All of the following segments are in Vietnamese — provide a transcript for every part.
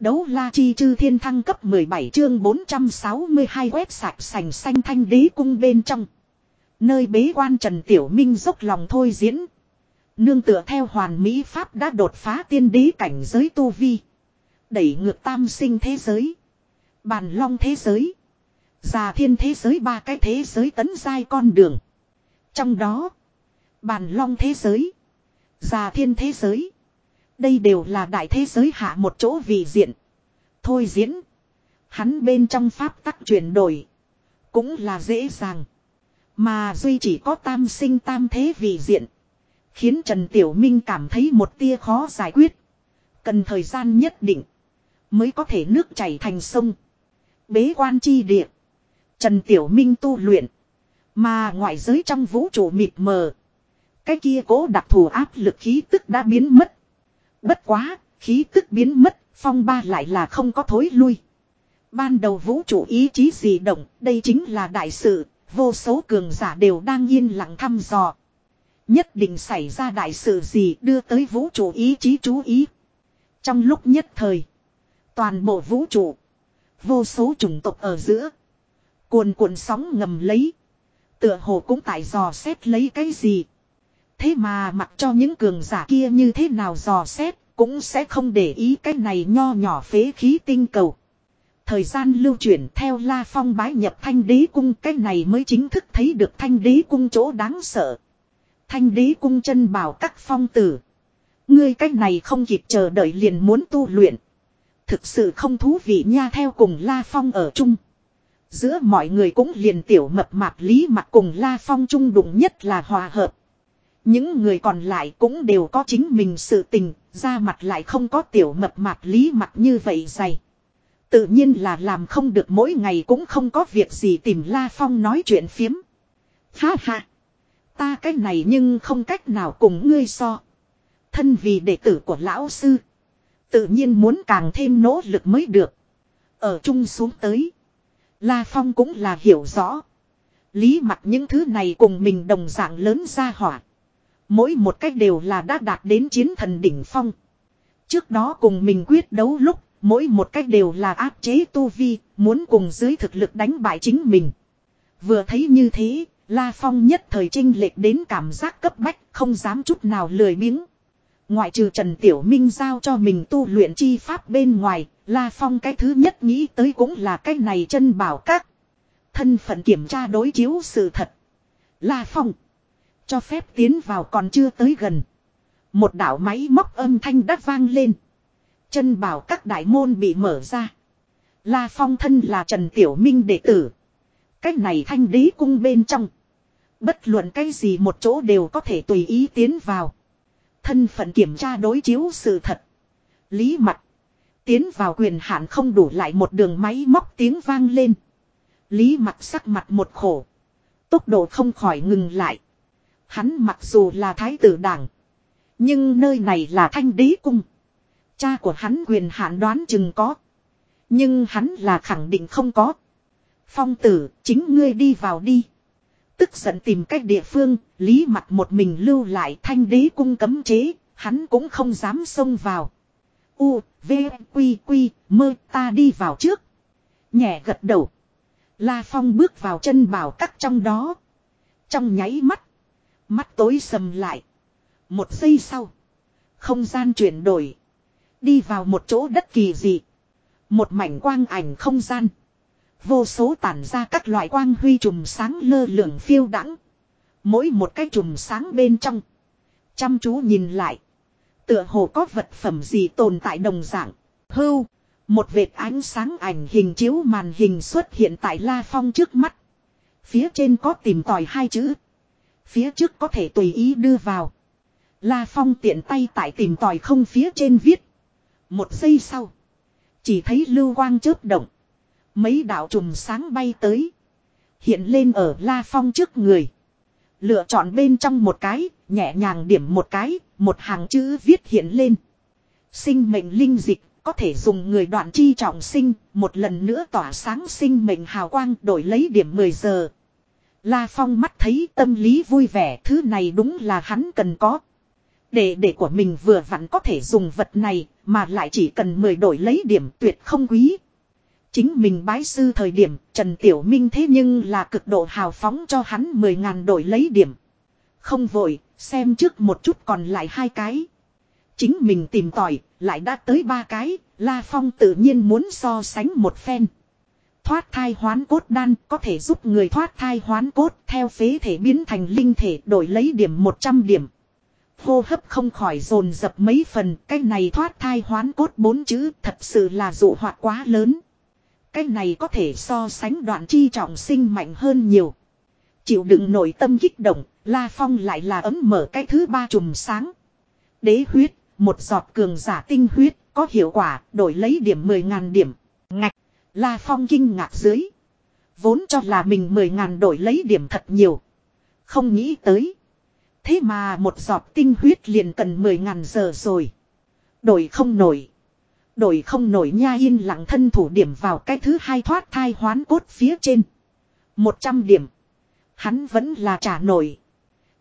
Đấu la chi chư thiên thăng cấp 17 chương 462 quét sạch sành xanh thanh đế cung bên trong. Nơi bế quan Trần Tiểu Minh dốc lòng thôi diễn. Nương tựa theo hoàn mỹ pháp đã đột phá tiên đế cảnh giới tu vi. Đẩy ngược tam sinh thế giới. Bàn long thế giới. Già thiên thế giới ba cái thế giới tấn giai con đường. Trong đó. Bàn long thế giới. Già thiên thế giới. Đây đều là đại thế giới hạ một chỗ vị diện. Thôi diễn. Hắn bên trong pháp tắc chuyển đổi. Cũng là dễ dàng. Mà duy chỉ có tam sinh tam thế vị diện. Khiến Trần Tiểu Minh cảm thấy một tia khó giải quyết. Cần thời gian nhất định. Mới có thể nước chảy thành sông. Bế quan chi địa. Trần Tiểu Minh tu luyện. Mà ngoại giới trong vũ trụ mịt mờ. Cái kia cố đặc thù áp lực khí tức đã biến mất. Bất quá, khí tức biến mất, phong ba lại là không có thối lui. Ban đầu vũ trụ ý chí gì động, đây chính là đại sự, vô số cường giả đều đang yên lặng thăm dò. Nhất định xảy ra đại sự gì đưa tới vũ trụ ý chí chú ý. Trong lúc nhất thời, toàn bộ vũ trụ, vô số chủng tộc ở giữa, cuồn cuộn sóng ngầm lấy. Tựa hồ cũng tại dò xét lấy cái gì. Thế mà mặc cho những cường giả kia như thế nào dò xét, cũng sẽ không để ý cái này nho nhỏ phế khí tinh cầu. Thời gian lưu chuyển theo La Phong bái nhập thanh đế cung cái này mới chính thức thấy được thanh đế cung chỗ đáng sợ. Thanh đế cung chân bảo các phong tử. Ngươi cái này không kịp chờ đợi liền muốn tu luyện. Thực sự không thú vị nha theo cùng La Phong ở chung. Giữa mọi người cũng liền tiểu mập mạp lý mặt cùng La Phong chung đụng nhất là hòa hợp. Những người còn lại cũng đều có chính mình sự tình, ra mặt lại không có tiểu mập mạp lý mặt như vậy dày. Tự nhiên là làm không được mỗi ngày cũng không có việc gì tìm La Phong nói chuyện phiếm. Ha ha! Ta cái này nhưng không cách nào cùng ngươi so. Thân vì đệ tử của lão sư. Tự nhiên muốn càng thêm nỗ lực mới được. Ở chung xuống tới. La Phong cũng là hiểu rõ. Lý mặt những thứ này cùng mình đồng dạng lớn ra hỏa. Mỗi một cách đều là đã đạt đến chiến thần đỉnh phong. Trước đó cùng mình quyết đấu lúc, mỗi một cách đều là áp chế tu vi, muốn cùng dưới thực lực đánh bại chính mình. Vừa thấy như thế, La Phong nhất thời trinh lệch đến cảm giác cấp bách, không dám chút nào lười biếng. Ngoại trừ Trần Tiểu Minh giao cho mình tu luyện chi pháp bên ngoài, La Phong cái thứ nhất nghĩ tới cũng là cái này chân bảo các. Thân phận kiểm tra đối chiếu sự thật. La Phong. Cho phép tiến vào còn chưa tới gần. Một đảo máy móc âm thanh đắt vang lên. Chân bảo các đại môn bị mở ra. La Phong thân là Trần Tiểu Minh đệ tử. Cách này thanh đế cung bên trong. Bất luận cái gì một chỗ đều có thể tùy ý tiến vào. Thân phận kiểm tra đối chiếu sự thật. Lý mặt. Tiến vào quyền hạn không đủ lại một đường máy móc tiếng vang lên. Lý mặt sắc mặt một khổ. Tốc độ không khỏi ngừng lại. Hắn mặc dù là thái tử đảng. Nhưng nơi này là thanh đế cung. Cha của hắn quyền hạn đoán chừng có. Nhưng hắn là khẳng định không có. Phong tử, chính ngươi đi vào đi. Tức giận tìm cách địa phương, lý mặt một mình lưu lại thanh đế cung cấm chế, hắn cũng không dám xông vào. U, V, Quy, Quy, mơ ta đi vào trước. Nhẹ gật đầu. La Phong bước vào chân bảo cắt trong đó. Trong nháy mắt. Mắt tối sầm lại. Một giây sau. Không gian chuyển đổi. Đi vào một chỗ đất kỳ dị. Một mảnh quang ảnh không gian. Vô số tản ra các loại quang huy trùm sáng lơ lửng phiêu đãng Mỗi một cái trùm sáng bên trong. Chăm chú nhìn lại. Tựa hồ có vật phẩm gì tồn tại đồng dạng. Hưu. Một vệt ánh sáng ảnh hình chiếu màn hình xuất hiện tại La Phong trước mắt. Phía trên có tìm tòi hai chữ. Phía trước có thể tùy ý đưa vào. La Phong tiện tay tại tìm tòi không phía trên viết. Một giây sau. Chỉ thấy lưu quang chớp động. Mấy đạo trùm sáng bay tới. Hiện lên ở La Phong trước người. Lựa chọn bên trong một cái, nhẹ nhàng điểm một cái, một hàng chữ viết hiện lên. Sinh mệnh linh dịch, có thể dùng người đoạn chi trọng sinh, một lần nữa tỏa sáng sinh mệnh hào quang đổi lấy điểm 10 giờ. La Phong mắt thấy tâm lý vui vẻ, thứ này đúng là hắn cần có. Để để của mình vừa vặn có thể dùng vật này mà lại chỉ cần 10 đổi lấy điểm tuyệt không quý. Chính mình bái sư thời điểm Trần Tiểu Minh thế nhưng là cực độ hào phóng cho hắn 10.000 đổi lấy điểm. Không vội, xem trước một chút còn lại hai cái. Chính mình tìm tỏi, lại đã tới ba cái, La Phong tự nhiên muốn so sánh một phen. Thoát thai hoán cốt đan có thể giúp người thoát thai hoán cốt theo phế thể biến thành linh thể đổi lấy điểm 100 điểm. Hô hấp không khỏi dồn dập mấy phần, cái này thoát thai hoán cốt bốn chữ thật sự là dụ hoạt quá lớn. Cái này có thể so sánh đoạn chi trọng sinh mạnh hơn nhiều. Chịu đựng nội tâm kích động, La Phong lại là ấm mở cái thứ ba chùm sáng. Đế huyết, một giọt cường giả tinh huyết, có hiệu quả, đổi lấy điểm 10.000 điểm. Ngạch, La Phong kinh ngạc dưới. Vốn cho là mình mười ngàn đổi lấy điểm thật nhiều. Không nghĩ tới. Thế mà một giọt tinh huyết liền cần mười ngàn giờ rồi. Đổi không nổi. Đổi không nổi nha yên lặng thân thủ điểm vào cái thứ hai thoát thai hoán cốt phía trên. 100 điểm. Hắn vẫn là trả nổi.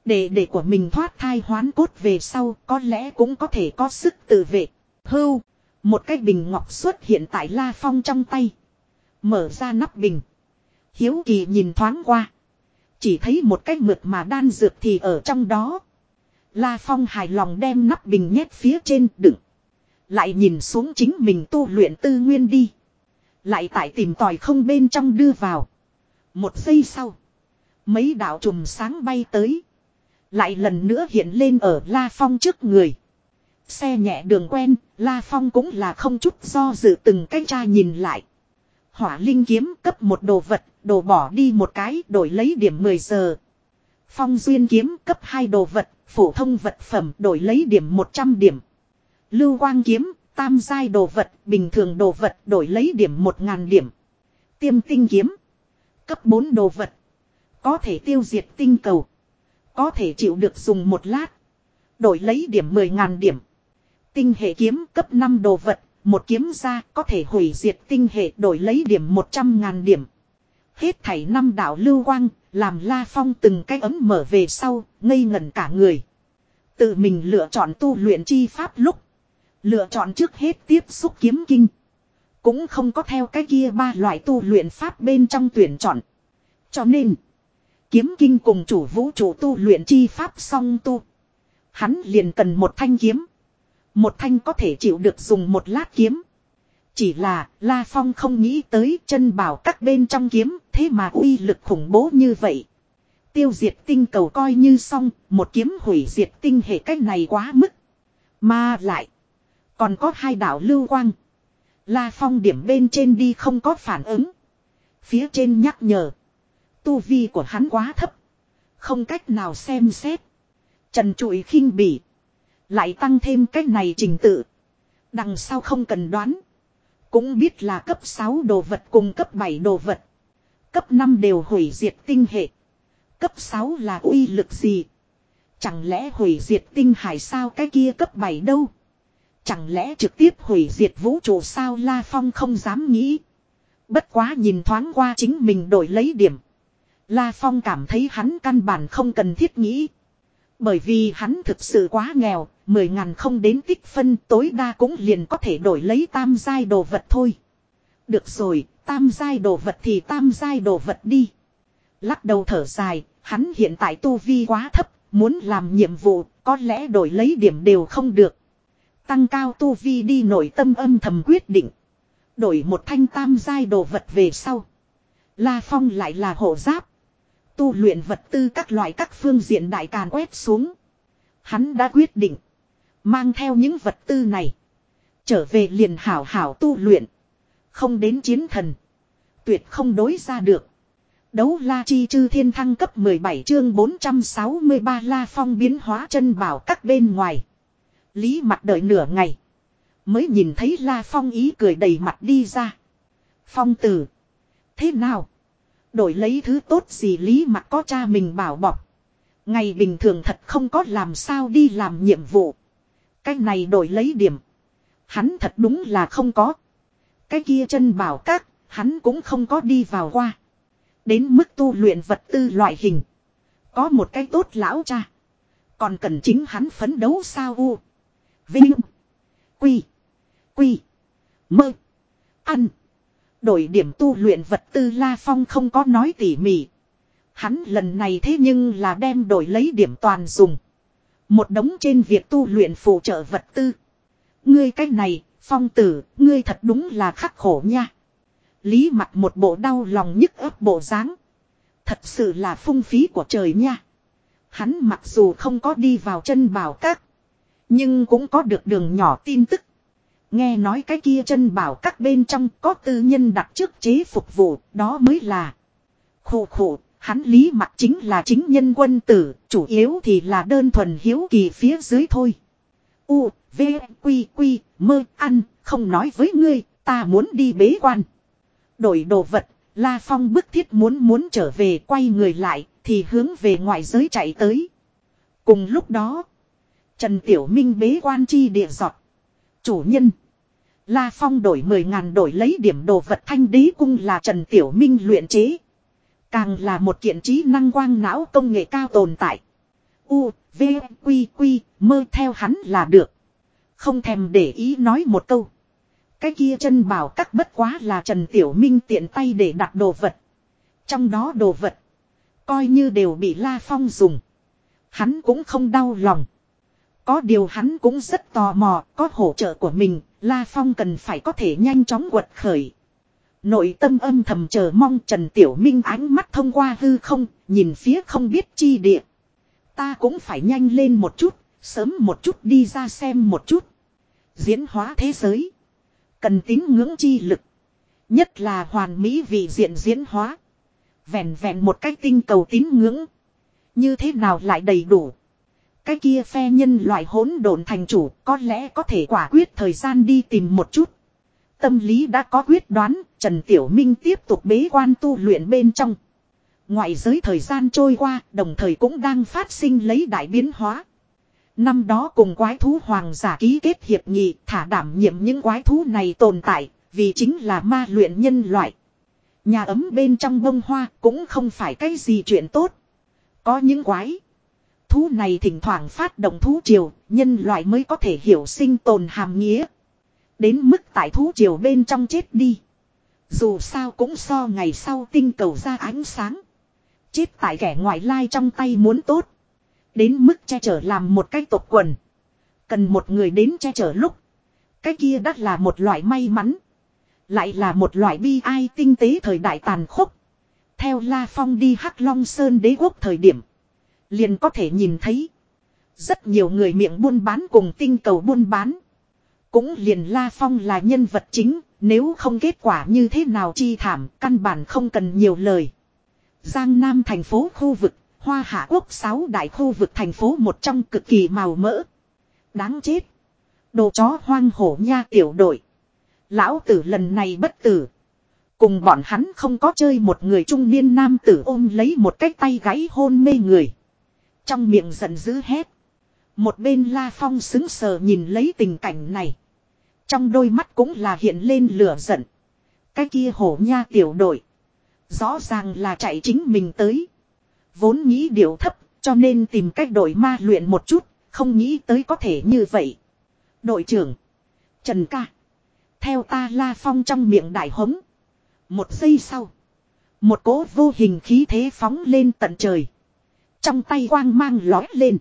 Để để của mình thoát thai hoán cốt về sau có lẽ cũng có thể có sức tự vệ. Hưu. Một cái bình ngọc xuất hiện tại La Phong trong tay. Mở ra nắp bình. Hiếu kỳ nhìn thoáng qua. Chỉ thấy một cái mượt mà đan dược thì ở trong đó. La Phong hài lòng đem nắp bình nhét phía trên đựng. Lại nhìn xuống chính mình tu luyện tư nguyên đi. Lại tại tìm tòi không bên trong đưa vào. Một giây sau. Mấy đạo trùm sáng bay tới. Lại lần nữa hiện lên ở La Phong trước người. Xe nhẹ đường quen, La Phong cũng là không chút do dự từng cái cha nhìn lại. Hỏa linh kiếm cấp một đồ vật, đồ bỏ đi một cái, đổi lấy điểm 10 giờ. Phong duyên kiếm cấp hai đồ vật, phổ thông vật phẩm, đổi lấy điểm 100 điểm. Lưu quang kiếm, tam giai đồ vật, bình thường đồ vật, đổi lấy điểm 1000 điểm. Tiêm tinh kiếm, cấp 4 đồ vật, có thể tiêu diệt tinh cầu. Có thể chịu được dùng một lát. Đổi lấy điểm 10000 điểm. Tinh hệ kiếm cấp 5 đồ vật. Một kiếm ra có thể hủy diệt tinh hệ đổi lấy điểm 100.000 điểm. Hết thảy năm đạo lưu quang. Làm La Phong từng cái ấm mở về sau. Ngây ngẩn cả người. Tự mình lựa chọn tu luyện chi pháp lúc. Lựa chọn trước hết tiếp xúc kiếm kinh. Cũng không có theo cái kia ba loại tu luyện pháp bên trong tuyển chọn. Cho nên. Kiếm kinh cùng chủ vũ trụ tu luyện chi pháp song tu. Hắn liền cần một thanh kiếm. Một thanh có thể chịu được dùng một lát kiếm. Chỉ là La Phong không nghĩ tới chân bảo các bên trong kiếm thế mà uy lực khủng bố như vậy. Tiêu diệt tinh cầu coi như xong, một kiếm hủy diệt tinh hệ cách này quá mức. Mà lại, còn có hai đạo lưu quang. La Phong điểm bên trên đi không có phản ứng. Phía trên nhắc nhở. Tu vi của hắn quá thấp. Không cách nào xem xét. Trần trụi khinh bỉ. Lại tăng thêm cái này trình tự. Đằng sau không cần đoán. Cũng biết là cấp 6 đồ vật cùng cấp 7 đồ vật. Cấp 5 đều hủy diệt tinh hệ. Cấp 6 là uy lực gì? Chẳng lẽ hủy diệt tinh hải sao cái kia cấp 7 đâu? Chẳng lẽ trực tiếp hủy diệt vũ trụ sao La Phong không dám nghĩ. Bất quá nhìn thoáng qua chính mình đổi lấy điểm. La Phong cảm thấy hắn căn bản không cần thiết nghĩ. Bởi vì hắn thực sự quá nghèo, mười ngàn không đến tích phân tối đa cũng liền có thể đổi lấy tam giai đồ vật thôi. Được rồi, tam giai đồ vật thì tam giai đồ vật đi. Lắc đầu thở dài, hắn hiện tại tu vi quá thấp, muốn làm nhiệm vụ, có lẽ đổi lấy điểm đều không được. Tăng cao tu vi đi nội tâm âm thầm quyết định. Đổi một thanh tam giai đồ vật về sau. La Phong lại là hộ giáp. Tu luyện vật tư các loại các phương diện đại càn quét xuống. Hắn đã quyết định. Mang theo những vật tư này. Trở về liền hảo hảo tu luyện. Không đến chiến thần. Tuyệt không đối ra được. Đấu la chi chư thiên thăng cấp 17 chương 463 la phong biến hóa chân bảo các bên ngoài. Lý mặt đợi nửa ngày. Mới nhìn thấy la phong ý cười đầy mặt đi ra. Phong tử. Thế nào? Đổi lấy thứ tốt gì lý mà có cha mình bảo bọc. Ngày bình thường thật không có làm sao đi làm nhiệm vụ. Cái này đổi lấy điểm. Hắn thật đúng là không có. Cái kia chân bảo các, hắn cũng không có đi vào qua. Đến mức tu luyện vật tư loại hình. Có một cái tốt lão cha. Còn cần chính hắn phấn đấu sao u. Vinh. Quy. Quy. Mơ. Ăn. Đổi điểm tu luyện vật tư La Phong không có nói tỉ mỉ. Hắn lần này thế nhưng là đem đổi lấy điểm toàn dùng. Một đống trên việc tu luyện phụ trợ vật tư. Ngươi cách này, phong tử, ngươi thật đúng là khắc khổ nha. Lý mặt một bộ đau lòng nhức ấp bộ dáng. Thật sự là phung phí của trời nha. Hắn mặc dù không có đi vào chân bảo các. Nhưng cũng có được đường nhỏ tin tức. Nghe nói cái kia chân bảo các bên trong có tư nhân đặt trước chế phục vụ, đó mới là. Khổ khổ, hắn lý mặt chính là chính nhân quân tử, chủ yếu thì là đơn thuần hiếu kỳ phía dưới thôi. U, V, Quy, Quy, mơ, ăn, không nói với ngươi, ta muốn đi bế quan. Đổi đồ vật, La Phong bức thiết muốn muốn trở về quay người lại, thì hướng về ngoại giới chạy tới. Cùng lúc đó, Trần Tiểu Minh bế quan chi địa giọt. Chủ nhân. La Phong đổi 10.000 đổi lấy điểm đồ vật thanh đế cung là Trần Tiểu Minh luyện chế. Càng là một kiện trí năng quang não công nghệ cao tồn tại. U, V, Quy, Quy, mơ theo hắn là được. Không thèm để ý nói một câu. Cái kia chân bảo các bất quá là Trần Tiểu Minh tiện tay để đặt đồ vật. Trong đó đồ vật. Coi như đều bị La Phong dùng. Hắn cũng không đau lòng. Có điều hắn cũng rất tò mò, có hỗ trợ của mình, La Phong cần phải có thể nhanh chóng quật khởi. Nội tâm âm thầm chờ mong Trần Tiểu Minh ánh mắt thông qua hư không, nhìn phía không biết chi địa. Ta cũng phải nhanh lên một chút, sớm một chút đi ra xem một chút. Diễn hóa thế giới. Cần tín ngưỡng chi lực. Nhất là hoàn mỹ vị diện diễn hóa. Vẹn vẹn một cách tinh cầu tín ngưỡng. Như thế nào lại đầy đủ. Cái kia phe nhân loại hỗn độn thành chủ có lẽ có thể quả quyết thời gian đi tìm một chút. Tâm lý đã có quyết đoán, Trần Tiểu Minh tiếp tục bế quan tu luyện bên trong. Ngoại giới thời gian trôi qua, đồng thời cũng đang phát sinh lấy đại biến hóa. Năm đó cùng quái thú hoàng giả ký kết hiệp nghị thả đảm nhiệm những quái thú này tồn tại, vì chính là ma luyện nhân loại. Nhà ấm bên trong bông hoa cũng không phải cái gì chuyện tốt. Có những quái. Thú này thỉnh thoảng phát động thú triều, nhân loại mới có thể hiểu sinh tồn hàm nghĩa. Đến mức tại thú triều bên trong chết đi. Dù sao cũng so ngày sau tinh cầu ra ánh sáng. Chết tại kẻ ngoại lai trong tay muốn tốt. Đến mức che chở làm một cái tộc quần. Cần một người đến che chở lúc. Cái kia đắt là một loại may mắn. Lại là một loại bi ai tinh tế thời đại tàn khốc. Theo La Phong đi Hắc Long Sơn đế quốc thời điểm. Liền có thể nhìn thấy. Rất nhiều người miệng buôn bán cùng tinh cầu buôn bán. Cũng liền La Phong là nhân vật chính. Nếu không kết quả như thế nào chi thảm, căn bản không cần nhiều lời. Giang Nam thành phố khu vực, Hoa Hạ Quốc sáu đại khu vực thành phố một trong cực kỳ màu mỡ. Đáng chết. Đồ chó hoang hổ nha tiểu đội. Lão tử lần này bất tử. Cùng bọn hắn không có chơi một người trung niên nam tử ôm lấy một cái tay gáy hôn mê người. Trong miệng giận dữ hét. Một bên La Phong xứng sờ nhìn lấy tình cảnh này. Trong đôi mắt cũng là hiện lên lửa giận. Cái kia hổ nha tiểu đội. Rõ ràng là chạy chính mình tới. Vốn nghĩ điều thấp, cho nên tìm cách đổi ma luyện một chút, không nghĩ tới có thể như vậy. Đội trưởng. Trần ca. Theo ta la phong trong miệng đại hống. Một giây sau. Một cỗ vô hình khí thế phóng lên tận trời. Trong tay quang mang lói lên.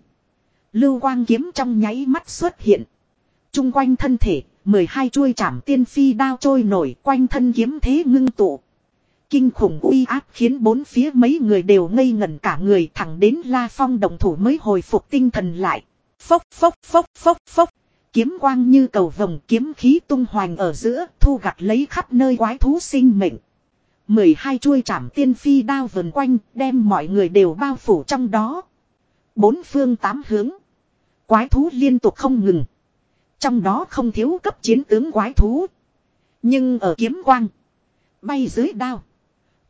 Lưu quang kiếm trong nháy mắt xuất hiện. Trung quanh thân thể, 12 chuôi chảm tiên phi đao trôi nổi quanh thân kiếm thế ngưng tụ. Kinh khủng uy áp khiến bốn phía mấy người đều ngây ngẩn cả người thẳng đến La Phong đồng thủ mới hồi phục tinh thần lại. Phốc phốc phốc phốc phốc. Kiếm quang như cầu vồng kiếm khí tung hoành ở giữa thu gặt lấy khắp nơi quái thú sinh mệnh. 12 chuôi chảm tiên phi đao vần quanh, đem mọi người đều bao phủ trong đó. Bốn phương tám hướng. Quái thú liên tục không ngừng. Trong đó không thiếu cấp chiến tướng quái thú. Nhưng ở kiếm quang. Bay dưới đao.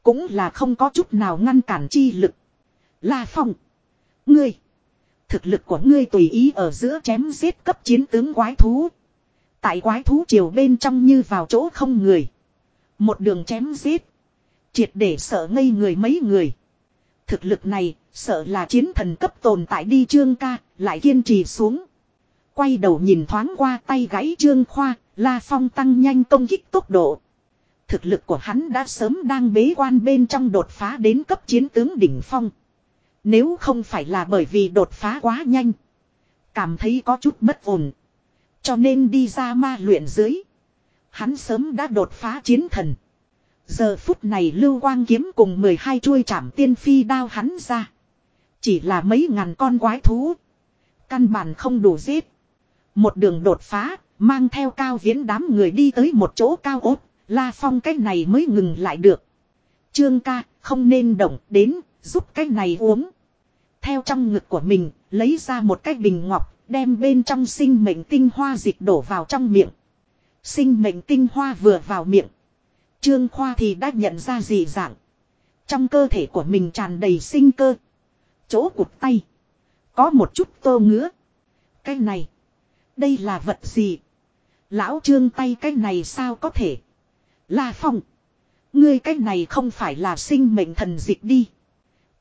Cũng là không có chút nào ngăn cản chi lực. La Phong. Ngươi. Thực lực của ngươi tùy ý ở giữa chém giết cấp chiến tướng quái thú. Tại quái thú triều bên trong như vào chỗ không người. Một đường chém giết. Triệt để sợ ngây người mấy người. Thực lực này, sợ là chiến thần cấp tồn tại đi trương ca, lại kiên trì xuống. Quay đầu nhìn thoáng qua tay gãy trương khoa, La Phong tăng nhanh công kích tốc độ. Thực lực của hắn đã sớm đang bế quan bên trong đột phá đến cấp chiến tướng đỉnh phong. Nếu không phải là bởi vì đột phá quá nhanh. Cảm thấy có chút bất ổn. Cho nên đi ra ma luyện dưới. Hắn sớm đã đột phá chiến thần. Giờ phút này lưu quang kiếm cùng 12 chuôi chảm tiên phi đao hắn ra. Chỉ là mấy ngàn con quái thú. Căn bản không đủ giết. Một đường đột phá, mang theo cao viễn đám người đi tới một chỗ cao ốt. La Phong cái này mới ngừng lại được. Trương ca, không nên động đến, giúp cái này uống. Theo trong ngực của mình, lấy ra một cái bình ngọc, đem bên trong sinh mệnh tinh hoa dịch đổ vào trong miệng. Sinh mệnh tinh hoa vừa vào miệng. Trương Khoa thì đã nhận ra dị dạng. Trong cơ thể của mình tràn đầy sinh cơ. Chỗ cụt tay. Có một chút tô ngứa. Cái này. Đây là vật gì? Lão trương tay cái này sao có thể? La Phong. Ngươi cái này không phải là sinh mệnh thần dịch đi.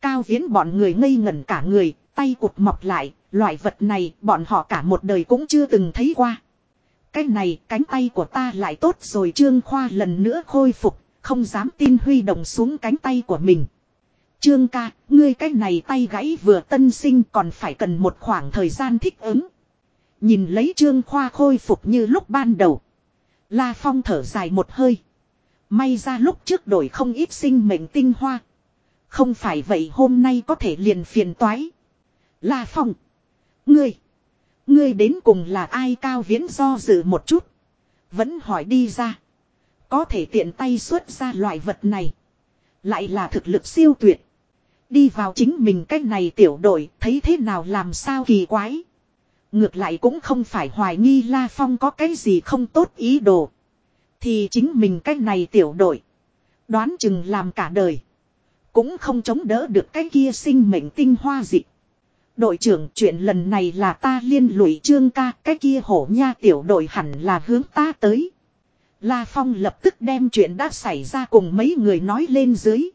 Cao viễn bọn người ngây ngẩn cả người, tay cụt mọc lại, loại vật này bọn họ cả một đời cũng chưa từng thấy qua. Cái này cánh tay của ta lại tốt rồi Trương Khoa lần nữa khôi phục, không dám tin huy động xuống cánh tay của mình. Trương ca, ngươi cái này tay gãy vừa tân sinh còn phải cần một khoảng thời gian thích ứng. Nhìn lấy Trương Khoa khôi phục như lúc ban đầu. La Phong thở dài một hơi. May ra lúc trước đổi không ít sinh mệnh tinh hoa. Không phải vậy hôm nay có thể liền phiền toái. La Phong. Ngươi. Ngươi đến cùng là ai cao viễn do dự một chút. Vẫn hỏi đi ra. Có thể tiện tay xuất ra loại vật này. Lại là thực lực siêu tuyệt. Đi vào chính mình cách này tiểu đội, thấy thế nào làm sao kỳ quái. Ngược lại cũng không phải hoài nghi La Phong có cái gì không tốt ý đồ. Thì chính mình cách này tiểu đội. Đoán chừng làm cả đời. Cũng không chống đỡ được cái kia sinh mệnh tinh hoa dị. Đội trưởng chuyện lần này là ta liên lụy trương ca, cái kia hổ nha tiểu đội hẳn là hướng ta tới. La Phong lập tức đem chuyện đã xảy ra cùng mấy người nói lên dưới.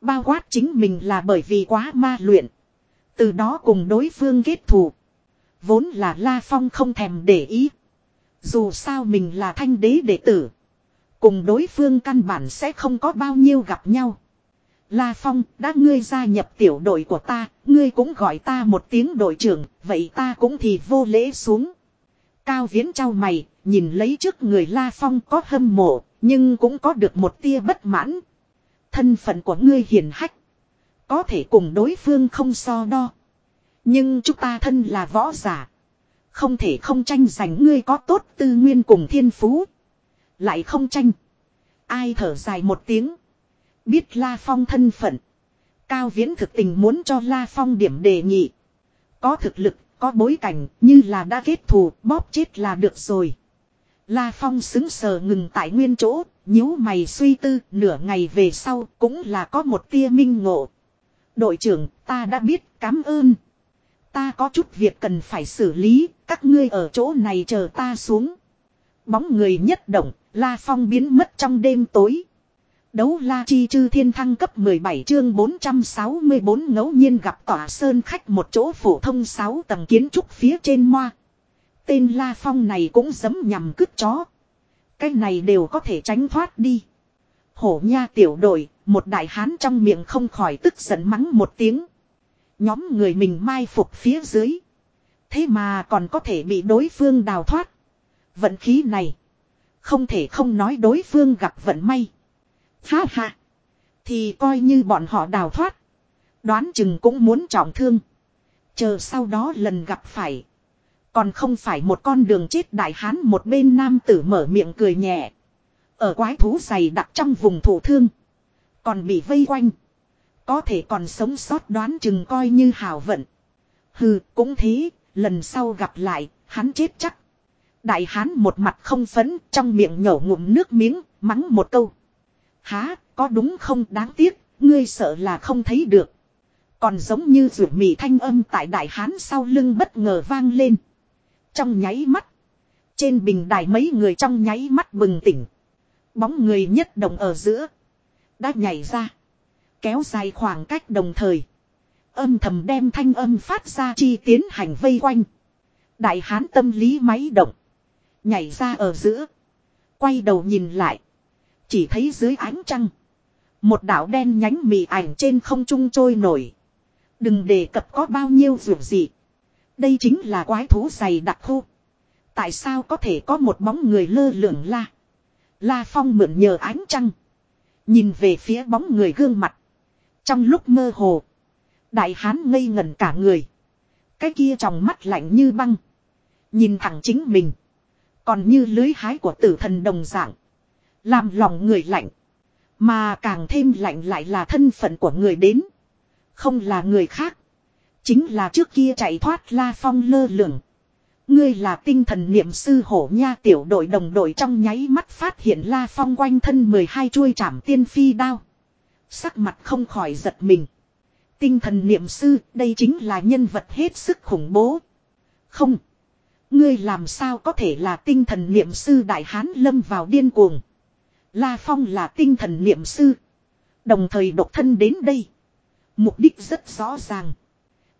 Bao quát chính mình là bởi vì quá ma luyện. Từ đó cùng đối phương kết thù. Vốn là La Phong không thèm để ý. Dù sao mình là thanh đế đệ tử. Cùng đối phương căn bản sẽ không có bao nhiêu gặp nhau. La Phong, đã ngươi gia nhập tiểu đội của ta, ngươi cũng gọi ta một tiếng đội trưởng, vậy ta cũng thì vô lễ xuống. Cao Viễn trao mày, nhìn lấy trước người La Phong có hâm mộ, nhưng cũng có được một tia bất mãn. Thân phận của ngươi hiền hách. Có thể cùng đối phương không so đo. Nhưng chúng ta thân là võ giả. Không thể không tranh giành ngươi có tốt tư nguyên cùng thiên phú. Lại không tranh. Ai thở dài một tiếng. Biết La Phong thân phận. Cao Viễn thực tình muốn cho La Phong điểm đề nghị. Có thực lực, có bối cảnh, như là đã kết thù, bóp chết là được rồi. La Phong xứng sờ ngừng tại nguyên chỗ, nhíu mày suy tư, nửa ngày về sau, cũng là có một tia minh ngộ. Đội trưởng, ta đã biết, cảm ơn. Ta có chút việc cần phải xử lý, các ngươi ở chỗ này chờ ta xuống. Bóng người nhất động, La Phong biến mất trong đêm tối. Đấu la chi chư thiên thăng cấp 17 chương 464 ngẫu nhiên gặp tỏa sơn khách một chỗ phổ thông 6 tầng kiến trúc phía trên moa. Tên La Phong này cũng dấm nhằm cướp chó. Cái này đều có thể tránh thoát đi. Hổ nha tiểu đội, một đại hán trong miệng không khỏi tức giận mắng một tiếng. Nhóm người mình mai phục phía dưới. Thế mà còn có thể bị đối phương đào thoát. Vận khí này. Không thể không nói đối phương gặp vận may. Ha ha. Thì coi như bọn họ đào thoát. Đoán chừng cũng muốn trọng thương. Chờ sau đó lần gặp phải. Còn không phải một con đường chết đại hán một bên nam tử mở miệng cười nhẹ. Ở quái thú dày đặc trong vùng thủ thương. Còn bị vây quanh. Có thể còn sống sót đoán chừng coi như hào vận. Hừ, cũng thế, lần sau gặp lại, hắn chết chắc. Đại hán một mặt không phấn, trong miệng nhổ ngụm nước miếng, mắng một câu. Há, có đúng không đáng tiếc, ngươi sợ là không thấy được. Còn giống như ruột mì thanh âm tại đại hán sau lưng bất ngờ vang lên. Trong nháy mắt. Trên bình đài mấy người trong nháy mắt bừng tỉnh. Bóng người nhất động ở giữa. Đã nhảy ra. Kéo dài khoảng cách đồng thời. Âm thầm đem thanh âm phát ra chi tiến hành vây quanh. Đại hán tâm lý máy động. Nhảy ra ở giữa. Quay đầu nhìn lại. Chỉ thấy dưới ánh trăng. Một đảo đen nhánh mị ảnh trên không trung trôi nổi. Đừng đề cập có bao nhiêu vượt gì. Đây chính là quái thú dày đặc khu. Tại sao có thể có một bóng người lơ lửng la. La Phong mượn nhờ ánh trăng. Nhìn về phía bóng người gương mặt. Trong lúc mơ hồ. Đại hán ngây ngẩn cả người. Cái kia trong mắt lạnh như băng. Nhìn thẳng chính mình. Còn như lưới hái của tử thần đồng dạng. Làm lòng người lạnh. Mà càng thêm lạnh lại là thân phận của người đến. Không là người khác. Chính là trước kia chạy thoát La Phong lơ lửng. Ngươi là tinh thần niệm sư hổ nha tiểu đội đồng đội trong nháy mắt phát hiện La Phong quanh thân 12 chuôi chảm tiên phi đao. Sắc mặt không khỏi giật mình. Tinh thần niệm sư, đây chính là nhân vật hết sức khủng bố. Không. Ngươi làm sao có thể là tinh thần niệm sư đại hán lâm vào điên cuồng. La Phong là tinh thần niệm sư. Đồng thời độc thân đến đây. Mục đích rất rõ ràng.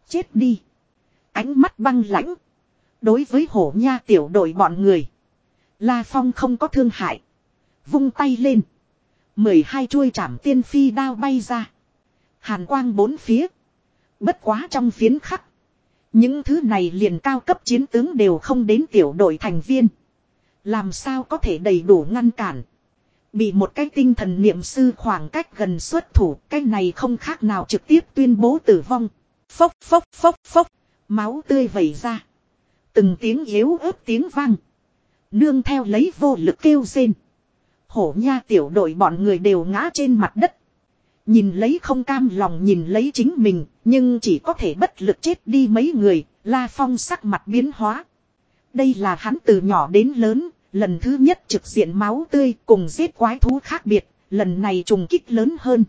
Chết đi. Ánh mắt băng lãnh. Đối với hổ nha tiểu đội bọn người. La Phong không có thương hại. Vung tay lên. mười hai chuôi chảm tiên phi đao bay ra. Hàn quang bốn phía. Bất quá trong phiến khắc. Những thứ này liền cao cấp chiến tướng đều không đến tiểu đội thành viên. Làm sao có thể đầy đủ ngăn cản. Bị một cái tinh thần niệm sư khoảng cách gần xuất thủ. Cái này không khác nào trực tiếp tuyên bố tử vong. Phốc phốc phốc phốc. Máu tươi vẩy ra. Từng tiếng yếu ớt tiếng vang. Nương theo lấy vô lực kêu rên. Hổ nha tiểu đội bọn người đều ngã trên mặt đất. Nhìn lấy không cam lòng nhìn lấy chính mình, nhưng chỉ có thể bất lực chết đi mấy người, La Phong sắc mặt biến hóa. Đây là hắn từ nhỏ đến lớn, lần thứ nhất trực diện máu tươi cùng giết quái thú khác biệt, lần này trùng kích lớn hơn.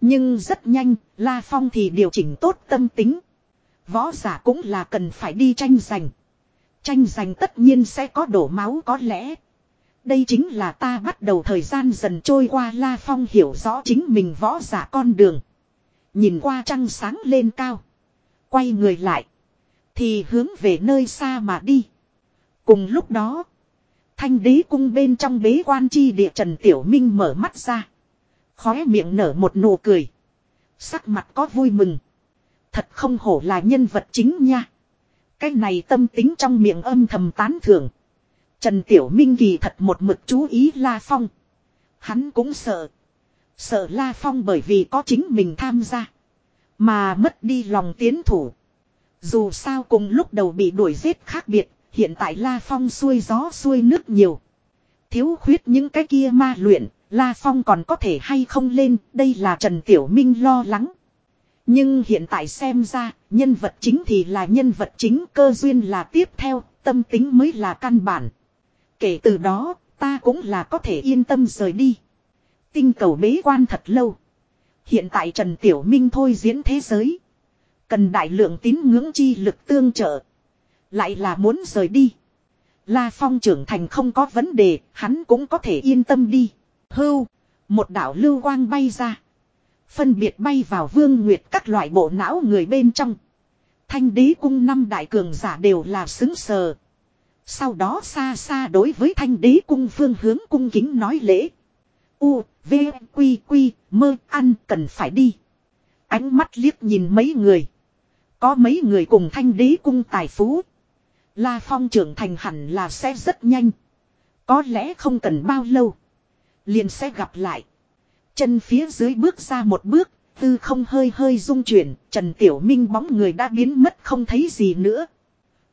Nhưng rất nhanh, La Phong thì điều chỉnh tốt tâm tính. Võ giả cũng là cần phải đi tranh giành. Tranh giành tất nhiên sẽ có đổ máu có lẽ. Đây chính là ta bắt đầu thời gian dần trôi qua La Phong hiểu rõ chính mình võ giả con đường. Nhìn qua trăng sáng lên cao. Quay người lại. Thì hướng về nơi xa mà đi. Cùng lúc đó. Thanh đế cung bên trong bế quan chi địa Trần Tiểu Minh mở mắt ra. Khóe miệng nở một nụ cười. Sắc mặt có vui mừng. Thật không hổ là nhân vật chính nha. Cái này tâm tính trong miệng âm thầm tán thưởng. Trần Tiểu Minh kỳ thật một mực chú ý La Phong. Hắn cũng sợ. Sợ La Phong bởi vì có chính mình tham gia. Mà mất đi lòng tiến thủ. Dù sao cùng lúc đầu bị đuổi giết khác biệt. Hiện tại La Phong xuôi gió xuôi nước nhiều. Thiếu khuyết những cái kia ma luyện. La Phong còn có thể hay không lên. Đây là Trần Tiểu Minh lo lắng. Nhưng hiện tại xem ra, nhân vật chính thì là nhân vật chính, cơ duyên là tiếp theo, tâm tính mới là căn bản. Kể từ đó, ta cũng là có thể yên tâm rời đi. Tinh cầu bế quan thật lâu. Hiện tại Trần Tiểu Minh thôi diễn thế giới. Cần đại lượng tín ngưỡng chi lực tương trợ. Lại là muốn rời đi. La Phong trưởng thành không có vấn đề, hắn cũng có thể yên tâm đi. Hưu, một đạo lưu quang bay ra. Phân biệt bay vào vương nguyệt các loại bộ não người bên trong. Thanh đế cung năm đại cường giả đều là xứng sờ. Sau đó xa xa đối với thanh đế cung phương hướng cung kính nói lễ. U, V, Quy, Quy, mơ, ăn cần phải đi. Ánh mắt liếc nhìn mấy người. Có mấy người cùng thanh đế cung tài phú. La Phong trưởng thành hẳn là sẽ rất nhanh. Có lẽ không cần bao lâu. Liền sẽ gặp lại. Chân phía dưới bước ra một bước, tư không hơi hơi rung chuyển, Trần Tiểu Minh bóng người đã biến mất không thấy gì nữa.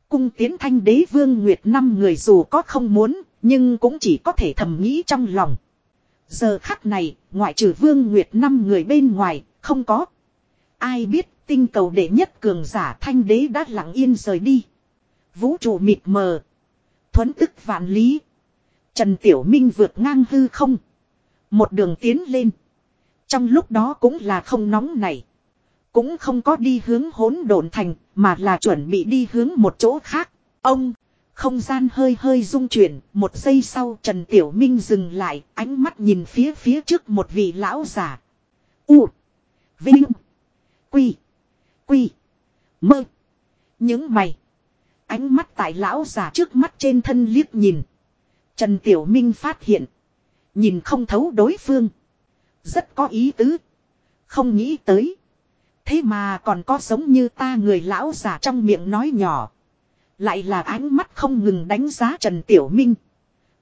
Cung tiến thanh đế vương Nguyệt năm người dù có không muốn, nhưng cũng chỉ có thể thầm nghĩ trong lòng. Giờ khắc này, ngoại trừ vương Nguyệt năm người bên ngoài, không có. Ai biết tinh cầu đệ nhất cường giả thanh đế đã lặng yên rời đi. Vũ trụ mịt mờ. Thuấn tức vạn lý. Trần Tiểu Minh vượt ngang hư không. Một đường tiến lên. Trong lúc đó cũng là không nóng này. Cũng không có đi hướng hỗn độn thành, mà là chuẩn bị đi hướng một chỗ khác. Ông, không gian hơi hơi rung chuyển, một giây sau Trần Tiểu Minh dừng lại, ánh mắt nhìn phía phía trước một vị lão giả. U, Vinh, Quy, Quy. Mơ. Những mày. Ánh mắt tại lão già trước mắt trên thân liếc nhìn. Trần Tiểu Minh phát hiện. Nhìn không thấu đối phương. Rất có ý tứ. Không nghĩ tới. Thế mà còn có giống như ta người lão già trong miệng nói nhỏ. Lại là ánh mắt không ngừng đánh giá Trần Tiểu Minh.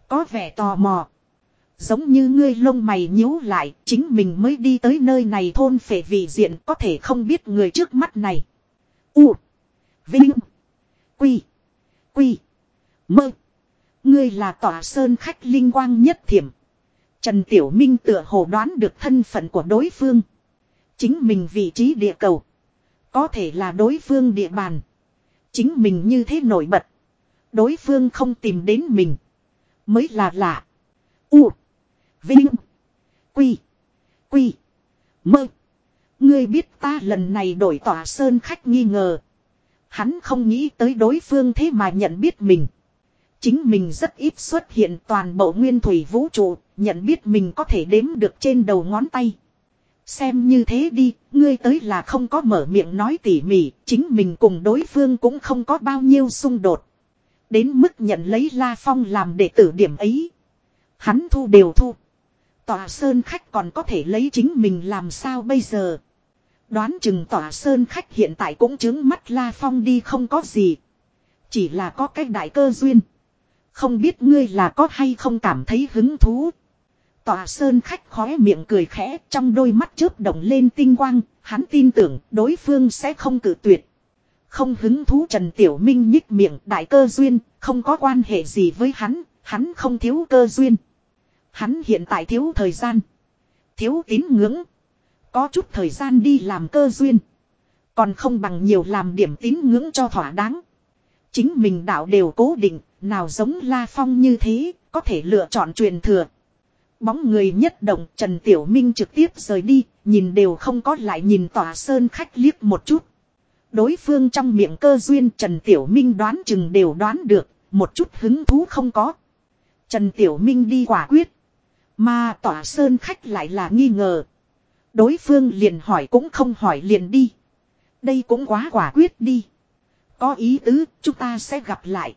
Có vẻ tò mò. Giống như ngươi lông mày nhíu lại, chính mình mới đi tới nơi này thôn phệ vị diện có thể không biết người trước mắt này. U. Vinh. Quy. Quy. Mơ. Ngươi là tỏa sơn khách linh quang nhất thiểm. Trần Tiểu Minh tựa hồ đoán được thân phận của đối phương. Chính mình vị trí địa cầu. Có thể là đối phương địa bàn. Chính mình như thế nổi bật. Đối phương không tìm đến mình. Mới là lạ. U. Vinh. Quy. Quy. Mơ. Ngươi biết ta lần này đổi tỏa sơn khách nghi ngờ. Hắn không nghĩ tới đối phương thế mà nhận biết mình. Chính mình rất ít xuất hiện toàn bộ nguyên thủy vũ trụ, nhận biết mình có thể đếm được trên đầu ngón tay. Xem như thế đi, ngươi tới là không có mở miệng nói tỉ mỉ, chính mình cùng đối phương cũng không có bao nhiêu xung đột. Đến mức nhận lấy La Phong làm đệ tử điểm ấy. Hắn thu đều thu. Tòa sơn khách còn có thể lấy chính mình làm sao bây giờ. Đoán chừng tỏa sơn khách hiện tại cũng chứng mắt La Phong đi không có gì. Chỉ là có cái đại cơ duyên. Không biết ngươi là có hay không cảm thấy hứng thú. Tòa sơn khách khóe miệng cười khẽ trong đôi mắt chớp động lên tinh quang, hắn tin tưởng đối phương sẽ không cử tuyệt. Không hứng thú Trần Tiểu Minh nhích miệng đại cơ duyên, không có quan hệ gì với hắn, hắn không thiếu cơ duyên. Hắn hiện tại thiếu thời gian, thiếu tín ngưỡng, có chút thời gian đi làm cơ duyên. Còn không bằng nhiều làm điểm tín ngưỡng cho thỏa đáng. Chính mình đạo đều cố định, nào giống La Phong như thế, có thể lựa chọn truyền thừa. Bóng người nhất động Trần Tiểu Minh trực tiếp rời đi, nhìn đều không có lại nhìn tòa sơn khách liếc một chút. Đối phương trong miệng cơ duyên Trần Tiểu Minh đoán chừng đều đoán được, một chút hứng thú không có. Trần Tiểu Minh đi quả quyết. Mà tỏa sơn khách lại là nghi ngờ. Đối phương liền hỏi cũng không hỏi liền đi. Đây cũng quá quả quyết đi. Có ý tứ, chúng ta sẽ gặp lại.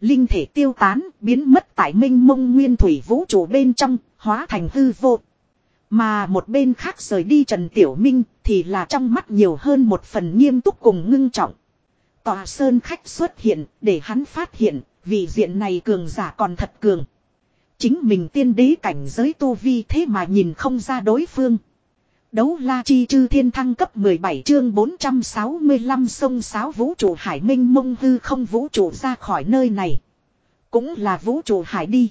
Linh thể tiêu tán, biến mất tại minh mông nguyên thủy vũ trụ bên trong, hóa thành hư vô. Mà một bên khác rời đi Trần Tiểu Minh thì là trong mắt nhiều hơn một phần nghiêm túc cùng ngưng trọng. Tòa sơn khách xuất hiện để hắn phát hiện vì diện này cường giả còn thật cường. Chính mình tiên đế cảnh giới tu vi thế mà nhìn không ra đối phương. Đấu la chi chư thiên thăng cấp 17 chương 465 sông sáo vũ trụ hải minh mông hư không vũ trụ ra khỏi nơi này. Cũng là vũ trụ hải đi.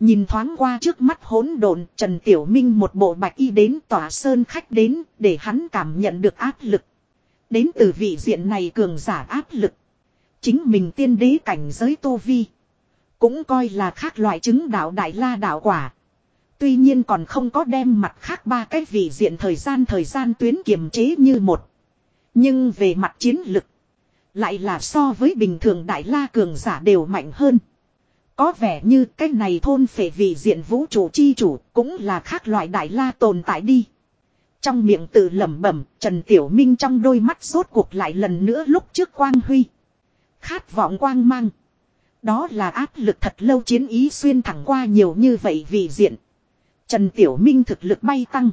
Nhìn thoáng qua trước mắt hỗn độn, Trần Tiểu Minh một bộ bạch y đến tỏa sơn khách đến để hắn cảm nhận được áp lực. Đến từ vị diện này cường giả áp lực. Chính mình tiên đế cảnh giới tô vi. Cũng coi là khác loại chứng đạo đại la đạo quả. Tuy nhiên còn không có đem mặt khác ba cái vị diện thời gian thời gian tuyến kiềm chế như một. Nhưng về mặt chiến lực. Lại là so với bình thường đại la cường giả đều mạnh hơn. Có vẻ như cái này thôn phệ vị diện vũ trụ chi chủ cũng là khác loại đại la tồn tại đi. Trong miệng tự lẩm bẩm, Trần Tiểu Minh trong đôi mắt rốt cuộc lại lần nữa lúc trước quang huy. Khát vọng quang mang. Đó là áp lực thật lâu chiến ý xuyên thẳng qua nhiều như vậy vị diện. Trần Tiểu Minh thực lực bay tăng.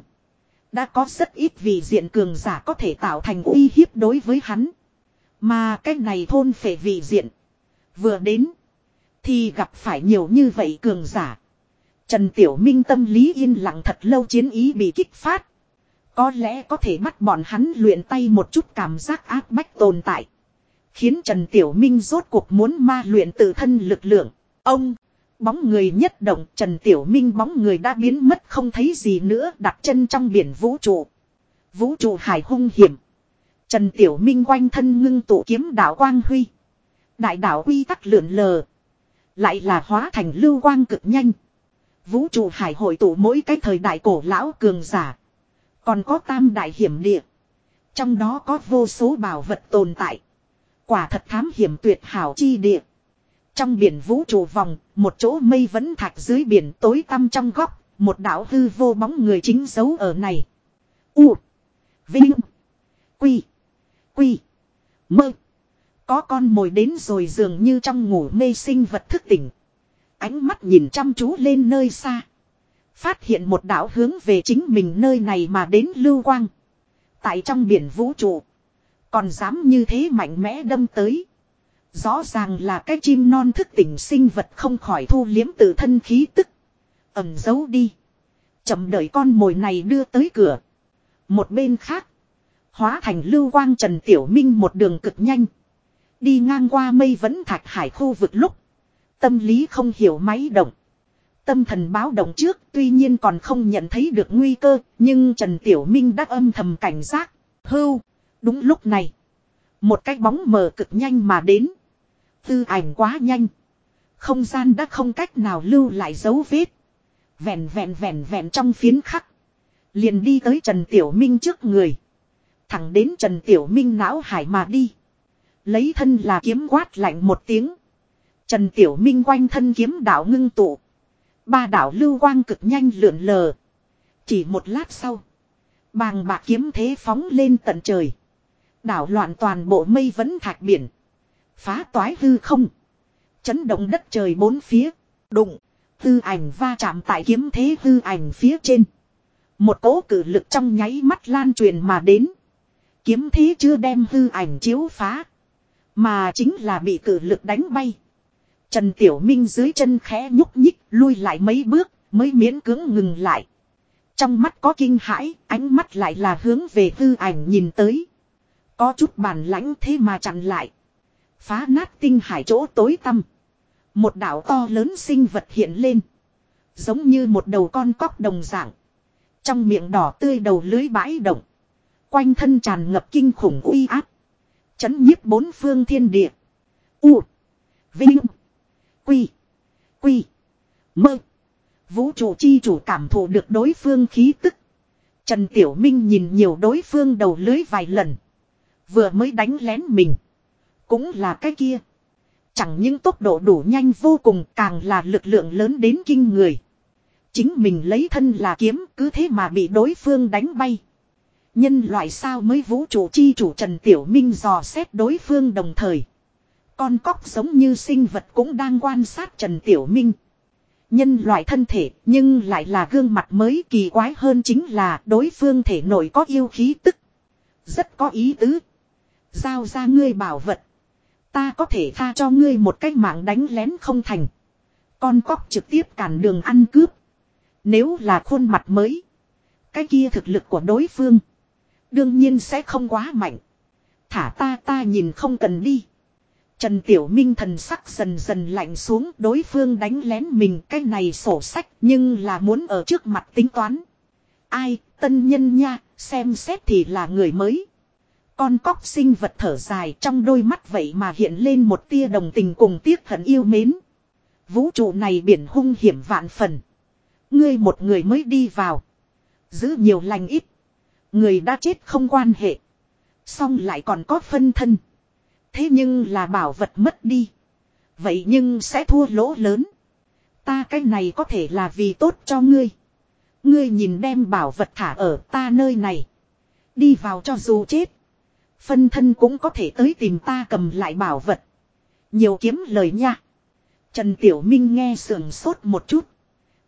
Đã có rất ít vị diện cường giả có thể tạo thành uy hiếp đối với hắn. Mà cái này thôn phệ vị diện. Vừa đến. Thì gặp phải nhiều như vậy cường giả. Trần Tiểu Minh tâm lý yên lặng thật lâu chiến ý bị kích phát. Có lẽ có thể bắt bọn hắn luyện tay một chút cảm giác áp bách tồn tại. Khiến Trần Tiểu Minh rốt cuộc muốn ma luyện tự thân lực lượng. Ông, bóng người nhất động, Trần Tiểu Minh bóng người đã biến mất không thấy gì nữa, đặt chân trong biển vũ trụ. Vũ trụ hải hung hiểm. Trần Tiểu Minh quanh thân ngưng tụ kiếm đạo quang huy. Đại đạo quy tắc lượn lờ. Lại là hóa thành lưu quang cực nhanh. Vũ trụ hải hội tụ mỗi cái thời đại cổ lão cường giả. Còn có tam đại hiểm địa. Trong đó có vô số bảo vật tồn tại. Quả thật thám hiểm tuyệt hảo chi địa. Trong biển vũ trụ vòng, một chỗ mây vẫn thạch dưới biển tối tăm trong góc, một đảo hư vô bóng người chính giấu ở này. U. Vinh. Quy. Quy. Mơ. Có con mồi đến rồi dường như trong ngủ mê sinh vật thức tỉnh. Ánh mắt nhìn chăm chú lên nơi xa. Phát hiện một đảo hướng về chính mình nơi này mà đến lưu quang. Tại trong biển vũ trụ. Còn dám như thế mạnh mẽ đâm tới. Rõ ràng là cái chim non thức tỉnh sinh vật không khỏi thu liếm tự thân khí tức. Ẩm giấu đi. Chậm đợi con mồi này đưa tới cửa. Một bên khác. Hóa thành lưu quang Trần Tiểu Minh một đường cực nhanh. Đi ngang qua mây vẫn thạch hải khu vực lúc. Tâm lý không hiểu máy động. Tâm thần báo động trước, tuy nhiên còn không nhận thấy được nguy cơ. Nhưng Trần Tiểu Minh đã âm thầm cảnh giác. Hưu. Đúng lúc này. Một cái bóng mờ cực nhanh mà đến. Tư ảnh quá nhanh. Không gian đã không cách nào lưu lại dấu vết. Vẹn vẹn vẹn vẹn trong phiến khắc. Liền đi tới Trần Tiểu Minh trước người. Thẳng đến Trần Tiểu Minh não hải mà đi. Lấy thân là kiếm quát lạnh một tiếng. Trần Tiểu Minh quanh thân kiếm đạo ngưng tụ. Ba đạo lưu quang cực nhanh lượn lờ. Chỉ một lát sau. Bàng bạc kiếm thế phóng lên tận trời. Đảo loạn toàn bộ mây vẫn thạch biển. Phá toái hư không. Chấn động đất trời bốn phía. Đụng. Hư ảnh va chạm tại kiếm thế hư ảnh phía trên. Một cỗ cử lực trong nháy mắt lan truyền mà đến. Kiếm thế chưa đem hư ảnh chiếu phá. Mà chính là bị cử lực đánh bay. Trần Tiểu Minh dưới chân khẽ nhúc nhích lui lại mấy bước mới miễn cưỡng ngừng lại. Trong mắt có kinh hãi, ánh mắt lại là hướng về hư ảnh nhìn tới. Có chút bản lãnh thế mà chặn lại. Phá nát tinh hải chỗ tối tăm. Một đảo to lớn sinh vật hiện lên. Giống như một đầu con cóc đồng dạng. Trong miệng đỏ tươi đầu lưới bãi động. Quanh thân tràn ngập kinh khủng uy áp. Chấn nhiếp bốn phương thiên địa. U. Vinh. Quy. Quy. Mơ. Vũ trụ chi chủ cảm thụ được đối phương khí tức. Trần Tiểu Minh nhìn nhiều đối phương đầu lưới vài lần. Vừa mới đánh lén mình. Cũng là cái kia. Chẳng những tốc độ đủ nhanh vô cùng, càng là lực lượng lớn đến kinh người. Chính mình lấy thân là kiếm, cứ thế mà bị đối phương đánh bay. Nhân loại sao mới vũ trụ chi chủ Trần Tiểu Minh dò xét đối phương đồng thời. Con cóc giống như sinh vật cũng đang quan sát Trần Tiểu Minh. Nhân loại thân thể, nhưng lại là gương mặt mới kỳ quái hơn chính là đối phương thể nội có yêu khí tức. Rất có ý tứ. Giao ra ngươi bảo vật. Ta có thể tha cho ngươi một cách mạng đánh lén không thành. Con cóc trực tiếp cản đường ăn cướp. Nếu là khuôn mặt mới. Cái kia thực lực của đối phương. Đương nhiên sẽ không quá mạnh. Thả ta ta nhìn không cần đi. Trần Tiểu Minh thần sắc dần dần lạnh xuống đối phương đánh lén mình cái này sổ sách nhưng là muốn ở trước mặt tính toán. Ai, tân nhân nha, xem xét thì là người mới. Con cóc sinh vật thở dài trong đôi mắt vậy mà hiện lên một tia đồng tình cùng tiếc hận yêu mến. Vũ trụ này biển hung hiểm vạn phần. Ngươi một người mới đi vào. Giữ nhiều lành ít. Người đã chết không quan hệ. Xong lại còn có phân thân. Thế nhưng là bảo vật mất đi. Vậy nhưng sẽ thua lỗ lớn. Ta cái này có thể là vì tốt cho ngươi. Ngươi nhìn đem bảo vật thả ở ta nơi này. Đi vào cho dù chết. Phân thân cũng có thể tới tìm ta cầm lại bảo vật. Nhiều kiếm lời nha. Trần Tiểu Minh nghe sườn sốt một chút.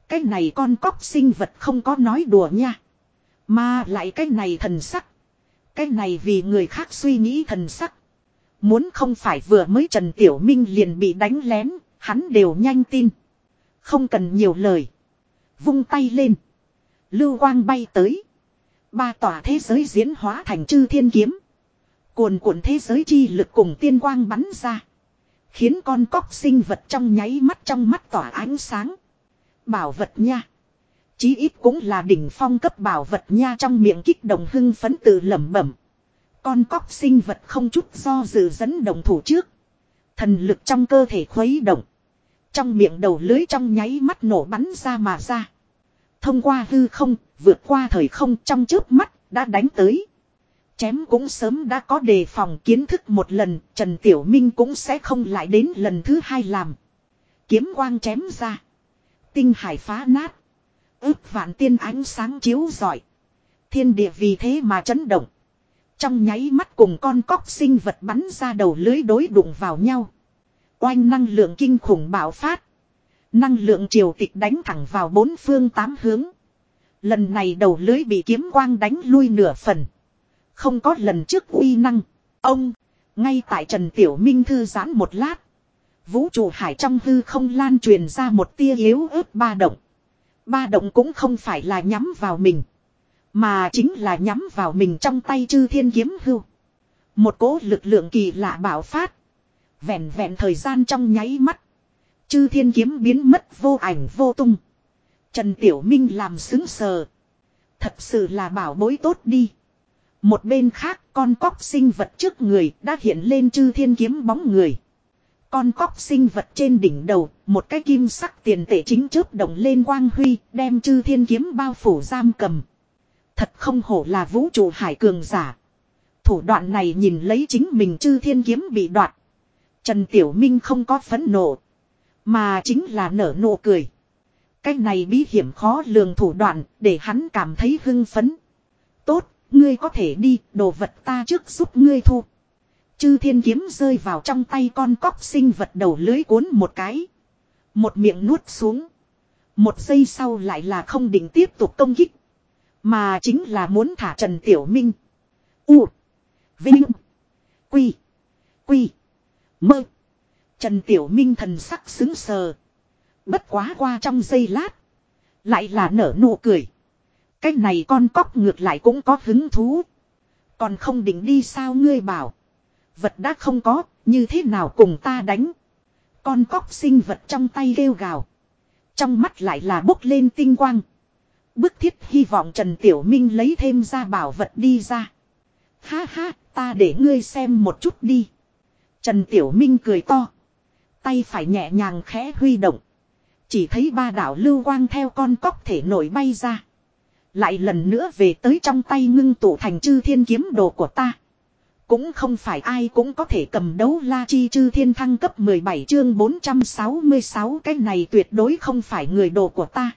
Cái này con cóc sinh vật không có nói đùa nha. Mà lại cái này thần sắc. Cái này vì người khác suy nghĩ thần sắc. Muốn không phải vừa mới Trần Tiểu Minh liền bị đánh lén, hắn đều nhanh tin. Không cần nhiều lời. Vung tay lên. Lưu quang bay tới. Ba tòa thế giới diễn hóa thành chư thiên kiếm. Cuồn cuộn thế giới chi lực cùng tiên quang bắn ra. Khiến con cóc sinh vật trong nháy mắt trong mắt tỏa ánh sáng. Bảo vật nha. Chí ít cũng là đỉnh phong cấp bảo vật nha trong miệng kích động hưng phấn tự lẩm bẩm. Con cóc sinh vật không chút do dự dẫn đồng thủ trước. Thần lực trong cơ thể khuấy động. Trong miệng đầu lưới trong nháy mắt nổ bắn ra mà ra. Thông qua hư không, vượt qua thời không trong trước mắt, đã đánh tới. Chém cũng sớm đã có đề phòng kiến thức một lần, Trần Tiểu Minh cũng sẽ không lại đến lần thứ hai làm. Kiếm quang chém ra. Tinh hải phá nát. Ước vạn tiên ánh sáng chiếu giỏi. Thiên địa vì thế mà chấn động. Trong nháy mắt cùng con cóc sinh vật bắn ra đầu lưới đối đụng vào nhau. Oanh năng lượng kinh khủng bạo phát. Năng lượng triều tịch đánh thẳng vào bốn phương tám hướng. Lần này đầu lưới bị kiếm quang đánh lui nửa phần. Không có lần trước uy năng. Ông, ngay tại Trần Tiểu Minh thư giãn một lát. Vũ trụ hải trong hư không lan truyền ra một tia yếu ớt ba động. Ba động cũng không phải là nhắm vào mình. Mà chính là nhắm vào mình trong tay chư thiên kiếm hưu. Một cỗ lực lượng kỳ lạ bảo phát. Vẹn vẹn thời gian trong nháy mắt. Chư thiên kiếm biến mất vô ảnh vô tung. Trần Tiểu Minh làm xứng sờ. Thật sự là bảo bối tốt đi. Một bên khác con cóc sinh vật trước người đã hiện lên chư thiên kiếm bóng người. Con cóc sinh vật trên đỉnh đầu, một cái kim sắc tiền tệ chính chớp động lên quang huy, đem chư thiên kiếm bao phủ giam cầm. Thật không hổ là vũ trụ hải cường giả. Thủ đoạn này nhìn lấy chính mình chư thiên kiếm bị đoạt. Trần Tiểu Minh không có phẫn nộ. Mà chính là nở nụ cười. Cái này bí hiểm khó lường thủ đoạn để hắn cảm thấy hưng phấn. Tốt, ngươi có thể đi, đồ vật ta trước giúp ngươi thu. Chư thiên kiếm rơi vào trong tay con cóc sinh vật đầu lưới cuốn một cái. Một miệng nuốt xuống. Một giây sau lại là không định tiếp tục công kích. Mà chính là muốn thả Trần Tiểu Minh. U. Vinh. Quy. Quy. Mơ. Trần Tiểu Minh thần sắc xứng sờ. Bất quá qua trong giây lát. Lại là nở nụ cười. Cái này con cóc ngược lại cũng có hứng thú. Còn không định đi sao ngươi bảo. Vật đã không có, như thế nào cùng ta đánh. Con cóc sinh vật trong tay kêu gào. Trong mắt lại là bốc lên tinh quang. Bức thiết hy vọng Trần Tiểu Minh lấy thêm ra bảo vật đi ra. Ha ha, ta để ngươi xem một chút đi. Trần Tiểu Minh cười to. Tay phải nhẹ nhàng khẽ huy động. Chỉ thấy ba đảo lưu quang theo con cóc thể nổi bay ra. Lại lần nữa về tới trong tay ngưng tụ thành chư thiên kiếm đồ của ta. Cũng không phải ai cũng có thể cầm đấu la chi chư thiên thăng cấp 17 chương 466 cái này tuyệt đối không phải người đồ của ta.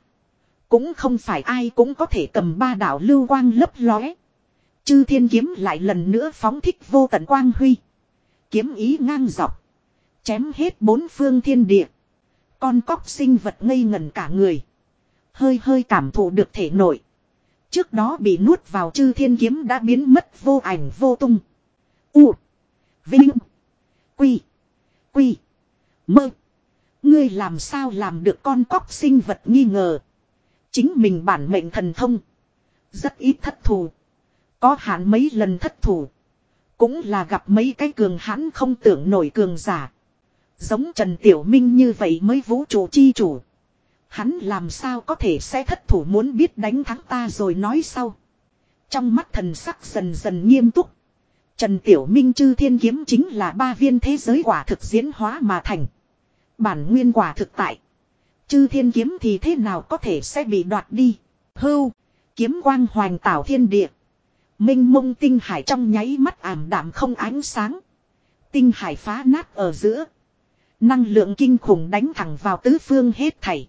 Cũng không phải ai cũng có thể cầm ba đảo lưu quang lấp lóe. Chư thiên kiếm lại lần nữa phóng thích vô tận quang huy. Kiếm ý ngang dọc. Chém hết bốn phương thiên địa. Con cóc sinh vật ngây ngẩn cả người. Hơi hơi cảm thụ được thể nội. Trước đó bị nuốt vào chư thiên kiếm đã biến mất vô ảnh vô tung. U. Vinh. Quy. Quy. Mơ. Ngươi làm sao làm được con cóc sinh vật nghi ngờ. Chính mình bản mệnh thần thông. Rất ít thất thủ. Có hạn mấy lần thất thủ. Cũng là gặp mấy cái cường hãn không tưởng nổi cường giả. Giống Trần Tiểu Minh như vậy mới vũ trụ chi chủ. Hắn làm sao có thể sẽ thất thủ muốn biết đánh thắng ta rồi nói sau. Trong mắt thần sắc dần dần nghiêm túc. Trần Tiểu Minh chư thiên kiếm chính là ba viên thế giới quả thực diễn hóa mà thành. Bản nguyên quả thực tại. Chư thiên kiếm thì thế nào có thể sẽ bị đoạt đi. Hưu. Kiếm quang hoành tảo thiên địa. Minh mông tinh hải trong nháy mắt ảm đạm không ánh sáng. Tinh hải phá nát ở giữa. Năng lượng kinh khủng đánh thẳng vào tứ phương hết thảy.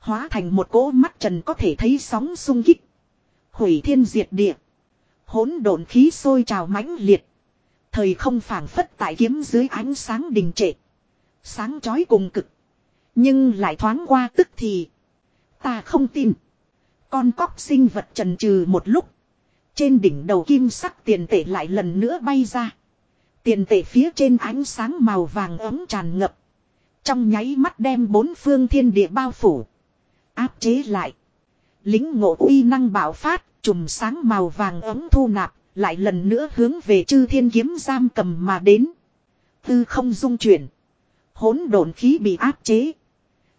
Hóa thành một cỗ mắt trần có thể thấy sóng sung kích. Hủy thiên diệt địa. hỗn độn khí sôi trào mãnh liệt. Thời không phảng phất tại kiếm dưới ánh sáng đình trệ. Sáng chói cùng cực. Nhưng lại thoáng qua tức thì. Ta không tin. Con cóc sinh vật trần trừ một lúc. Trên đỉnh đầu kim sắc tiền tệ lại lần nữa bay ra. Tiền tệ phía trên ánh sáng màu vàng ấm tràn ngập. Trong nháy mắt đem bốn phương thiên địa bao phủ. Áp chế lại. Lính ngộ uy năng bảo phát, chùm sáng màu vàng ấm thu nạp, lại lần nữa hướng về chư thiên kiếm giam cầm mà đến. Tư không dung chuyển. hỗn độn khí bị áp chế.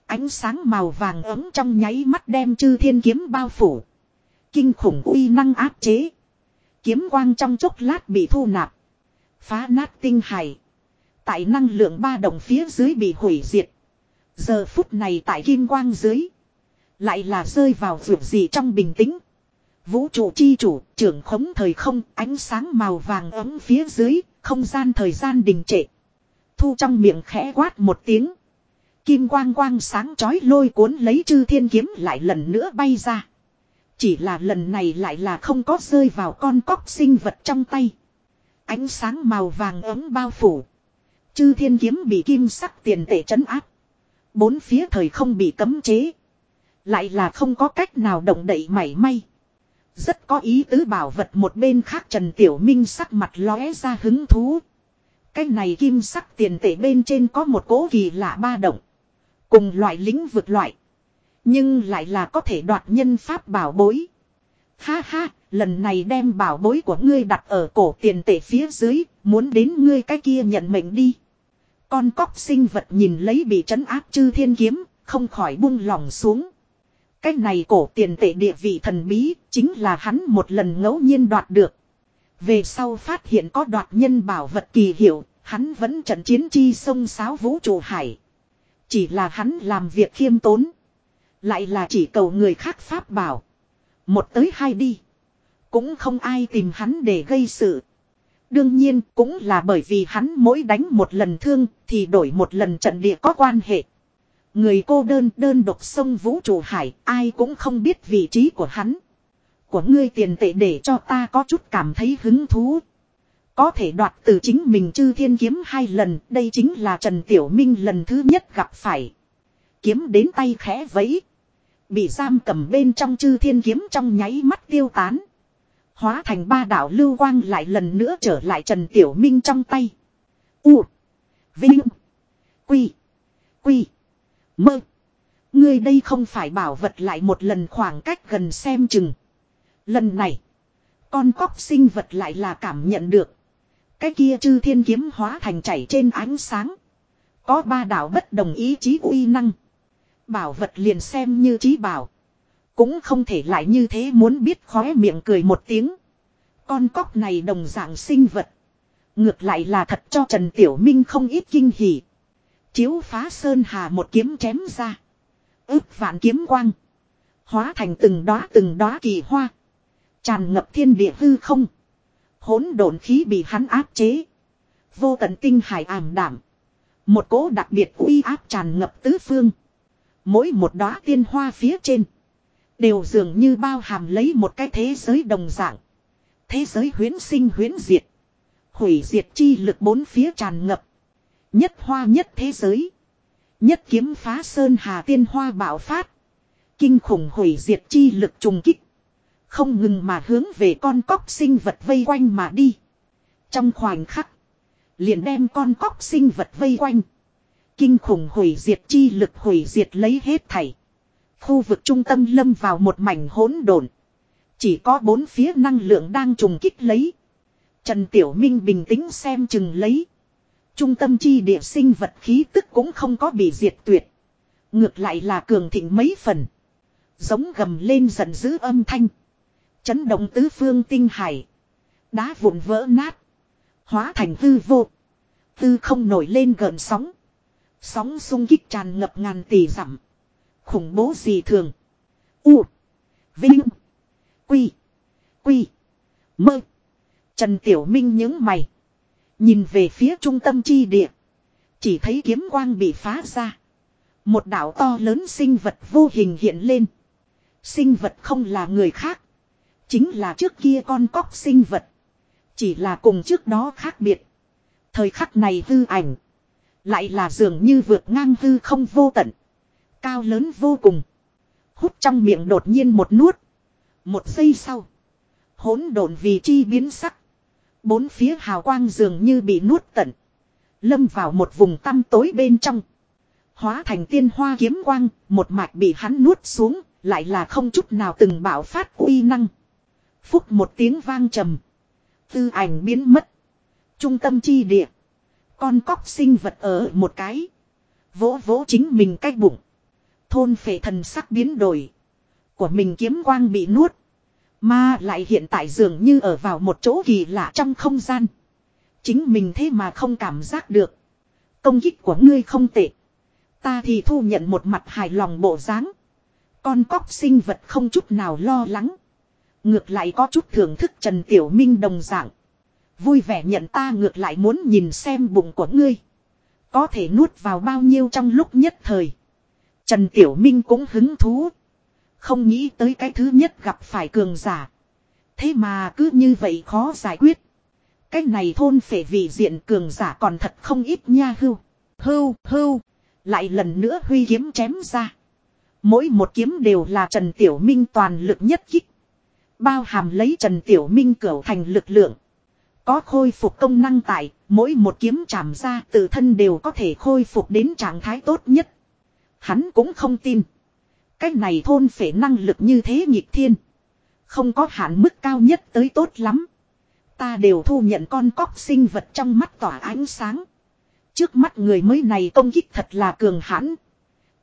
Ánh sáng màu vàng ấm trong nháy mắt đem chư thiên kiếm bao phủ. Kinh khủng uy năng áp chế. Kiếm quang trong chốc lát bị thu nạp. Phá nát tinh hải. Tại năng lượng ba đồng phía dưới bị hủy diệt. Giờ phút này tại kim quang dưới. Lại là rơi vào vượt gì trong bình tĩnh. Vũ trụ chi chủ, trưởng khống thời không, ánh sáng màu vàng ấm phía dưới, không gian thời gian đình trệ. Thu trong miệng khẽ quát một tiếng. Kim quang quang sáng chói lôi cuốn lấy chư thiên kiếm lại lần nữa bay ra. Chỉ là lần này lại là không có rơi vào con cóc sinh vật trong tay. Ánh sáng màu vàng ấm bao phủ. Chư thiên kiếm bị kim sắc tiền tệ trấn áp. Bốn phía thời không bị cấm chế. Lại là không có cách nào động đậy mảy may. Rất có ý tứ bảo vật một bên khác Trần Tiểu Minh sắc mặt lóe ra hứng thú. Cái này kim sắc tiền tệ bên trên có một cố kỳ lạ ba động. Cùng loại lĩnh vực loại. Nhưng lại là có thể đoạt nhân pháp bảo bối. Ha ha, lần này đem bảo bối của ngươi đặt ở cổ tiền tệ phía dưới, muốn đến ngươi cái kia nhận mệnh đi. Con cóc sinh vật nhìn lấy bị trấn áp chư thiên kiếm, không khỏi buông lòng xuống. Cái này cổ tiền tệ địa vị thần bí, chính là hắn một lần ngẫu nhiên đoạt được. Về sau phát hiện có đoạt nhân bảo vật kỳ hiệu, hắn vẫn trận chiến chi sông sáo vũ trụ hải. Chỉ là hắn làm việc khiêm tốn. Lại là chỉ cầu người khác pháp bảo. Một tới hai đi. Cũng không ai tìm hắn để gây sự. Đương nhiên cũng là bởi vì hắn mỗi đánh một lần thương thì đổi một lần trận địa có quan hệ. Người cô đơn đơn độc sông vũ trụ hải, ai cũng không biết vị trí của hắn. Của ngươi tiền tệ để cho ta có chút cảm thấy hứng thú. Có thể đoạt từ chính mình chư thiên kiếm hai lần, đây chính là Trần Tiểu Minh lần thứ nhất gặp phải. Kiếm đến tay khẽ vẫy. Bị giam cầm bên trong chư thiên kiếm trong nháy mắt tiêu tán. Hóa thành ba đạo lưu quang lại lần nữa trở lại Trần Tiểu Minh trong tay. U. Vinh. Quy. Quy. Mơ. Ngươi đây không phải bảo vật lại một lần khoảng cách gần xem chừng. Lần này. Con cóc sinh vật lại là cảm nhận được. Cái kia chư thiên kiếm hóa thành chảy trên ánh sáng. Có ba đạo bất đồng ý chí uy năng. Bảo vật liền xem như trí bảo. Cũng không thể lại như thế muốn biết khóe miệng cười một tiếng. Con cóc này đồng dạng sinh vật. Ngược lại là thật cho Trần Tiểu Minh không ít kinh hỉ. Chiếu phá sơn hà một kiếm chém ra. ước vạn kiếm quang. Hóa thành từng đóa từng đóa kỳ hoa. Tràn ngập thiên địa hư không. hỗn độn khí bị hắn áp chế. Vô tận tinh hải ảm đảm. Một cỗ đặc biệt uy áp tràn ngập tứ phương. Mỗi một đóa tiên hoa phía trên. Đều dường như bao hàm lấy một cái thế giới đồng dạng. Thế giới huyến sinh huyến diệt. Hủy diệt chi lực bốn phía tràn ngập. Nhất hoa nhất thế giới. Nhất kiếm phá sơn hà tiên hoa bạo phát. Kinh khủng hủy diệt chi lực trùng kích. Không ngừng mà hướng về con cóc sinh vật vây quanh mà đi. Trong khoảnh khắc. Liền đem con cóc sinh vật vây quanh. Kinh khủng hủy diệt chi lực hủy diệt lấy hết thảy. Khu vực trung tâm lâm vào một mảnh hỗn độn. Chỉ có bốn phía năng lượng đang trùng kích lấy. Trần Tiểu Minh bình tĩnh xem chừng lấy. Trung tâm chi địa sinh vật khí tức cũng không có bị diệt tuyệt. Ngược lại là cường thịnh mấy phần. Giống gầm lên giận dữ âm thanh. Chấn động tứ phương tinh hải. Đá vụn vỡ nát. Hóa thành hư vô. Tư không nổi lên gợn sóng. Sóng sung kích tràn ngập ngàn tỷ dặm. Khủng bố gì thường. U. Vinh. Quy. Quy. Mơ. Trần Tiểu Minh những mày. Nhìn về phía trung tâm chi địa. Chỉ thấy kiếm quang bị phá ra. Một đảo to lớn sinh vật vô hình hiện lên. Sinh vật không là người khác. Chính là trước kia con cóc sinh vật. Chỉ là cùng trước đó khác biệt. Thời khắc này hư ảnh. Lại là dường như vượt ngang hư không vô tận. Cao lớn vô cùng. Hút trong miệng đột nhiên một nuốt. Một giây sau. hỗn độn vì chi biến sắc. Bốn phía hào quang dường như bị nuốt tận. Lâm vào một vùng tăm tối bên trong. Hóa thành tiên hoa kiếm quang, một mạch bị hắn nuốt xuống, lại là không chút nào từng bảo phát uy năng. Phúc một tiếng vang trầm. Tư ảnh biến mất. Trung tâm chi địa. Con cóc sinh vật ở một cái. Vỗ vỗ chính mình cách bụng. Thôn phệ thần sắc biến đổi. Của mình kiếm quang bị nuốt. Mà lại hiện tại dường như ở vào một chỗ kỳ lạ trong không gian. Chính mình thế mà không cảm giác được. Công kích của ngươi không tệ. Ta thì thu nhận một mặt hài lòng bộ dáng. Con cóc sinh vật không chút nào lo lắng. Ngược lại có chút thưởng thức Trần Tiểu Minh đồng dạng. Vui vẻ nhận ta ngược lại muốn nhìn xem bụng của ngươi. Có thể nuốt vào bao nhiêu trong lúc nhất thời. Trần Tiểu Minh cũng hứng thú. Không nghĩ tới cái thứ nhất gặp phải cường giả. Thế mà cứ như vậy khó giải quyết. Cái này thôn phể vì diện cường giả còn thật không ít nha hưu. Hưu, hưu. Lại lần nữa huy kiếm chém ra. Mỗi một kiếm đều là Trần Tiểu Minh toàn lực nhất kích. Bao hàm lấy Trần Tiểu Minh cửu thành lực lượng. Có khôi phục công năng tại, mỗi một kiếm chạm ra tự thân đều có thể khôi phục đến trạng thái tốt nhất. Hắn cũng không tin. Cái này thôn phệ năng lực như thế nhịp thiên. Không có hạn mức cao nhất tới tốt lắm. Ta đều thu nhận con cóc sinh vật trong mắt tỏa ánh sáng. Trước mắt người mới này công kích thật là cường hãn.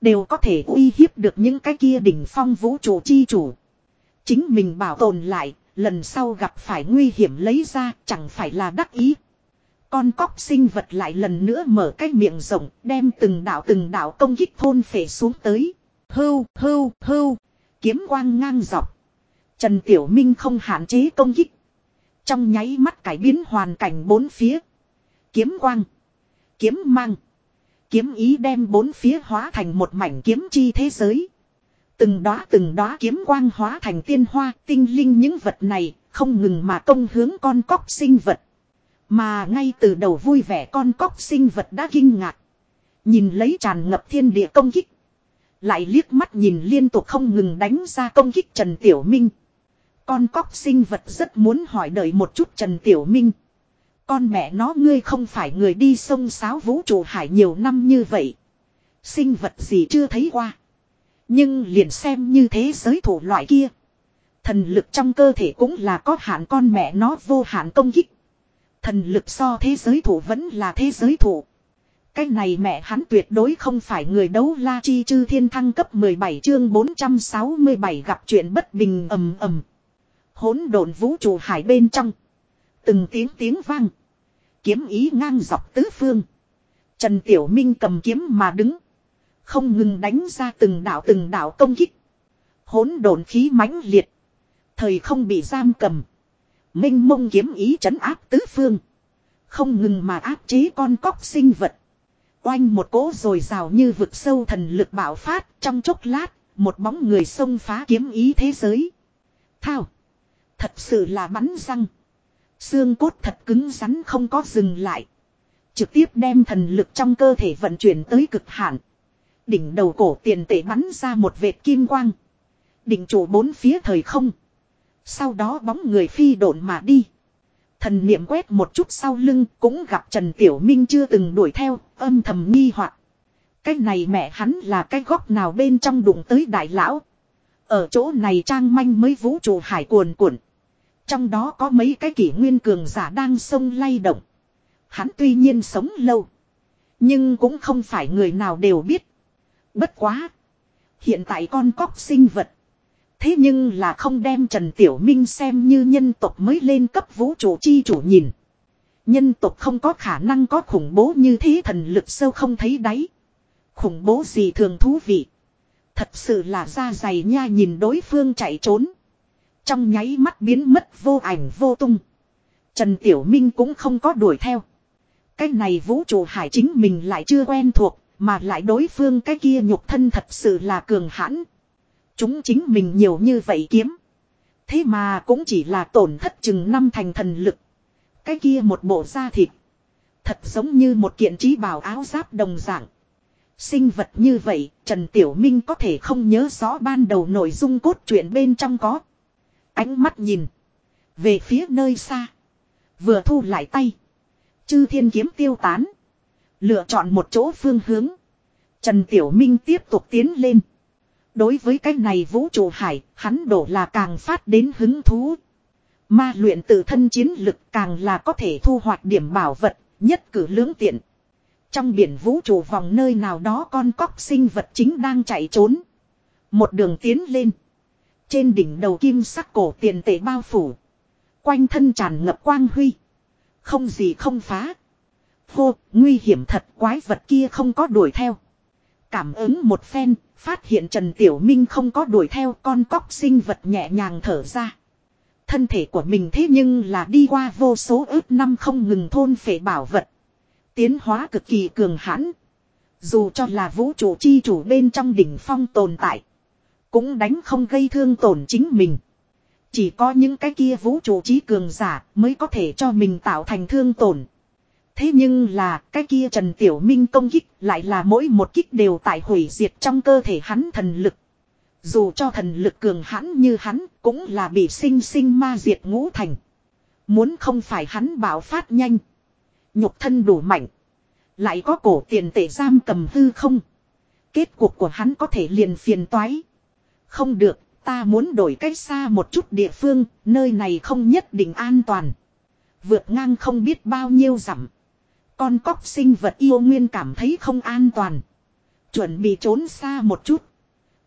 Đều có thể uy hiếp được những cái kia đỉnh phong vũ trụ chi chủ. Chính mình bảo tồn lại, lần sau gặp phải nguy hiểm lấy ra chẳng phải là đắc ý. Con cóc sinh vật lại lần nữa mở cái miệng rộng đem từng đạo từng đạo công kích thôn phệ xuống tới. Hưu, hưu, hưu, kiếm quang ngang dọc. Trần Tiểu Minh không hạn chế công kích. Trong nháy mắt cải biến hoàn cảnh bốn phía. Kiếm quang. Kiếm mang. Kiếm ý đem bốn phía hóa thành một mảnh kiếm chi thế giới. Từng đóa từng đóa kiếm quang hóa thành tiên hoa, tinh linh những vật này, không ngừng mà công hướng con cóc sinh vật. Mà ngay từ đầu vui vẻ con cóc sinh vật đã kinh ngạc. Nhìn lấy tràn ngập thiên địa công kích. Lại liếc mắt nhìn liên tục không ngừng đánh ra công kích Trần Tiểu Minh. Con cóc sinh vật rất muốn hỏi đợi một chút Trần Tiểu Minh. Con mẹ nó ngươi không phải người đi sông sáo vũ trụ hải nhiều năm như vậy. Sinh vật gì chưa thấy qua. Nhưng liền xem như thế giới thủ loại kia. Thần lực trong cơ thể cũng là có hạn con mẹ nó vô hạn công kích. Thần lực so thế giới thủ vẫn là thế giới thủ. Cái này mẹ hắn tuyệt đối không phải người đấu la chi chư thiên thăng cấp 17 chương 467 gặp chuyện bất bình ầm ầm. Hỗn độn vũ trụ hải bên trong. Từng tiếng tiếng vang. Kiếm ý ngang dọc tứ phương. Trần Tiểu Minh cầm kiếm mà đứng. Không ngừng đánh ra từng đạo từng đạo công kích. Hỗn độn khí mãnh liệt. Thời không bị giam cầm. Minh mông kiếm ý trấn áp tứ phương. Không ngừng mà áp chế con cóc sinh vật. Oanh một cỗ rồi rào như vực sâu thần lực bạo phát, trong chốc lát. Một bóng người xông phá kiếm ý thế giới. Thao. Thật sự là bắn răng. Xương cốt thật cứng rắn không có dừng lại. Trực tiếp đem thần lực trong cơ thể vận chuyển tới cực hạn. Đỉnh đầu cổ tiền tệ bắn ra một vệt kim quang. Đỉnh chủ bốn phía thời không. Sau đó bóng người phi độn mà đi. Thần niệm quét một chút sau lưng cũng gặp Trần Tiểu Minh chưa từng đuổi theo, âm thầm nghi hoặc. Cái này mẹ hắn là cái góc nào bên trong đụng tới đại lão. Ở chỗ này trang manh mới vũ trụ hải cuồn cuộn. Trong đó có mấy cái kỷ nguyên cường giả đang sông lay động. Hắn tuy nhiên sống lâu. Nhưng cũng không phải người nào đều biết. Bất quá. Hiện tại con cóc sinh vật. Thế nhưng là không đem Trần Tiểu Minh xem như nhân tộc mới lên cấp vũ trụ chi chủ nhìn. Nhân tộc không có khả năng có khủng bố như thế thần lực sâu không thấy đáy. Khủng bố gì thường thú vị. Thật sự là da dày nha nhìn đối phương chạy trốn. Trong nháy mắt biến mất vô ảnh vô tung. Trần Tiểu Minh cũng không có đuổi theo. Cái này vũ trụ hải chính mình lại chưa quen thuộc, mà lại đối phương cái kia nhục thân thật sự là cường hãn. Chúng chính mình nhiều như vậy kiếm. Thế mà cũng chỉ là tổn thất chừng năm thành thần lực. Cái kia một bộ da thịt. Thật giống như một kiện trí bào áo giáp đồng dạng. Sinh vật như vậy, Trần Tiểu Minh có thể không nhớ rõ ban đầu nội dung cốt truyện bên trong có. Ánh mắt nhìn. Về phía nơi xa. Vừa thu lại tay. Chư thiên kiếm tiêu tán. Lựa chọn một chỗ phương hướng. Trần Tiểu Minh tiếp tục tiến lên. Đối với cái này vũ trụ hải, hắn đổ là càng phát đến hứng thú. Ma luyện tự thân chiến lực càng là có thể thu hoạch điểm bảo vật, nhất cử lưỡng tiện. Trong biển vũ trụ vòng nơi nào đó con cóc sinh vật chính đang chạy trốn. Một đường tiến lên. Trên đỉnh đầu kim sắc cổ tiền tệ bao phủ. Quanh thân tràn ngập quang huy. Không gì không phá. Hô, nguy hiểm thật quái vật kia không có đuổi theo. Cảm ứng một phen, phát hiện Trần Tiểu Minh không có đuổi theo con cóc sinh vật nhẹ nhàng thở ra. Thân thể của mình thế nhưng là đi qua vô số ước năm không ngừng thôn phệ bảo vật. Tiến hóa cực kỳ cường hãn. Dù cho là vũ trụ chi chủ bên trong đỉnh phong tồn tại. Cũng đánh không gây thương tổn chính mình. Chỉ có những cái kia vũ trụ trí cường giả mới có thể cho mình tạo thành thương tổn. Thế nhưng là cái kia Trần Tiểu Minh công kích lại là mỗi một kích đều tại hủy diệt trong cơ thể hắn thần lực. Dù cho thần lực cường hãn như hắn cũng là bị sinh sinh ma diệt ngũ thành. Muốn không phải hắn bảo phát nhanh. Nhục thân đủ mạnh. Lại có cổ tiền tệ giam cầm hư không. Kết cuộc của hắn có thể liền phiền toái. Không được, ta muốn đổi cách xa một chút địa phương, nơi này không nhất định an toàn. Vượt ngang không biết bao nhiêu dặm. Con cóc sinh vật yêu nguyên cảm thấy không an toàn. Chuẩn bị trốn xa một chút.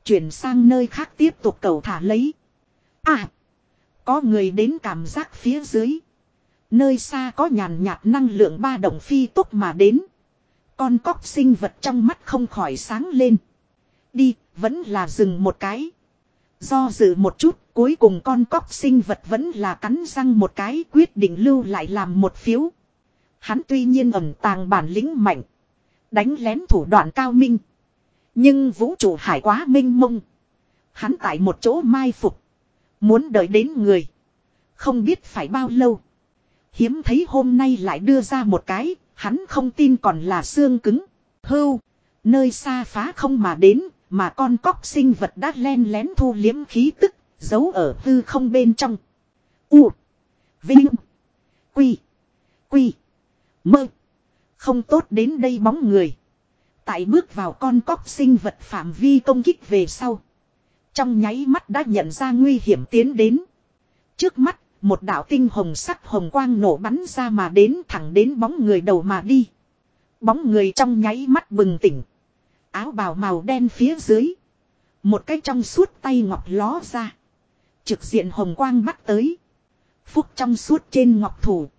Chuyển sang nơi khác tiếp tục cầu thả lấy. À! Có người đến cảm giác phía dưới. Nơi xa có nhàn nhạt năng lượng ba động phi tốc mà đến. Con cóc sinh vật trong mắt không khỏi sáng lên. Đi, vẫn là dừng một cái. Do dự một chút, cuối cùng con cóc sinh vật vẫn là cắn răng một cái quyết định lưu lại làm một phiếu. Hắn tuy nhiên ẩn tàng bản lĩnh mạnh. Đánh lén thủ đoạn cao minh. Nhưng vũ trụ hải quá minh mông. Hắn tại một chỗ mai phục. Muốn đợi đến người. Không biết phải bao lâu. Hiếm thấy hôm nay lại đưa ra một cái. Hắn không tin còn là xương cứng. Hưu. Nơi xa phá không mà đến. Mà con cóc sinh vật đã len lén thu liếm khí tức. Giấu ở hư không bên trong. U. Vinh. Quy. Quy. Mơ. Không tốt đến đây bóng người. Tại bước vào con cóc sinh vật phạm vi công kích về sau. Trong nháy mắt đã nhận ra nguy hiểm tiến đến. Trước mắt, một đạo tinh hồng sắc hồng quang nổ bắn ra mà đến thẳng đến bóng người đầu mà đi. Bóng người trong nháy mắt bừng tỉnh. Áo bào màu đen phía dưới. Một cái trong suốt tay ngọc ló ra. Trực diện hồng quang bắt tới. Phúc trong suốt trên ngọc thủ.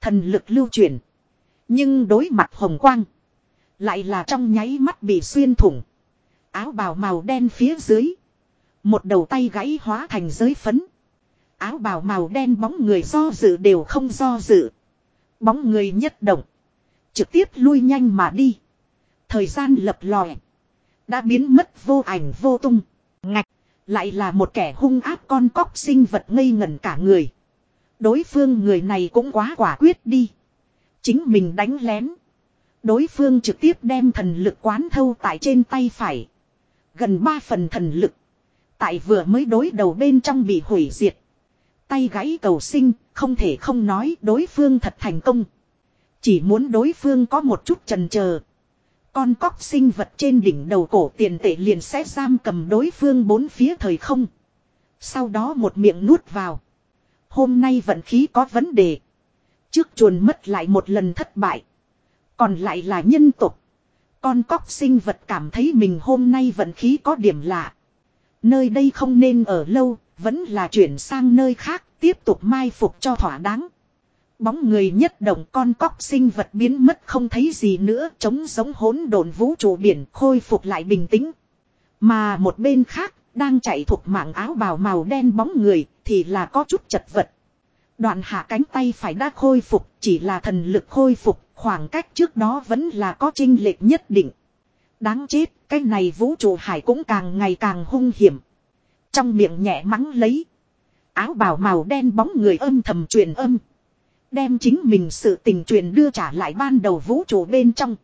Thần lực lưu chuyển. Nhưng đối mặt hồng quang. Lại là trong nháy mắt bị xuyên thủng. Áo bào màu đen phía dưới. Một đầu tay gãy hóa thành giới phấn. Áo bào màu đen bóng người do dự đều không do dự. Bóng người nhất động. Trực tiếp lui nhanh mà đi. Thời gian lập lòe. Đã biến mất vô ảnh vô tung. Ngạch. Lại là một kẻ hung áp con cóc sinh vật ngây ngẩn cả người. Đối phương người này cũng quá quả quyết đi. Chính mình đánh lén. Đối phương trực tiếp đem thần lực quán thâu tại trên tay phải. Gần 3 phần thần lực. Tại vừa mới đối đầu bên trong bị hủy diệt. Tay gãy cầu sinh, không thể không nói đối phương thật thành công. Chỉ muốn đối phương có một chút trần chờ Con cóc sinh vật trên đỉnh đầu cổ tiền tệ liền sẽ giam cầm đối phương bốn phía thời không. Sau đó một miệng nuốt vào. Hôm nay vận khí có vấn đề. Trước chuồn mất lại một lần thất bại. Còn lại là nhân tục. Con cóc sinh vật cảm thấy mình hôm nay vận khí có điểm lạ. Nơi đây không nên ở lâu, vẫn là chuyển sang nơi khác, tiếp tục mai phục cho thỏa đáng. Bóng người nhất động con cóc sinh vật biến mất không thấy gì nữa, chống giống hỗn độn vũ trụ biển khôi phục lại bình tĩnh. Mà một bên khác, đang chạy thuộc mạng áo bào màu đen bóng người, thì là có chút chật vật. Đoạn hạ cánh tay phải đã khôi phục, chỉ là thần lực khôi phục, khoảng cách trước đó vẫn là có trinh lệch nhất định. Đáng chết, cái này vũ trụ hải cũng càng ngày càng hung hiểm. Trong miệng nhẹ mắng lấy. Áo bào màu đen bóng người âm thầm truyền âm. Đem chính mình sự tình truyền đưa trả lại ban đầu vũ trụ bên trong.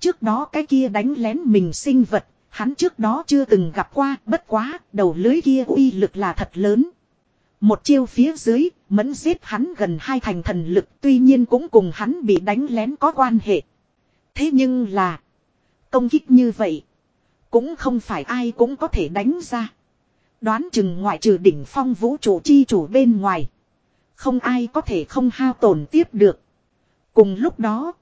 Trước đó cái kia đánh lén mình sinh vật, hắn trước đó chưa từng gặp qua, bất quá, đầu lưới kia uy lực là thật lớn. Một chiêu phía dưới, mẫn giết hắn gần hai thành thần lực tuy nhiên cũng cùng hắn bị đánh lén có quan hệ. Thế nhưng là, công kích như vậy, cũng không phải ai cũng có thể đánh ra. Đoán chừng ngoại trừ đỉnh phong vũ trụ chi chủ bên ngoài. Không ai có thể không hao tổn tiếp được. Cùng lúc đó,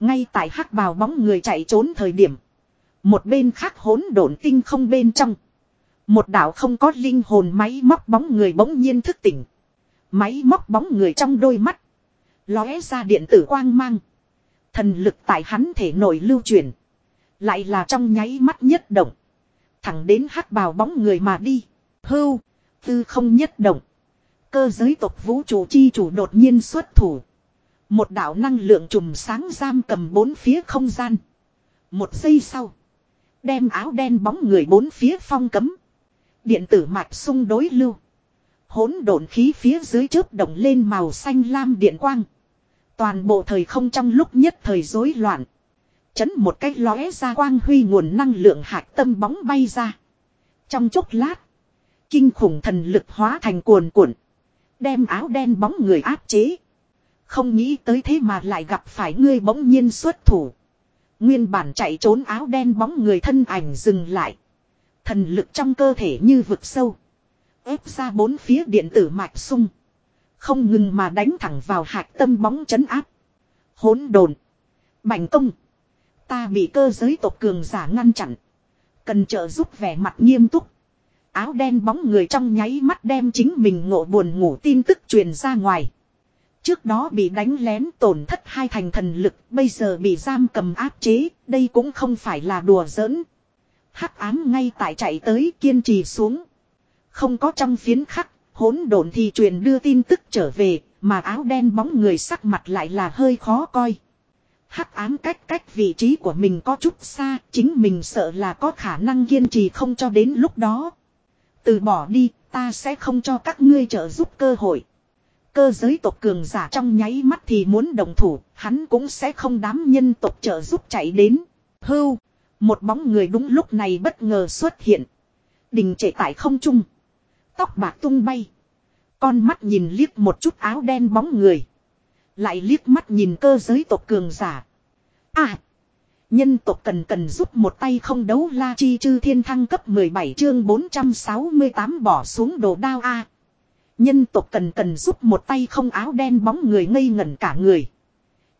ngay tại hắc bào bóng người chạy trốn thời điểm. Một bên khác hỗn độn tinh không bên trong. Một đảo không có linh hồn máy móc bóng người bỗng nhiên thức tỉnh. Máy móc bóng người trong đôi mắt. Lóe ra điện tử quang mang. Thần lực tại hắn thể nội lưu chuyển. Lại là trong nháy mắt nhất động. Thẳng đến hắc bào bóng người mà đi. Hưu. Tư không nhất động. Cơ giới tộc vũ trụ chi chủ đột nhiên xuất thủ. Một đạo năng lượng trùm sáng giam cầm bốn phía không gian. Một giây sau. Đem áo đen bóng người bốn phía phong cấm. Điện tử mạch xung đối lưu. Hỗn độn khí phía dưới chớp động lên màu xanh lam điện quang. Toàn bộ thời không trong lúc nhất thời rối loạn. Chấn một cách lóe ra quang huy nguồn năng lượng hạt tâm bóng bay ra. Trong chốc lát. Kinh khủng thần lực hóa thành cuồn cuộn. Đem áo đen bóng người áp chế. Không nghĩ tới thế mà lại gặp phải ngươi bỗng nhiên xuất thủ. Nguyên bản chạy trốn áo đen bóng người thân ảnh dừng lại. Thần lực trong cơ thể như vực sâu. ép ra bốn phía điện tử mạch sung. Không ngừng mà đánh thẳng vào hạt tâm bóng chấn áp. Hỗn đồn. Bành công. Ta bị cơ giới tộc cường giả ngăn chặn. Cần trợ giúp vẻ mặt nghiêm túc. Áo đen bóng người trong nháy mắt đem chính mình ngộ buồn ngủ tin tức truyền ra ngoài. Trước đó bị đánh lén tổn thất hai thành thần lực, bây giờ bị giam cầm áp chế, đây cũng không phải là đùa giỡn. Hắc ám ngay tại chạy tới kiên trì xuống. Không có trong phiến khắc, hỗn độn thì truyền đưa tin tức trở về, mà áo đen bóng người sắc mặt lại là hơi khó coi. Hắc ám cách cách vị trí của mình có chút xa, chính mình sợ là có khả năng kiên trì không cho đến lúc đó. Từ bỏ đi, ta sẽ không cho các ngươi trợ giúp cơ hội. Cơ giới tộc cường giả trong nháy mắt thì muốn đồng thủ, hắn cũng sẽ không đám nhân tộc trợ giúp chạy đến. Hưu, một bóng người đúng lúc này bất ngờ xuất hiện. Đình trệ tại không trung. Tóc bạc tung bay. Con mắt nhìn liếc một chút áo đen bóng người. Lại liếc mắt nhìn cơ giới tộc cường giả. À! Nhân tộc cần cần giúp một tay không đấu la chi chư thiên thăng cấp 17 chương 468 bỏ xuống đồ đao A. Nhân tộc cần cần giúp một tay không áo đen bóng người ngây ngẩn cả người.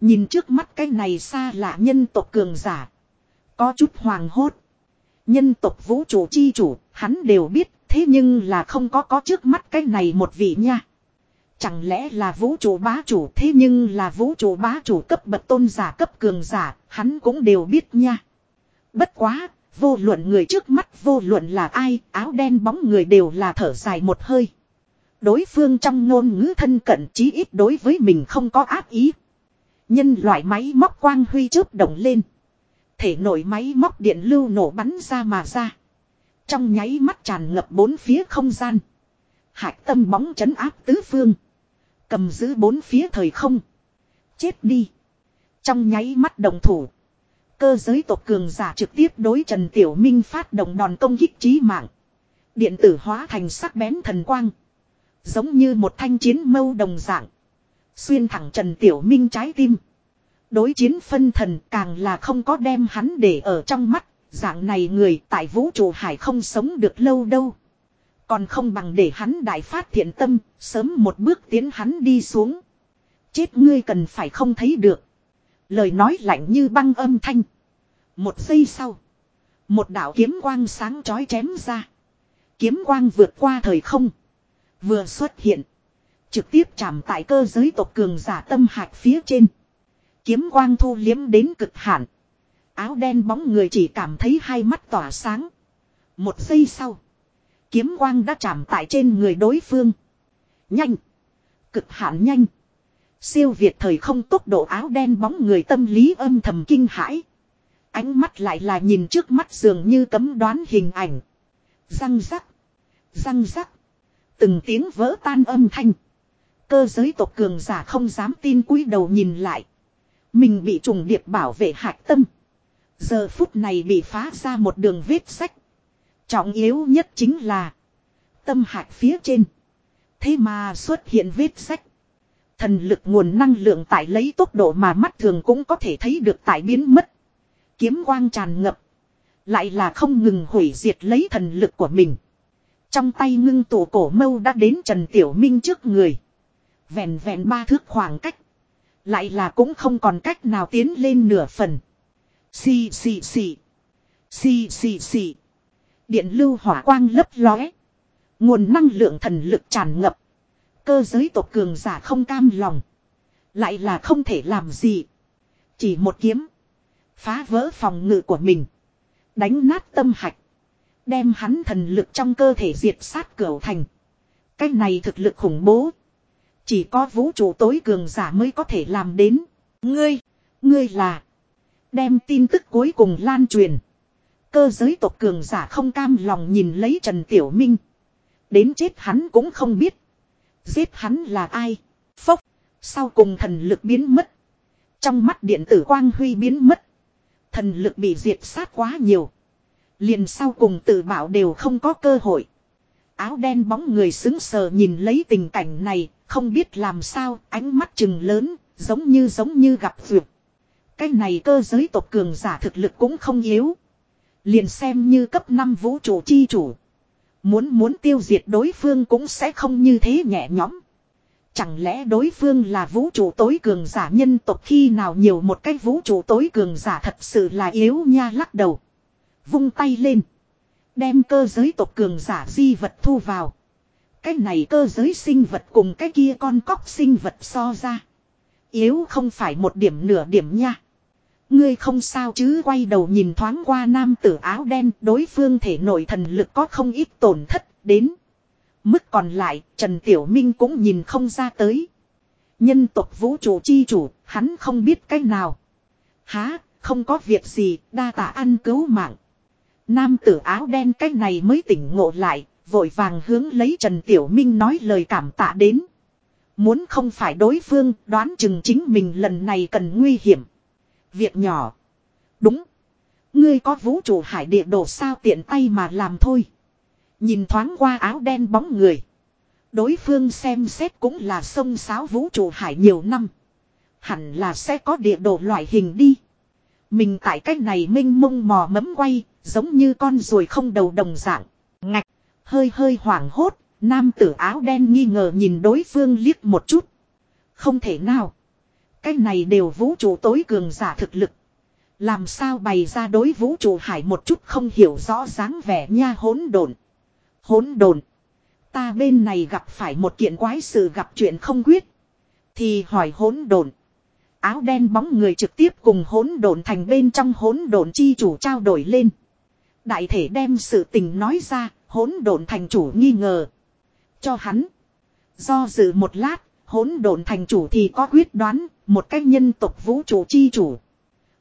Nhìn trước mắt cái này xa lạ nhân tộc cường giả. Có chút hoàng hốt. Nhân tộc vũ trụ chi chủ, hắn đều biết, thế nhưng là không có có trước mắt cái này một vị nha. Chẳng lẽ là vũ trụ bá chủ thế nhưng là vũ trụ bá chủ cấp bậc tôn giả cấp cường giả, hắn cũng đều biết nha. Bất quá, vô luận người trước mắt vô luận là ai, áo đen bóng người đều là thở dài một hơi. Đối phương trong ngôn ngữ thân cận chí ít đối với mình không có áp ý. Nhân loại máy móc quang huy chớp động lên. Thể nổi máy móc điện lưu nổ bắn ra mà ra. Trong nháy mắt tràn ngập bốn phía không gian. Hạch tâm bóng chấn áp tứ phương. Cầm giữ bốn phía thời không. Chết đi. Trong nháy mắt đồng thủ. Cơ giới tộc cường giả trực tiếp đối Trần Tiểu Minh phát động đòn công kích trí mạng. Điện tử hóa thành sắc bén thần quang. Giống như một thanh chiến mâu đồng dạng. Xuyên thẳng Trần Tiểu Minh trái tim. Đối chiến phân thần càng là không có đem hắn để ở trong mắt. Dạng này người tại vũ trụ hải không sống được lâu đâu. Còn không bằng để hắn đại phát thiện tâm, sớm một bước tiến hắn đi xuống. Chết ngươi cần phải không thấy được. Lời nói lạnh như băng âm thanh. Một giây sau. Một đạo kiếm quang sáng chói chém ra. Kiếm quang vượt qua thời không. Vừa xuất hiện. Trực tiếp chạm tại cơ giới tộc cường giả tâm hạch phía trên. Kiếm quang thu liếm đến cực hạn. Áo đen bóng người chỉ cảm thấy hai mắt tỏa sáng. Một giây sau. Kiếm quang đã chạm tại trên người đối phương. Nhanh. Cực hạn nhanh. Siêu việt thời không tốc độ áo đen bóng người tâm lý âm thầm kinh hãi. Ánh mắt lại là nhìn trước mắt dường như cấm đoán hình ảnh. Răng rắc. Răng rắc. Từng tiếng vỡ tan âm thanh. Cơ giới tộc cường giả không dám tin cúi đầu nhìn lại. Mình bị trùng điệp bảo vệ hạch tâm. Giờ phút này bị phá ra một đường vết sách. Trọng yếu nhất chính là. Tâm hạch phía trên. Thế mà xuất hiện vết sách. Thần lực nguồn năng lượng tại lấy tốc độ mà mắt thường cũng có thể thấy được tại biến mất. Kiếm quang tràn ngập. Lại là không ngừng hủy diệt lấy thần lực của mình. Trong tay ngưng tụ cổ mâu đã đến Trần Tiểu Minh trước người. Vẹn vẹn ba thước khoảng cách. Lại là cũng không còn cách nào tiến lên nửa phần. Xì xì xì. Xì xì xì. Điện lưu hỏa quang lấp lóe. Nguồn năng lượng thần lực tràn ngập. Cơ giới tộc cường giả không cam lòng. Lại là không thể làm gì. Chỉ một kiếm. Phá vỡ phòng ngự của mình. Đánh nát tâm hạch. Đem hắn thần lực trong cơ thể diệt sát cửa thành. cách này thực lực khủng bố. Chỉ có vũ trụ tối cường giả mới có thể làm đến. Ngươi, ngươi là. Đem tin tức cuối cùng lan truyền. Cơ giới tộc cường giả không cam lòng nhìn lấy Trần Tiểu Minh. Đến chết hắn cũng không biết. Giết hắn là ai. Phốc. Sau cùng thần lực biến mất. Trong mắt điện tử quang huy biến mất. Thần lực bị diệt sát quá nhiều. Liền sau cùng tự bảo đều không có cơ hội. Áo đen bóng người xứng sờ nhìn lấy tình cảnh này, không biết làm sao, ánh mắt chừng lớn, giống như giống như gặp vượt. Cái này cơ giới tộc cường giả thực lực cũng không yếu. Liền xem như cấp 5 vũ trụ chi chủ. Muốn muốn tiêu diệt đối phương cũng sẽ không như thế nhẹ nhõm. Chẳng lẽ đối phương là vũ trụ tối cường giả nhân tộc khi nào nhiều một cái vũ trụ tối cường giả thật sự là yếu nha lắc đầu. Vung tay lên. Đem cơ giới tộc cường giả di vật thu vào. Cái này cơ giới sinh vật cùng cái kia con cóc sinh vật so ra. Yếu không phải một điểm nửa điểm nha. Ngươi không sao chứ quay đầu nhìn thoáng qua nam tử áo đen, đối phương thể nội thần lực có không ít tổn thất, đến. Mức còn lại, Trần Tiểu Minh cũng nhìn không ra tới. Nhân tộc vũ trụ chi chủ, hắn không biết cách nào. Há, không có việc gì, đa tạ ăn cứu mạng. Nam tử áo đen cách này mới tỉnh ngộ lại vội vàng hướng lấy Trần Tiểu Minh nói lời cảm tạ đến. Muốn không phải đối phương đoán chừng chính mình lần này cần nguy hiểm. Việc nhỏ. Đúng. Ngươi có vũ trụ hải địa đồ sao tiện tay mà làm thôi. Nhìn thoáng qua áo đen bóng người. Đối phương xem xét cũng là sông sáo vũ trụ hải nhiều năm. Hẳn là sẽ có địa đồ loại hình đi. Mình tại cách này minh mông mò mẫm quay, giống như con ruồi không đầu đồng dạng. Ngạch, hơi hơi hoảng hốt, nam tử áo đen nghi ngờ nhìn đối phương liếc một chút. Không thể nào. Cái này đều vũ trụ tối cường giả thực lực. Làm sao bày ra đối vũ trụ hải một chút không hiểu rõ dáng vẻ nha hỗn độn. Hỗn độn. Ta bên này gặp phải một kiện quái sự gặp chuyện không quyết. Thì hỏi hỗn độn. Áo đen bóng người trực tiếp cùng hỗn độn thành bên trong hỗn độn chi chủ trao đổi lên. Đại thể đem sự tình nói ra, hỗn độn thành chủ nghi ngờ. Cho hắn. Do dự một lát, hỗn độn thành chủ thì có quyết đoán, một cách nhân tộc vũ trụ chi chủ.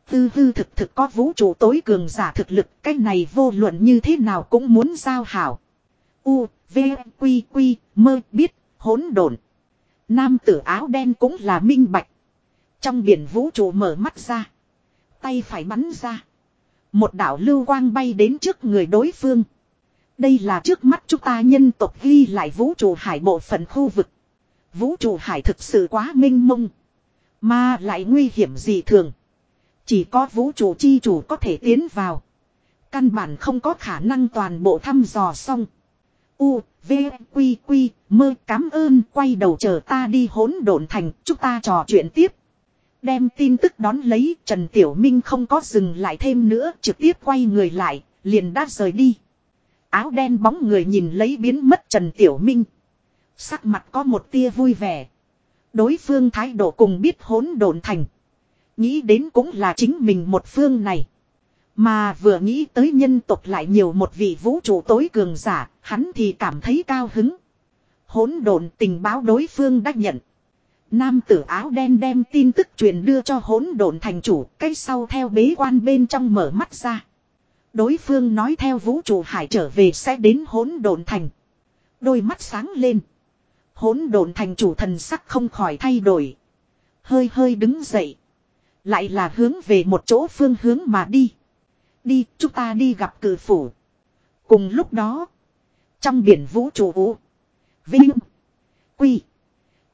Tư hư thực thực có vũ trụ tối cường giả thực lực, cái này vô luận như thế nào cũng muốn giao hảo. U, V, Quy, Quy, mơ, biết, hỗn độn. Nam tử áo đen cũng là minh bạch. Trong biển vũ trụ mở mắt ra. Tay phải bắn ra. Một đạo lưu quang bay đến trước người đối phương. Đây là trước mắt chúng ta nhân tộc ghi lại vũ trụ hải bộ phận khu vực. Vũ trụ hải thực sự quá minh mông. Mà lại nguy hiểm gì thường. Chỉ có vũ trụ chi chủ có thể tiến vào. Căn bản không có khả năng toàn bộ thăm dò xong. U, V, Quy, Quy, mơ cảm ơn quay đầu chờ ta đi hỗn độn thành, chúng ta trò chuyện tiếp. Đem tin tức đón lấy, Trần Tiểu Minh không có dừng lại thêm nữa, trực tiếp quay người lại, liền đã rời đi. Áo đen bóng người nhìn lấy biến mất Trần Tiểu Minh. Sắc mặt có một tia vui vẻ. Đối phương thái độ cùng biết hỗn độn thành. Nghĩ đến cũng là chính mình một phương này. Mà vừa nghĩ tới nhân tộc lại nhiều một vị vũ trụ tối cường giả, hắn thì cảm thấy cao hứng. Hỗn độn tình báo đối phương đã nhận. Nam tử áo đen đem tin tức truyền đưa cho hỗn độn thành chủ, cái sau theo bế quan bên trong mở mắt ra. Đối phương nói theo vũ trụ hải trở về sẽ đến hỗn độn thành. Đôi mắt sáng lên. Hỗn độn thành chủ thần sắc không khỏi thay đổi. Hơi hơi đứng dậy. Lại là hướng về một chỗ phương hướng mà đi. Đi, chúng ta đi gặp cử phủ. Cùng lúc đó. Trong biển vũ trụ. Vinh. Quy.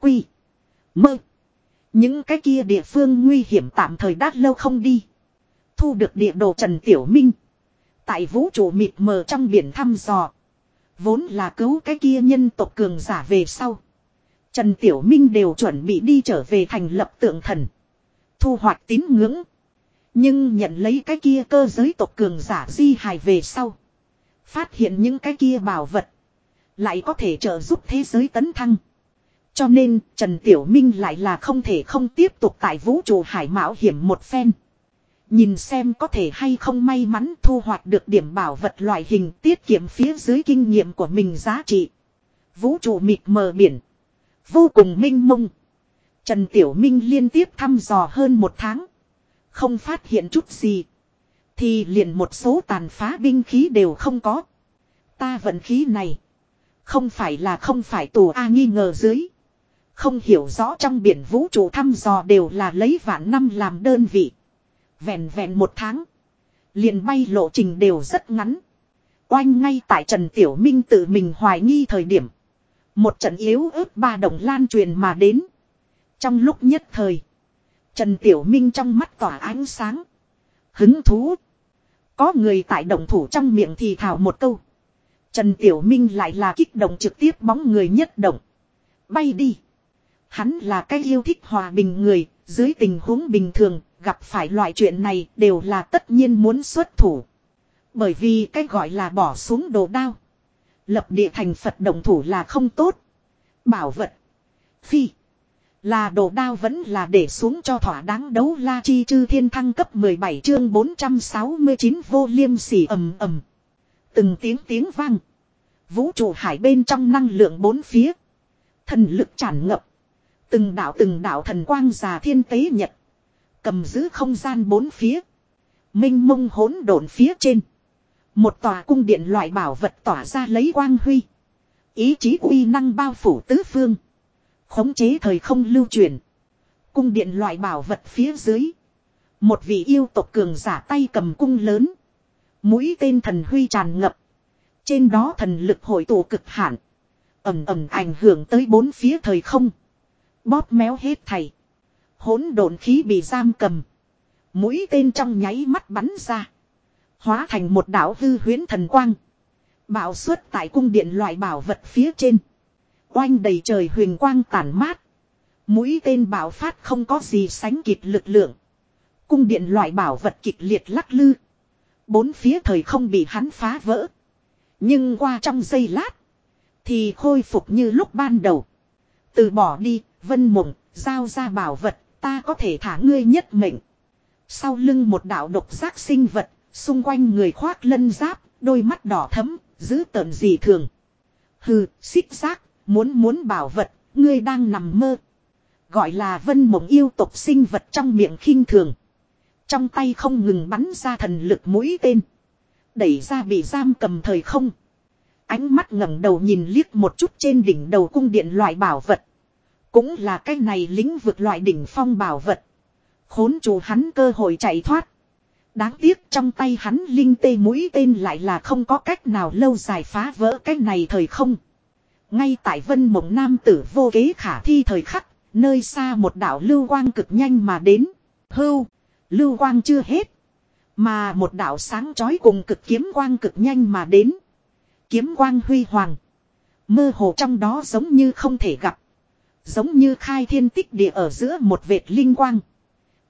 Quy. Mơ. Những cái kia địa phương nguy hiểm tạm thời đát lâu không đi. Thu được địa đồ Trần Tiểu Minh. Tại vũ trụ mịt mờ trong biển thăm dò. Vốn là cứu cái kia nhân tộc cường giả về sau. Trần Tiểu Minh đều chuẩn bị đi trở về thành lập tượng thần. Thu hoạch tín ngưỡng. Nhưng nhận lấy cái kia cơ giới tộc cường giả di hài về sau. Phát hiện những cái kia bảo vật. Lại có thể trợ giúp thế giới tấn thăng. Cho nên Trần Tiểu Minh lại là không thể không tiếp tục tại vũ trụ hải mạo hiểm một phen. Nhìn xem có thể hay không may mắn thu hoạch được điểm bảo vật loại hình tiết kiệm phía dưới kinh nghiệm của mình giá trị. Vũ trụ mịt mờ biển. Vô cùng minh mông. Trần Tiểu Minh liên tiếp thăm dò hơn một tháng. Không phát hiện chút gì. Thì liền một số tàn phá binh khí đều không có. Ta vận khí này. Không phải là không phải tù A nghi ngờ dưới. Không hiểu rõ trong biển vũ trụ thăm dò đều là lấy vạn năm làm đơn vị. Vẹn vẹn một tháng. Liền bay lộ trình đều rất ngắn. Oanh ngay tại Trần Tiểu Minh tự mình hoài nghi thời điểm. Một trận yếu ớt ba đồng lan truyền mà đến. Trong lúc nhất thời. Trần Tiểu Minh trong mắt tỏa ánh sáng. Hứng thú. Có người tại động thủ trong miệng thì thảo một câu. Trần Tiểu Minh lại là kích động trực tiếp bóng người nhất động. Bay đi. Hắn là cái yêu thích hòa bình người, dưới tình huống bình thường, gặp phải loại chuyện này đều là tất nhiên muốn xuất thủ. Bởi vì cái gọi là bỏ xuống đồ đao. Lập địa thành Phật đồng thủ là không tốt. Bảo vật. Phi. Là đồ đao vẫn là để xuống cho thỏa đáng đấu la chi chư thiên thăng cấp 17 chương 469 vô liêm sỉ ầm ầm. Từng tiếng tiếng vang. Vũ trụ hải bên trong năng lượng bốn phía. Thần lực tràn ngập. Từng đạo từng đạo thần quang già thiên tế nhật. Cầm giữ không gian bốn phía. Minh mông hỗn độn phía trên. Một tòa cung điện loại bảo vật tỏa ra lấy quang huy. Ý chí uy năng bao phủ tứ phương. Khống chế thời không lưu truyền. Cung điện loại bảo vật phía dưới. Một vị yêu tộc cường giả tay cầm cung lớn. Mũi tên thần huy tràn ngập. Trên đó thần lực hội tụ cực hạn. ầm ầm ảnh hưởng tới bốn phía thời không. Bóp méo hết thầy. Hỗn độn khí bị giam cầm. Mũi tên trong nháy mắt bắn ra. Hóa thành một đảo hư huyến thần quang. Bạo xuất tại cung điện loại bảo vật phía trên. Oanh đầy trời huyền quang tản mát. Mũi tên bảo phát không có gì sánh kịp lực lượng. Cung điện loại bảo vật kịch liệt lắc lư. Bốn phía thời không bị hắn phá vỡ. Nhưng qua trong giây lát. Thì khôi phục như lúc ban đầu. Từ bỏ đi, vân mộng, giao ra bảo vật, ta có thể thả ngươi nhất mệnh. Sau lưng một đạo độc giác sinh vật, xung quanh người khoác lân giáp, đôi mắt đỏ thấm, giữ tợn gì thường. Hừ, xích giác, muốn muốn bảo vật, ngươi đang nằm mơ. Gọi là vân mộng yêu tộc sinh vật trong miệng khinh thường. Trong tay không ngừng bắn ra thần lực mũi tên. Đẩy ra bị giam cầm thời không. Ánh mắt ngẩng đầu nhìn liếc một chút trên đỉnh đầu cung điện loại bảo vật. Cũng là cái này lĩnh vực loại đỉnh phong bảo vật. Khốn chủ hắn cơ hội chạy thoát. Đáng tiếc trong tay hắn linh tê mũi tên lại là không có cách nào lâu dài phá vỡ cái này thời không. Ngay tại vân mộng nam tử vô kế khả thi thời khắc, nơi xa một đảo lưu quang cực nhanh mà đến. Hưu, lưu quang chưa hết. Mà một đảo sáng chói cùng cực kiếm quang cực nhanh mà đến. Kiếm quang huy hoàng. Mơ hồ trong đó giống như không thể gặp. Giống như khai thiên tích địa ở giữa một vệt linh quang.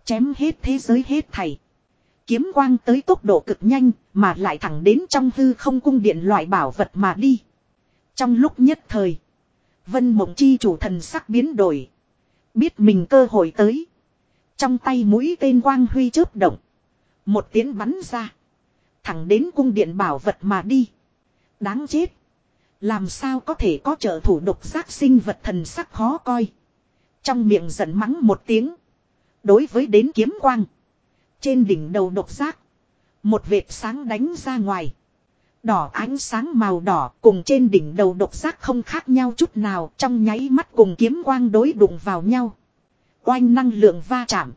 Chém hết thế giới hết thảy. Kiếm quang tới tốc độ cực nhanh, mà lại thẳng đến trong hư không cung điện loại bảo vật mà đi. Trong lúc nhất thời. Vân mộng chi chủ thần sắc biến đổi. Biết mình cơ hội tới. Trong tay mũi tên quang huy chớp động. Một tiếng bắn ra. Thẳng đến cung điện bảo vật mà đi. Đáng chết. Làm sao có thể có trợ thủ độc giác sinh vật thần sắc khó coi. Trong miệng giận mắng một tiếng. Đối với đến kiếm quang. Trên đỉnh đầu độc giác. Một vệt sáng đánh ra ngoài. Đỏ ánh sáng màu đỏ cùng trên đỉnh đầu độc giác không khác nhau chút nào trong nháy mắt cùng kiếm quang đối đụng vào nhau. Oanh năng lượng va chạm.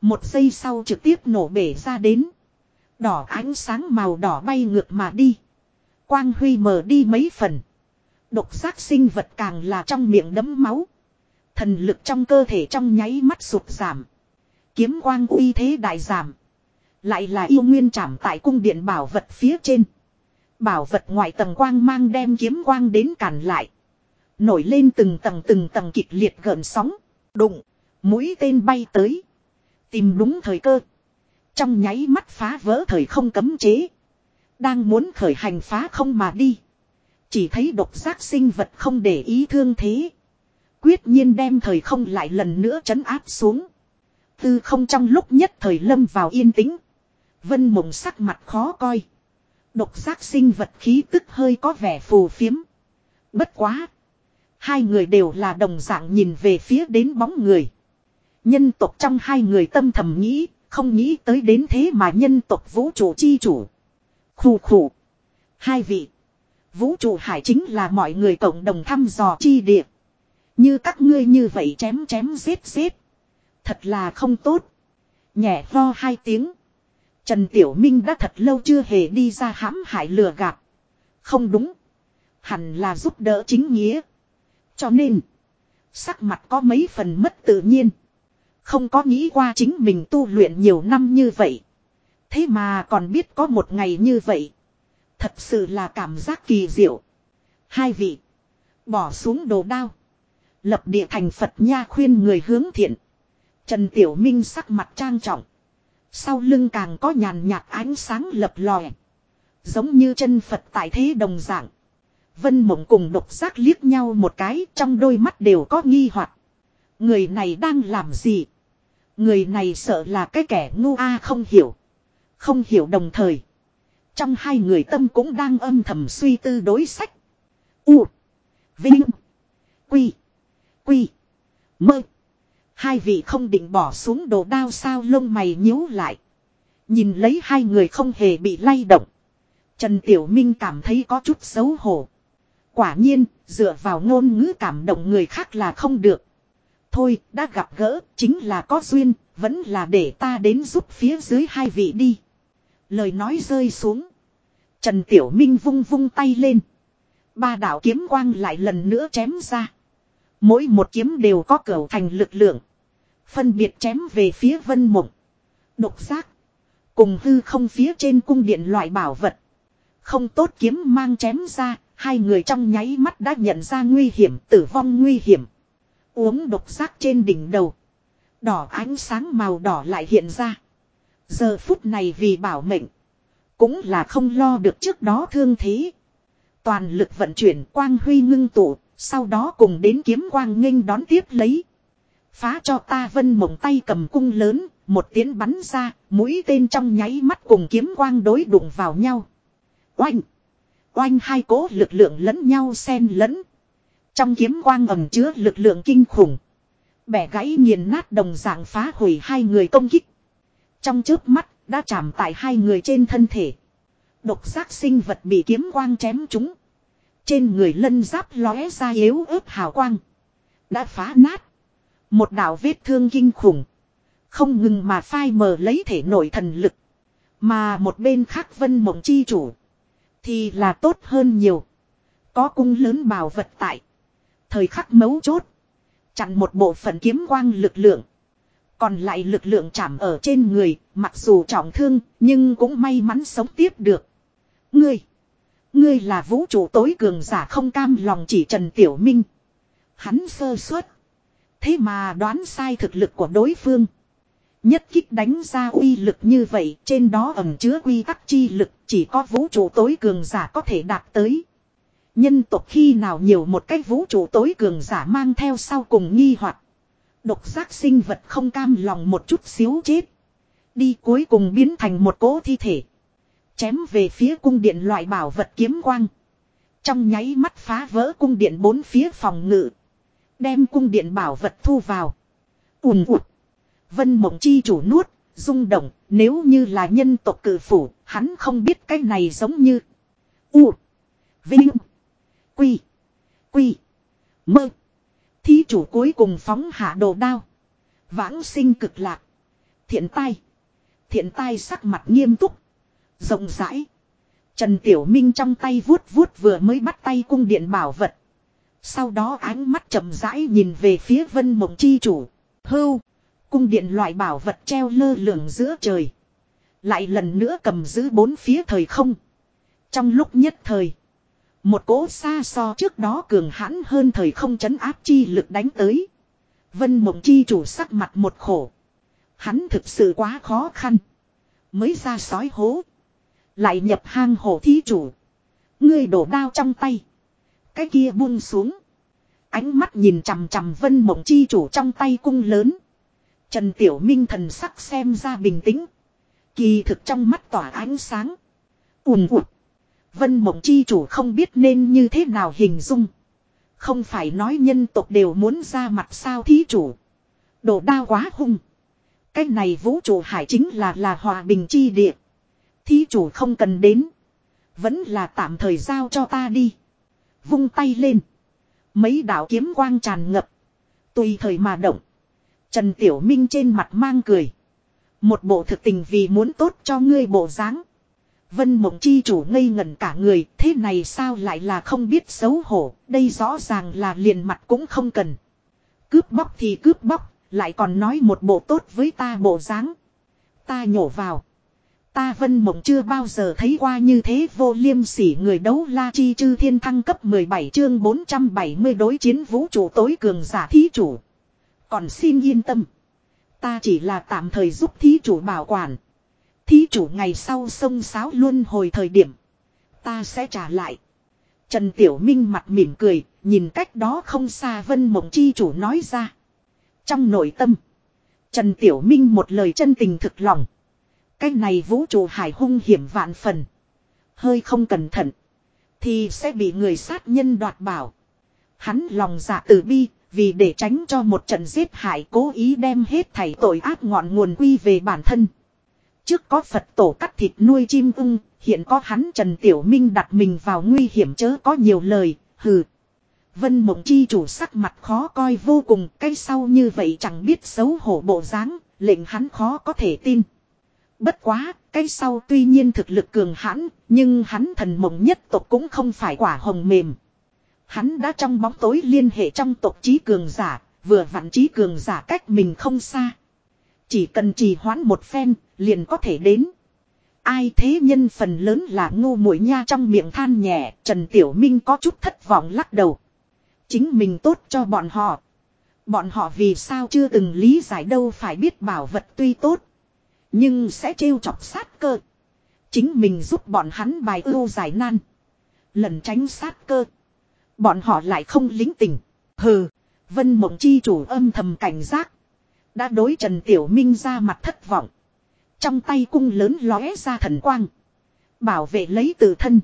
Một giây sau trực tiếp nổ bể ra đến. Đỏ ánh sáng màu đỏ bay ngược mà đi. Quang huy mờ đi mấy phần. Độc giác sinh vật càng là trong miệng đấm máu. Thần lực trong cơ thể trong nháy mắt sụt giảm. Kiếm quang uy thế đại giảm. Lại là yêu nguyên chạm tại cung điện bảo vật phía trên. Bảo vật ngoại tầng quang mang đem kiếm quang đến cản lại. Nổi lên từng tầng từng tầng kịch liệt gợn sóng. Đụng. Mũi tên bay tới. Tìm đúng thời cơ. Trong nháy mắt phá vỡ thời không cấm chế. Đang muốn khởi hành phá không mà đi. Chỉ thấy độc giác sinh vật không để ý thương thế. Quyết nhiên đem thời không lại lần nữa chấn áp xuống. Tư không trong lúc nhất thời lâm vào yên tĩnh. Vân mộng sắc mặt khó coi. Độc giác sinh vật khí tức hơi có vẻ phù phiếm. Bất quá. Hai người đều là đồng dạng nhìn về phía đến bóng người. Nhân tộc trong hai người tâm thầm nghĩ, không nghĩ tới đến thế mà nhân tộc vũ trụ chi chủ. Khủ khủ. Hai vị. Vũ trụ hải chính là mọi người cộng đồng thăm dò chi địa. Như các ngươi như vậy chém chém giết giết. Thật là không tốt. Nhẹ lo hai tiếng. Trần Tiểu Minh đã thật lâu chưa hề đi ra hãm hại lừa gạt. Không đúng. Hẳn là giúp đỡ chính nghĩa. Cho nên. Sắc mặt có mấy phần mất tự nhiên. Không có nghĩ qua chính mình tu luyện nhiều năm như vậy. Thế mà còn biết có một ngày như vậy. Thật sự là cảm giác kỳ diệu. Hai vị. Bỏ xuống đồ đao. Lập địa thành Phật nha khuyên người hướng thiện. Trần Tiểu Minh sắc mặt trang trọng. Sau lưng càng có nhàn nhạt ánh sáng lập lòe. Giống như chân Phật tại thế đồng dạng. Vân mộng cùng độc giác liếc nhau một cái, trong đôi mắt đều có nghi hoặc Người này đang làm gì? Người này sợ là cái kẻ ngu a không hiểu. Không hiểu đồng thời. Trong hai người tâm cũng đang âm thầm suy tư đối sách. U. Vinh. Quy. Quy. Mơ. Hai vị không định bỏ xuống đồ đao sao lông mày nhíu lại. Nhìn lấy hai người không hề bị lay động. Trần Tiểu Minh cảm thấy có chút xấu hổ. Quả nhiên, dựa vào ngôn ngữ cảm động người khác là không được. Thôi, đã gặp gỡ, chính là có duyên, vẫn là để ta đến giúp phía dưới hai vị đi. Lời nói rơi xuống. Trần Tiểu Minh vung vung tay lên. Ba đạo kiếm quang lại lần nữa chém ra. Mỗi một kiếm đều có cửu thành lực lượng. Phân biệt chém về phía vân mộng. Độc giác. Cùng hư không phía trên cung điện loại bảo vật. Không tốt kiếm mang chém ra. Hai người trong nháy mắt đã nhận ra nguy hiểm, tử vong nguy hiểm. Uống độc giác trên đỉnh đầu. Đỏ ánh sáng màu đỏ lại hiện ra. Giờ phút này vì bảo mệnh. Cũng là không lo được trước đó thương thế. Toàn lực vận chuyển quang huy ngưng tụ. Sau đó cùng đến kiếm quang nghênh đón tiếp lấy. Phá cho ta vân mộng tay cầm cung lớn. Một tiếng bắn ra. Mũi tên trong nháy mắt cùng kiếm quang đối đụng vào nhau. Oanh! Oanh hai cố lực lượng lẫn nhau xen lẫn. Trong kiếm quang ẩm chứa lực lượng kinh khủng. Bẻ gãy nghiền nát đồng dạng phá hủy hai người công kích. Trong chớp mắt, đã chạm tại hai người trên thân thể. Độc giác sinh vật bị kiếm quang chém trúng. Trên người lân giáp lóe ra yếu ớt hào quang. Đã phá nát. Một đạo vết thương kinh khủng. Không ngừng mà phai mờ lấy thể nội thần lực. Mà một bên khác vân mộng chi chủ. Thì là tốt hơn nhiều. Có cung lớn bảo vật tại. Thời khắc mấu chốt. Chặn một bộ phận kiếm quang lực lượng. Còn lại lực lượng chạm ở trên người, mặc dù trọng thương, nhưng cũng may mắn sống tiếp được. Ngươi! Ngươi là vũ trụ tối cường giả không cam lòng chỉ Trần Tiểu Minh. Hắn sơ suất. Thế mà đoán sai thực lực của đối phương. Nhất kích đánh ra uy lực như vậy, trên đó ẩn chứa quy tắc chi lực, chỉ có vũ trụ tối cường giả có thể đạt tới. Nhân tộc khi nào nhiều một cái vũ trụ tối cường giả mang theo sau cùng nghi hoặc Độc giác sinh vật không cam lòng một chút xíu chết. Đi cuối cùng biến thành một cỗ thi thể. Chém về phía cung điện loại bảo vật kiếm quang. Trong nháy mắt phá vỡ cung điện bốn phía phòng ngự. Đem cung điện bảo vật thu vào. ùn ụt. Vân mộng chi chủ nuốt, rung động, nếu như là nhân tộc cử phủ, hắn không biết cái này giống như. U. Vinh. Quy. Quy. Mơ. Thí chủ cuối cùng phóng hạ đồ đao. Vãng sinh cực lạc. Thiện tai. Thiện tai sắc mặt nghiêm túc. Rộng rãi. Trần Tiểu Minh trong tay vuốt vuốt vừa mới bắt tay cung điện bảo vật. Sau đó ánh mắt chậm rãi nhìn về phía vân mộng chi chủ. Hưu. Cung điện loại bảo vật treo lơ lửng giữa trời. Lại lần nữa cầm giữ bốn phía thời không. Trong lúc nhất thời. Một cỗ xa so trước đó cường hãn hơn thời không chấn áp chi lực đánh tới. Vân mộng chi chủ sắc mặt một khổ. Hắn thực sự quá khó khăn. Mới ra sói hố. Lại nhập hang hổ thí chủ. Ngươi đổ đao trong tay. Cái kia buông xuống. Ánh mắt nhìn chằm chằm vân mộng chi chủ trong tay cung lớn. Trần Tiểu Minh thần sắc xem ra bình tĩnh. Kỳ thực trong mắt tỏa ánh sáng. ùn ụt. Vân mộng chi chủ không biết nên như thế nào hình dung. Không phải nói nhân tộc đều muốn ra mặt sao thí chủ. Đồ đao quá hung. Cái này vũ trụ hải chính là là hòa bình chi địa. Thí chủ không cần đến. Vẫn là tạm thời giao cho ta đi. Vung tay lên. Mấy đạo kiếm quang tràn ngập. Tùy thời mà động. Trần Tiểu Minh trên mặt mang cười. Một bộ thực tình vì muốn tốt cho ngươi bộ dáng. Vân mộng chi chủ ngây ngẩn cả người, thế này sao lại là không biết xấu hổ, đây rõ ràng là liền mặt cũng không cần. Cướp bóc thì cướp bóc, lại còn nói một bộ tốt với ta bộ dáng. Ta nhổ vào. Ta vân mộng chưa bao giờ thấy qua như thế vô liêm sỉ người đấu la chi chư thiên thăng cấp 17 chương 470 đối chiến vũ trụ tối cường giả thí chủ. Còn xin yên tâm. Ta chỉ là tạm thời giúp thí chủ bảo quản. Thí chủ ngày sau sông sáo luôn hồi thời điểm. Ta sẽ trả lại. Trần Tiểu Minh mặt mỉm cười, nhìn cách đó không xa vân mộng chi chủ nói ra. Trong nội tâm. Trần Tiểu Minh một lời chân tình thực lòng. Cái này vũ trụ hải hung hiểm vạn phần. Hơi không cẩn thận. Thì sẽ bị người sát nhân đoạt bảo. Hắn lòng dạ từ bi. Vì để tránh cho một trận giết hại cố ý đem hết thảy tội ác ngọn nguồn quy về bản thân. Trước có Phật tổ cắt thịt nuôi chim ưng, hiện có hắn Trần Tiểu Minh đặt mình vào nguy hiểm chớ có nhiều lời, hừ. Vân mộng chi chủ sắc mặt khó coi vô cùng, cái sau như vậy chẳng biết xấu hổ bộ dáng, lệnh hắn khó có thể tin. Bất quá, cái sau tuy nhiên thực lực cường hãn, nhưng hắn thần mộng nhất tộc cũng không phải quả hồng mềm. Hắn đã trong bóng tối liên hệ trong tộc trí cường giả, vừa vặn trí cường giả cách mình không xa. Chỉ cần trì hoãn một phen, liền có thể đến. Ai thế nhân phần lớn là ngu muội nha trong miệng than nhẹ, Trần Tiểu Minh có chút thất vọng lắc đầu. Chính mình tốt cho bọn họ. Bọn họ vì sao chưa từng lý giải đâu phải biết bảo vật tuy tốt. Nhưng sẽ trêu chọc sát cơ. Chính mình giúp bọn hắn bài ưu giải nan. Lần tránh sát cơ. Bọn họ lại không lính tình. Hừ. Vân mộng chi chủ âm thầm cảnh giác. Đã đối Trần Tiểu Minh ra mặt thất vọng. Trong tay cung lớn lóe ra thần quang. Bảo vệ lấy từ thân.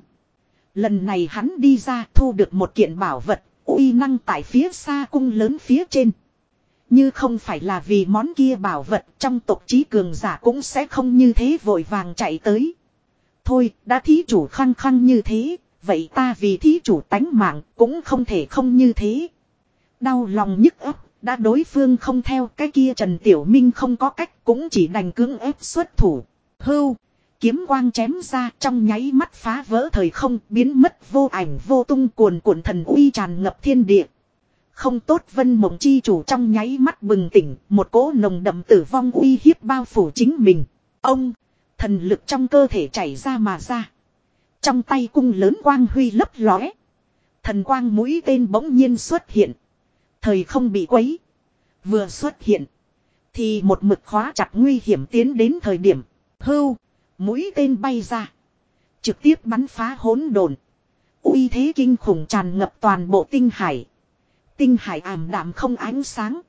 Lần này hắn đi ra thu được một kiện bảo vật. uy năng tại phía xa cung lớn phía trên. Như không phải là vì món kia bảo vật trong tộc trí cường giả cũng sẽ không như thế vội vàng chạy tới. Thôi, đã thí chủ khăng khăng như thế, vậy ta vì thí chủ tánh mạng cũng không thể không như thế. Đau lòng nhức ấp, đã đối phương không theo cái kia Trần Tiểu Minh không có cách cũng chỉ đành cưỡng ép xuất thủ. Hưu, kiếm quang chém ra trong nháy mắt phá vỡ thời không biến mất vô ảnh vô tung cuồn cuộn thần uy tràn ngập thiên địa. Không tốt vân mộng chi chủ trong nháy mắt bừng tỉnh, một cỗ nồng đậm tử vong uy hiếp bao phủ chính mình. Ông, thần lực trong cơ thể chảy ra mà ra. Trong tay cung lớn quang huy lấp lóe. Thần quang mũi tên bỗng nhiên xuất hiện. Thời không bị quấy. Vừa xuất hiện. Thì một mực khóa chặt nguy hiểm tiến đến thời điểm. Hưu. Mũi tên bay ra. Trực tiếp bắn phá hỗn đồn uy thế kinh khủng tràn ngập toàn bộ tinh hải. Tinh hải ảm đạm không ánh sáng.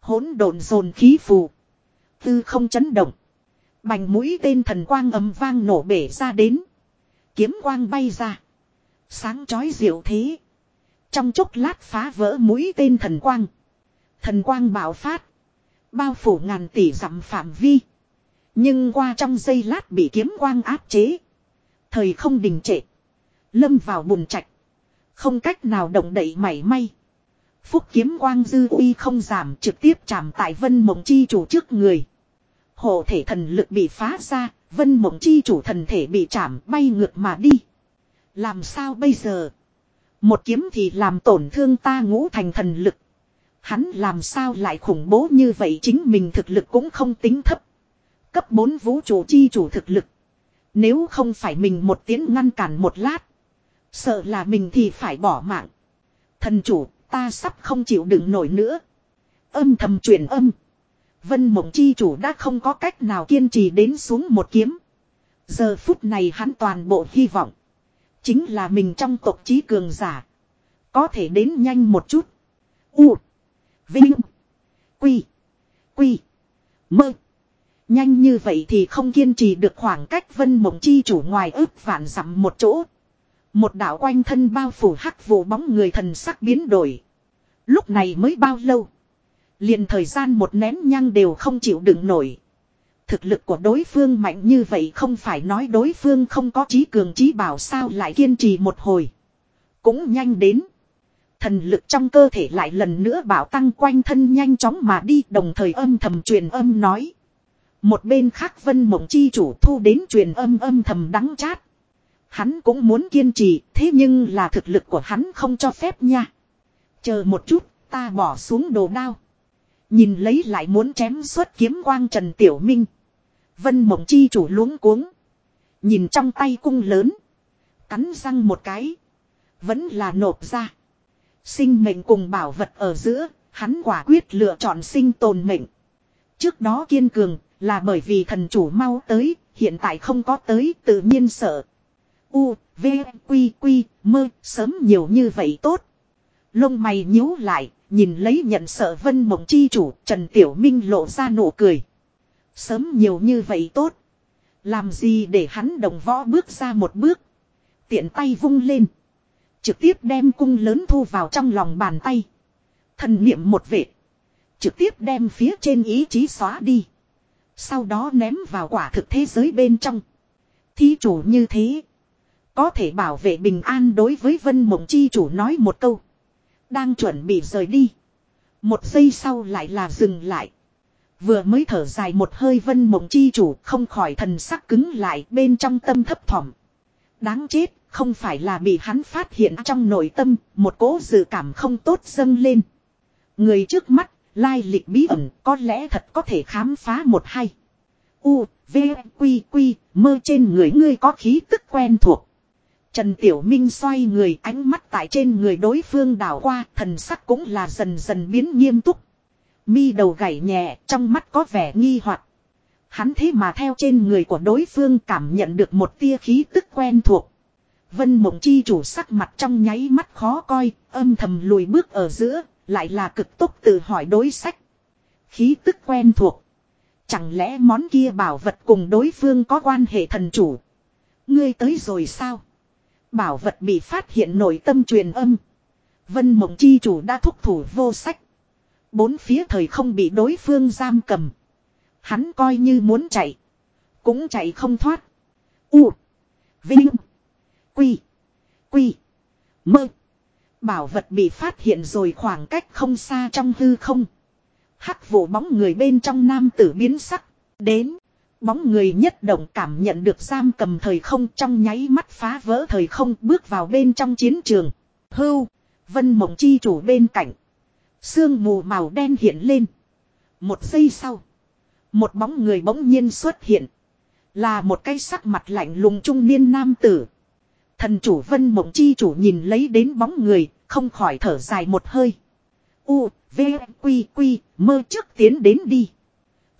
Hỗn đồn dồn khí phù. Tư không chấn động. Bành mũi tên thần quang ấm vang nổ bể ra đến. Kiếm quang bay ra. Sáng chói diệu thế. Trong chốc lát phá vỡ mũi tên thần quang. Thần quang bạo phát. Bao phủ ngàn tỷ dặm phạm vi. Nhưng qua trong giây lát bị kiếm quang áp chế. Thời không đình trệ. Lâm vào bùn trạch. Không cách nào động đậy mảy may. Phúc kiếm quang dư uy không giảm trực tiếp chạm tại vân mộng chi chủ trước người. Hộ thể thần lực bị phá ra, vân mộng chi chủ thần thể bị chạm bay ngược mà đi. Làm sao bây giờ? Một kiếm thì làm tổn thương ta ngũ thành thần lực. Hắn làm sao lại khủng bố như vậy chính mình thực lực cũng không tính thấp. Cấp 4 vũ trụ chi chủ thực lực. Nếu không phải mình một tiếng ngăn cản một lát. Sợ là mình thì phải bỏ mạng. Thần chủ, ta sắp không chịu đựng nổi nữa. Âm thầm truyền âm. Vân mộng chi chủ đã không có cách nào kiên trì đến xuống một kiếm. Giờ phút này hắn toàn bộ hy vọng. Chính là mình trong tộc trí cường giả. Có thể đến nhanh một chút. U. Vinh. Quy. Quy. Mơ. Nhanh như vậy thì không kiên trì được khoảng cách vân mộng chi chủ ngoài ước vạn dặm một chỗ. Một đạo quanh thân bao phủ hắc vụ bóng người thần sắc biến đổi. Lúc này mới bao lâu. Liền thời gian một nén nhang đều không chịu đựng nổi. Thực lực của đối phương mạnh như vậy không phải nói đối phương không có trí cường trí bảo sao lại kiên trì một hồi. Cũng nhanh đến. Thần lực trong cơ thể lại lần nữa bảo tăng quanh thân nhanh chóng mà đi, đồng thời âm thầm truyền âm nói. Một bên khác vân mộng chi chủ thu đến truyền âm âm thầm đắng chát. Hắn cũng muốn kiên trì, thế nhưng là thực lực của hắn không cho phép nha. Chờ một chút, ta bỏ xuống đồ đao. Nhìn lấy lại muốn chém xuất kiếm quang Trần Tiểu Minh. Vân mộng chi chủ luống cuống. Nhìn trong tay cung lớn. Cắn răng một cái. Vẫn là nộp ra. Sinh mệnh cùng bảo vật ở giữa. Hắn quả quyết lựa chọn sinh tồn mệnh. Trước đó kiên cường là bởi vì thần chủ mau tới. Hiện tại không có tới tự nhiên sợ. U, V, Quy, Quy, mơ, sớm nhiều như vậy tốt. Lông mày nhíu lại, nhìn lấy nhận sợ vân mộng chi chủ, Trần Tiểu Minh lộ ra nụ cười. Sớm nhiều như vậy tốt. Làm gì để hắn đồng võ bước ra một bước. Tiện tay vung lên. Trực tiếp đem cung lớn thu vào trong lòng bàn tay. Thần niệm một vệt. Trực tiếp đem phía trên ý chí xóa đi. Sau đó ném vào quả thực thế giới bên trong. Thí chủ như thế. Có thể bảo vệ bình an đối với vân mộng chi chủ nói một câu. Đang chuẩn bị rời đi. Một giây sau lại là dừng lại. Vừa mới thở dài một hơi vân mộng chi chủ không khỏi thần sắc cứng lại bên trong tâm thấp thỏm. Đáng chết, không phải là bị hắn phát hiện trong nội tâm, một cố dự cảm không tốt dâng lên. Người trước mắt, lai lịch bí ẩn, có lẽ thật có thể khám phá một hay. U, V, Quy, Quy, mơ trên người ngươi có khí tức quen thuộc. Trần Tiểu Minh xoay người ánh mắt tại trên người đối phương đảo qua thần sắc cũng là dần dần biến nghiêm túc. Mi đầu gảy nhẹ trong mắt có vẻ nghi hoặc. Hắn thế mà theo trên người của đối phương cảm nhận được một tia khí tức quen thuộc. Vân mộng chi chủ sắc mặt trong nháy mắt khó coi, âm thầm lùi bước ở giữa, lại là cực tốc tự hỏi đối sách. Khí tức quen thuộc. Chẳng lẽ món kia bảo vật cùng đối phương có quan hệ thần chủ? Ngươi tới rồi sao? Bảo vật bị phát hiện nội tâm truyền âm. Vân mộng chi chủ đã thúc thủ vô sách. Bốn phía thời không bị đối phương giam cầm. Hắn coi như muốn chạy. Cũng chạy không thoát. U. Vinh. Quy. Quy. Mơ. Bảo vật bị phát hiện rồi khoảng cách không xa trong hư không. Hắc vụ bóng người bên trong nam tử biến sắc. Đến. Bóng người nhất động cảm nhận được giam cầm thời không trong nháy mắt phá vỡ thời không bước vào bên trong chiến trường. Hưu. Vân mộng chi chủ bên cạnh. Sương mù màu đen hiện lên. Một giây sau. Một bóng người bỗng nhiên xuất hiện. Là một cái sắc mặt lạnh lùng trung niên nam tử. Thần chủ vân mộng chi chủ nhìn lấy đến bóng người, không khỏi thở dài một hơi. U, V, Quy, Quy, mơ trước tiến đến đi.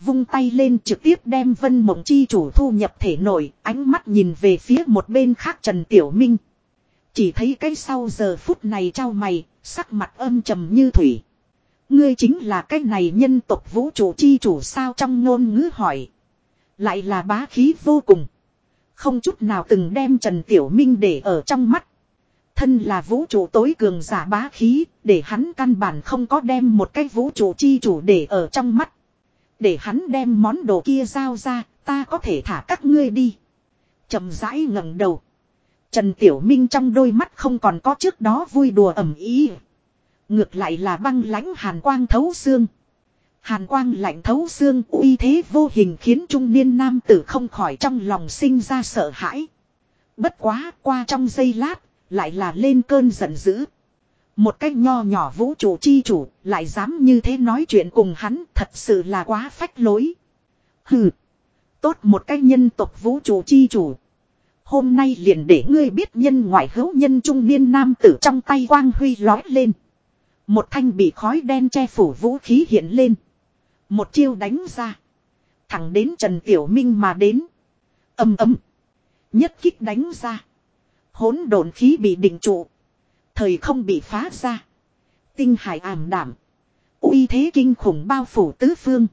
Vung tay lên trực tiếp đem vân mộng chi chủ thu nhập thể nổi, ánh mắt nhìn về phía một bên khác Trần Tiểu Minh. Chỉ thấy cái sau giờ phút này trao mày, sắc mặt âm trầm như thủy. Ngươi chính là cái này nhân tộc vũ trụ chi chủ sao trong ngôn ngữ hỏi. Lại là bá khí vô cùng. Không chút nào từng đem Trần Tiểu Minh để ở trong mắt. Thân là vũ trụ tối cường giả bá khí, để hắn căn bản không có đem một cái vũ trụ chi chủ để ở trong mắt. Để hắn đem món đồ kia giao ra, ta có thể thả các ngươi đi. chậm rãi ngẩng đầu. Trần Tiểu Minh trong đôi mắt không còn có trước đó vui đùa ẩm ý. Ngược lại là băng lãnh hàn quang thấu xương. Hàn quang lạnh thấu xương uy thế vô hình khiến trung niên nam tử không khỏi trong lòng sinh ra sợ hãi. Bất quá qua trong giây lát, lại là lên cơn giận dữ. Một cách nho nhỏ vũ trụ chi chủ, lại dám như thế nói chuyện cùng hắn, thật sự là quá phách lối. Hừ, tốt một cách nhân tộc vũ trụ chi chủ. Hôm nay liền để ngươi biết nhân ngoại hữu nhân trung niên nam tử trong tay quang huy lói lên. Một thanh bị khói đen che phủ vũ khí hiện lên. Một chiêu đánh ra. Thẳng đến Trần Tiểu Minh mà đến. Âm ấm. Nhất kích đánh ra. Hỗn độn khí bị định trụ. Thời không bị phá ra. Tinh hải ảm đảm. uy thế kinh khủng bao phủ tứ phương.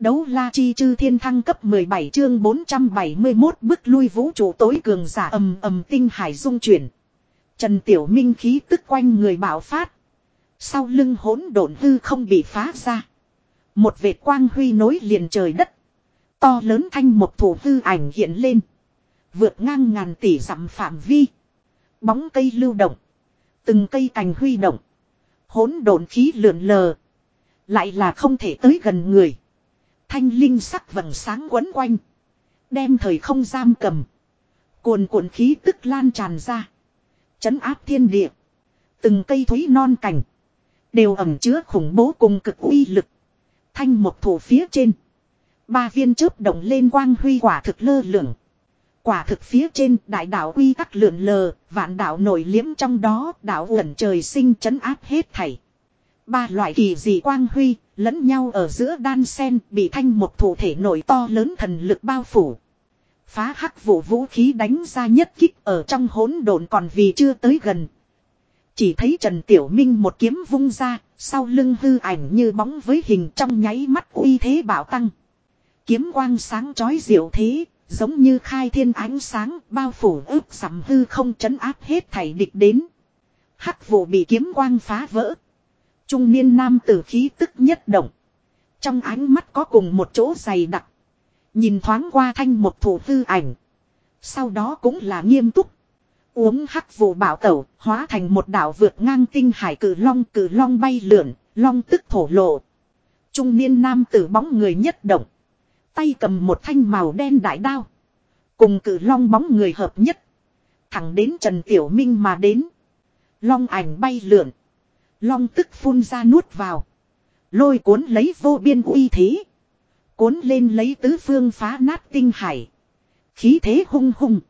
Đấu la chi chư thiên thăng cấp 17 chương 471 bước lui vũ trụ tối cường giả ầm ầm tinh hải dung chuyển. Trần Tiểu Minh khí tức quanh người bảo phát. Sau lưng hỗn độn hư không bị phá ra. Một vệt quang huy nối liền trời đất. To lớn thanh một thủ hư ảnh hiện lên. Vượt ngang ngàn tỷ dặm phạm vi. Bóng cây lưu động. Từng cây cành huy động. hỗn độn khí lượn lờ. Lại là không thể tới gần người. Thanh linh sắc vầng sáng quấn quanh. Đem thời không giam cầm. Cuồn cuộn khí tức lan tràn ra. Chấn áp thiên địa. Từng cây thúy non cảnh. Đều ẩm chứa khủng bố cùng cực uy lực. Thanh một thủ phía trên. Ba viên chớp động lên quang huy quả thực lơ lửng. Quả thực phía trên đại đạo uy tắc lượn lờ, vạn đạo nổi liếm trong đó, đạo ẩn trời sinh chấn áp hết thảy. Ba loại kỳ dị quang huy, lẫn nhau ở giữa đan sen bị thanh một thủ thể nổi to lớn thần lực bao phủ. Phá hắc vụ vũ khí đánh ra nhất kích ở trong hỗn độn còn vì chưa tới gần. Chỉ thấy Trần Tiểu Minh một kiếm vung ra, sau lưng hư ảnh như bóng với hình trong nháy mắt uy thế bảo tăng. Kiếm quang sáng chói diệu thế, giống như khai thiên ánh sáng bao phủ ướp sầm hư không chấn áp hết thảy địch đến. Hắc vụ bị kiếm quang phá vỡ. Trung niên nam tử khí tức nhất động. Trong ánh mắt có cùng một chỗ dày đặc. Nhìn thoáng qua thanh một thủ tư ảnh. Sau đó cũng là nghiêm túc. Uống hắc vụ bảo tẩu, hóa thành một đảo vượt ngang tinh hải cử long cử long bay lượn, long tức thổ lộ. Trung niên nam tử bóng người nhất động. Tay cầm một thanh màu đen đại đao. Cùng cử long bóng người hợp nhất. Thẳng đến Trần Tiểu Minh mà đến. Long ảnh bay lượn. Long tức phun ra nuốt vào. Lôi cuốn lấy vô biên uy thế. Cuốn lên lấy tứ phương phá nát tinh hải. Khí thế hung hung.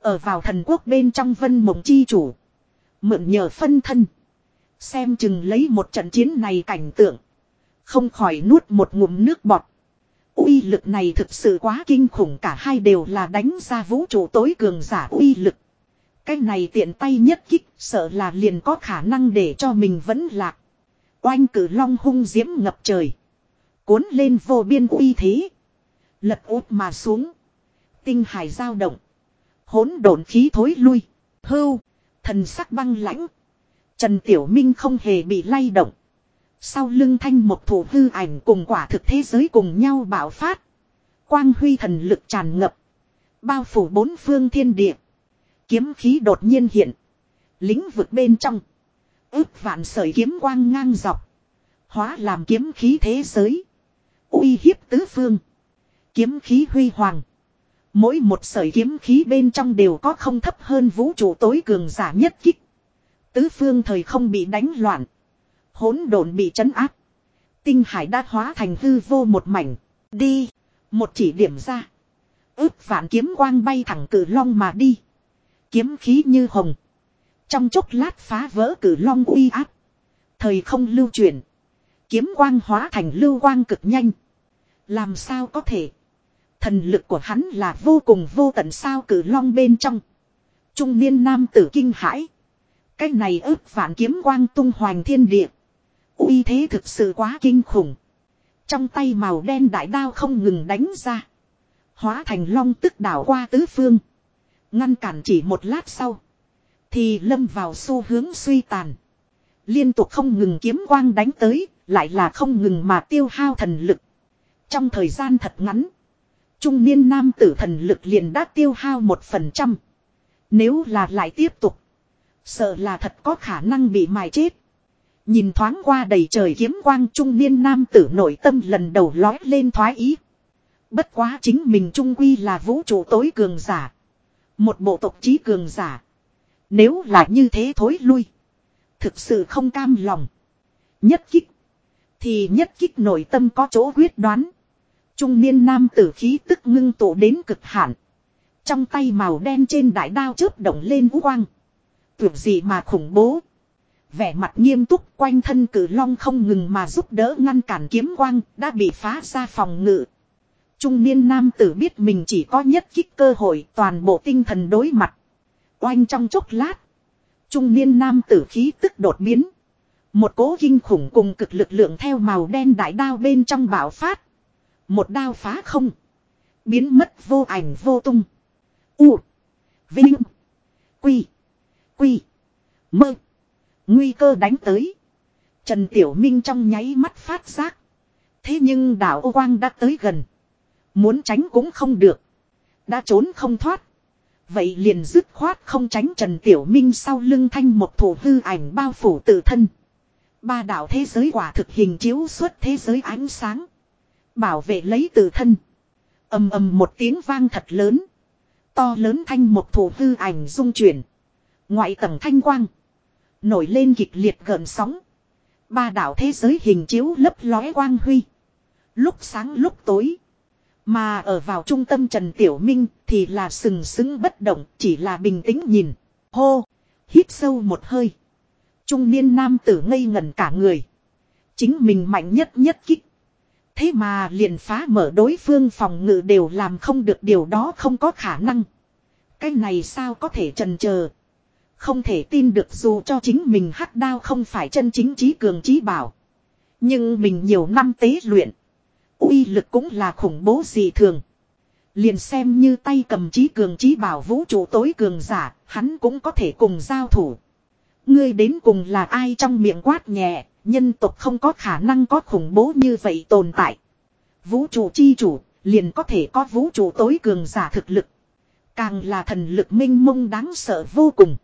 Ở vào thần quốc bên trong vân mộng chi chủ. Mượn nhờ phân thân. Xem chừng lấy một trận chiến này cảnh tượng. Không khỏi nuốt một ngụm nước bọt. uy lực này thực sự quá kinh khủng, cả hai đều là đánh ra vũ trụ tối cường giả uy lực. Cái này tiện tay nhất kích, sợ là liền có khả năng để cho mình vẫn lạc. Oanh cử long hung diễm ngập trời. Cuốn lên vô biên uy thế. Lật út mà xuống. Tinh hải dao động. Hỗn độn khí thối lui. Hưu. Thần sắc băng lãnh. Trần Tiểu Minh không hề bị lay động. Sau lưng thanh một thủ hư ảnh cùng quả thực thế giới cùng nhau bạo phát. Quang huy thần lực tràn ngập. Bao phủ bốn phương thiên địa. Kiếm khí đột nhiên hiện. Lính vực bên trong. ước vạn sợi kiếm quang ngang dọc. Hóa làm kiếm khí thế giới. uy hiếp tứ phương. Kiếm khí huy hoàng. Mỗi một sợi kiếm khí bên trong đều có không thấp hơn vũ trụ tối cường giả nhất kích. Tứ phương thời không bị đánh loạn. hỗn độn bị chấn áp. Tinh hải đã hóa thành hư vô một mảnh. Đi. Một chỉ điểm ra. ước vạn kiếm quang bay thẳng cử long mà đi. Kiếm khí như hồng. Trong chốc lát phá vỡ cử long uy áp. Thời không lưu chuyển. Kiếm quang hóa thành lưu quang cực nhanh. Làm sao có thể. Thần lực của hắn là vô cùng vô tận sao cử long bên trong. Trung niên nam tử kinh hãi. Cái này ước vạn kiếm quang tung hoành thiên địa. uy thế thực sự quá kinh khủng. Trong tay màu đen đại đao không ngừng đánh ra. Hóa thành long tức đảo qua tứ phương. Ngăn cản chỉ một lát sau. Thì lâm vào xu hướng suy tàn. Liên tục không ngừng kiếm quang đánh tới. Lại là không ngừng mà tiêu hao thần lực. Trong thời gian thật ngắn. Trung niên nam tử thần lực liền đã tiêu hao một phần trăm. Nếu là lại tiếp tục. Sợ là thật có khả năng bị mài chết. Nhìn thoáng qua đầy trời kiếm quang trung niên nam tử nội tâm lần đầu lói lên thoái ý. Bất quá chính mình trung quy là vũ trụ tối cường giả. Một bộ tộc trí cường giả. Nếu là như thế thối lui. Thực sự không cam lòng. Nhất kích. Thì nhất kích nội tâm có chỗ quyết đoán. Trung niên nam tử khí tức ngưng tụ đến cực hạn. Trong tay màu đen trên đại đao chớp động lên vũ quang. Tưởng gì mà khủng bố. Vẻ mặt nghiêm túc quanh thân cử long không ngừng mà giúp đỡ ngăn cản kiếm quang đã bị phá ra phòng ngự. Trung niên nam tử biết mình chỉ có nhất kích cơ hội toàn bộ tinh thần đối mặt. Oanh trong chốc lát. Trung niên nam tử khí tức đột biến. Một cố kinh khủng cùng cực lực lượng theo màu đen đại đao bên trong bảo phát. Một đao phá không. Biến mất vô ảnh vô tung. U. Vinh. Quy. Quy. Mơ. Nguy cơ đánh tới. Trần Tiểu Minh trong nháy mắt phát giác. Thế nhưng đảo ô quang đã tới gần. Muốn tránh cũng không được. Đã trốn không thoát. Vậy liền dứt khoát không tránh Trần Tiểu Minh sau lưng thanh một thủ hư ảnh bao phủ tự thân. Ba đạo thế giới quả thực hình chiếu xuất thế giới ánh sáng. Bảo vệ lấy tự thân. ầm ầm một tiếng vang thật lớn. To lớn thanh một thủ hư ảnh rung chuyển. Ngoại tầng thanh quang. Nổi lên kịch liệt gợn sóng. Ba đảo thế giới hình chiếu lấp lóe quang huy. Lúc sáng lúc tối. Mà ở vào trung tâm Trần Tiểu Minh thì là sừng sững bất động, chỉ là bình tĩnh nhìn. Hô. Hít sâu một hơi. Trung niên nam tử ngây ngẩn cả người. Chính mình mạnh nhất nhất kích. Thế mà liền phá mở đối phương phòng ngự đều làm không được điều đó không có khả năng. Cái này sao có thể trần chờ Không thể tin được dù cho chính mình hắc đao không phải chân chính trí cường trí bảo. Nhưng mình nhiều năm tế luyện uy lực cũng là khủng bố dị thường. Liền xem như tay cầm trí cường trí bảo vũ trụ tối cường giả, hắn cũng có thể cùng giao thủ. Ngươi đến cùng là ai trong miệng quát nhẹ, nhân tộc không có khả năng có khủng bố như vậy tồn tại. Vũ trụ chi chủ, liền có thể có vũ trụ tối cường giả thực lực. Càng là thần lực minh mông đáng sợ vô cùng.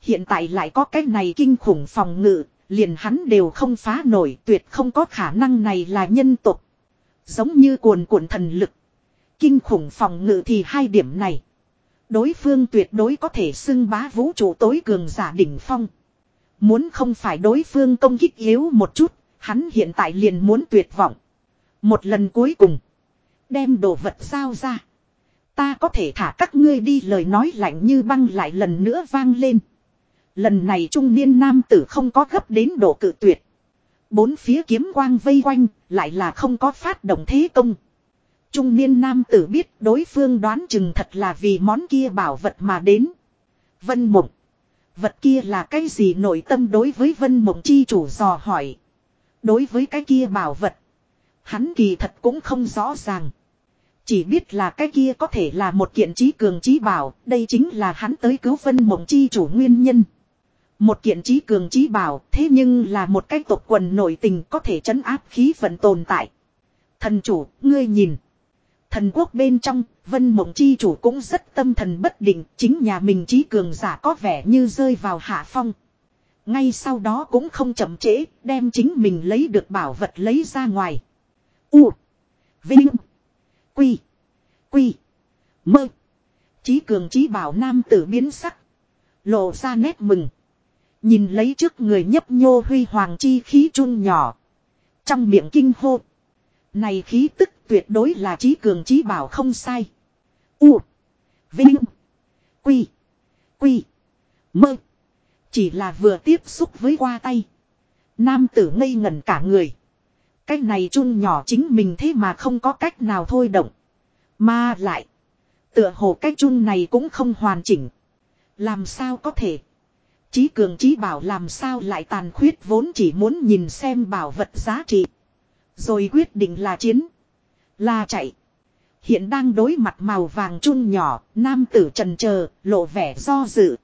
Hiện tại lại có cái này kinh khủng phòng ngự, liền hắn đều không phá nổi tuyệt không có khả năng này là nhân tộc. Giống như cuồn cuộn thần lực. Kinh khủng phòng ngự thì hai điểm này. Đối phương tuyệt đối có thể xưng bá vũ trụ tối cường giả đỉnh phong. Muốn không phải đối phương công kích yếu một chút, hắn hiện tại liền muốn tuyệt vọng. Một lần cuối cùng. Đem đồ vật giao ra. Ta có thể thả các ngươi đi lời nói lạnh như băng lại lần nữa vang lên. Lần này trung niên nam tử không có gấp đến độ cự tuyệt. Bốn phía kiếm quang vây quanh, lại là không có phát động thế công. Trung niên nam tử biết đối phương đoán chừng thật là vì món kia bảo vật mà đến. Vân mộng. Vật kia là cái gì nội tâm đối với vân mộng chi chủ dò hỏi. Đối với cái kia bảo vật. Hắn kỳ thật cũng không rõ ràng. Chỉ biết là cái kia có thể là một kiện trí cường trí bảo. Đây chính là hắn tới cứu vân mộng chi chủ nguyên nhân. Một kiện trí cường trí bảo thế nhưng là một cái tộc quần nội tình có thể chấn áp khí vận tồn tại. Thần chủ, ngươi nhìn. Thần quốc bên trong, vân mộng chi chủ cũng rất tâm thần bất định, chính nhà mình trí cường giả có vẻ như rơi vào hạ phong. Ngay sau đó cũng không chậm trễ, đem chính mình lấy được bảo vật lấy ra ngoài. U. Vinh. Quy. Quy. Mơ. Trí cường trí bảo nam tử biến sắc. Lộ ra nét mừng. Nhìn lấy trước người nhấp nhô huy hoàng chi khí chun nhỏ. Trong miệng kinh hô. Này khí tức tuyệt đối là trí cường trí bảo không sai. U. Vinh. Quy. Quy. Mơ. Chỉ là vừa tiếp xúc với qua tay. Nam tử ngây ngẩn cả người. Cái này chun nhỏ chính mình thế mà không có cách nào thôi động. Mà lại. Tựa hồ cái chun này cũng không hoàn chỉnh. Làm sao có thể. Chí cường chí bảo làm sao lại tàn khuyết vốn chỉ muốn nhìn xem bảo vật giá trị. Rồi quyết định là chiến. Là chạy. Hiện đang đối mặt màu vàng chun nhỏ, nam tử trần chờ lộ vẻ do dự.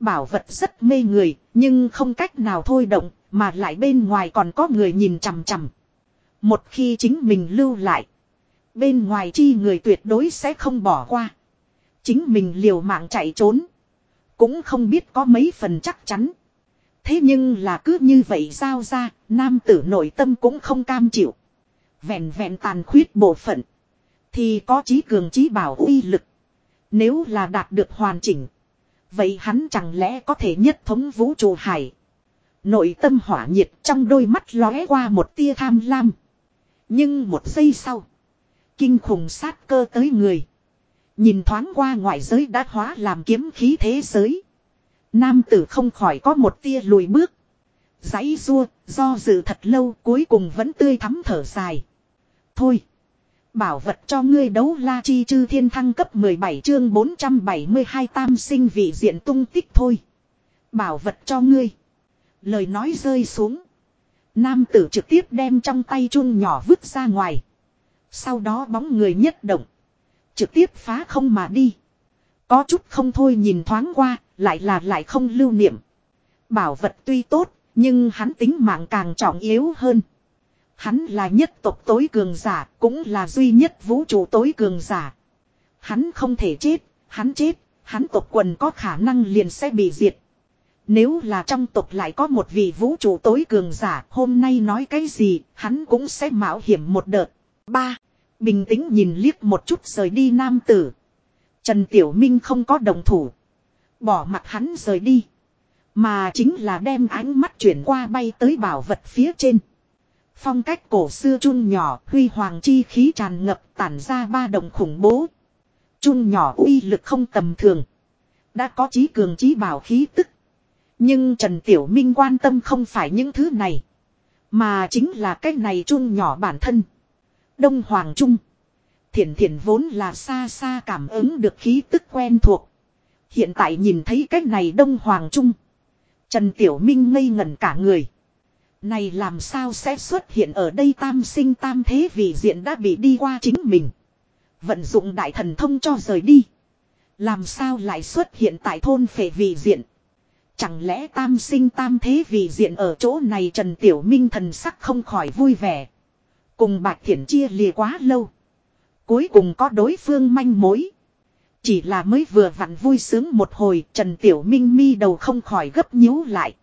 Bảo vật rất mê người, nhưng không cách nào thôi động, mà lại bên ngoài còn có người nhìn chằm chằm. Một khi chính mình lưu lại, bên ngoài chi người tuyệt đối sẽ không bỏ qua. Chính mình liều mạng chạy trốn. Cũng không biết có mấy phần chắc chắn. Thế nhưng là cứ như vậy giao ra, nam tử nội tâm cũng không cam chịu. Vẹn vẹn tàn khuyết bộ phận. Thì có trí cường trí bảo uy lực. Nếu là đạt được hoàn chỉnh. Vậy hắn chẳng lẽ có thể nhất thống vũ trụ hải. Nội tâm hỏa nhiệt trong đôi mắt lóe qua một tia tham lam. Nhưng một giây sau. Kinh khủng sát cơ tới người. Nhìn thoáng qua ngoại giới đã hóa làm kiếm khí thế giới. Nam tử không khỏi có một tia lùi bước. Giấy rua, do dự thật lâu cuối cùng vẫn tươi thắm thở dài. Thôi. Bảo vật cho ngươi đấu la chi chư thiên thăng cấp 17 chương 472 tam sinh vị diện tung tích thôi. Bảo vật cho ngươi. Lời nói rơi xuống. Nam tử trực tiếp đem trong tay chun nhỏ vứt ra ngoài. Sau đó bóng người nhất động. Trực tiếp phá không mà đi. Có chút không thôi nhìn thoáng qua, lại là lại không lưu niệm. Bảo vật tuy tốt, nhưng hắn tính mạng càng trọng yếu hơn. Hắn là nhất tộc tối cường giả, cũng là duy nhất vũ trụ tối cường giả. Hắn không thể chết, hắn chết, hắn tộc quần có khả năng liền sẽ bị diệt. Nếu là trong tộc lại có một vị vũ trụ tối cường giả, hôm nay nói cái gì, hắn cũng sẽ mạo hiểm một đợt. ba Bình tĩnh nhìn liếc một chút rời đi nam tử. Trần Tiểu Minh không có đồng thủ. Bỏ mặt hắn rời đi. Mà chính là đem ánh mắt chuyển qua bay tới bảo vật phía trên. Phong cách cổ xưa chun nhỏ, huy hoàng chi khí tràn ngập tản ra ba đồng khủng bố. Chun nhỏ uy lực không tầm thường. Đã có trí cường trí bảo khí tức. Nhưng Trần Tiểu Minh quan tâm không phải những thứ này. Mà chính là cái này chun nhỏ bản thân. Đông Hoàng Trung. Thiển thiển vốn là xa xa cảm ứng được khí tức quen thuộc. Hiện tại nhìn thấy cái này Đông Hoàng Trung. Trần Tiểu Minh ngây ngẩn cả người. Này làm sao sẽ xuất hiện ở đây tam sinh tam thế vì diện đã bị đi qua chính mình. Vận dụng đại thần thông cho rời đi. Làm sao lại xuất hiện tại thôn phệ vị diện. Chẳng lẽ tam sinh tam thế vì diện ở chỗ này Trần Tiểu Minh thần sắc không khỏi vui vẻ. Cùng Bạch Thiển chia lìa quá lâu. Cuối cùng có đối phương manh mối. Chỉ là mới vừa vặn vui sướng một hồi, Trần Tiểu Minh mi đầu không khỏi gấp nhíu lại.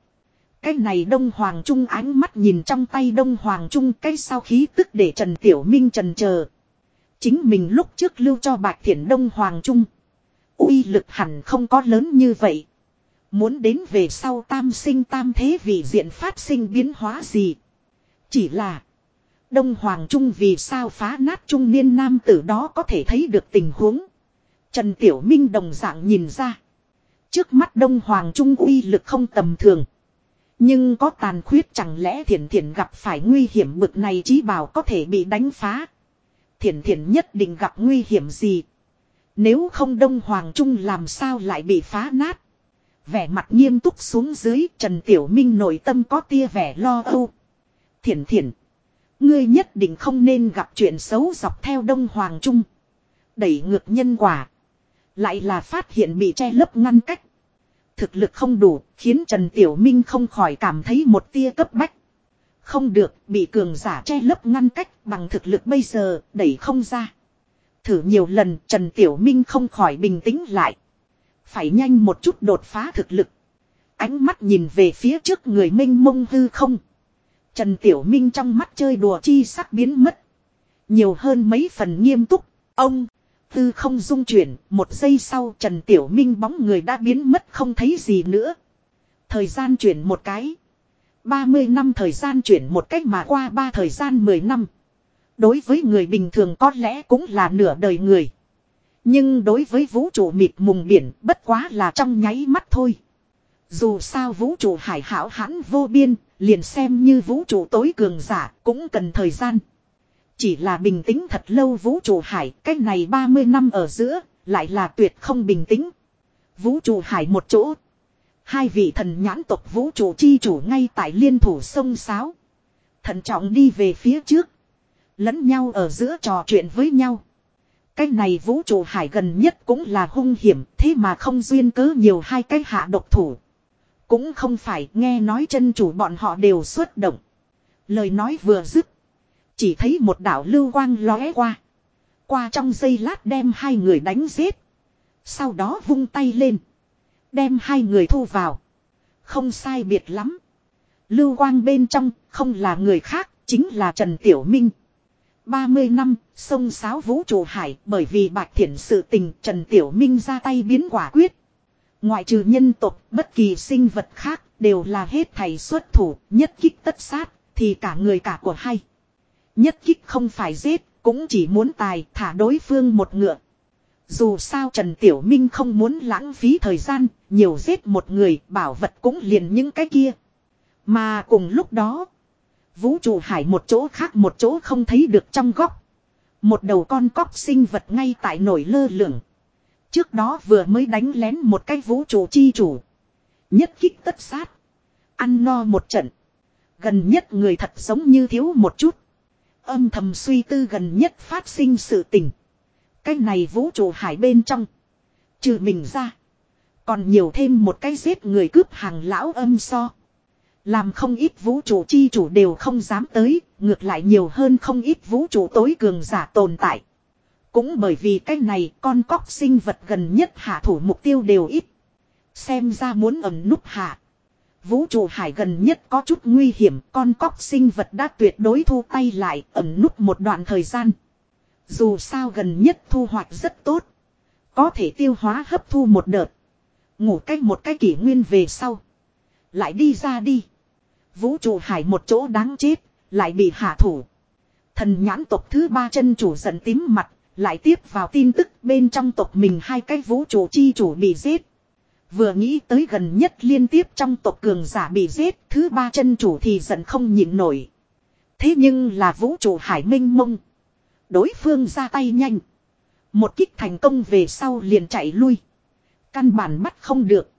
Cái này Đông Hoàng Trung ánh mắt nhìn trong tay Đông Hoàng Trung, cái sao khí tức để Trần Tiểu Minh trần chờ Chính mình lúc trước lưu cho Bạch Thiển Đông Hoàng Trung. uy lực hẳn không có lớn như vậy. Muốn đến về sau tam sinh tam thế vì diện phát sinh biến hóa gì. Chỉ là. Đông Hoàng Trung vì sao phá nát trung niên nam tử đó có thể thấy được tình huống. Trần Tiểu Minh đồng dạng nhìn ra. Trước mắt Đông Hoàng Trung uy lực không tầm thường. Nhưng có tàn khuyết chẳng lẽ thiền thiền gặp phải nguy hiểm bực này chí bảo có thể bị đánh phá. Thiền thiền nhất định gặp nguy hiểm gì. Nếu không Đông Hoàng Trung làm sao lại bị phá nát. Vẻ mặt nghiêm túc xuống dưới, Trần Tiểu Minh nội tâm có tia vẻ lo âu. Thiền thiền. Ngươi nhất định không nên gặp chuyện xấu dọc theo Đông Hoàng Trung. Đẩy ngược nhân quả. Lại là phát hiện bị che lấp ngăn cách. Thực lực không đủ, khiến Trần Tiểu Minh không khỏi cảm thấy một tia cấp bách. Không được, bị cường giả che lấp ngăn cách bằng thực lực bây giờ, đẩy không ra. Thử nhiều lần, Trần Tiểu Minh không khỏi bình tĩnh lại. Phải nhanh một chút đột phá thực lực. Ánh mắt nhìn về phía trước người minh mông hư không. Trần Tiểu Minh trong mắt chơi đùa chi sắc biến mất. Nhiều hơn mấy phần nghiêm túc. Ông, tư không dung chuyển, một giây sau Trần Tiểu Minh bóng người đã biến mất không thấy gì nữa. Thời gian chuyển một cái. 30 năm thời gian chuyển một cách mà qua ba thời gian 10 năm. Đối với người bình thường có lẽ cũng là nửa đời người. Nhưng đối với vũ trụ mịt mùng biển bất quá là trong nháy mắt thôi. Dù sao vũ trụ hải hảo hãn vô biên, liền xem như vũ trụ tối cường giả cũng cần thời gian. Chỉ là bình tĩnh thật lâu vũ trụ hải, cái này 30 năm ở giữa, lại là tuyệt không bình tĩnh. Vũ trụ hải một chỗ. Hai vị thần nhãn tộc vũ trụ chi chủ ngay tại liên thủ sông Sáo. Thận trọng đi về phía trước. Lẫn nhau ở giữa trò chuyện với nhau. Cái này vũ trụ hải gần nhất cũng là hung hiểm, thế mà không duyên cớ nhiều hai cái hạ độc thủ. Cũng không phải nghe nói chân chủ bọn họ đều xuất động. Lời nói vừa dứt. Chỉ thấy một đạo lưu quang lóe qua. Qua trong giây lát đem hai người đánh giết. Sau đó vung tay lên. Đem hai người thu vào. Không sai biệt lắm. Lưu quang bên trong không là người khác, chính là Trần Tiểu Minh. 30 năm, sông sáo vũ trụ hải bởi vì bạch thiện sự tình Trần Tiểu Minh ra tay biến quả quyết. Ngoại trừ nhân tộc, bất kỳ sinh vật khác đều là hết thầy xuất thủ, nhất kích tất sát, thì cả người cả của hay. Nhất kích không phải giết, cũng chỉ muốn tài thả đối phương một ngựa. Dù sao Trần Tiểu Minh không muốn lãng phí thời gian, nhiều giết một người, bảo vật cũng liền những cái kia. Mà cùng lúc đó, vũ trụ hải một chỗ khác một chỗ không thấy được trong góc. Một đầu con cóc sinh vật ngay tại nổi lơ lửng. Trước đó vừa mới đánh lén một cái vũ trụ chi chủ. Nhất kích tất sát. Ăn no một trận. Gần nhất người thật giống như thiếu một chút. Âm thầm suy tư gần nhất phát sinh sự tình. Cái này vũ trụ hải bên trong. Trừ mình ra. Còn nhiều thêm một cái giết người cướp hàng lão âm so. Làm không ít vũ trụ chi chủ đều không dám tới, ngược lại nhiều hơn không ít vũ trụ tối cường giả tồn tại. Cũng bởi vì cái này con cóc sinh vật gần nhất hạ thủ mục tiêu đều ít. Xem ra muốn ẩn núp hạ. Vũ trụ hải gần nhất có chút nguy hiểm, con cóc sinh vật đã tuyệt đối thu tay lại, ẩn nút một đoạn thời gian. Dù sao gần nhất thu hoạch rất tốt. Có thể tiêu hóa hấp thu một đợt. Ngủ cách một cái kỷ nguyên về sau. Lại đi ra đi. Vũ trụ hải một chỗ đáng chết, lại bị hạ thủ. Thần nhãn tộc thứ ba chân chủ giận tím mặt, lại tiếp vào tin tức bên trong tộc mình hai cái vũ trụ chi chủ bị giết. Vừa nghĩ tới gần nhất liên tiếp trong tộc cường giả bị giết, thứ ba chân chủ thì giận không nhịn nổi. Thế nhưng là vũ trụ hải minh mông. Đối phương ra tay nhanh. Một kích thành công về sau liền chạy lui. Căn bản bắt không được.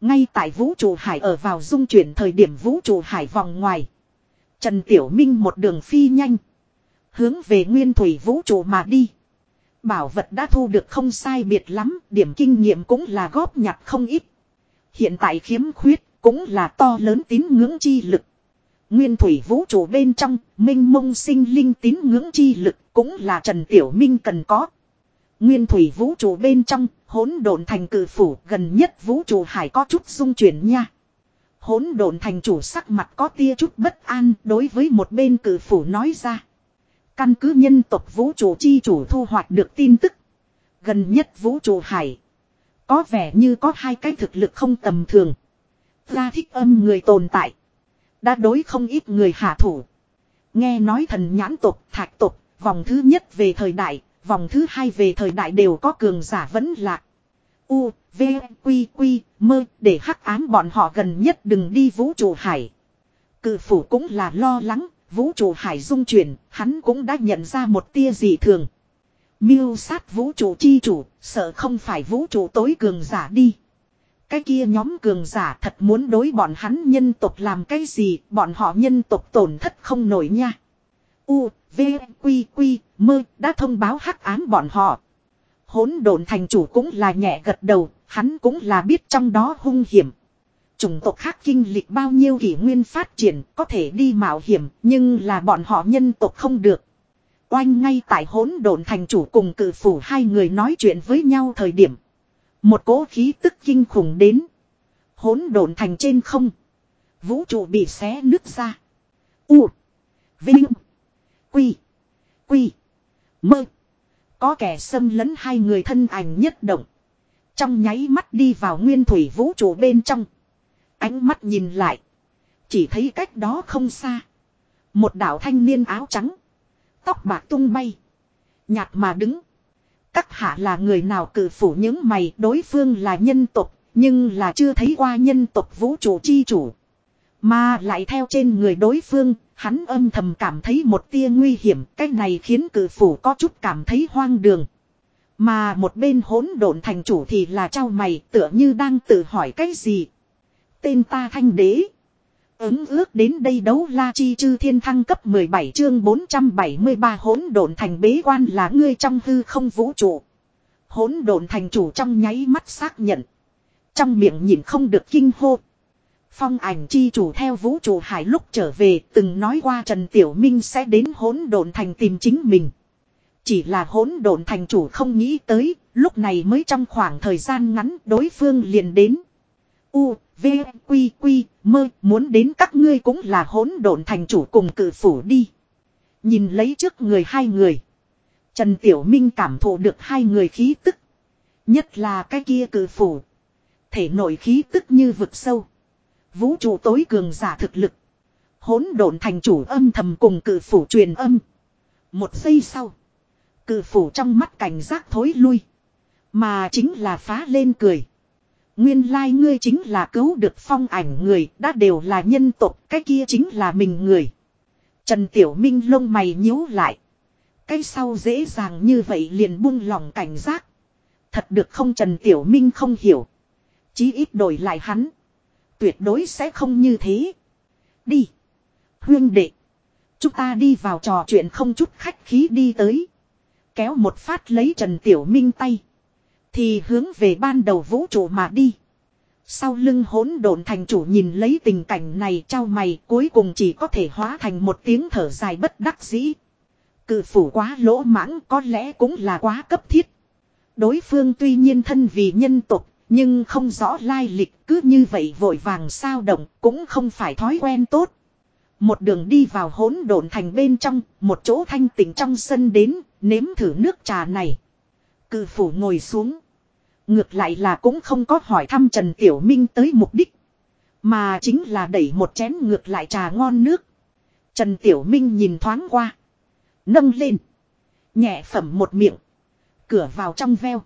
Ngay tại vũ trụ hải ở vào dung chuyển thời điểm vũ trụ hải vòng ngoài. Trần Tiểu Minh một đường phi nhanh. Hướng về nguyên thủy vũ trụ mà đi. Bảo vật đã thu được không sai biệt lắm, điểm kinh nghiệm cũng là góp nhặt không ít. Hiện tại khiếm khuyết cũng là to lớn tín ngưỡng chi lực. Nguyên thủy vũ trụ bên trong, minh mông sinh linh tín ngưỡng chi lực cũng là Trần Tiểu Minh cần có. Nguyên thủy vũ trụ bên trong, hỗn độn thành cử phủ gần nhất vũ trụ hải có chút dung chuyển nha. Hỗn độn thành chủ sắc mặt có tia chút bất an đối với một bên cử phủ nói ra. Căn cứ nhân tộc vũ trụ chi chủ thu hoạch được tin tức. Gần nhất vũ trụ hải. Có vẻ như có hai cái thực lực không tầm thường. Ra thích âm người tồn tại. Đã đối không ít người hạ thủ. Nghe nói thần nhãn tộc, thạch tộc, vòng thứ nhất về thời đại, vòng thứ hai về thời đại đều có cường giả vẫn lạc. U, V, Quy, Quy, mơ, để hắc ám bọn họ gần nhất đừng đi vũ trụ hải. Cự phủ cũng là lo lắng, vũ trụ hải dung chuyển, hắn cũng đã nhận ra một tia dị thường. Miêu sát vũ trụ chi chủ, sợ không phải vũ trụ tối cường giả đi. Cái kia nhóm cường giả thật muốn đối bọn hắn nhân tộc làm cái gì, bọn họ nhân tộc tổn thất không nổi nha. U, V, Quy, Quy, mơ, đã thông báo hắc ám bọn họ. Hỗn độn thành chủ cũng là nhẹ gật đầu, hắn cũng là biết trong đó hung hiểm. Chủng tộc khác kinh lịch bao nhiêu kỷ nguyên phát triển có thể đi mạo hiểm, nhưng là bọn họ nhân tộc không được. Oanh ngay tại hỗn độn thành chủ cùng cử phủ hai người nói chuyện với nhau thời điểm. Một cỗ khí tức kinh khủng đến. Hỗn độn thành trên không. Vũ trụ bị xé nứt ra. U. Vinh. Quy. Quy. Mơ. Có kẻ xâm lấn hai người thân ảnh nhất động. Trong nháy mắt đi vào nguyên thủy vũ trụ bên trong. Ánh mắt nhìn lại. Chỉ thấy cách đó không xa. Một đạo thanh niên áo trắng. Tóc bạc tung bay. Nhạt mà đứng. Các hạ là người nào cử phủ những mày đối phương là nhân tộc. Nhưng là chưa thấy qua nhân tộc vũ trụ chi chủ. Mà lại theo trên người đối phương, hắn âm thầm cảm thấy một tia nguy hiểm. Cái này khiến cử phủ có chút cảm thấy hoang đường. Mà một bên hỗn độn thành chủ thì là trao mày tựa như đang tự hỏi cái gì. Tên ta thanh đế. Ứng ước đến đây đấu la chi chư thiên thăng cấp 17 chương 473 hỗn độn thành bế quan là ngươi trong hư không vũ trụ. Hỗn độn thành chủ trong nháy mắt xác nhận. Trong miệng nhìn không được kinh hô. Phong ảnh chi chủ theo vũ trụ hải lúc trở về từng nói qua Trần Tiểu Minh sẽ đến hỗn độn thành tìm chính mình. Chỉ là hỗn độn thành chủ không nghĩ tới, lúc này mới trong khoảng thời gian ngắn đối phương liền đến. U, V, Quy, Quy, mơ, muốn đến các ngươi cũng là hỗn độn thành chủ cùng cử phủ đi. Nhìn lấy trước người hai người. Trần Tiểu Minh cảm thụ được hai người khí tức. Nhất là cái kia cử phủ. Thể nội khí tức như vực sâu. Vũ trụ tối cường giả thực lực. Hỗn độn thành chủ âm thầm cùng cử phủ truyền âm. Một giây sau. Cử phủ trong mắt cảnh giác thối lui. Mà chính là phá lên cười. Nguyên lai like ngươi chính là cứu được phong ảnh người, đã đều là nhân tộc, cái kia chính là mình người. Trần Tiểu Minh lông mày nhíu lại. Cái sau dễ dàng như vậy liền buông lòng cảnh giác. Thật được không Trần Tiểu Minh không hiểu. Chí ít đổi lại hắn. Tuyệt đối sẽ không như thế. Đi. Huyên đệ. Chúng ta đi vào trò chuyện không chút khách khí đi tới. Kéo một phát lấy Trần Tiểu Minh tay. Thì hướng về ban đầu vũ trụ mà đi. Sau lưng hỗn độn thành chủ nhìn lấy tình cảnh này trao mày cuối cùng chỉ có thể hóa thành một tiếng thở dài bất đắc dĩ. Cự phủ quá lỗ mãng có lẽ cũng là quá cấp thiết. Đối phương tuy nhiên thân vì nhân tục, nhưng không rõ lai lịch cứ như vậy vội vàng sao động cũng không phải thói quen tốt. Một đường đi vào hỗn độn thành bên trong, một chỗ thanh tịnh trong sân đến, nếm thử nước trà này. Cự phủ ngồi xuống. Ngược lại là cũng không có hỏi thăm Trần Tiểu Minh tới mục đích. Mà chính là đẩy một chén ngược lại trà ngon nước. Trần Tiểu Minh nhìn thoáng qua. Nâng lên. Nhẹ phẩm một miệng. Cửa vào trong veo.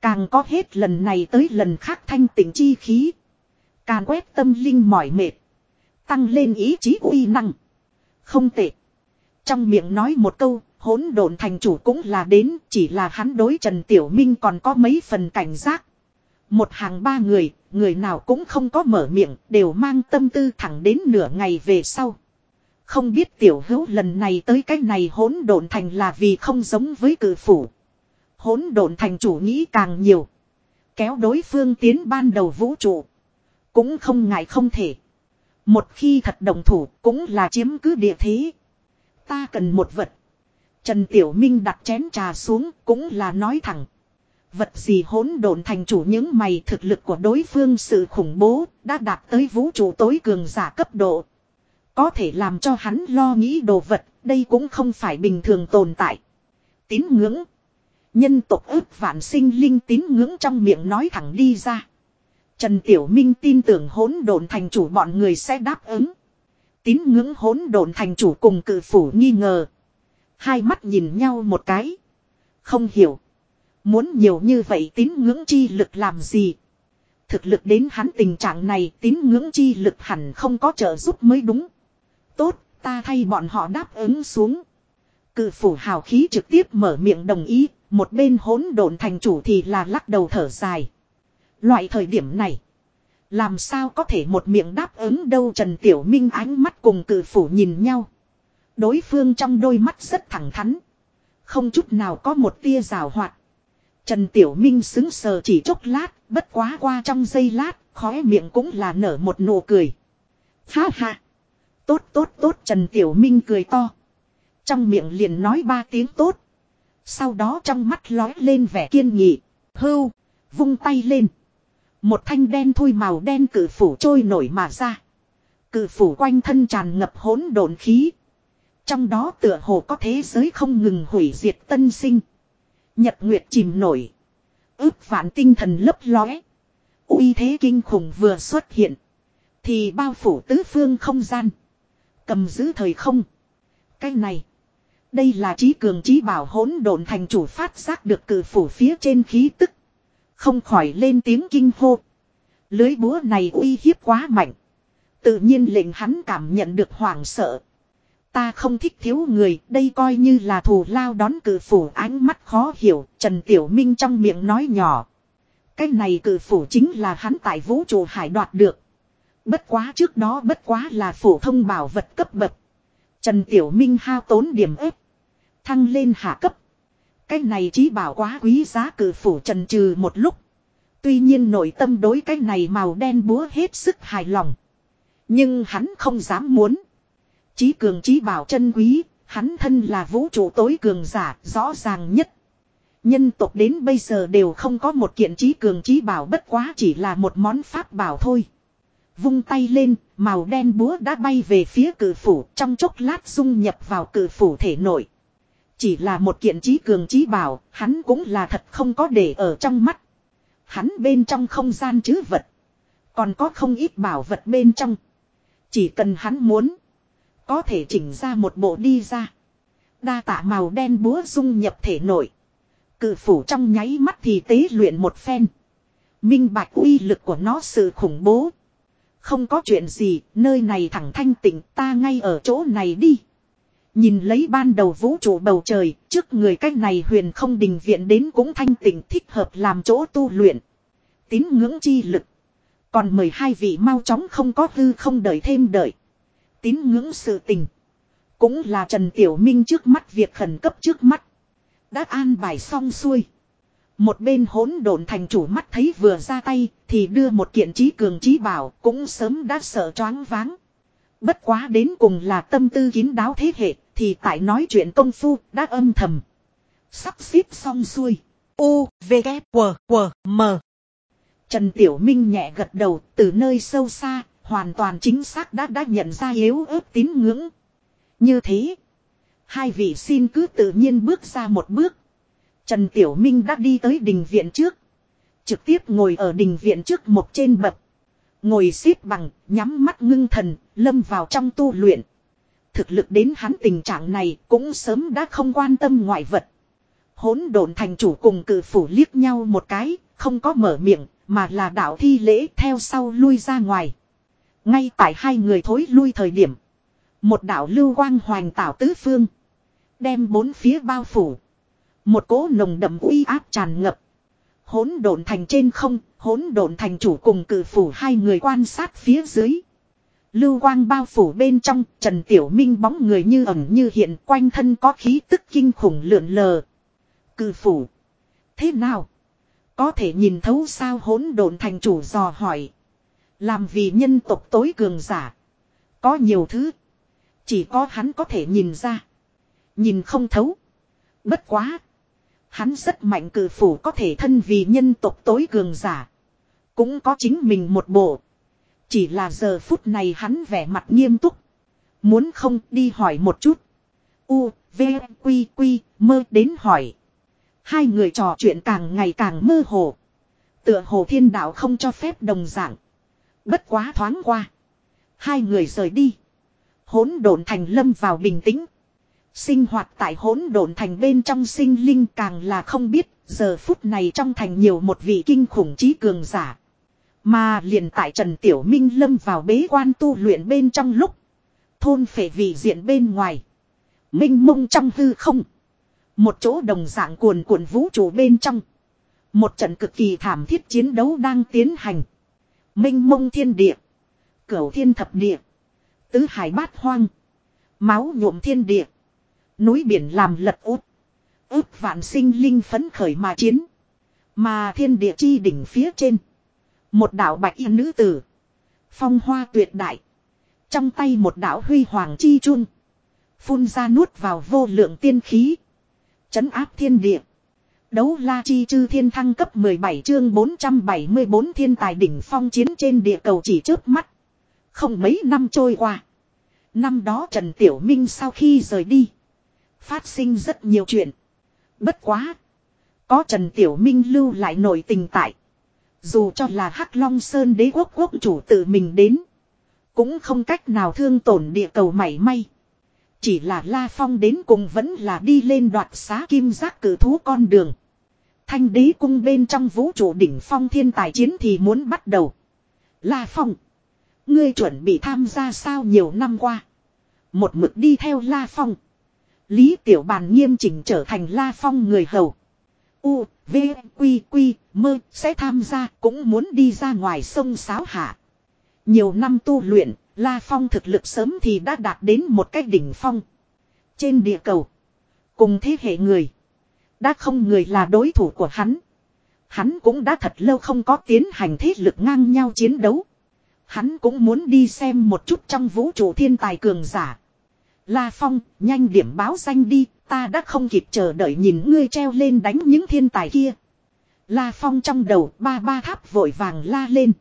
Càng có hết lần này tới lần khác thanh tỉnh chi khí. Càng quét tâm linh mỏi mệt. Tăng lên ý chí uy năng. Không tệ. Trong miệng nói một câu, hỗn độn thành chủ cũng là đến, chỉ là hắn đối Trần Tiểu Minh còn có mấy phần cảnh giác. Một hàng ba người, người nào cũng không có mở miệng, đều mang tâm tư thẳng đến nửa ngày về sau. Không biết tiểu hữu lần này tới cái này hỗn độn thành là vì không giống với cử phủ. Hỗn độn thành chủ nghĩ càng nhiều. Kéo đối phương tiến ban đầu vũ trụ. Cũng không ngại không thể. Một khi thật đồng thủ cũng là chiếm cứ địa thế. Ta cần một vật. Trần Tiểu Minh đặt chén trà xuống cũng là nói thẳng. Vật gì hỗn độn thành chủ những mày thực lực của đối phương sự khủng bố đã đạt tới vũ trụ tối cường giả cấp độ. Có thể làm cho hắn lo nghĩ đồ vật, đây cũng không phải bình thường tồn tại. Tín ngưỡng. Nhân tộc ước vạn sinh linh tín ngưỡng trong miệng nói thẳng đi ra. Trần Tiểu Minh tin tưởng hỗn độn thành chủ bọn người sẽ đáp ứng. Tín ngưỡng hỗn độn thành chủ cùng cự phủ nghi ngờ. Hai mắt nhìn nhau một cái. Không hiểu. Muốn nhiều như vậy tín ngưỡng chi lực làm gì? Thực lực đến hắn tình trạng này tín ngưỡng chi lực hẳn không có trợ giúp mới đúng. Tốt, ta thay bọn họ đáp ứng xuống. Cự phủ hào khí trực tiếp mở miệng đồng ý, một bên hỗn độn thành chủ thì là lắc đầu thở dài. Loại thời điểm này, làm sao có thể một miệng đáp ứng đâu Trần Tiểu Minh ánh mắt cùng cự phủ nhìn nhau. Đối phương trong đôi mắt rất thẳng thắn. Không chút nào có một tia rào hoạt. Trần Tiểu Minh xứng sờ chỉ chốc lát, bất quá qua trong giây lát, khóe miệng cũng là nở một nụ cười. Ha ha! Tốt tốt tốt Trần Tiểu Minh cười to. Trong miệng liền nói ba tiếng tốt. Sau đó trong mắt lói lên vẻ kiên nghị. Hưu! Vung tay lên. Một thanh đen thui màu đen cử phủ trôi nổi mà ra. Cử phủ quanh thân tràn ngập hỗn độn khí. Trong đó tựa hồ có thế giới không ngừng hủy diệt tân sinh. Nhật nguyệt chìm nổi. ước vạn tinh thần lấp lóe. uy thế kinh khủng vừa xuất hiện. Thì bao phủ tứ phương không gian. Cầm giữ thời không. Cái này. Đây là trí cường trí bảo hỗn độn thành chủ phát giác được cử phủ phía trên khí tức. Không khỏi lên tiếng kinh hô. Lưới búa này uy hiếp quá mạnh. Tự nhiên lệnh hắn cảm nhận được hoảng sợ. Ta không thích thiếu người, đây coi như là thù lao đón cử phủ ánh mắt khó hiểu, Trần Tiểu Minh trong miệng nói nhỏ. Cái này cử phủ chính là hắn tại vũ trụ hải đoạt được. Bất quá trước đó bất quá là phổ thông bảo vật cấp bậc. Trần Tiểu Minh hao tốn điểm ếp. Thăng lên hạ cấp. Cái này chí bảo quá quý giá cử phủ trần trừ một lúc. Tuy nhiên nội tâm đối cái này màu đen búa hết sức hài lòng. Nhưng hắn không dám muốn. Chí cường chí bảo chân quý, hắn thân là vũ trụ tối cường giả, rõ ràng nhất. Nhân tộc đến bây giờ đều không có một kiện chí cường chí bảo bất quá chỉ là một món pháp bảo thôi. Vung tay lên, màu đen búa đã bay về phía cử phủ, trong chốc lát dung nhập vào cử phủ thể nội. Chỉ là một kiện chí cường chí bảo, hắn cũng là thật không có để ở trong mắt. Hắn bên trong không gian chứ vật. Còn có không ít bảo vật bên trong. Chỉ cần hắn muốn. Có thể chỉnh ra một bộ đi ra. Đa tạ màu đen búa dung nhập thể nội. Cự phủ trong nháy mắt thì tế luyện một phen. Minh bạch uy lực của nó sự khủng bố. Không có chuyện gì, nơi này thẳng thanh tịnh ta ngay ở chỗ này đi. Nhìn lấy ban đầu vũ trụ bầu trời, trước người cách này huyền không đình viện đến cũng thanh tịnh thích hợp làm chỗ tu luyện. Tín ngưỡng chi lực. Còn mời hai vị mau chóng không có hư không đợi thêm đợi. Tín ngưỡng sự tình. Cũng là Trần Tiểu Minh trước mắt việc khẩn cấp trước mắt. Đã an bài xong xuôi. Một bên hỗn độn thành chủ mắt thấy vừa ra tay thì đưa một kiện trí cường trí bảo cũng sớm đã sợ choáng váng. Bất quá đến cùng là tâm tư kín đáo thế hệ thì tại nói chuyện công phu đã âm thầm. Sắp xếp xong xuôi. U, V, K, W, W, M. Trần Tiểu Minh nhẹ gật đầu từ nơi sâu xa, hoàn toàn chính xác đã đã nhận ra yếu ớt tín ngưỡng. Như thế, hai vị xin cứ tự nhiên bước ra một bước. Trần Tiểu Minh đã đi tới đình viện trước. Trực tiếp ngồi ở đình viện trước một trên bậc. Ngồi xếp bằng, nhắm mắt ngưng thần, lâm vào trong tu luyện. Thực lực đến hắn tình trạng này cũng sớm đã không quan tâm ngoại vật. Hỗn độn thành chủ cùng cử phủ liếc nhau một cái, không có mở miệng, mà là đạo thi lễ theo sau lui ra ngoài. Ngay tại hai người thối lui thời điểm. Một đạo lưu quang hoành tảo tứ phương. Đem bốn phía bao phủ. Một cỗ nồng đậm uy áp tràn ngập. Hỗn độn thành trên không, hỗn độn thành chủ cùng cử phủ hai người quan sát phía dưới. Lưu quang bao phủ bên trong, Trần Tiểu Minh bóng người như ẩn như hiện quanh thân có khí tức kinh khủng lượn lờ. Cử phủ. Thế nào? Có thể nhìn thấu sao hỗn độn thành chủ dò hỏi. Làm vì nhân tộc tối cường giả. Có nhiều thứ. Chỉ có hắn có thể nhìn ra. Nhìn không thấu. Bất quá. Hắn rất mạnh cử phủ có thể thân vì nhân tộc tối cường giả. Cũng có chính mình một bộ. Chỉ là giờ phút này hắn vẻ mặt nghiêm túc. Muốn không đi hỏi một chút. U, V, Quy, Quy, mơ đến hỏi. Hai người trò chuyện càng ngày càng mơ hồ. Tựa hồ thiên đạo không cho phép đồng dạng. Bất quá thoáng qua. Hai người rời đi. Hỗn độn thành lâm vào bình tĩnh. Sinh hoạt tại hỗn độn thành bên trong sinh linh càng là không biết, giờ phút này trong thành nhiều một vị kinh khủng trí cường giả. Mà liền tại Trần Tiểu Minh lâm vào bế quan tu luyện bên trong lúc. Thôn phệ vị diện bên ngoài. Minh mông trong hư không. Một chỗ đồng dạng cuồn cuộn vũ trụ bên trong. Một trận cực kỳ thảm thiết chiến đấu đang tiến hành. Minh mông thiên địa. Cửu thiên thập địa. Tứ hải bát hoang. Máu nhuộm thiên địa. Núi biển làm lật út. ước vạn sinh linh phấn khởi mà chiến. Mà thiên địa chi đỉnh phía trên. Một đạo bạch y nữ tử. Phong hoa tuyệt đại. Trong tay một đạo huy hoàng chi chun. Phun ra nuốt vào vô lượng tiên khí. Chấn áp thiên địa. Đấu la chi chư thiên thăng cấp 17 chương 474 thiên tài đỉnh phong chiến trên địa cầu chỉ trước mắt. Không mấy năm trôi qua. Năm đó Trần Tiểu Minh sau khi rời đi. Phát sinh rất nhiều chuyện. Bất quá. Có Trần Tiểu Minh lưu lại nổi tình tại. Dù cho là Hắc Long Sơn đế quốc quốc chủ tự mình đến. Cũng không cách nào thương tổn địa cầu mảy may. Chỉ là La Phong đến cùng vẫn là đi lên đoạt xá kim giác cử thú con đường. Thanh đế cung bên trong vũ trụ đỉnh phong thiên tài chiến thì muốn bắt đầu. La Phong. Ngươi chuẩn bị tham gia sao nhiều năm qua. Một mực đi theo La Phong. Lý Tiểu Bàn nghiêm chỉnh trở thành La Phong người hầu. U, V, Quy, Quy, Mơ sẽ tham gia cũng muốn đi ra ngoài sông Sáo Hạ. Nhiều năm tu luyện, La Phong thực lực sớm thì đã đạt đến một cái đỉnh phong. Trên địa cầu, cùng thế hệ người, đã không người là đối thủ của hắn. Hắn cũng đã thật lâu không có tiến hành thế lực ngang nhau chiến đấu. Hắn cũng muốn đi xem một chút trong vũ trụ thiên tài cường giả. La Phong, nhanh điểm báo danh đi, ta đã không kịp chờ đợi nhìn ngươi treo lên đánh những thiên tài kia. La Phong trong đầu ba ba tháp vội vàng la lên.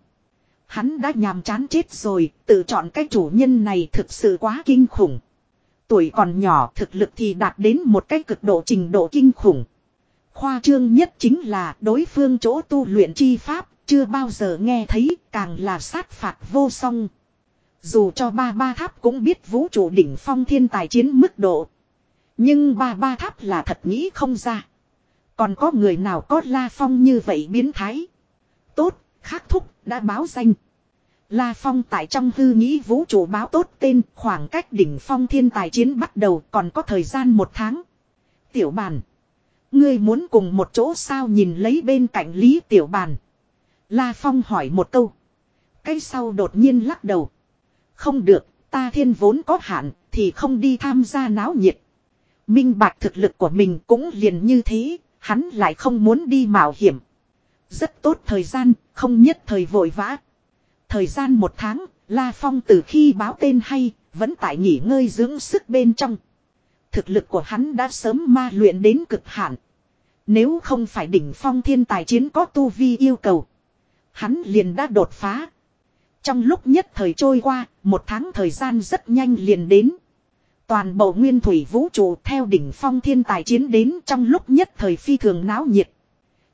Hắn đã nhàm chán chết rồi, tự chọn cái chủ nhân này thực sự quá kinh khủng. Tuổi còn nhỏ thực lực thì đạt đến một cái cực độ trình độ kinh khủng. Khoa trương nhất chính là đối phương chỗ tu luyện chi pháp, chưa bao giờ nghe thấy, càng là sát phạt vô song. Dù cho ba ba tháp cũng biết vũ trụ đỉnh phong thiên tài chiến mức độ. Nhưng ba ba tháp là thật nghĩ không ra. Còn có người nào có la phong như vậy biến thái. Tốt, khắc thúc, đã báo danh. La Phong tại trong hư nghĩ vũ trụ báo tốt tên khoảng cách đỉnh phong thiên tài chiến bắt đầu còn có thời gian một tháng. Tiểu bàn. Ngươi muốn cùng một chỗ sao nhìn lấy bên cạnh Lý Tiểu bàn. La Phong hỏi một câu. Cái sau đột nhiên lắc đầu. Không được, ta thiên vốn có hạn, thì không đi tham gia náo nhiệt. Minh bạch thực lực của mình cũng liền như thế, hắn lại không muốn đi mạo hiểm. Rất tốt thời gian, không nhất thời vội vã. Thời gian một tháng, La Phong từ khi báo tên hay, vẫn tại nghỉ ngơi dưỡng sức bên trong. Thực lực của hắn đã sớm ma luyện đến cực hạn. Nếu không phải đỉnh phong thiên tài chiến có tu vi yêu cầu. Hắn liền đã đột phá. Trong lúc nhất thời trôi qua, một tháng thời gian rất nhanh liền đến. Toàn bộ nguyên thủy vũ trụ theo đỉnh phong thiên tài chiến đến trong lúc nhất thời phi thường náo nhiệt.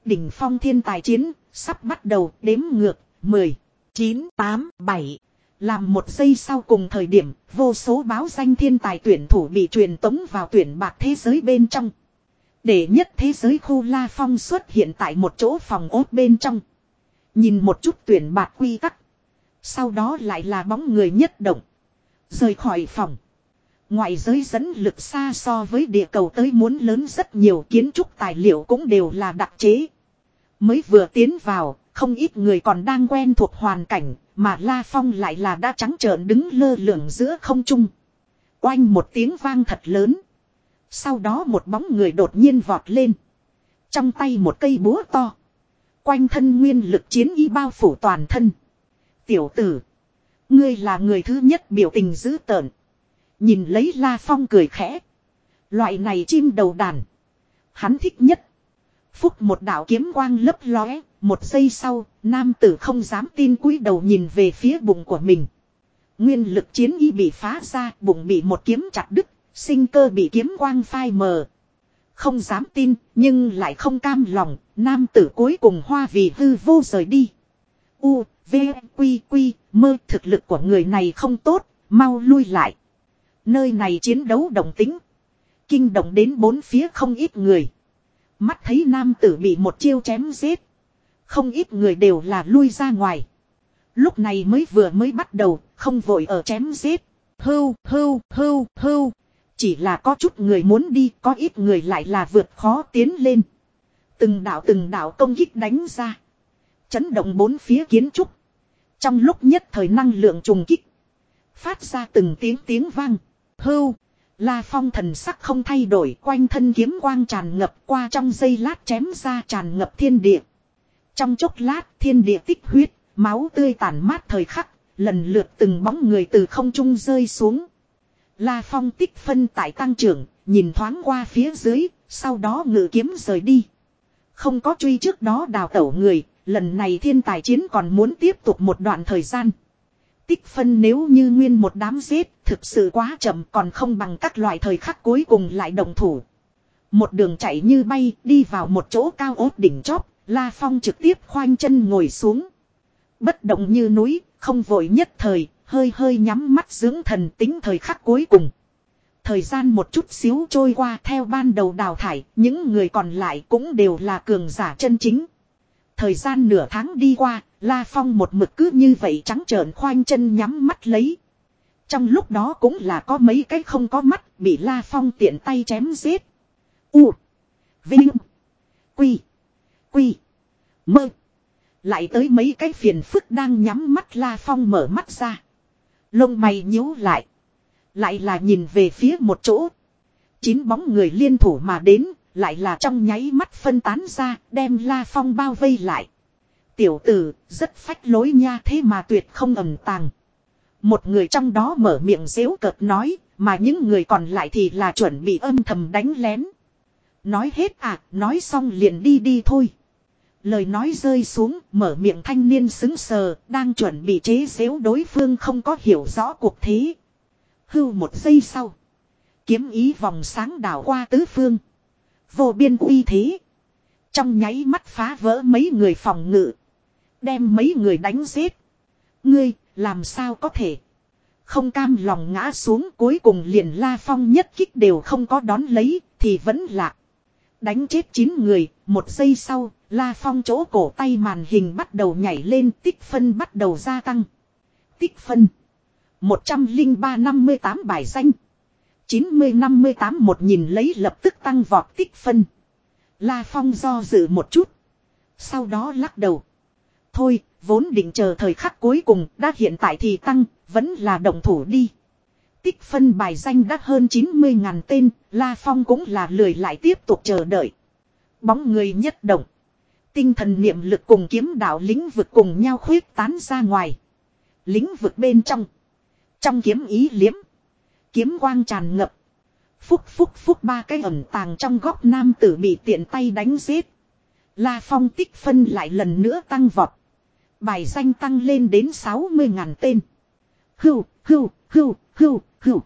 Đỉnh phong thiên tài chiến, sắp bắt đầu đếm ngược, 10, 9, 8, 7. Làm một giây sau cùng thời điểm, vô số báo danh thiên tài tuyển thủ bị truyền tống vào tuyển bạc thế giới bên trong. Để nhất thế giới khu La Phong xuất hiện tại một chỗ phòng ốt bên trong. Nhìn một chút tuyển bạc quy tắc. Sau đó lại là bóng người nhất động. Rời khỏi phòng. Ngoại giới dẫn lực xa so với địa cầu tới muốn lớn rất nhiều kiến trúc tài liệu cũng đều là đặc chế. Mới vừa tiến vào, không ít người còn đang quen thuộc hoàn cảnh, mà La Phong lại là đã trắng trợn đứng lơ lửng giữa không trung. Oanh một tiếng vang thật lớn. Sau đó một bóng người đột nhiên vọt lên. Trong tay một cây búa to. Quanh thân nguyên lực chiến y bao phủ toàn thân. Tiểu tử. Ngươi là người thứ nhất biểu tình dữ tợn. Nhìn lấy La Phong cười khẽ. Loại này chim đầu đàn. Hắn thích nhất. Phúc một đạo kiếm quang lấp lóe. Một giây sau, nam tử không dám tin cúi đầu nhìn về phía bụng của mình. Nguyên lực chiến y bị phá ra, bụng bị một kiếm chặt đứt, sinh cơ bị kiếm quang phai mờ. Không dám tin, nhưng lại không cam lòng, nam tử cuối cùng hoa vì hư vô rời đi. U, V, Quy, Quy, mơ thực lực của người này không tốt, mau lui lại. Nơi này chiến đấu đồng tính. Kinh động đến bốn phía không ít người. Mắt thấy nam tử bị một chiêu chém giết. Không ít người đều là lui ra ngoài. Lúc này mới vừa mới bắt đầu, không vội ở chém giết. Hưu, hưu, hưu, hưu. Chỉ là có chút người muốn đi, có ít người lại là vượt khó tiến lên. Từng đạo từng đạo công kích đánh ra. Chấn động bốn phía kiến trúc. Trong lúc nhất thời năng lượng trùng kích. Phát ra từng tiếng tiếng vang. Hưu. La phong thần sắc không thay đổi quanh thân kiếm quang tràn ngập qua trong giây lát chém ra tràn ngập thiên địa. Trong chốc lát thiên địa tích huyết, máu tươi tàn mát thời khắc, lần lượt từng bóng người từ không trung rơi xuống. La phong tích phân tại tăng trưởng, nhìn thoáng qua phía dưới, sau đó ngự kiếm rời đi. Không có truy trước đó đào tẩu người, lần này thiên tài chiến còn muốn tiếp tục một đoạn thời gian. Tích phân nếu như nguyên một đám giết, thực sự quá chậm còn không bằng các loại thời khắc cuối cùng lại đồng thủ. Một đường chạy như bay, đi vào một chỗ cao ốt đỉnh chóp, La Phong trực tiếp khoanh chân ngồi xuống. Bất động như núi, không vội nhất thời, hơi hơi nhắm mắt dưỡng thần tính thời khắc cuối cùng. Thời gian một chút xíu trôi qua theo ban đầu đào thải, những người còn lại cũng đều là cường giả chân chính. Thời gian nửa tháng đi qua, La Phong một mực cứ như vậy trắng trợn khoanh chân nhắm mắt lấy. Trong lúc đó cũng là có mấy cái không có mắt bị La Phong tiện tay chém giết. U. Vinh. Quy. Quy. Mơ. Lại tới mấy cái phiền phức đang nhắm mắt La Phong mở mắt ra. Lông mày nhíu lại. Lại là nhìn về phía một chỗ. Chín bóng người liên thủ mà đến, lại là trong nháy mắt phân tán ra, đem La Phong bao vây lại. Tiểu tử, rất phách lối nha thế mà tuyệt không ẩn tàng. Một người trong đó mở miệng dễu cợt nói, mà những người còn lại thì là chuẩn bị âm thầm đánh lén. Nói hết à, nói xong liền đi đi thôi. Lời nói rơi xuống, mở miệng thanh niên xứng sờ, đang chuẩn bị chế xếu đối phương không có hiểu rõ cuộc thế. Hưu một giây sau. Kiếm ý vòng sáng đảo qua tứ phương. Vô biên uy thế. Trong nháy mắt phá vỡ mấy người phòng ngự. Đem mấy người đánh giết. Ngươi, làm sao có thể. Không cam lòng ngã xuống cuối cùng liền la phong nhất kích đều không có đón lấy, thì vẫn lạ. Đánh chết 9 người, một giây sau, La Phong chỗ cổ tay màn hình bắt đầu nhảy lên tích phân bắt đầu gia tăng. Tích phân. 103-58 bài danh. 90-58 một nhìn lấy lập tức tăng vọt tích phân. La Phong do dự một chút. Sau đó lắc đầu. Thôi, vốn định chờ thời khắc cuối cùng, đã hiện tại thì tăng, vẫn là đồng thủ đi. Tích phân bài danh đắt hơn 90 ngàn tên, La Phong cũng là lười lại tiếp tục chờ đợi. Bóng người nhất động. Tinh thần niệm lực cùng kiếm đạo lĩnh vực cùng nhau khuyết tán ra ngoài. Lĩnh vực bên trong. Trong kiếm ý liếm. Kiếm quang tràn ngập. Phúc phúc phúc ba cái ẩn tàng trong góc nam tử bị tiện tay đánh giết. La Phong tích phân lại lần nữa tăng vọt. Bài danh tăng lên đến 60.000 tên. Hưu, hưu, hưu, hưu, hưu.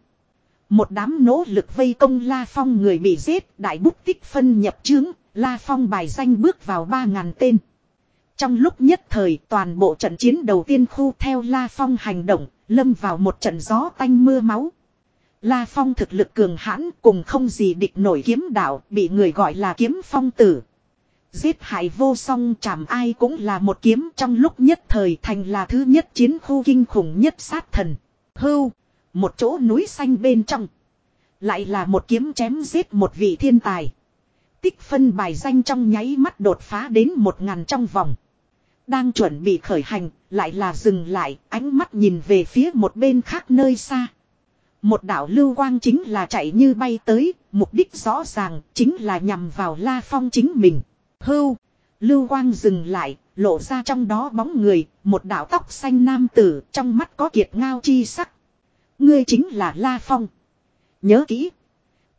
Một đám nỗ lực vây công La Phong người bị giết, đại bút tích phân nhập chứng, La Phong bài danh bước vào 3.000 tên. Trong lúc nhất thời toàn bộ trận chiến đầu tiên khu theo La Phong hành động, lâm vào một trận gió tanh mưa máu. La Phong thực lực cường hãn cùng không gì địch nổi kiếm đạo bị người gọi là kiếm phong tử. Giết hại vô song chảm ai cũng là một kiếm trong lúc nhất thời thành là thứ nhất chiến khu kinh khủng nhất sát thần. Hưu, một chỗ núi xanh bên trong. Lại là một kiếm chém giết một vị thiên tài. Tích phân bài danh trong nháy mắt đột phá đến một ngàn trong vòng. Đang chuẩn bị khởi hành, lại là dừng lại, ánh mắt nhìn về phía một bên khác nơi xa. Một đạo lưu quang chính là chạy như bay tới, mục đích rõ ràng chính là nhằm vào La Phong chính mình. Hưu, lưu quang dừng lại, lộ ra trong đó bóng người, một đạo tóc xanh nam tử, trong mắt có kiệt ngao chi sắc. Ngươi chính là La Phong. Nhớ kỹ.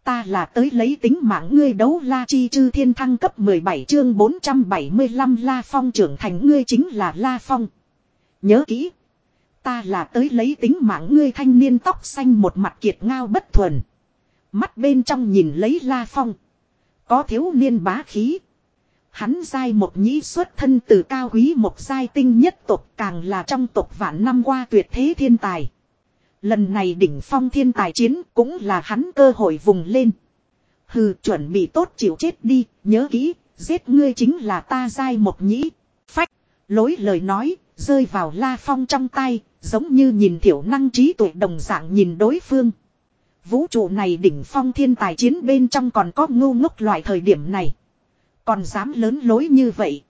Ta là tới lấy tính mạng ngươi đấu La Chi Chư Thiên Thăng cấp 17 chương 475 La Phong trưởng thành ngươi chính là La Phong. Nhớ kỹ. Ta là tới lấy tính mạng ngươi thanh niên tóc xanh một mặt kiệt ngao bất thuần. Mắt bên trong nhìn lấy La Phong. Có thiếu niên bá khí. Hắn dai một nhĩ xuất thân từ cao quý một giai tinh nhất tộc càng là trong tộc vạn năm qua tuyệt thế thiên tài. Lần này đỉnh phong thiên tài chiến cũng là hắn cơ hội vùng lên. Hừ chuẩn bị tốt chịu chết đi, nhớ kỹ, giết ngươi chính là ta giai một nhĩ. Phách, lối lời nói, rơi vào la phong trong tay, giống như nhìn thiểu năng trí tuệ đồng dạng nhìn đối phương. Vũ trụ này đỉnh phong thiên tài chiến bên trong còn có ngu ngốc loại thời điểm này. Còn dám lớn lối như vậy.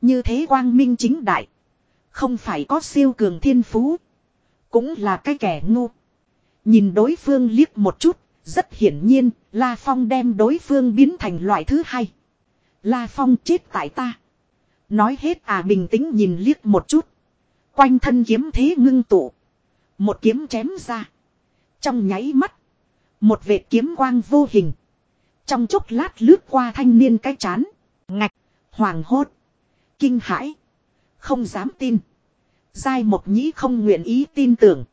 Như thế quang minh chính đại. Không phải có siêu cường thiên phú. Cũng là cái kẻ ngu. Nhìn đối phương liếc một chút. Rất hiển nhiên, La Phong đem đối phương biến thành loại thứ hai. La Phong chết tại ta. Nói hết à bình tĩnh nhìn liếc một chút. Quanh thân kiếm thế ngưng tụ. Một kiếm chém ra. Trong nháy mắt. Một vệt kiếm quang vô hình. Trong chốc lát lướt qua thanh niên cái chán. Ngạch. Hoàng hốt. Kinh hãi. Không dám tin. Giai Mộc Nhĩ không nguyện ý tin tưởng.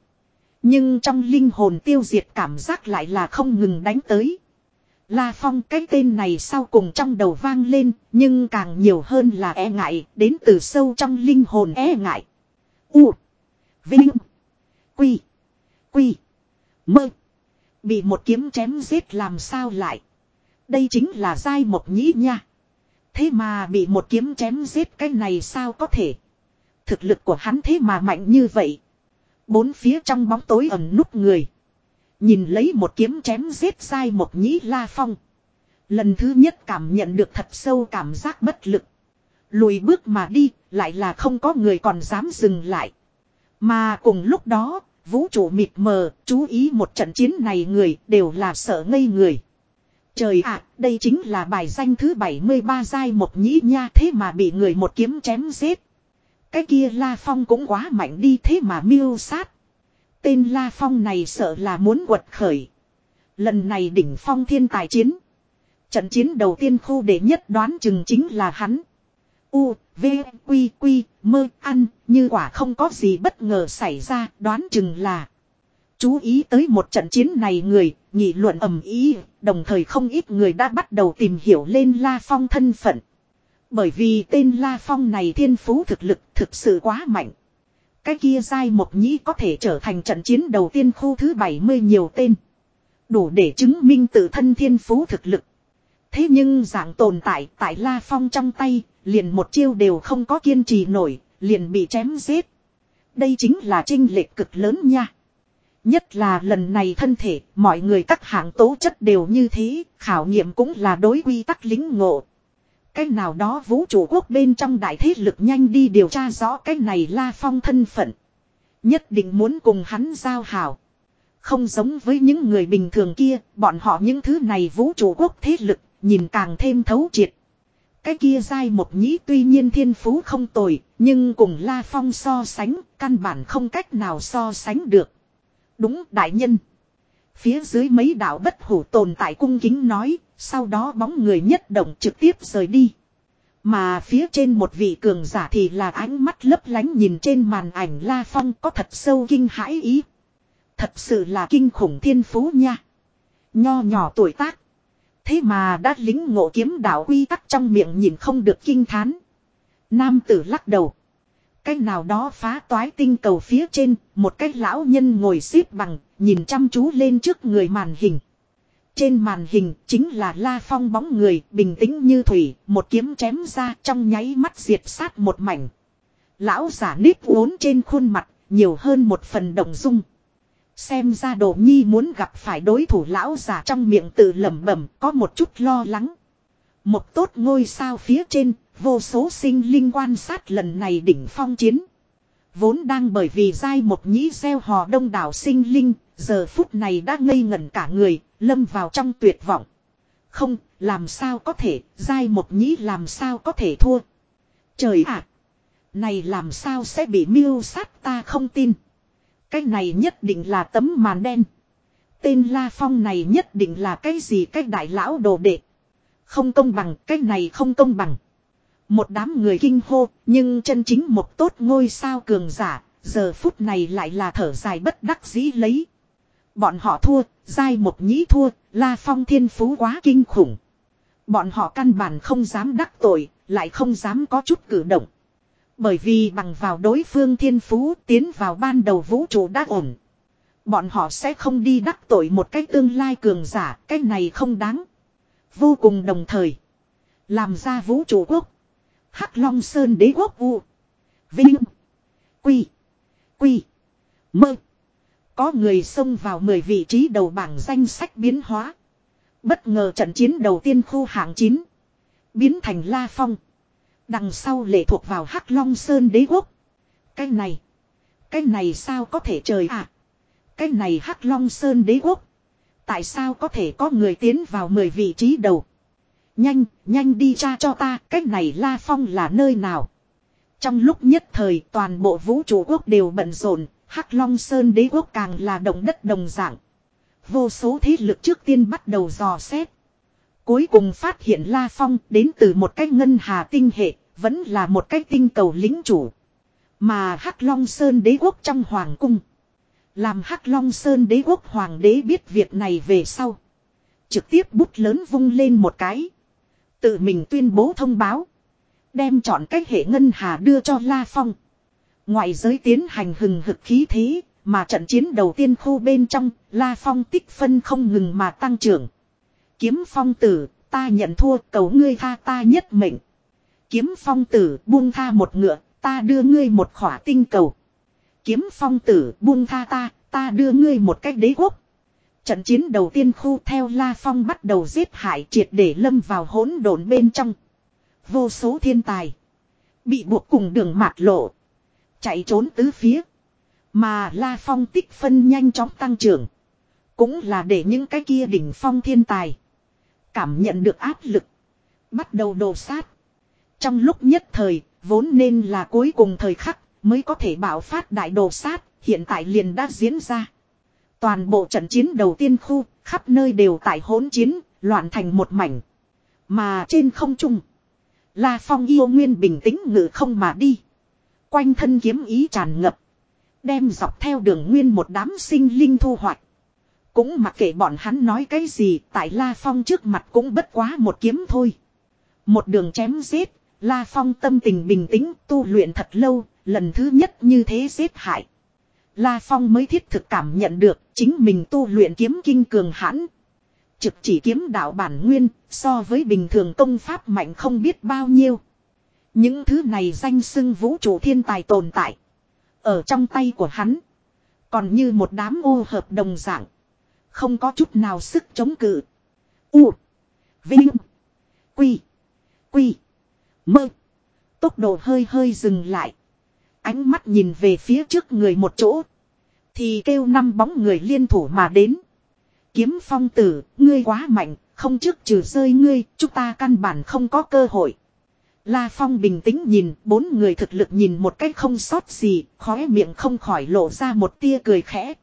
Nhưng trong linh hồn tiêu diệt cảm giác lại là không ngừng đánh tới. La Phong cái tên này sau cùng trong đầu vang lên, nhưng càng nhiều hơn là e ngại, đến từ sâu trong linh hồn e ngại. U. Vinh. Quy. Quy. Mơ. Bị một kiếm chém giết làm sao lại. Đây chính là giai một nhĩ nha. Thế mà bị một kiếm chém giết cái này sao có thể. Thực lực của hắn thế mà mạnh như vậy. Bốn phía trong bóng tối ẩn núp người. Nhìn lấy một kiếm chém giết sai một nhĩ la phong. Lần thứ nhất cảm nhận được thật sâu cảm giác bất lực. Lùi bước mà đi, lại là không có người còn dám dừng lại. Mà cùng lúc đó, vũ trụ mịt mờ, chú ý một trận chiến này người đều là sợ ngây người. Trời ạ, đây chính là bài danh thứ 73 giai một nhĩ nha thế mà bị người một kiếm chém giết. Cái kia La Phong cũng quá mạnh đi thế mà miêu sát. Tên La Phong này sợ là muốn quật khởi. Lần này đỉnh phong thiên tài chiến. Trận chiến đầu tiên khu đệ nhất đoán chừng chính là hắn. U, V, Quy, Quy, mơ, ăn, như quả không có gì bất ngờ xảy ra, đoán chừng là. Chú ý tới một trận chiến này người, nghị luận ầm ý, đồng thời không ít người đã bắt đầu tìm hiểu lên La Phong thân phận. Bởi vì tên La Phong này thiên phú thực lực thực sự quá mạnh. Cái kia dai một nhĩ có thể trở thành trận chiến đầu tiên khu thứ 70 nhiều tên. Đủ để chứng minh tự thân thiên phú thực lực. Thế nhưng dạng tồn tại tại La Phong trong tay, liền một chiêu đều không có kiên trì nổi, liền bị chém giết. Đây chính là trinh lệch cực lớn nha. Nhất là lần này thân thể, mọi người các hạng tố chất đều như thế, khảo nghiệm cũng là đối quy tắc lính ngộ. Cái nào đó vũ trụ quốc bên trong đại thế lực nhanh đi điều tra rõ cái này La Phong thân phận. Nhất định muốn cùng hắn giao hảo. Không giống với những người bình thường kia, bọn họ những thứ này vũ trụ quốc thế lực, nhìn càng thêm thấu triệt. Cái kia dai một nhĩ tuy nhiên thiên phú không tồi, nhưng cùng La Phong so sánh, căn bản không cách nào so sánh được. Đúng đại nhân. Phía dưới mấy đạo bất hủ tồn tại cung kính nói, sau đó bóng người nhất động trực tiếp rời đi. Mà phía trên một vị cường giả thì là ánh mắt lấp lánh nhìn trên màn ảnh La Phong có thật sâu kinh hãi ý. Thật sự là kinh khủng thiên phú nha. Nho nhỏ tuổi tác. Thế mà đã lính ngộ kiếm đạo quy tắc trong miệng nhìn không được kinh thán. Nam tử lắc đầu. Cách nào đó phá toái tinh cầu phía trên, một cái lão nhân ngồi xếp bằng, nhìn chăm chú lên trước người màn hình. Trên màn hình chính là La Phong bóng người bình tĩnh như thủy, một kiếm chém ra trong nháy mắt diệt sát một mảnh. Lão giả nếp uốn trên khuôn mặt, nhiều hơn một phần động dung. Xem ra đồ nhi muốn gặp phải đối thủ lão giả trong miệng tự lẩm bẩm có một chút lo lắng. Một tốt ngôi sao phía trên, vô số sinh linh quan sát lần này đỉnh phong chiến. Vốn đang bởi vì dai một nhĩ gieo hò đông đảo sinh linh, giờ phút này đã ngây ngẩn cả người, lâm vào trong tuyệt vọng. Không, làm sao có thể, dai một nhĩ làm sao có thể thua. Trời ạ! này làm sao sẽ bị miêu sát ta không tin. Cái này nhất định là tấm màn đen. Tên La Phong này nhất định là cái gì cái đại lão đồ đệ. Không công bằng, cái này không công bằng. Một đám người kinh hô, nhưng chân chính một tốt ngôi sao cường giả, giờ phút này lại là thở dài bất đắc dĩ lấy. Bọn họ thua, dai một nhĩ thua, La Phong thiên phú quá kinh khủng. Bọn họ căn bản không dám đắc tội, lại không dám có chút cử động. Bởi vì bằng vào đối phương thiên phú tiến vào ban đầu vũ trụ đã ổn. Bọn họ sẽ không đi đắc tội một cái tương lai cường giả, cái này không đáng. Vô cùng đồng thời. Làm ra vũ trụ quốc. Hắc Long Sơn đế quốc u. Vinh. Quy. Quy. Mơ. Có người xông vào 10 vị trí đầu bảng danh sách biến hóa. Bất ngờ trận chiến đầu tiên khu hạng 9. Biến thành La Phong. Đằng sau lệ thuộc vào Hắc Long Sơn đế quốc. Cái này. Cái này sao có thể trời ạ. À? Cái này Hắc Long Sơn đế quốc. Tại sao có thể có người tiến vào 10 vị trí đầu. Nhanh, nhanh đi tra cho ta, cái này La Phong là nơi nào. Trong lúc nhất thời toàn bộ vũ trụ quốc đều bận rộn, Hắc Long Sơn đế quốc càng là động đất đồng dạng. Vô số thế lực trước tiên bắt đầu dò xét. Cuối cùng phát hiện La Phong đến từ một cái ngân hà tinh hệ, vẫn là một cái tinh cầu lính chủ. Mà Hắc Long Sơn đế quốc trong hoàng cung. Làm Hắc Long Sơn đế quốc hoàng đế biết việc này về sau. Trực tiếp bút lớn vung lên một cái. Tự mình tuyên bố thông báo. Đem chọn cách hệ ngân hà đưa cho La Phong. Ngoại giới tiến hành hừng hực khí thế, mà trận chiến đầu tiên khu bên trong, La Phong tích phân không ngừng mà tăng trưởng. Kiếm phong tử, ta nhận thua, cầu ngươi tha ta nhất mệnh. Kiếm phong tử, buông tha một ngựa, ta đưa ngươi một khỏa tinh cầu. Kiếm phong tử, buông tha ta, ta đưa ngươi một cách đế quốc. Trận chiến đầu tiên khu theo La Phong bắt đầu giết hại triệt để lâm vào hỗn độn bên trong. Vô số thiên tài. Bị buộc cùng đường mạt lộ. Chạy trốn tứ phía. Mà La Phong tích phân nhanh chóng tăng trưởng. Cũng là để những cái kia đỉnh phong thiên tài. Cảm nhận được áp lực. Bắt đầu đồ sát. Trong lúc nhất thời, vốn nên là cuối cùng thời khắc, mới có thể bảo phát đại đồ sát, hiện tại liền đã diễn ra. Toàn bộ trận chiến đầu tiên khu, khắp nơi đều tại hỗn chiến, loạn thành một mảnh. Mà trên không trung, La Phong yêu nguyên bình tĩnh ngự không mà đi. Quanh thân kiếm ý tràn ngập. Đem dọc theo đường nguyên một đám sinh linh thu hoạch. Cũng mặc kệ bọn hắn nói cái gì, tại La Phong trước mặt cũng bất quá một kiếm thôi. Một đường chém giết, La Phong tâm tình bình tĩnh, tu luyện thật lâu, lần thứ nhất như thế giết hại. La Phong mới thiết thực cảm nhận được chính mình tu luyện kiếm kinh cường hãn. Trực chỉ kiếm đạo bản nguyên, so với bình thường công pháp mạnh không biết bao nhiêu. Những thứ này danh xưng vũ trụ thiên tài tồn tại. Ở trong tay của hắn. Còn như một đám ô hợp đồng dạng. Không có chút nào sức chống cự. U. Vinh. Quy. Quy. Mơ. Tốc độ hơi hơi dừng lại. Ánh mắt nhìn về phía trước người một chỗ. Thì kêu năm bóng người liên thủ mà đến. Kiếm phong tử, ngươi quá mạnh, không trước trừ rơi ngươi, chúng ta căn bản không có cơ hội. La Phong bình tĩnh nhìn, bốn người thực lực nhìn một cách không sót gì, khóe miệng không khỏi lộ ra một tia cười khẽ.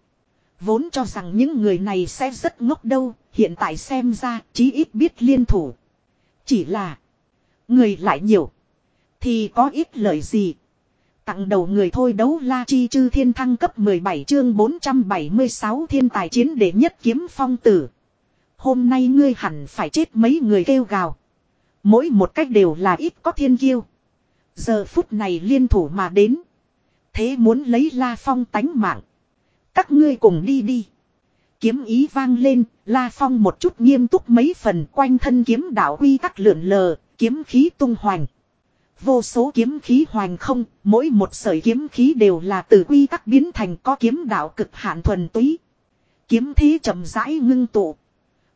Vốn cho rằng những người này sẽ rất ngốc đâu, hiện tại xem ra chí ít biết liên thủ. Chỉ là, người lại nhiều, thì có ít lời gì. Tặng đầu người thôi đấu la chi chư thiên thăng cấp 17 chương 476 thiên tài chiến đệ nhất kiếm phong tử. Hôm nay ngươi hẳn phải chết mấy người kêu gào. Mỗi một cách đều là ít có thiên kiêu. Giờ phút này liên thủ mà đến. Thế muốn lấy La Phong tánh mạng. Các ngươi cùng đi đi. Kiếm ý vang lên, La Phong một chút nghiêm túc mấy phần quanh thân kiếm đạo quy tắc lượn lờ, kiếm khí tung hoành. Vô số kiếm khí hoành không, mỗi một sợi kiếm khí đều là từ quy tắc biến thành có kiếm đạo cực hạn thuần túy. Kiếm khí chậm rãi ngưng tụ.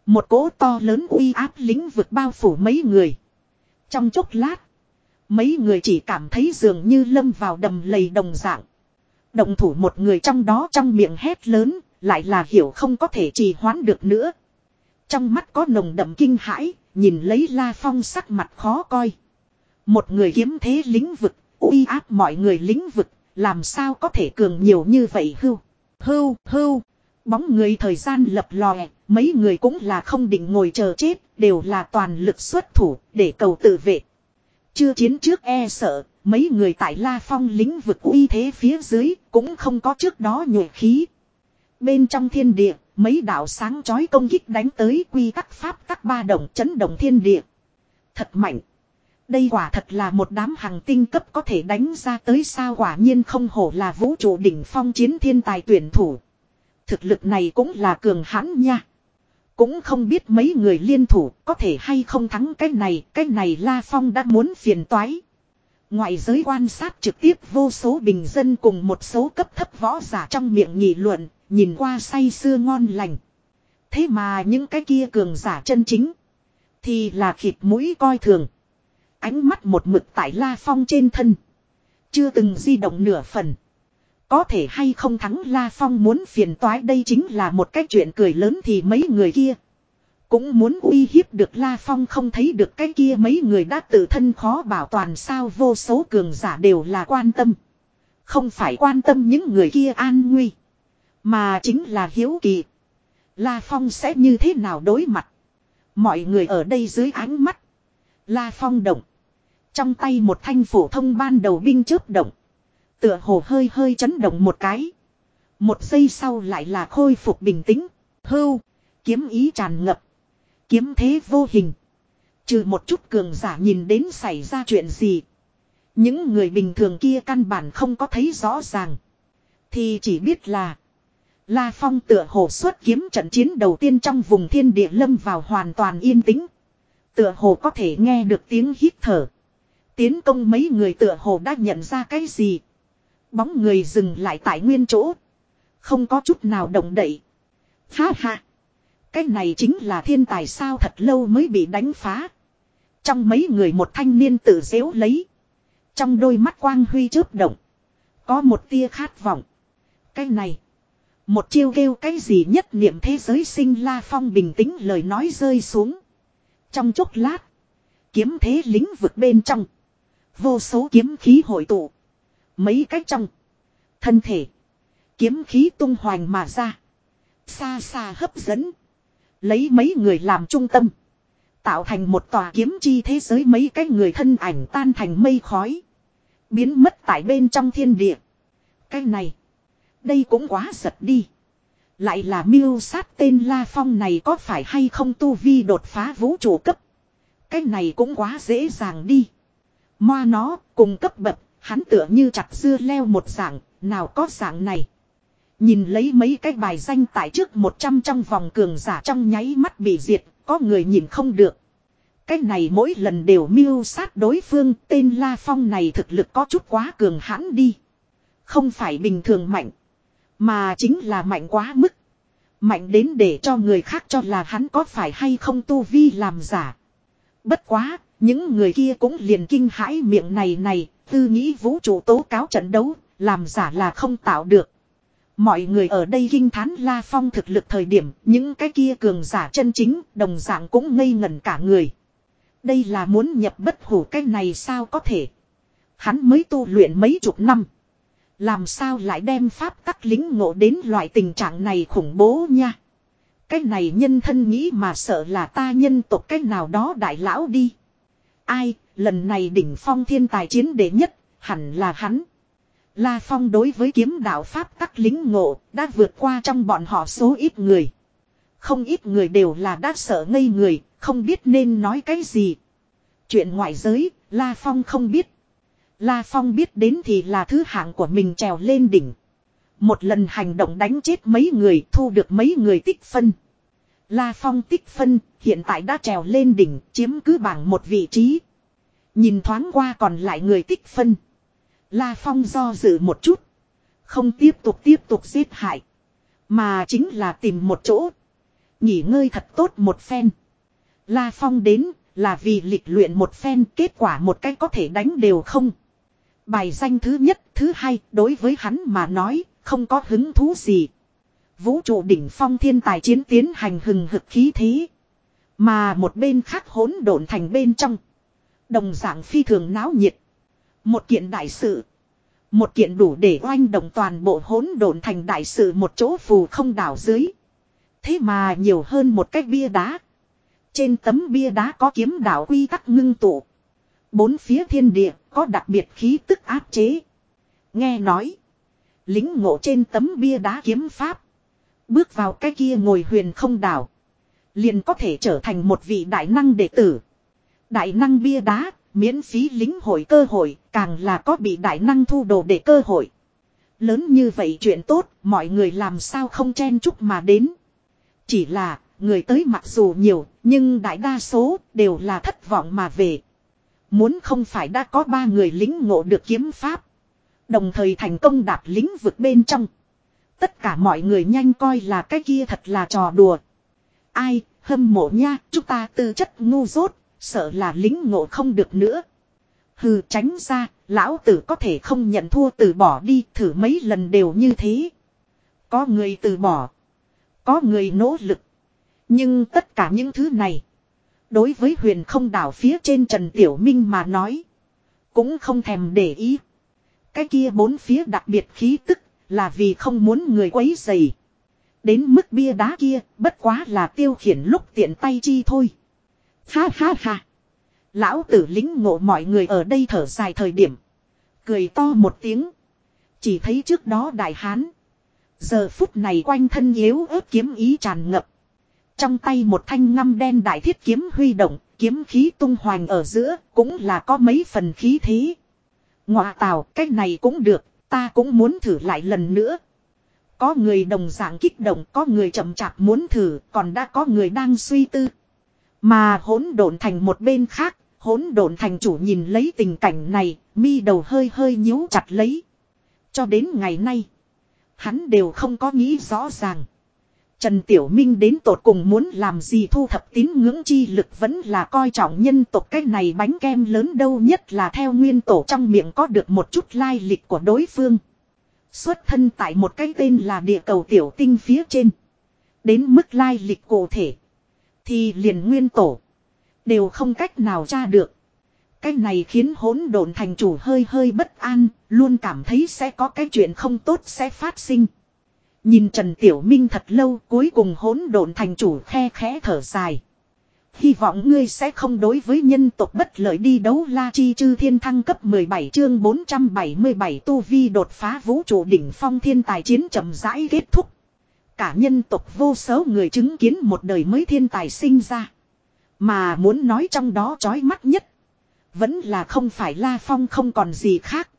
Một cỗ to lớn uy áp lĩnh vực bao phủ mấy người. Trong chốc lát, mấy người chỉ cảm thấy dường như lâm vào đầm lầy đồng dạng. Động thủ một người trong đó trong miệng hét lớn, lại là hiểu không có thể trì hoãn được nữa. Trong mắt có nồng đậm kinh hãi, nhìn lấy La Phong sắc mặt khó coi. Một người kiếm thế lĩnh vực, uy áp mọi người lĩnh vực, làm sao có thể cường nhiều như vậy hưu, hưu, hưu. Bóng người thời gian lập lòe, mấy người cũng là không định ngồi chờ chết, đều là toàn lực xuất thủ để cầu tự vệ. Chưa chiến trước e sợ, mấy người tại La Phong lĩnh vực uy thế phía dưới cũng không có trước đó nhuệ khí. Bên trong thiên địa, mấy đạo sáng chói công kích đánh tới quy tắc pháp các ba đồng chấn động thiên địa. Thật mạnh. Đây quả thật là một đám hàng tinh cấp có thể đánh ra tới sao quả nhiên không hổ là vũ trụ đỉnh phong chiến thiên tài tuyển thủ. Thực lực này cũng là cường hãn nha. Cũng không biết mấy người liên thủ có thể hay không thắng cái này, cái này La Phong đã muốn phiền toái. Ngoại giới quan sát trực tiếp vô số bình dân cùng một số cấp thấp võ giả trong miệng nghị luận, nhìn qua say sưa ngon lành. Thế mà những cái kia cường giả chân chính, thì là khịt mũi coi thường. Ánh mắt một mực tại La Phong trên thân. Chưa từng di động nửa phần. Có thể hay không thắng La Phong muốn phiền toái đây chính là một cái chuyện cười lớn thì mấy người kia. Cũng muốn uy hiếp được La Phong không thấy được cái kia mấy người đã tự thân khó bảo toàn sao vô số cường giả đều là quan tâm. Không phải quan tâm những người kia an nguy. Mà chính là hiếu kỳ. La Phong sẽ như thế nào đối mặt. Mọi người ở đây dưới ánh mắt. La Phong động. Trong tay một thanh phổ thông ban đầu binh chớp động. Tựa hồ hơi hơi chấn động một cái. Một giây sau lại là khôi phục bình tĩnh. Hưu. Kiếm ý tràn ngập. Kiếm thế vô hình. Trừ một chút cường giả nhìn đến xảy ra chuyện gì. Những người bình thường kia căn bản không có thấy rõ ràng. Thì chỉ biết là. La Phong tựa hồ xuất kiếm trận chiến đầu tiên trong vùng thiên địa lâm vào hoàn toàn yên tĩnh. Tựa hồ có thể nghe được tiếng hít thở. Tiến công mấy người tựa hồ đã nhận ra cái gì. Bóng người dừng lại tại nguyên chỗ. Không có chút nào động đậy. Ha ha. Cái này chính là thiên tài sao thật lâu mới bị đánh phá. Trong mấy người một thanh niên tự dễu lấy. Trong đôi mắt quang huy chớp động. Có một tia khát vọng. Cái này. Một chiêu kêu cái gì nhất niệm thế giới sinh la phong bình tĩnh lời nói rơi xuống. Trong chốc lát. Kiếm thế lĩnh vực bên trong. Vô số kiếm khí hội tụ. Mấy cách trong. Thân thể. Kiếm khí tung hoành mà ra. Xa xa hấp dẫn. Lấy mấy người làm trung tâm. Tạo thành một tòa kiếm chi thế giới mấy cái người thân ảnh tan thành mây khói. Biến mất tại bên trong thiên địa. Cái này. Đây cũng quá giật đi. Lại là miêu sát tên La Phong này có phải hay không tu vi đột phá vũ trụ cấp. Cái này cũng quá dễ dàng đi. Moa nó cùng cấp bậc, hắn tựa như chặt dưa leo một dạng, nào có dạng này. Nhìn lấy mấy cái bài danh tại trước 100 trong vòng cường giả trong nháy mắt bị diệt, có người nhìn không được. Cái này mỗi lần đều miêu sát đối phương, tên La Phong này thực lực có chút quá cường hãn đi. Không phải bình thường mạnh, mà chính là mạnh quá mức. Mạnh đến để cho người khác cho là hắn có phải hay không tu vi làm giả. Bất quá, những người kia cũng liền kinh hãi miệng này này, tư nghĩ vũ trụ tố cáo trận đấu, làm giả là không tạo được. Mọi người ở đây kinh thán La Phong thực lực thời điểm, những cái kia cường giả chân chính, đồng dạng cũng ngây ngẩn cả người. Đây là muốn nhập bất hủ cái này sao có thể. Hắn mới tu luyện mấy chục năm. Làm sao lại đem pháp tắc lính ngộ đến loại tình trạng này khủng bố nha. Cái này nhân thân nghĩ mà sợ là ta nhân tộc cái nào đó đại lão đi. Ai, lần này đỉnh phong thiên tài chiến đệ nhất, hẳn là hắn. La Phong đối với kiếm đạo Pháp tắc lính ngộ, đã vượt qua trong bọn họ số ít người. Không ít người đều là đã sợ ngây người, không biết nên nói cái gì. Chuyện ngoại giới, La Phong không biết. La Phong biết đến thì là thứ hạng của mình trèo lên đỉnh. Một lần hành động đánh chết mấy người thu được mấy người tích phân. La Phong tích phân hiện tại đã trèo lên đỉnh chiếm cứ bảng một vị trí. Nhìn thoáng qua còn lại người tích phân. La Phong do dự một chút. Không tiếp tục tiếp tục giết hại. Mà chính là tìm một chỗ. Nghỉ ngơi thật tốt một phen. La Phong đến là vì lịch luyện một phen kết quả một cách có thể đánh đều không. Bài danh thứ nhất, thứ hai, đối với hắn mà nói, không có hứng thú gì. Vũ trụ đỉnh phong thiên tài chiến tiến hành hừng hực khí thế. Mà một bên khác hỗn độn thành bên trong. Đồng dạng phi thường náo nhiệt. Một kiện đại sự. Một kiện đủ để oanh động toàn bộ hỗn độn thành đại sự một chỗ phù không đảo dưới. Thế mà nhiều hơn một cái bia đá. Trên tấm bia đá có kiếm đảo quy tắc ngưng tụ. Bốn phía thiên địa có đặc biệt khí tức áp chế. Nghe nói. Lính ngộ trên tấm bia đá kiếm pháp. Bước vào cái kia ngồi huyền không đảo. Liền có thể trở thành một vị đại năng đệ tử. Đại năng bia đá, miễn phí lính hội cơ hội, càng là có bị đại năng thu đồ để cơ hội. Lớn như vậy chuyện tốt, mọi người làm sao không chen chúc mà đến. Chỉ là, người tới mặc dù nhiều, nhưng đại đa số đều là thất vọng mà về. Muốn không phải đã có ba người lính ngộ được kiếm pháp. Đồng thời thành công đạp lĩnh vực bên trong. Tất cả mọi người nhanh coi là cái kia thật là trò đùa. Ai, hâm mộ nha, chúng ta tư chất ngu dốt, sợ là lính ngộ không được nữa. Hừ tránh ra, lão tử có thể không nhận thua từ bỏ đi, thử mấy lần đều như thế. Có người từ bỏ. Có người nỗ lực. Nhưng tất cả những thứ này. Đối với huyền không đảo phía trên Trần Tiểu Minh mà nói. Cũng không thèm để ý. Cái kia bốn phía đặc biệt khí tức là vì không muốn người quấy dày. Đến mức bia đá kia bất quá là tiêu khiển lúc tiện tay chi thôi. Ha ha ha. Lão tử lính ngộ mọi người ở đây thở dài thời điểm. Cười to một tiếng. Chỉ thấy trước đó đại hán. Giờ phút này quanh thân yếu ớt kiếm ý tràn ngập. Trong tay một thanh ngăm đen đại thiết kiếm huy động, kiếm khí tung hoành ở giữa, cũng là có mấy phần khí thế. Ngọa tào, cái này cũng được, ta cũng muốn thử lại lần nữa. Có người đồng dạng kích động, có người chậm chạp muốn thử, còn đã có người đang suy tư. Mà hỗn độn thành một bên khác, hỗn độn thành chủ nhìn lấy tình cảnh này, mi đầu hơi hơi nhíu chặt lấy. Cho đến ngày nay, hắn đều không có nghĩ rõ ràng. Trần Tiểu Minh đến tột cùng muốn làm gì thu thập tín ngưỡng chi lực vẫn là coi trọng nhân tộc cái này bánh kem lớn đâu nhất là theo nguyên tổ trong miệng có được một chút lai lịch của đối phương. Xuất thân tại một cái tên là địa cầu tiểu tinh phía trên. Đến mức lai lịch cụ thể. Thì liền nguyên tổ. Đều không cách nào tra được. Cái này khiến hỗn độn thành chủ hơi hơi bất an, luôn cảm thấy sẽ có cái chuyện không tốt sẽ phát sinh. Nhìn Trần Tiểu Minh thật lâu cuối cùng hỗn độn thành chủ khe khẽ thở dài. Hy vọng ngươi sẽ không đối với nhân tộc bất lợi đi đấu la chi chư thiên thăng cấp 17 chương 477 tu vi đột phá vũ trụ đỉnh phong thiên tài chiến chậm rãi kết thúc. Cả nhân tộc vô số người chứng kiến một đời mới thiên tài sinh ra. Mà muốn nói trong đó chói mắt nhất. Vẫn là không phải La Phong không còn gì khác.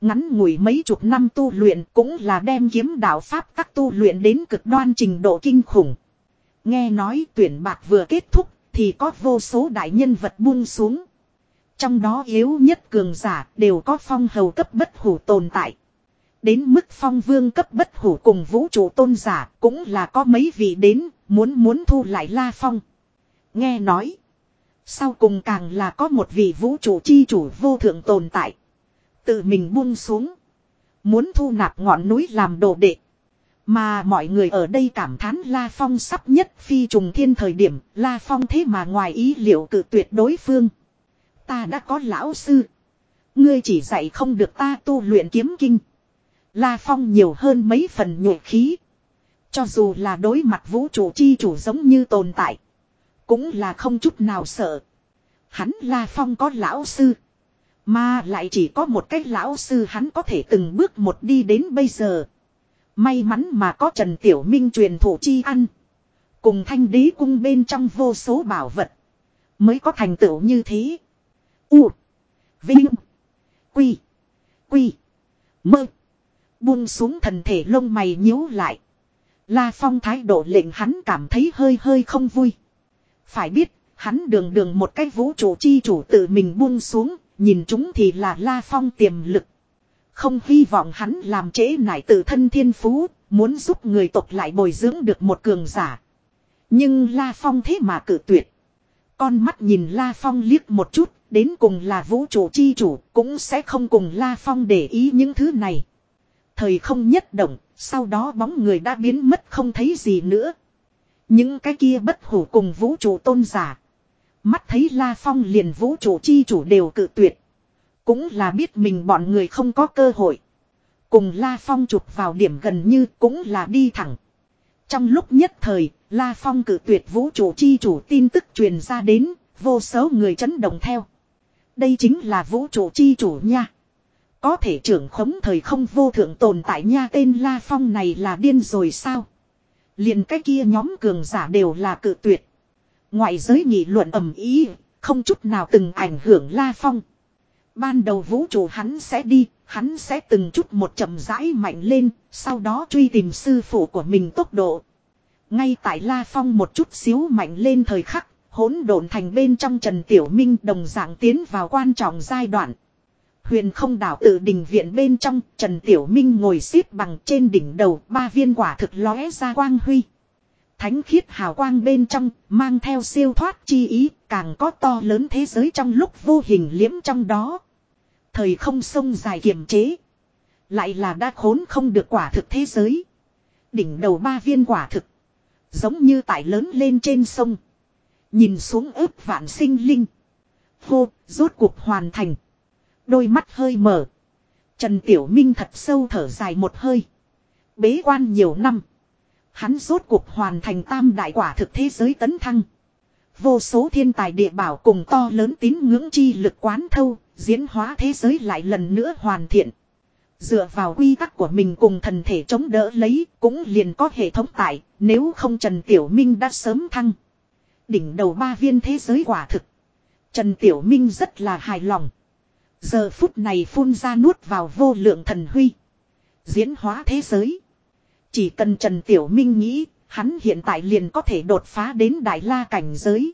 Ngắn ngủi mấy chục năm tu luyện cũng là đem kiếm đạo Pháp các tu luyện đến cực đoan trình độ kinh khủng. Nghe nói tuyển bạc vừa kết thúc thì có vô số đại nhân vật buông xuống. Trong đó yếu nhất cường giả đều có phong hầu cấp bất hủ tồn tại. Đến mức phong vương cấp bất hủ cùng vũ trụ tôn giả cũng là có mấy vị đến muốn muốn thu lại la phong. Nghe nói. Sau cùng càng là có một vị vũ trụ chi chủ vô thượng tồn tại. Tự mình buông xuống. Muốn thu nạp ngọn núi làm đồ đệ. Mà mọi người ở đây cảm thán La Phong sắp nhất phi trùng thiên thời điểm, La Phong thế mà ngoài ý liệu cự tuyệt đối phương. Ta đã có lão sư. Ngươi chỉ dạy không được ta tu luyện kiếm kinh. La Phong nhiều hơn mấy phần nhuệ khí. Cho dù là đối mặt vũ trụ chi chủ giống như tồn tại. Cũng là không chút nào sợ. Hắn La Phong có lão sư. Mà lại chỉ có một cái lão sư hắn có thể từng bước một đi đến bây giờ. May mắn mà có Trần Tiểu Minh truyền thủ chi ăn. Cùng thanh đế cung bên trong vô số bảo vật. Mới có thành tựu như thế. U. Vinh. Quy. Quy. Mơ. Buông xuống thần thể lông mày nhíu lại. La Phong thái độ lệnh hắn cảm thấy hơi hơi không vui. Phải biết, hắn đường đường một cái vũ trụ chi chủ tự mình buông xuống, nhìn chúng thì là La Phong tiềm lực. Không hy vọng hắn làm trễ nải tự thân thiên phú, muốn giúp người tộc lại bồi dưỡng được một cường giả. Nhưng La Phong thế mà cự tuyệt. Con mắt nhìn La Phong liếc một chút, đến cùng là vũ trụ chi chủ, cũng sẽ không cùng La Phong để ý những thứ này. Thời không nhất động, sau đó bóng người đã biến mất không thấy gì nữa. Những cái kia bất hủ cùng vũ trụ tôn giả. Mắt thấy La Phong liền vũ trụ chi chủ đều cự tuyệt. Cũng là biết mình bọn người không có cơ hội. Cùng La Phong chụp vào điểm gần như cũng là đi thẳng. Trong lúc nhất thời, La Phong cử tuyệt vũ trụ chi chủ tin tức truyền ra đến, vô số người chấn động theo. Đây chính là vũ trụ chi chủ nha. Có thể trưởng khống thời không vô thượng tồn tại nha tên La Phong này là điên rồi sao? liền cái kia nhóm cường giả đều là cự tuyệt. Ngoại giới nghị luận ầm ý, không chút nào từng ảnh hưởng La Phong. Ban đầu vũ trụ hắn sẽ đi, hắn sẽ từng chút một chậm rãi mạnh lên, sau đó truy tìm sư phụ của mình tốc độ. Ngay tại La Phong một chút xíu mạnh lên thời khắc, hỗn độn thành bên trong Trần Tiểu Minh đồng dạng tiến vào quan trọng giai đoạn. Huyền không đảo tự đình viện bên trong, Trần Tiểu Minh ngồi xếp bằng trên đỉnh đầu, ba viên quả thực lóe ra quang huy. Thánh khiết hào quang bên trong, mang theo siêu thoát chi ý, càng có to lớn thế giới trong lúc vô hình liếm trong đó. Thời không sông dài kiềm chế. Lại là đã khốn không được quả thực thế giới. Đỉnh đầu ba viên quả thực. Giống như tải lớn lên trên sông. Nhìn xuống ướp vạn sinh linh. Hô, rốt cuộc hoàn thành. Đôi mắt hơi mở. Trần Tiểu Minh thật sâu thở dài một hơi. Bế quan nhiều năm. Hắn rốt cuộc hoàn thành tam đại quả thực thế giới tấn thăng. Vô số thiên tài địa bảo cùng to lớn tín ngưỡng chi lực quán thâu, diễn hóa thế giới lại lần nữa hoàn thiện. Dựa vào quy tắc của mình cùng thần thể chống đỡ lấy, cũng liền có hệ thống tại, nếu không Trần Tiểu Minh đã sớm thăng. Đỉnh đầu ba viên thế giới quả thực. Trần Tiểu Minh rất là hài lòng. Giờ phút này phun ra nuốt vào vô lượng thần huy. Diễn hóa thế giới. Chỉ cần Trần Tiểu Minh nghĩ, hắn hiện tại liền có thể đột phá đến đại la cảnh giới.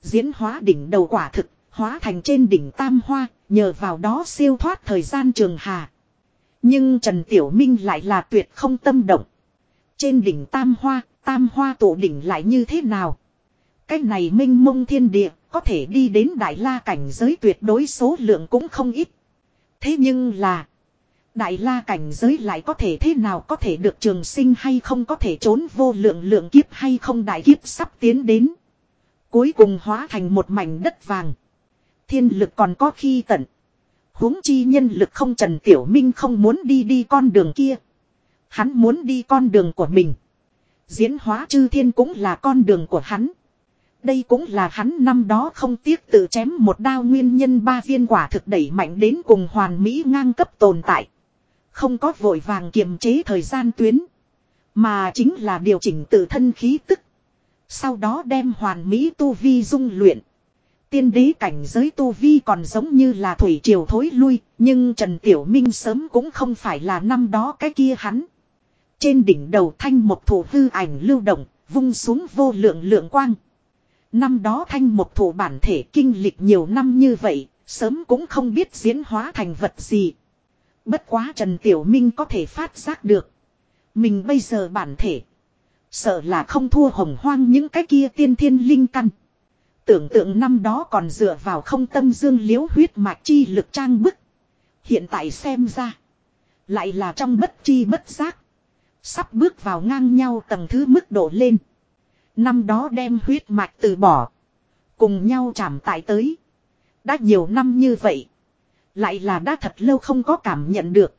Diễn hóa đỉnh đầu quả thực, hóa thành trên đỉnh tam hoa, nhờ vào đó siêu thoát thời gian trường hà. Nhưng Trần Tiểu Minh lại là tuyệt không tâm động. Trên đỉnh tam hoa, tam hoa tổ đỉnh lại như thế nào? Cái này minh mông thiên địa, có thể đi đến đại la cảnh giới tuyệt đối số lượng cũng không ít. Thế nhưng là, đại la cảnh giới lại có thể thế nào có thể được trường sinh hay không có thể trốn vô lượng lượng kiếp hay không đại kiếp sắp tiến đến. Cuối cùng hóa thành một mảnh đất vàng. Thiên lực còn có khi tận. huống chi nhân lực không Trần Tiểu Minh không muốn đi đi con đường kia. Hắn muốn đi con đường của mình. Diễn hóa chư thiên cũng là con đường của hắn. Đây cũng là hắn năm đó không tiếc tự chém một đao nguyên nhân ba viên quả thực đẩy mạnh đến cùng hoàn mỹ ngang cấp tồn tại. Không có vội vàng kiềm chế thời gian tuyến. Mà chính là điều chỉnh tự thân khí tức. Sau đó đem hoàn mỹ tu vi dung luyện. Tiên đế cảnh giới tu vi còn giống như là thủy triều thối lui, nhưng Trần Tiểu Minh sớm cũng không phải là năm đó cái kia hắn. Trên đỉnh đầu thanh một thủ hư ảnh lưu động, vung xuống vô lượng lượng quang. Năm đó thanh một thủ bản thể kinh lịch nhiều năm như vậy, sớm cũng không biết diễn hóa thành vật gì. Bất quá Trần Tiểu Minh có thể phát giác được. Mình bây giờ bản thể. Sợ là không thua hồng hoang những cái kia tiên thiên linh căn. Tưởng tượng năm đó còn dựa vào không tâm dương liễu huyết mạch chi lực trang bức. Hiện tại xem ra. Lại là trong bất chi bất giác. Sắp bước vào ngang nhau tầng thứ mức độ lên. Năm đó đem huyết mạch từ bỏ. Cùng nhau chạm tại tới. Đã nhiều năm như vậy. Lại là đã thật lâu không có cảm nhận được.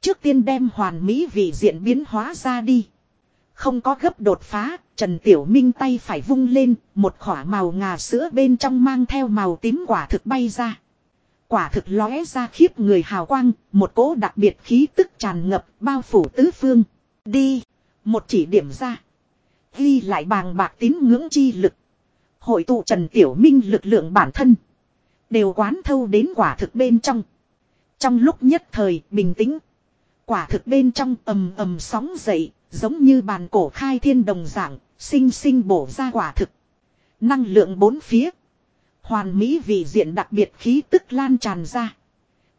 Trước tiên đem hoàn mỹ vị diện biến hóa ra đi. Không có gấp đột phá, Trần Tiểu Minh tay phải vung lên, một khỏa màu ngà sữa bên trong mang theo màu tím quả thực bay ra. Quả thực lóe ra khiếp người hào quang, một cỗ đặc biệt khí tức tràn ngập, bao phủ tứ phương. Đi, một chỉ điểm ra. Ghi lại bàng bạc tín ngưỡng chi lực. Hội tụ Trần Tiểu Minh lực lượng bản thân. Đều quán thâu đến quả thực bên trong. Trong lúc nhất thời, bình tĩnh. Quả thực bên trong ầm ầm sóng dậy, giống như bàn cổ khai thiên đồng dạng, sinh sinh bổ ra quả thực. Năng lượng bốn phía. Hoàn mỹ vị diện đặc biệt khí tức lan tràn ra.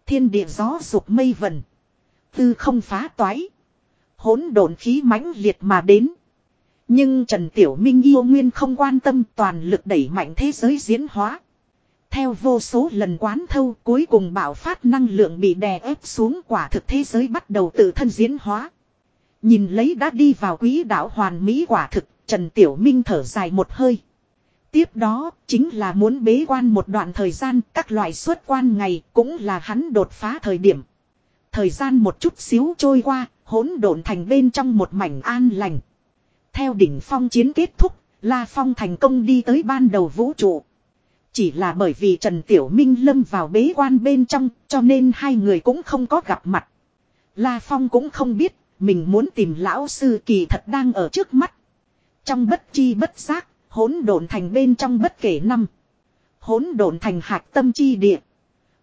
Thiên địa gió dục mây vần. Tư không phá toái. hỗn độn khí mãnh liệt mà đến. Nhưng Trần Tiểu Minh yêu nguyên không quan tâm toàn lực đẩy mạnh thế giới diễn hóa. Theo vô số lần quán thâu cuối cùng bảo phát năng lượng bị đè ép xuống quả thực thế giới bắt đầu tự thân diễn hóa. Nhìn lấy đã đi vào quý đạo hoàn mỹ quả thực, Trần Tiểu Minh thở dài một hơi. Tiếp đó, chính là muốn bế quan một đoạn thời gian, các loại xuất quan ngày cũng là hắn đột phá thời điểm. Thời gian một chút xíu trôi qua, hỗn độn thành bên trong một mảnh an lành. Theo đỉnh phong chiến kết thúc, La Phong thành công đi tới ban đầu vũ trụ. Chỉ là bởi vì Trần Tiểu Minh lâm vào bế quan bên trong, cho nên hai người cũng không có gặp mặt. La Phong cũng không biết, mình muốn tìm lão sư kỳ thật đang ở trước mắt. Trong bất chi bất giác, hỗn độn thành bên trong bất kể năm. Hỗn độn thành hạt tâm chi địa.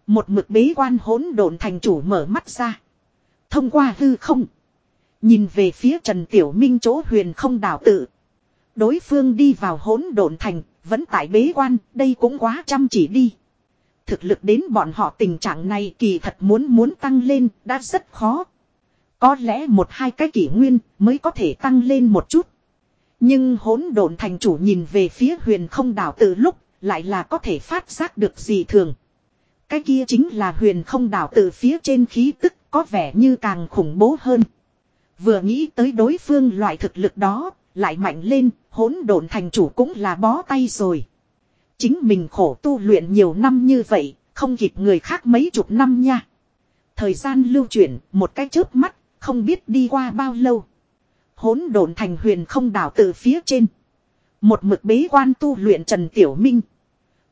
Một mực bế quan hỗn độn thành chủ mở mắt ra. Thông qua hư không. Nhìn về phía Trần Tiểu Minh chỗ huyền không đảo tự. Đối phương đi vào hỗn độn thành, vẫn tại bế quan, đây cũng quá chăm chỉ đi. Thực lực đến bọn họ tình trạng này kỳ thật muốn muốn tăng lên, đã rất khó. Có lẽ một hai cái kỷ nguyên mới có thể tăng lên một chút. Nhưng hỗn độn thành chủ nhìn về phía huyền không đảo từ lúc lại là có thể phát giác được gì thường. Cái kia chính là huyền không đảo từ phía trên khí tức có vẻ như càng khủng bố hơn. Vừa nghĩ tới đối phương loại thực lực đó, lại mạnh lên, hỗn độn thành chủ cũng là bó tay rồi. Chính mình khổ tu luyện nhiều năm như vậy, không kịp người khác mấy chục năm nha. Thời gian lưu chuyển, một cái chớp mắt, không biết đi qua bao lâu. Hỗn độn thành huyền không đảo từ phía trên. Một mực bế quan tu luyện Trần Tiểu Minh.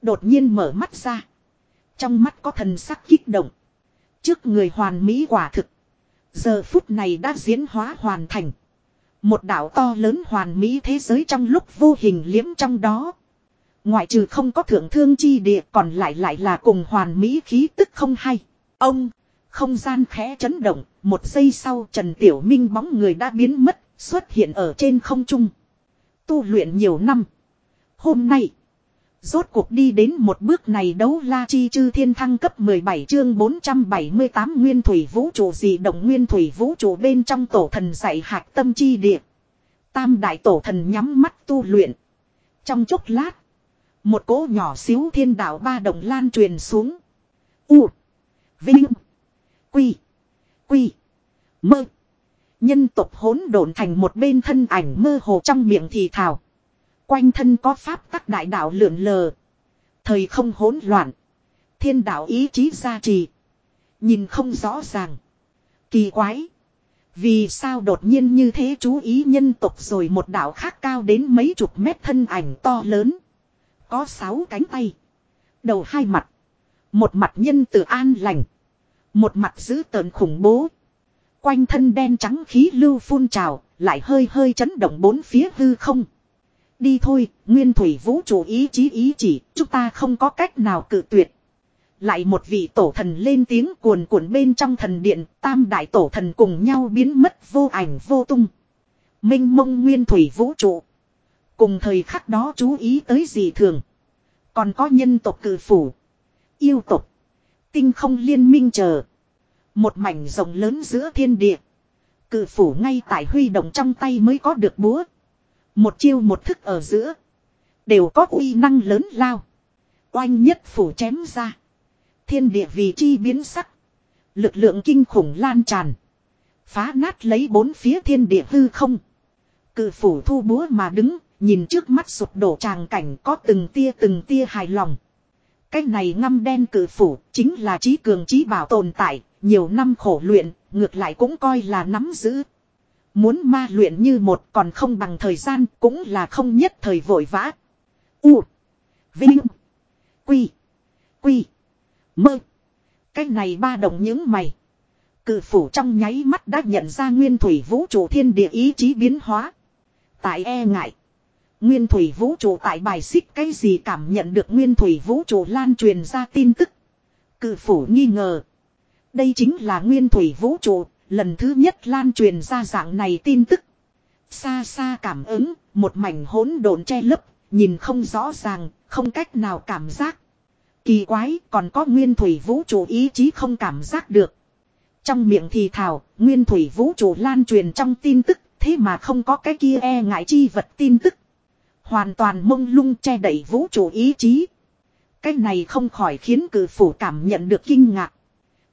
Đột nhiên mở mắt ra. Trong mắt có thần sắc kích động. Trước người hoàn mỹ quả thực. Giờ phút này đã diễn hóa hoàn thành. Một đảo to lớn hoàn mỹ thế giới trong lúc vô hình liếm trong đó. Ngoại trừ không có thượng thương chi địa còn lại lại là cùng hoàn mỹ khí tức không hay. Ông, không gian khẽ chấn động, một giây sau Trần Tiểu Minh bóng người đã biến mất, xuất hiện ở trên không trung. Tu luyện nhiều năm. Hôm nay, rốt cuộc đi đến một bước này đấu la chi chư thiên thăng cấp 17 chương 478 nguyên thủy vũ trụ gì động nguyên thủy vũ trụ bên trong tổ thần dạy hạc tâm chi địa. Tam đại tổ thần nhắm mắt tu luyện. Trong chốc lát, một cỗ nhỏ xíu thiên đạo ba đồng lan truyền xuống. U. Vinh. Quy. Quy. Mơ. Nhân tộc hỗn độn thành một bên thân ảnh mơ hồ trong miệng thì thào. Quanh thân có pháp tắc đại đạo lượn lờ. Thời không hỗn loạn. Thiên đạo ý chí gia trì. Nhìn không rõ ràng. Kỳ quái. Vì sao đột nhiên như thế chú ý nhân tộc rồi một đạo khác cao đến mấy chục mét thân ảnh to lớn. Có sáu cánh tay. Đầu hai mặt. Một mặt nhân từ an lành. Một mặt giữ tợn khủng bố. Quanh thân đen trắng khí lưu phun trào, lại hơi hơi chấn động bốn phía hư không. Đi thôi, nguyên thủy vũ trụ ý chí ý chỉ, chúng ta không có cách nào cự tuyệt. Lại một vị tổ thần lên tiếng cuồn cuộn bên trong thần điện, tam đại tổ thần cùng nhau biến mất vô ảnh vô tung. Minh mông nguyên thủy vũ trụ. Cùng thời khắc đó chú ý tới gì thường. Còn có nhân tộc cử phủ. Yêu tộc. Tinh không liên minh chờ. Một mảnh rộng lớn giữa thiên địa. Cự phủ ngay tại huy động trong tay mới có được búa. Một chiêu một thức ở giữa. Đều có uy năng lớn lao. Oanh nhất phủ chém ra. Thiên địa vì chi biến sắc. Lực lượng kinh khủng lan tràn. Phá nát lấy bốn phía thiên địa hư không. Cự phủ thu búa mà đứng, nhìn trước mắt sụp đổ tràng cảnh có từng tia từng tia hài lòng. Cái này ngăm đen cự phủ chính là trí cường trí bảo tồn tại, nhiều năm khổ luyện, ngược lại cũng coi là nắm giữ. Muốn ma luyện như một còn không bằng thời gian cũng là không nhất thời vội vã. U. Vinh. Quy. Quy. Mơ. Cái này ba đồng những mày. Cự phủ trong nháy mắt đã nhận ra nguyên thủy vũ trụ thiên địa ý chí biến hóa. Tại e ngại. Nguyên thủy vũ trụ tại bài xích cái gì cảm nhận được nguyên thủy vũ trụ lan truyền ra tin tức. Cự phủ nghi ngờ. Đây chính là nguyên thủy vũ trụ, lần thứ nhất lan truyền ra dạng này tin tức. Xa xa cảm ứng, một mảnh hỗn độn che lấp, nhìn không rõ ràng, không cách nào cảm giác. Kỳ quái, còn có nguyên thủy vũ trụ ý chí không cảm giác được. Trong miệng thì thảo, nguyên thủy vũ trụ lan truyền trong tin tức, thế mà không có cái kia e ngại chi vật tin tức. Hoàn toàn mông lung che đẩy vũ trụ ý chí. Cái này không khỏi khiến cử phủ cảm nhận được kinh ngạc.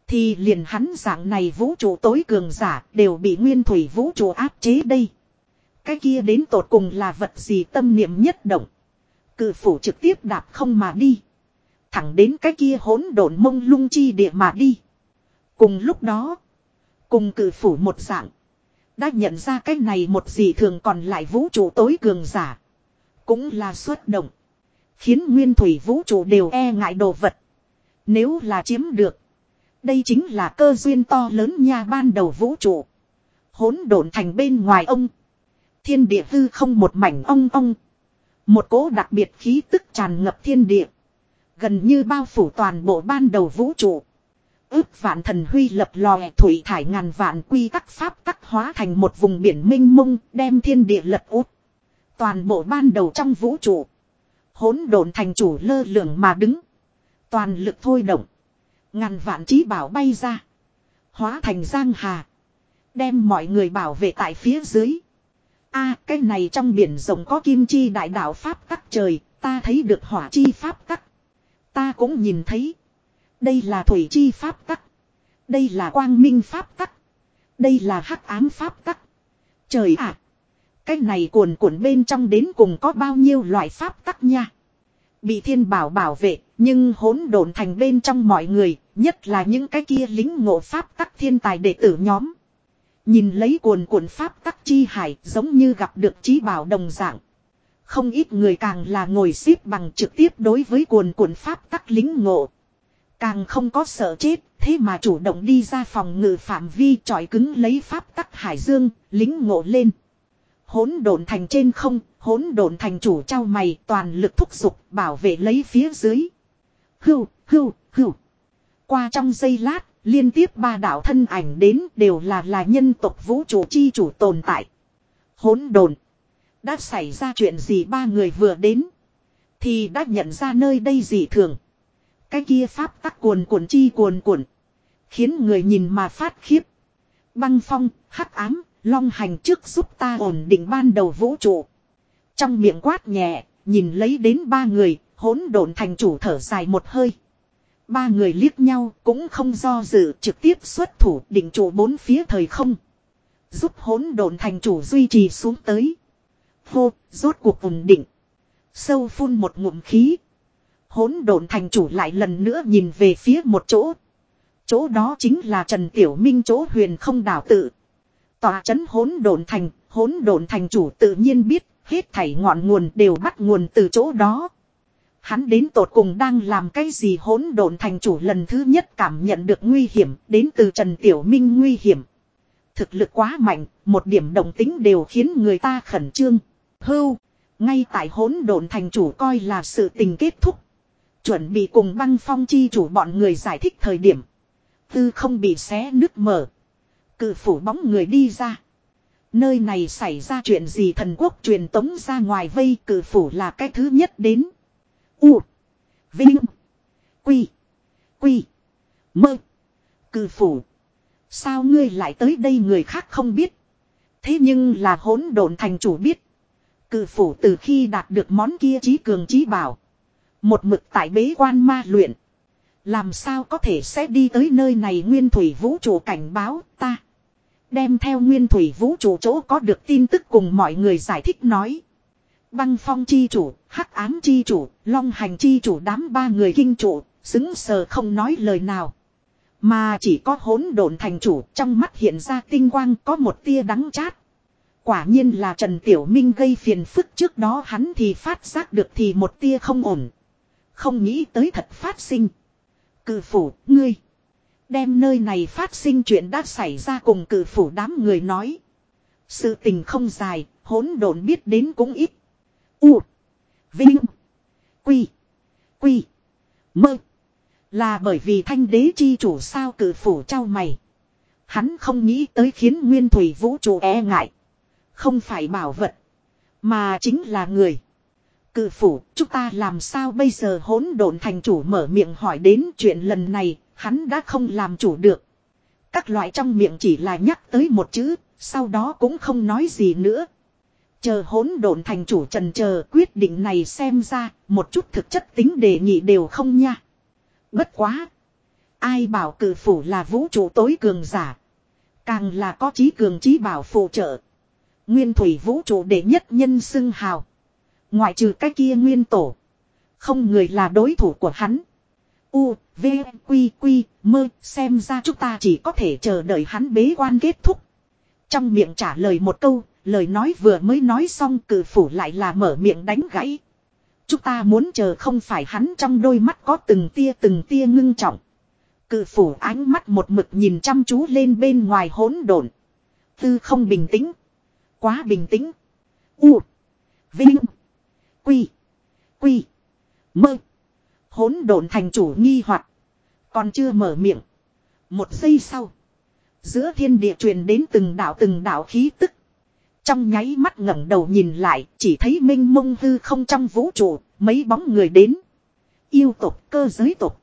Thì liền hắn dạng này vũ trụ tối cường giả đều bị nguyên thủy vũ trụ áp chế đây. Cái kia đến tột cùng là vật gì tâm niệm nhất động. Cự phủ trực tiếp đạp không mà đi. Thẳng đến cái kia hỗn độn mông lung chi địa mà đi. Cùng lúc đó. Cùng cự phủ một dạng. Đã nhận ra cái này một gì thường còn lại vũ trụ tối cường giả. Cũng là xuất động. Khiến nguyên thủy vũ trụ đều e ngại đồ vật. Nếu là chiếm được. Đây chính là cơ duyên to lớn nha ban đầu vũ trụ. Hỗn độn thành bên ngoài ông. Thiên địa hư không một mảnh ong ong. Một cỗ đặc biệt khí tức tràn ngập thiên địa. Gần như bao phủ toàn bộ ban đầu vũ trụ. Ước vạn thần huy lập lòe thủy thải ngàn vạn quy tắc pháp tắc hóa thành một vùng biển minh mông, đem thiên địa lật út. Toàn bộ ban đầu trong vũ trụ. Hỗn độn thành chủ lơ lửng mà đứng. Toàn lực thôi động. Ngàn vạn trí bảo bay ra. Hóa thành giang hà. Đem mọi người bảo vệ tại phía dưới. a cái này trong biển rộng có kim chi đại đạo pháp tắc trời. Ta thấy được hỏa chi pháp tắc. Ta cũng nhìn thấy. Đây là thủy chi pháp tắc. Đây là quang minh pháp tắc. Đây là hắc ám pháp tắc. Trời ạ! cái này cuồn cuộn bên trong đến cùng có bao nhiêu loại pháp tắc nha. Bị thiên bảo bảo vệ, nhưng hỗn độn thành bên trong mọi người, nhất là những cái kia lính ngộ pháp tắc thiên tài đệ tử nhóm. Nhìn lấy cuồn cuộn pháp tắc chi hải giống như gặp được trí bảo đồng dạng. Không ít người càng là ngồi xếp bằng trực tiếp đối với cuồn cuộn pháp tắc lính ngộ. Càng không có sợ chết, thế mà chủ động đi ra phòng ngự phạm vi trọi cứng lấy pháp tắc hải dương, lính ngộ lên. Hỗn độn thành trên không, hỗn độn thành chủ trao mày toàn lực thúc giục bảo vệ lấy phía dưới. Hưu, hưu, hưu. Qua trong giây lát, liên tiếp ba đạo thân ảnh đến đều là là nhân tộc vũ trụ chi chủ tồn tại. Hỗn độn. Đã xảy ra chuyện gì ba người vừa đến. Thì đã nhận ra nơi đây dị thường. Cái kia pháp tắc cuồn cuộn chi cuồn cuộn. Khiến người nhìn mà phát khiếp. Băng phong, hắc ám, long hành trước giúp ta ổn định ban đầu vũ trụ. Trong miệng quát nhẹ, nhìn lấy đến ba người, hỗn độn thành chủ thở dài một hơi. Ba người liếc nhau cũng không do dự trực tiếp xuất thủ định chủ bốn phía thời không. Giúp hỗn độn thành chủ duy trì xuống tới. Hô, rốt cuộc ổn định. Sâu phun một ngụm khí. Hỗn độn thành chủ lại lần nữa nhìn về phía một chỗ. Chỗ đó chính là Trần Tiểu Minh chỗ huyền không đảo tự. Tòa chấn hỗn độn thành, hỗn độn thành chủ tự nhiên biết, hết thảy ngọn nguồn đều bắt nguồn từ chỗ đó. Hắn đến tột cùng đang làm cái gì hỗn độn thành chủ lần thứ nhất cảm nhận được nguy hiểm, đến từ Trần Tiểu Minh nguy hiểm. Thực lực quá mạnh, một điểm đồng tính đều khiến người ta khẩn trương. Hưu, ngay tại hỗn độn thành chủ coi là sự tình kết thúc. Chuẩn bị cùng băng phong chi chủ bọn người giải thích thời điểm. Tư không bị xé nứt mở. Cự phủ bóng người đi ra. Nơi này xảy ra chuyện gì thần quốc truyền tống ra ngoài vây cự phủ là cái thứ nhất đến. U. Vinh. Quy. Quy. Mơ. Cư phủ. Sao ngươi lại tới đây người khác không biết. Thế nhưng là hỗn độn thành chủ biết. Cự phủ từ khi đạt được món kia trí cường trí bảo. Một mực tại bế quan ma luyện. Làm sao có thể sẽ đi tới nơi này nguyên thủy vũ trụ cảnh báo ta. Đem theo nguyên thủy vũ trụ chỗ có được tin tức cùng mọi người giải thích nói. Băng phong chi chủ, hắc ám chi chủ, long hành chi chủ đám ba người kinh chủ, xứng sờ không nói lời nào. Mà chỉ có hỗn độn thành chủ trong mắt hiện ra tinh quang có một tia đắng chát. Quả nhiên là Trần Tiểu Minh gây phiền phức trước đó hắn thì phát giác được thì một tia không ổn. Không nghĩ tới thật phát sinh. Cự phủ, ngươi. Đem nơi này phát sinh chuyện đã xảy ra cùng cự phủ đám người nói. Sự tình không dài, hỗn độn biết đến cũng ít. U. Vinh. Quy. Quy. Mơ. Là bởi vì thanh đế chi chủ sao cử phủ trao mày. Hắn không nghĩ tới khiến nguyên thủy vũ trụ e ngại. Không phải bảo vật. Mà chính là người. Cự phủ, chúng ta làm sao bây giờ hỗn độn thành chủ mở miệng hỏi đến chuyện lần này, hắn đã không làm chủ được. Các loại trong miệng chỉ là nhắc tới một chữ, sau đó cũng không nói gì nữa. Chờ hỗn độn thành chủ trần chờ quyết định này xem ra, một chút thực chất tính đề nghị đều không nha. Bất quá. Ai bảo cử phủ là vũ trụ tối cường giả. Càng là có trí cường trí bảo phụ trợ. Nguyên thủy vũ trụ đệ nhất nhân xưng hào. Ngoại trừ cái kia nguyên tổ. Không người là đối thủ của hắn. U, V, Quy, Quy, mơ, xem ra chúng ta chỉ có thể chờ đợi hắn bế quan kết thúc. Trong miệng trả lời một câu, lời nói vừa mới nói xong cử phủ lại là mở miệng đánh gãy. Chúng ta muốn chờ không phải hắn trong đôi mắt có từng tia từng tia ngưng trọng. Cự phủ ánh mắt một mực nhìn chăm chú lên bên ngoài hỗn độn. Tư không bình tĩnh. Quá bình tĩnh. U. Vinh. Quy. Quy. Mơ. Hỗn độn thành chủ nghi hoặc Còn chưa mở miệng. Một giây sau. Giữa thiên địa truyền đến từng đạo từng đạo khí tức. Trong nháy mắt ngẩng đầu nhìn lại, chỉ thấy minh mông hư không trong vũ trụ, mấy bóng người đến. Yêu tục, cơ giới tục.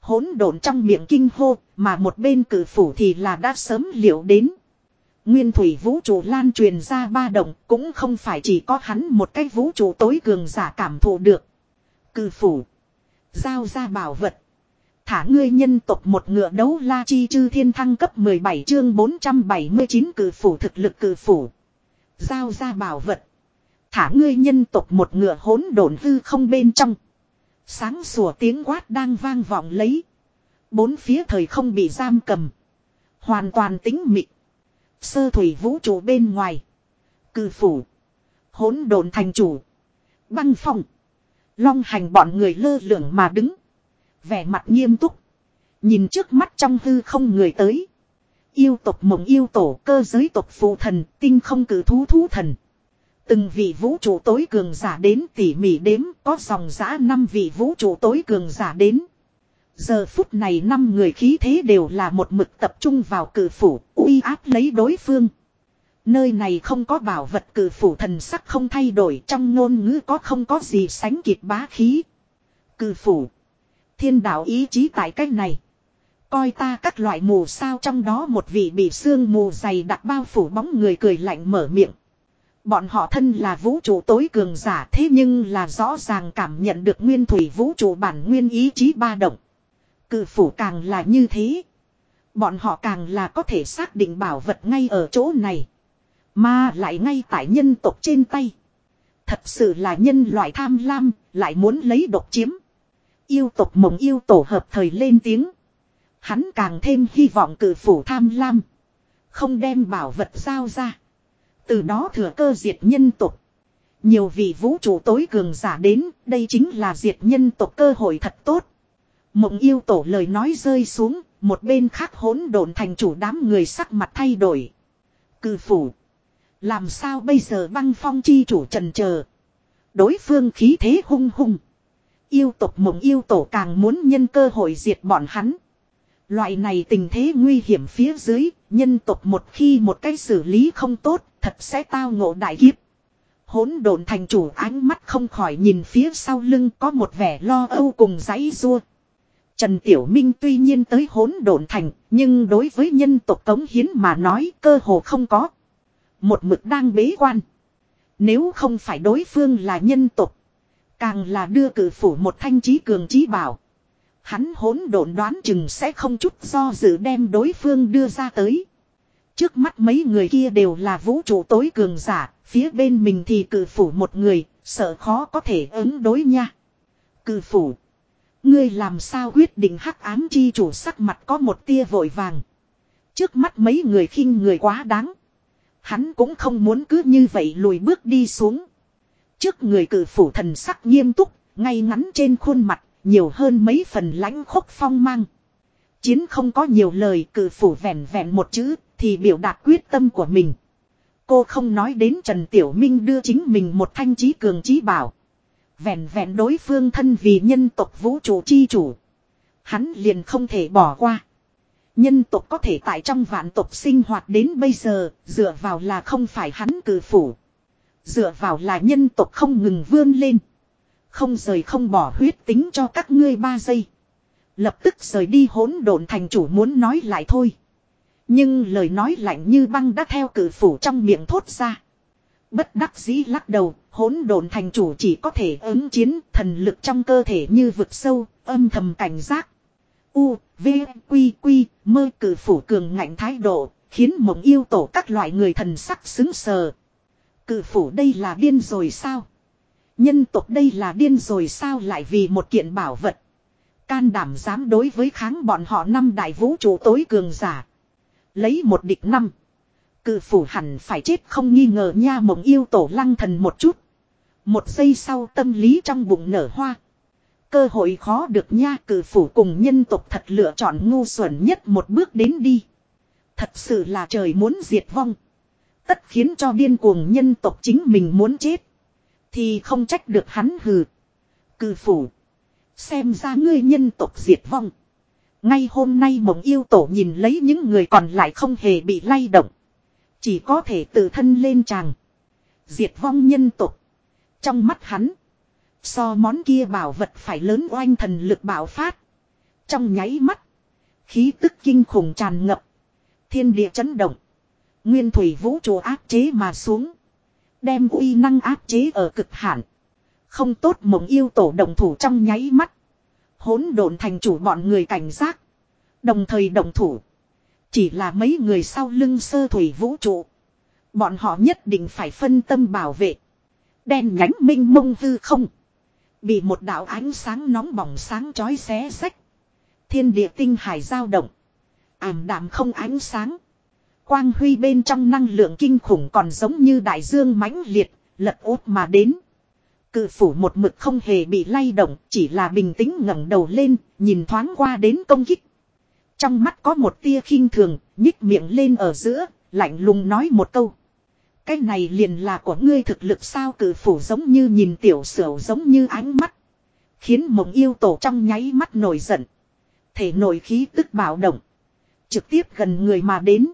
Hỗn độn trong miệng kinh hô, mà một bên cử phủ thì là đã sớm liệu đến. Nguyên thủy vũ trụ lan truyền ra ba động, cũng không phải chỉ có hắn một cái vũ trụ tối cường giả cảm thụ được. Cử phủ. Giao ra bảo vật. Thả ngươi nhân tộc một ngựa đấu la chi chư thiên thăng cấp 17 chương 479 cử phủ thực lực cử phủ. Giao ra bảo vật. Thả ngươi nhân tộc một ngựa hỗn độn hư không bên trong. Sáng sủa tiếng quát đang vang vọng lấy. Bốn phía thời không bị giam cầm. Hoàn toàn tính mịt. Sơ thủy vũ trụ bên ngoài. Cư phủ. Hỗn độn thành chủ. Băng phong. Long hành bọn người lơ lửng mà đứng. Vẻ mặt nghiêm túc. Nhìn trước mắt trong hư không người tới. Yêu tộc mộng yêu tổ cơ giới tộc phụ thần tinh không cử thú thú thần. Từng vị vũ trụ tối cường giả đến tỉ mỉ đếm có dòng giã năm vị vũ trụ tối cường giả đến. Giờ phút này năm người khí thế đều là một mực tập trung vào cử phủ, uy áp lấy đối phương. Nơi này không có bảo vật cử phủ thần sắc không thay đổi trong ngôn ngữ có không có gì sánh kịp bá khí. Cử phủ. Thiên đạo ý chí tại cách này. Coi ta các loại mù sao trong đó một vị bị sương mù dày đặc bao phủ bóng người cười lạnh mở miệng. Bọn họ thân là vũ trụ tối cường giả thế nhưng là rõ ràng cảm nhận được nguyên thủy vũ trụ bản nguyên ý chí ba động. Cự phủ càng là như thế. Bọn họ càng là có thể xác định bảo vật ngay ở chỗ này. Mà lại ngay tại nhân tộc trên tay. Thật sự là nhân loại tham lam, lại muốn lấy độc chiếm. Yêu tộc mộng yêu tổ hợp thời lên tiếng. Hắn càng thêm hy vọng cử phủ tham lam. Không đem bảo vật giao ra. Từ đó thừa cơ diệt nhân tộc. Nhiều vị vũ trụ tối cường giả đến, đây chính là diệt nhân tộc cơ hội thật tốt. Mộng yêu tổ lời nói rơi xuống, một bên khác hỗn độn thành chủ đám người sắc mặt thay đổi. Cư phủ. Làm sao bây giờ băng phong chi chủ trần chờ Đối phương khí thế hung hung. Yêu tộc mộng yêu tổ càng muốn nhân cơ hội diệt bọn hắn. Loại này tình thế nguy hiểm phía dưới, nhân tộc một khi một cái xử lý không tốt, thật sẽ tao ngộ đại kiếp. Hỗn độn thành chủ ánh mắt không khỏi nhìn phía sau lưng có một vẻ lo âu cùng giấy rua. Trần Tiểu Minh tuy nhiên tới hỗn độn thành, nhưng đối với nhân tộc cống hiến mà nói cơ hồ không có. Một mực đang bế quan. Nếu không phải đối phương là nhân tộc, càng là đưa cử phủ một thanh trí cường trí bảo. Hắn hỗn độn đoán chừng sẽ không chút do dự đem đối phương đưa ra tới. Trước mắt mấy người kia đều là vũ trụ tối cường giả, phía bên mình thì cử phủ một người, sợ khó có thể ứng đối nha. Cử phủ. Ngươi làm sao quyết định hắc ám chi chủ sắc mặt có một tia vội vàng. Trước mắt mấy người khinh người quá đáng. Hắn cũng không muốn cứ như vậy lùi bước đi xuống. Trước người cử phủ thần sắc nghiêm túc, ngay ngắn trên khuôn mặt, nhiều hơn mấy phần lãnh khốc phong mang. Chiến không có nhiều lời cử phủ vẹn vẹn một chữ, thì biểu đạt quyết tâm của mình. Cô không nói đến Trần Tiểu Minh đưa chính mình một thanh trí cường trí bảo. Vẹn vẹn đối phương thân vì nhân tộc vũ trụ chi chủ. Hắn liền không thể bỏ qua. Nhân tộc có thể tại trong vạn tộc sinh hoạt đến bây giờ, dựa vào là không phải hắn cử phủ. Dựa vào là nhân tộc không ngừng vươn lên. Không rời không bỏ huyết tính cho các ngươi ba giây. Lập tức rời đi hỗn độn thành chủ muốn nói lại thôi. Nhưng lời nói lạnh như băng đã theo cử phủ trong miệng thốt ra. Bất đắc dĩ lắc đầu, hỗn độn thành chủ chỉ có thể ứng chiến, thần lực trong cơ thể như vực sâu, âm thầm cảnh giác. U, V, Quy, Quy, mơ cử phủ cường ngạnh thái độ, khiến mộng yêu tổ các loại người thần sắc xứng sờ. Cử phủ đây là điên rồi sao? Nhân tộc đây là điên rồi sao lại vì một kiện bảo vật. Can đảm dám đối với kháng bọn họ năm đại vũ trụ tối cường giả. Lấy một địch năm. Cự phủ hẳn phải chết không nghi ngờ nha mộng yêu tổ lăng thần một chút. Một giây sau tâm lý trong bụng nở hoa. Cơ hội khó được nha cử phủ cùng nhân tộc thật lựa chọn ngu xuẩn nhất một bước đến đi. Thật sự là trời muốn diệt vong. Tất khiến cho điên cuồng nhân tộc chính mình muốn chết. Thì không trách được hắn hừ. Cư phủ. Xem ra ngươi nhân tộc diệt vong. Ngay hôm nay mộng yêu tổ nhìn lấy những người còn lại không hề bị lay động. Chỉ có thể tự thân lên tràng. Diệt vong nhân tục. Trong mắt hắn. So món kia bảo vật phải lớn oanh thần lực bảo phát. Trong nháy mắt. Khí tức kinh khủng tràn ngập. Thiên địa chấn động. Nguyên thủy vũ trụ áp chế mà xuống. Đem uy năng áp chế ở cực hạn. Không tốt mộng yêu tổ đồng thủ trong nháy mắt. Hỗn độn thành chủ bọn người cảnh giác. Đồng thời đồng thủ. Chỉ là mấy người sau lưng sơ thủy vũ trụ. Bọn họ nhất định phải phân tâm bảo vệ. Đen nhánh minh mông hư không. Bị một đạo ánh sáng nóng bỏng sáng chói xé sách. Thiên địa tinh hải giao động. Ảm đạm không ánh sáng. Quang huy bên trong năng lượng kinh khủng còn giống như đại dương mãnh liệt, lật út mà đến. Cự phủ một mực không hề bị lay động, chỉ là bình tĩnh ngẩng đầu lên, nhìn thoáng qua đến công kích. Trong mắt có một tia khinh thường, nhích miệng lên ở giữa, lạnh lùng nói một câu. Cái này liền là của ngươi thực lực sao cử phủ giống như nhìn tiểu sửu giống như ánh mắt. Khiến mộng yêu tổ trong nháy mắt nổi giận. Thể nổi khí tức bạo động. Trực tiếp gần người mà đến.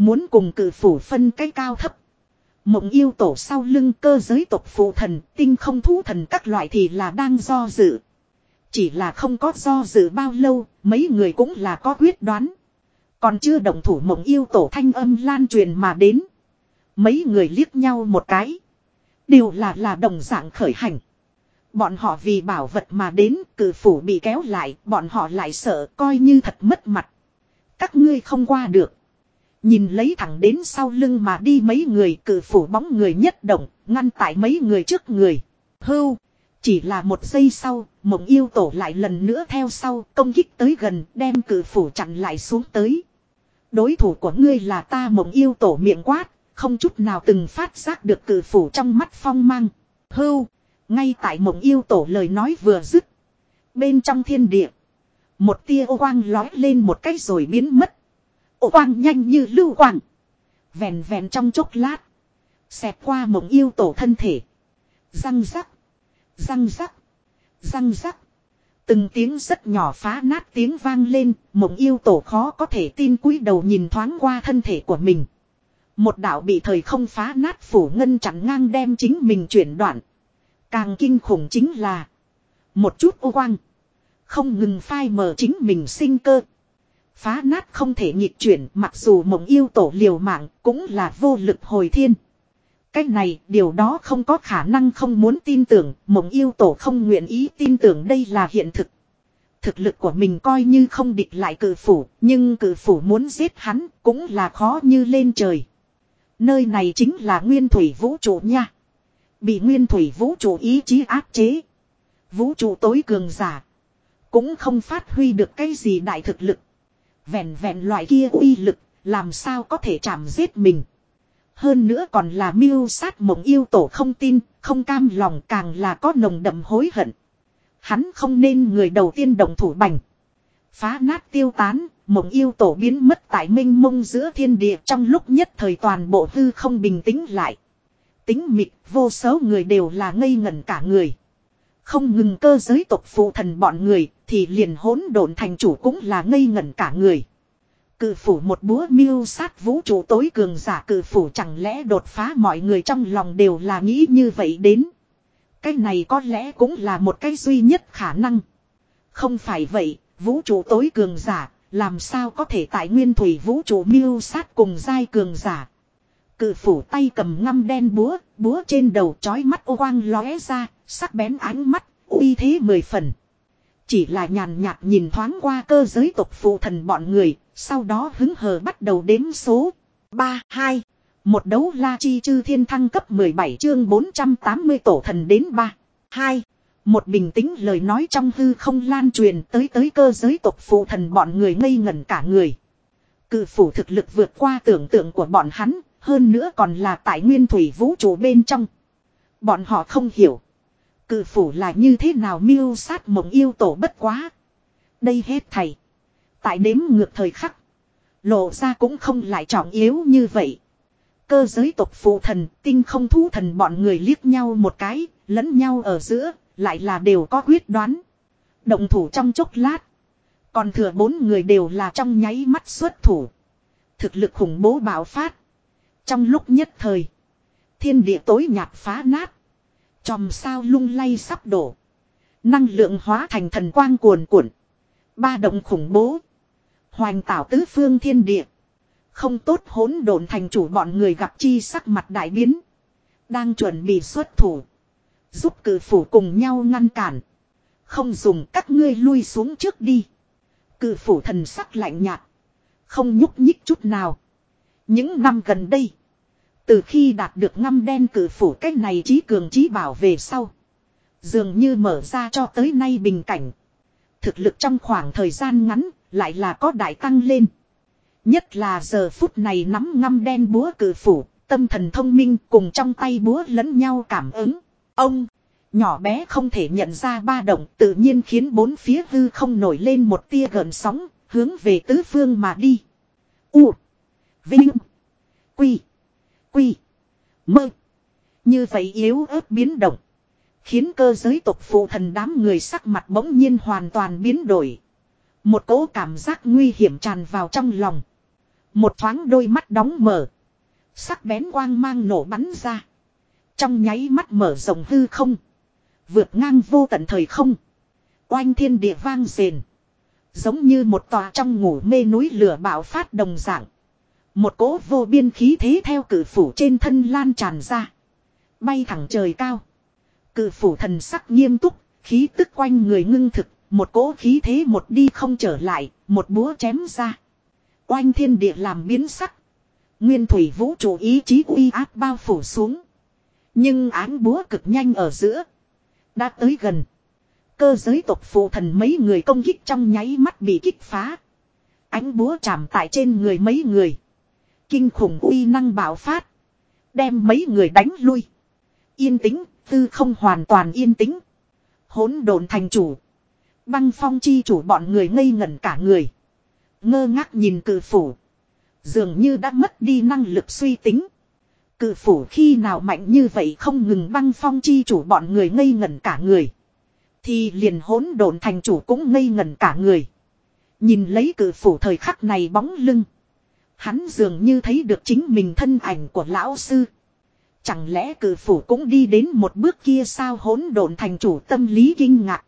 Muốn cùng cử phủ phân cái cao thấp. Mộng yêu tổ sau lưng cơ giới tộc phụ thần, tinh không thú thần các loại thì là đang do dự. Chỉ là không có do dự bao lâu, mấy người cũng là có quyết đoán. Còn chưa động thủ mộng yêu tổ thanh âm lan truyền mà đến. Mấy người liếc nhau một cái. Đều là là đồng dạng khởi hành. Bọn họ vì bảo vật mà đến, cử phủ bị kéo lại, bọn họ lại sợ coi như thật mất mặt. Các ngươi không qua được. Nhìn lấy thẳng đến sau lưng mà đi mấy người cử phủ bóng người nhất động, ngăn tại mấy người trước người. Hưu, chỉ là một giây sau, mộng yêu tổ lại lần nữa theo sau, công kích tới gần, đem cử phủ chặn lại xuống tới. Đối thủ của ngươi là ta mộng yêu tổ miệng quát, không chút nào từng phát giác được cử phủ trong mắt phong mang. Hưu, ngay tại mộng yêu tổ lời nói vừa dứt. Bên trong thiên địa, một tia ô quang lói lên một cái rồi biến mất. Quang nhanh như lưu quang. Vèn vèn trong chốc lát. Xẹp qua mộng yêu tổ thân thể. Răng rắc. Răng rắc. Răng rắc. Từng tiếng rất nhỏ phá nát tiếng vang lên, mộng yêu tổ khó có thể tin cúi đầu nhìn thoáng qua thân thể của mình. Một đạo bị thời không phá nát phủ ngân chặn ngang đem chính mình chuyển đoạn. Càng kinh khủng chính là một chút ô quang. Không ngừng phai mờ chính mình sinh cơ. Phá nát không thể nhịp chuyển mặc dù mộng yêu tổ liều mạng cũng là vô lực hồi thiên. cách này điều đó không có khả năng không muốn tin tưởng, mộng yêu tổ không nguyện ý tin tưởng đây là hiện thực. Thực lực của mình coi như không địch lại cử phủ, nhưng cử phủ muốn giết hắn cũng là khó như lên trời. Nơi này chính là nguyên thủy vũ trụ nha. Bị nguyên thủy vũ trụ ý chí áp chế. Vũ trụ tối cường giả. Cũng không phát huy được cái gì đại thực lực. Vẹn vẹn loại kia uy lực, làm sao có thể chạm giết mình. Hơn nữa còn là mưu sát mộng yêu tổ không tin, không cam lòng càng là có nồng đậm hối hận. Hắn không nên người đầu tiên đồng thủ bành. Phá nát tiêu tán, mộng yêu tổ biến mất tại minh mông giữa thiên địa trong lúc nhất thời toàn bộ hư không bình tĩnh lại. Tính mịt, vô số người đều là ngây ngẩn cả người. Không ngừng cơ giới tộc phụ thần bọn người, thì liền hỗn độn thành chủ cũng là ngây ngẩn cả người. Cự phủ một búa miêu sát vũ trụ tối cường giả cự phủ chẳng lẽ đột phá mọi người trong lòng đều là nghĩ như vậy đến. Cái này có lẽ cũng là một cái duy nhất khả năng. Không phải vậy, vũ trụ tối cường giả, làm sao có thể tại nguyên thủy vũ trụ miêu sát cùng giai cường giả. Cự phủ tay cầm ngăm đen búa, búa trên đầu chói mắt ô quang lóe ra, sắc bén ánh mắt, uy thế mười phần. Chỉ là nhàn nhạt nhìn thoáng qua cơ giới tộc phụ thần bọn người, sau đó hứng hờ bắt đầu đếm số. 3, 2, một đấu la chi chư thiên thăng cấp 17 chương 480 tổ thần đến 3, 2. Một bình tĩnh lời nói trong hư không lan truyền tới tới cơ giới tộc phụ thần bọn người ngây ngẩn cả người. Cự phủ thực lực vượt qua tưởng tượng của bọn hắn, hơn nữa còn là tại nguyên thủy vũ trụ bên trong. Bọn họ không hiểu. Cự phủ là như thế nào miêu sát mộng yêu tổ bất quá. Đây hết thầy. Tại đếm ngược thời khắc. Lộ ra cũng không lại trọng yếu như vậy. Cơ giới tộc phụ thần, tinh không thú thần bọn người liếc nhau một cái, lẫn nhau ở giữa, lại là đều có quyết đoán. Động thủ trong chốc lát. Còn thừa bốn người đều là trong nháy mắt xuất thủ. Thực lực khủng bố bạo phát. Trong lúc nhất thời. Thiên địa tối nhạt phá nát. Chòm sao lung lay sắp đổ. Năng lượng hóa thành thần quang cuồn cuộn. Ba động khủng bố. Hoành tảo tứ phương thiên địa. Không tốt hỗn độn thành chủ bọn người gặp chi sắc mặt đại biến. Đang chuẩn bị xuất thủ. Giúp cử phủ cùng nhau ngăn cản. Không dùng các ngươi lui xuống trước đi. Cử phủ thần sắc lạnh nhạt. Không nhúc nhích chút nào. Những năm gần đây. Từ khi đạt được ngăm đen cử phủ cách này trí cường trí bảo về sau. Dường như mở ra cho tới nay bình cảnh. Thực lực trong khoảng thời gian ngắn lại là có đại tăng lên. Nhất là giờ phút này nắm ngăm đen búa cử phủ, tâm thần thông minh cùng trong tay búa lẫn nhau cảm ứng. Ông, nhỏ bé không thể nhận ra ba động tự nhiên khiến bốn phía hư không nổi lên một tia gần sóng, hướng về tứ phương mà đi. U, Vinh, Quy, Quy, Mơ. Như vậy yếu ớt biến động. Khiến cơ giới tộc phụ thần đám người sắc mặt bỗng nhiên hoàn toàn biến đổi. Một cỗ cảm giác nguy hiểm tràn vào trong lòng. Một thoáng đôi mắt đóng mở. Sắc bén quang mang nổ bắn ra. Trong nháy mắt mở rộng hư không. Vượt ngang vô tận thời không. Oanh thiên địa vang rền. Giống như một tòa trong ngủ mê núi lửa bạo phát đồng dạng. Một cỗ vô biên khí thế theo cử phủ trên thân lan tràn ra. Bay thẳng trời cao. Cử phủ thần sắc nghiêm túc, khí tức quanh người ngưng thực, một cỗ khí thế một đi không trở lại, một búa chém ra. Oanh thiên địa làm biến sắc. Nguyên thủy vũ trụ ý chí uy áp bao phủ xuống. Nhưng án búa cực nhanh ở giữa. Đã tới gần. Cơ giới tộc phụ thần mấy người công kích trong nháy mắt bị kích phá. Ánh búa chạm tại trên người mấy người. Kinh khủng uy năng bạo phát. Đem mấy người đánh lui. Yên tĩnh, tư không hoàn toàn yên tĩnh. Hỗn độn thành chủ. Băng phong chi chủ bọn người ngây ngẩn cả người. Ngơ ngác nhìn cử phủ. Dường như đã mất đi năng lực suy tính. Cự phủ khi nào mạnh như vậy không ngừng băng phong chi chủ bọn người ngây ngẩn cả người. Thì liền hỗn độn thành chủ cũng ngây ngẩn cả người. Nhìn lấy cự phủ thời khắc này bóng lưng. Hắn dường như thấy được chính mình thân ảnh của lão sư. Chẳng lẽ cử phủ cũng đi đến một bước kia sao hỗn độn thành chủ tâm lý kinh ngạc.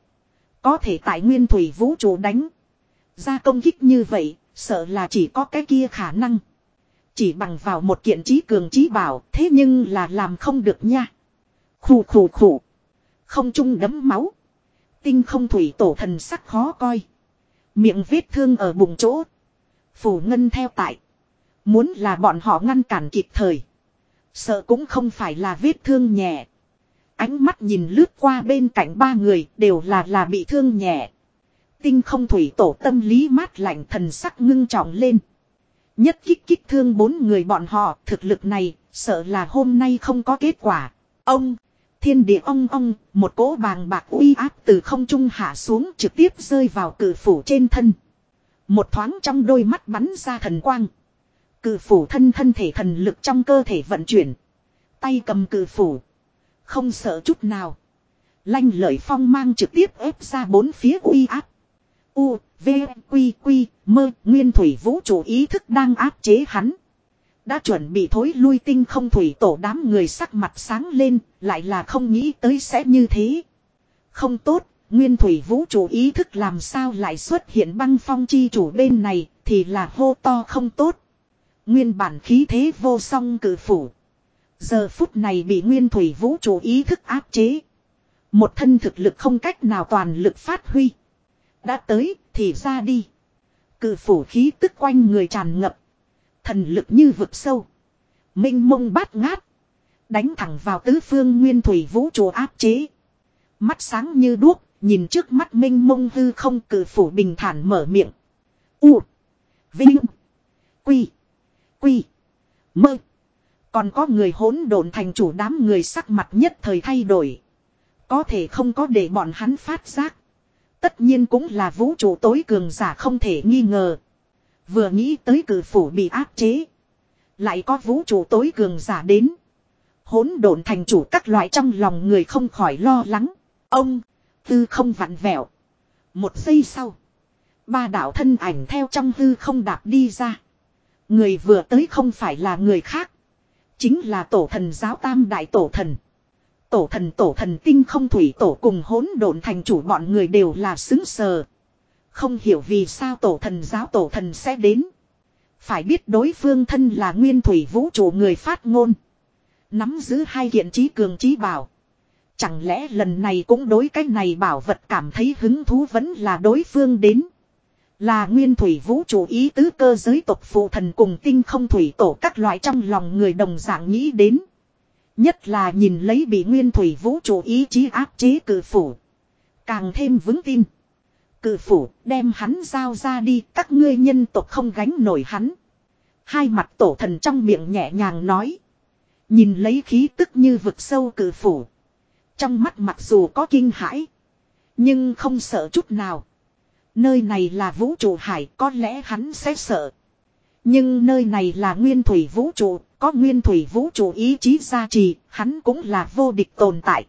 Có thể tại nguyên thủy vũ trụ đánh. Ra công kích như vậy, sợ là chỉ có cái kia khả năng. Chỉ bằng vào một kiện trí cường trí bảo, thế nhưng là làm không được nha. Khủ khủ khủ. Không chung đấm máu. Tinh không thủy tổ thần sắc khó coi. Miệng vết thương ở bụng chỗ. Phủ ngân theo tại. Muốn là bọn họ ngăn cản kịp thời. Sợ cũng không phải là vết thương nhẹ. Ánh mắt nhìn lướt qua bên cạnh ba người đều là là bị thương nhẹ. Tinh không thủy tổ tâm lý mát lạnh thần sắc ngưng trọng lên. Nhất kích kích thương bốn người bọn họ thực lực này sợ là hôm nay không có kết quả. Ông, thiên địa ong ong, một cỗ bàng bạc uy áp từ không trung hạ xuống trực tiếp rơi vào cử phủ trên thân. Một thoáng trong đôi mắt bắn ra thần quang. Cử phủ thân thân thể thần lực trong cơ thể vận chuyển. Tay cầm cử phủ. Không sợ chút nào. Lanh lợi phong mang trực tiếp ép ra bốn phía uy áp. U, V, Quy, Quy, mơ, nguyên thủy vũ trụ ý thức đang áp chế hắn. Đã chuẩn bị thối lui tinh không thủy tổ đám người sắc mặt sáng lên, lại là không nghĩ tới sẽ như thế. Không tốt, nguyên thủy vũ trụ ý thức làm sao lại xuất hiện băng phong chi chủ bên này, thì là hô to không tốt. Nguyên bản khí thế vô song cử phủ. Giờ phút này bị nguyên thủy vũ trụ ý thức áp chế. Một thân thực lực không cách nào toàn lực phát huy. Đã tới thì ra đi. Cử phủ khí tức quanh người tràn ngập. Thần lực như vực sâu. Minh mông bát ngát. Đánh thẳng vào tứ phương nguyên thủy vũ trụ áp chế. Mắt sáng như đuốc, nhìn trước mắt minh mông hư không cử phủ bình thản mở miệng. U. Vinh. Quy. Quy. Mơ. Còn có người hỗn độn thành chủ đám người sắc mặt nhất thời thay đổi. Có thể không có để bọn hắn phát giác. Tất nhiên cũng là vũ trụ tối cường giả không thể nghi ngờ. Vừa nghĩ tới cử phủ bị áp chế. Lại có vũ trụ tối cường giả đến. Hỗn độn thành chủ các loại trong lòng người không khỏi lo lắng. Ông, tư không vặn vẹo. Một giây sau. Ba đạo thân ảnh theo trong hư không đạp đi ra. Người vừa tới không phải là người khác. Chính là tổ thần giáo tam đại tổ thần. Tổ thần tổ thần tinh không thủy tổ cùng hỗn độn thành chủ bọn người đều là xứng sờ. Không hiểu vì sao tổ thần giáo tổ thần sẽ đến. Phải biết đối phương thân là nguyên thủy vũ trụ người phát ngôn. Nắm giữ hai kiện trí cường trí bảo. Chẳng lẽ lần này cũng đối cái này bảo vật cảm thấy hứng thú vẫn là đối phương đến. Là nguyên thủy vũ trụ ý tứ cơ giới tộc phụ thần cùng tinh không thủy tổ các loại trong lòng người đồng dạng nghĩ đến. Nhất là nhìn lấy bị nguyên thủy vũ trụ ý chí áp chế cử phủ. Càng thêm vững tin. Cử phủ, đem hắn giao ra đi, các ngươi nhân tộc không gánh nổi hắn. Hai mặt tổ thần trong miệng nhẹ nhàng nói. Nhìn lấy khí tức như vực sâu cử phủ. Trong mắt mặc dù có kinh hãi. Nhưng không sợ chút nào. Nơi này là vũ trụ hải có lẽ hắn sẽ sợ. Nhưng nơi này là nguyên thủy vũ trụ, có nguyên thủy vũ trụ ý chí gia trì, hắn cũng là vô địch tồn tại.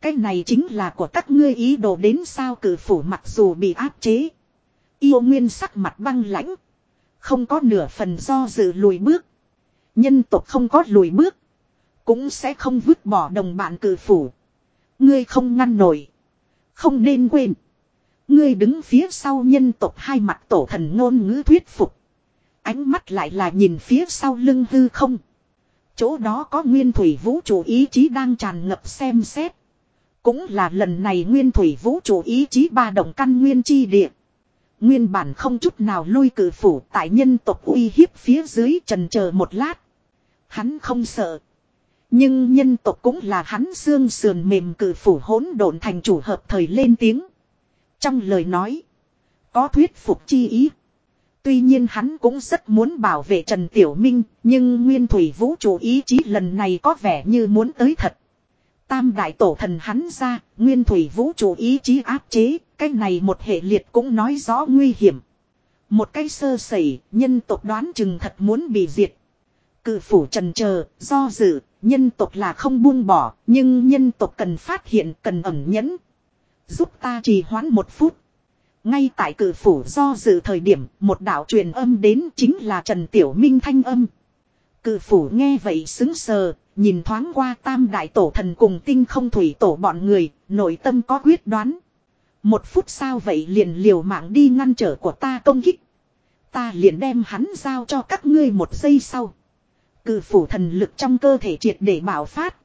Cái này chính là của các ngươi ý đồ đến sao cử phủ mặc dù bị áp chế. Yêu nguyên sắc mặt băng lãnh. Không có nửa phần do dự lùi bước. Nhân tộc không có lùi bước. Cũng sẽ không vứt bỏ đồng bạn cử phủ. Ngươi không ngăn nổi. Không nên quên. Ngươi đứng phía sau nhân tộc hai mặt tổ thần ngôn ngữ thuyết phục. Ánh mắt lại là nhìn phía sau lưng hư không. Chỗ đó có nguyên thủy vũ trụ ý chí đang tràn ngập xem xét. Cũng là lần này nguyên thủy vũ trụ ý chí ba động căn nguyên chi địa. Nguyên bản không chút nào lui cử phủ tại nhân tộc uy hiếp phía dưới trần chờ một lát. Hắn không sợ. Nhưng nhân tộc cũng là hắn xương sườn mềm cử phủ hỗn độn thành chủ hợp thời lên tiếng. Trong lời nói. Có thuyết phục chi ý. Tuy nhiên hắn cũng rất muốn bảo vệ Trần Tiểu Minh, nhưng Nguyên Thủy Vũ trụ ý chí lần này có vẻ như muốn tới thật. Tam đại tổ thần hắn ra, Nguyên Thủy Vũ trụ ý chí áp chế, cái này một hệ liệt cũng nói rõ nguy hiểm. Một cái sơ sẩy, nhân tộc đoán chừng thật muốn bị diệt. Cự phủ trần chờ do dự, nhân tộc là không buông bỏ, nhưng nhân tộc cần phát hiện, cần ẩn nhẫn. Giúp ta trì hoãn một phút. Ngay tại cử phủ do dự thời điểm một đạo truyền âm đến chính là Trần Tiểu Minh thanh âm. Cử phủ nghe vậy xứng sờ, nhìn thoáng qua tam đại tổ thần cùng tinh không thủy tổ bọn người, nội tâm có quyết đoán. Một phút sau vậy liền liều mạng đi ngăn trở của ta công kích. Ta liền đem hắn giao cho các ngươi một giây sau. Cử phủ thần lực trong cơ thể triệt để bảo phát.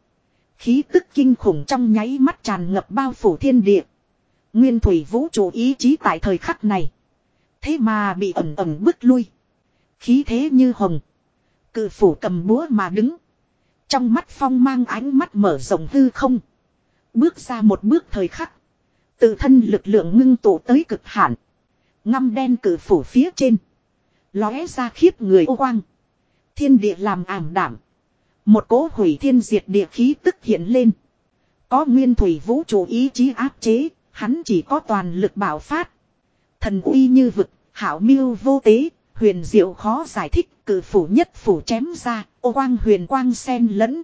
Khí tức kinh khủng trong nháy mắt tràn ngập bao phủ thiên địa. Nguyên thủy vũ trụ ý chí tại thời khắc này. Thế mà bị ẩm ẩm bước lui. Khí thế như hồng. Cự phủ cầm búa mà đứng. Trong mắt phong mang ánh mắt mở rộng hư không. Bước ra một bước thời khắc. Tự thân lực lượng ngưng tụ tới cực hạn. Ngăm đen cử phủ phía trên. Lóe ra khiếp người ô quang. Thiên địa làm ảm đảm. Một cỗ hủy thiên diệt địa khí tức hiện lên. Có nguyên thủy vũ trụ ý chí áp chế, hắn chỉ có toàn lực bảo phát. Thần uy như vực, hảo miêu vô tế, huyền diệu khó giải thích, cử phủ nhất phủ chém ra, ô quang huyền quang sen lẫn.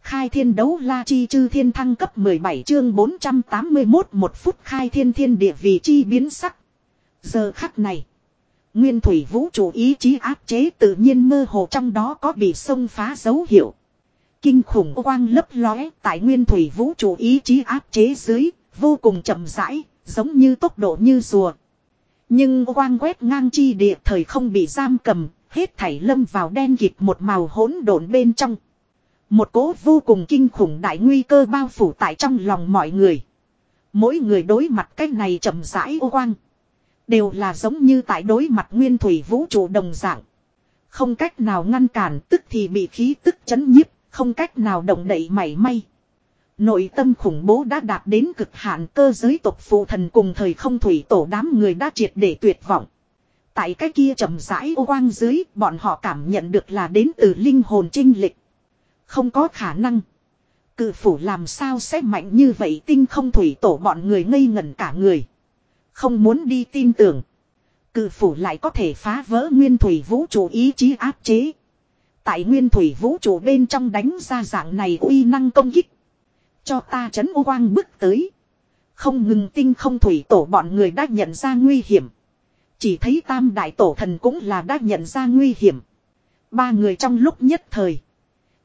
Khai thiên đấu la chi chư thiên thăng cấp 17 chương 481 một phút khai thiên thiên địa vì chi biến sắc. Giờ khắc này. Nguyên thủy vũ trụ ý chí áp chế tự nhiên mơ hồ trong đó có bị xông phá dấu hiệu. Kinh khủng quang lấp lóe tại nguyên thủy vũ trụ ý chí áp chế dưới, vô cùng chậm rãi, giống như tốc độ như rùa. Nhưng quang quét ngang chi địa thời không bị giam cầm, hết thảy lâm vào đen kịt một màu hỗn độn bên trong. Một cố vô cùng kinh khủng đại nguy cơ bao phủ tại trong lòng mọi người. Mỗi người đối mặt cái này chậm rãi ô quang. Đều là giống như tại đối mặt nguyên thủy vũ trụ đồng dạng. Không cách nào ngăn cản tức thì bị khí tức chấn nhiếp, không cách nào động đậy mảy may. Nội tâm khủng bố đã đạt đến cực hạn cơ giới tộc phụ thần cùng thời không thủy tổ đám người đã triệt để tuyệt vọng. Tại cái kia chậm rãi ô quang dưới, bọn họ cảm nhận được là đến từ linh hồn trinh lịch. Không có khả năng. Cự phủ làm sao sẽ mạnh như vậy tinh không thủy tổ bọn người ngây ngẩn cả người. Không muốn đi tin tưởng. Cự phủ lại có thể phá vỡ nguyên thủy vũ trụ ý chí áp chế. Tại nguyên thủy vũ trụ bên trong đánh ra dạng này uy năng công kích. Cho ta chấn u quang bước tới. Không ngừng tinh không thủy tổ bọn người đã nhận ra nguy hiểm. Chỉ thấy tam đại tổ thần cũng là đã nhận ra nguy hiểm. Ba người trong lúc nhất thời.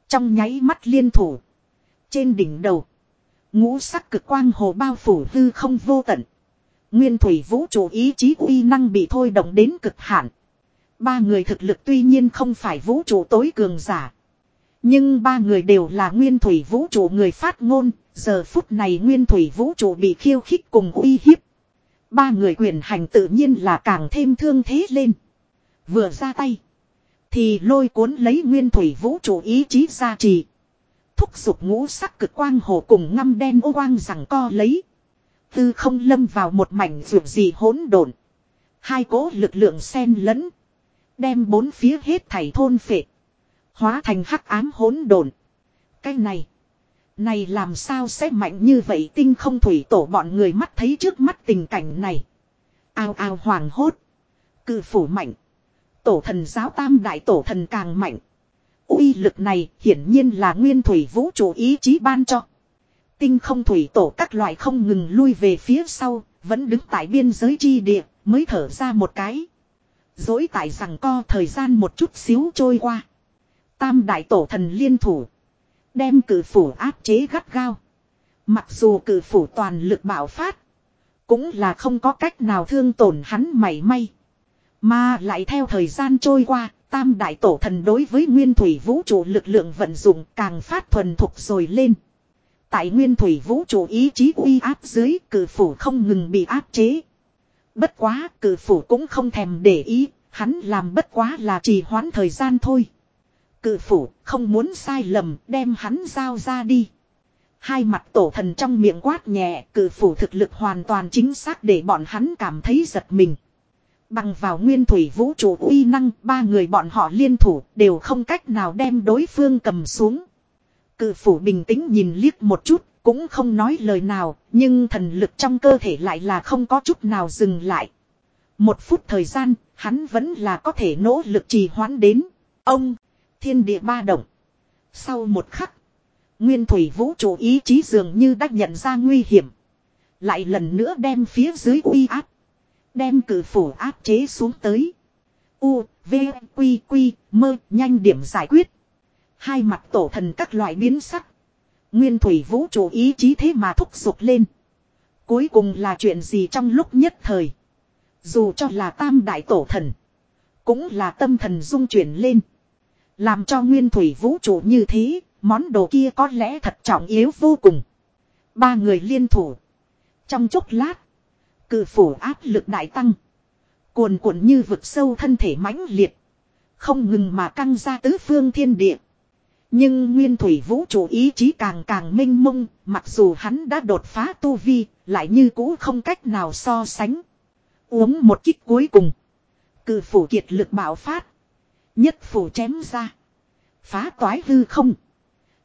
Trong nháy mắt liên thủ. Trên đỉnh đầu. Ngũ sắc cực quang hồ bao phủ hư không vô tận. Nguyên thủy vũ trụ ý chí uy năng bị thôi động đến cực hạn. Ba người thực lực tuy nhiên không phải vũ trụ tối cường giả. Nhưng ba người đều là nguyên thủy vũ trụ người phát ngôn. Giờ phút này nguyên thủy vũ trụ bị khiêu khích cùng uy hiếp. Ba người quyền hành tự nhiên là càng thêm thương thế lên. Vừa ra tay. Thì lôi cuốn lấy nguyên thủy vũ trụ ý chí gia trì. Thúc giục ngũ sắc cực quang hồ cùng ngăm đen ô quang rằng co lấy. Tư không lâm vào một mảnh ruột gì hỗn độn. Hai cố lực lượng xen lẫn. Đem bốn phía hết thảy thôn phệ. Hóa thành hắc ám hỗn độn. Cái này. Này làm sao sẽ mạnh như vậy tinh không thủy tổ bọn người mắt thấy trước mắt tình cảnh này. Ao ao hoàng hốt. Cự phủ mạnh. Tổ thần giáo tam đại tổ thần càng mạnh. uy lực này hiển nhiên là nguyên thủy vũ trụ ý chí ban cho. Tinh không thủy tổ các loại không ngừng lui về phía sau, vẫn đứng tại biên giới chi địa, mới thở ra một cái. Dối tại rằng co thời gian một chút xíu trôi qua. Tam đại tổ thần liên thủ. Đem cử phủ áp chế gắt gao. Mặc dù cử phủ toàn lực bảo phát. Cũng là không có cách nào thương tổn hắn mảy may. Mà lại theo thời gian trôi qua, tam đại tổ thần đối với nguyên thủy vũ trụ lực lượng vận dụng càng phát thuần thục rồi lên. Tại nguyên thủy vũ trụ ý chí uy áp dưới cử phủ không ngừng bị áp chế. Bất quá cử phủ cũng không thèm để ý, hắn làm bất quá là trì hoãn thời gian thôi. Cử phủ không muốn sai lầm đem hắn giao ra đi. Hai mặt tổ thần trong miệng quát nhẹ cử phủ thực lực hoàn toàn chính xác để bọn hắn cảm thấy giật mình. Bằng vào nguyên thủy vũ trụ uy năng, ba người bọn họ liên thủ đều không cách nào đem đối phương cầm xuống. Cự phủ bình tĩnh nhìn liếc một chút, cũng không nói lời nào, nhưng thần lực trong cơ thể lại là không có chút nào dừng lại. Một phút thời gian, hắn vẫn là có thể nỗ lực trì hoãn đến. Ông, thiên địa ba động. Sau một khắc, nguyên thủy vũ trụ ý chí dường như đã nhận ra nguy hiểm. Lại lần nữa đem phía dưới uy áp Đem cử phủ áp chế xuống tới. U, V, Quy, Quy, mơ, nhanh điểm giải quyết. Hai mặt tổ thần các loại biến sắc. Nguyên thủy vũ trụ ý chí thế mà thúc giục lên. Cuối cùng là chuyện gì trong lúc nhất thời. Dù cho là tam đại tổ thần. Cũng là tâm thần dung chuyển lên. Làm cho nguyên thủy vũ trụ như thế. Món đồ kia có lẽ thật trọng yếu vô cùng. Ba người liên thủ. Trong chốc lát. Cự phủ áp lực đại tăng. Cuồn cuộn như vực sâu thân thể mãnh liệt. Không ngừng mà căng ra tứ phương thiên địa. Nhưng nguyên thủy vũ trụ ý chí càng càng minh mông, mặc dù hắn đã đột phá tu vi, lại như cũ không cách nào so sánh. Uống một kích cuối cùng. Cự phủ kiệt lực bạo phát. Nhất phủ chém ra. Phá toái hư không.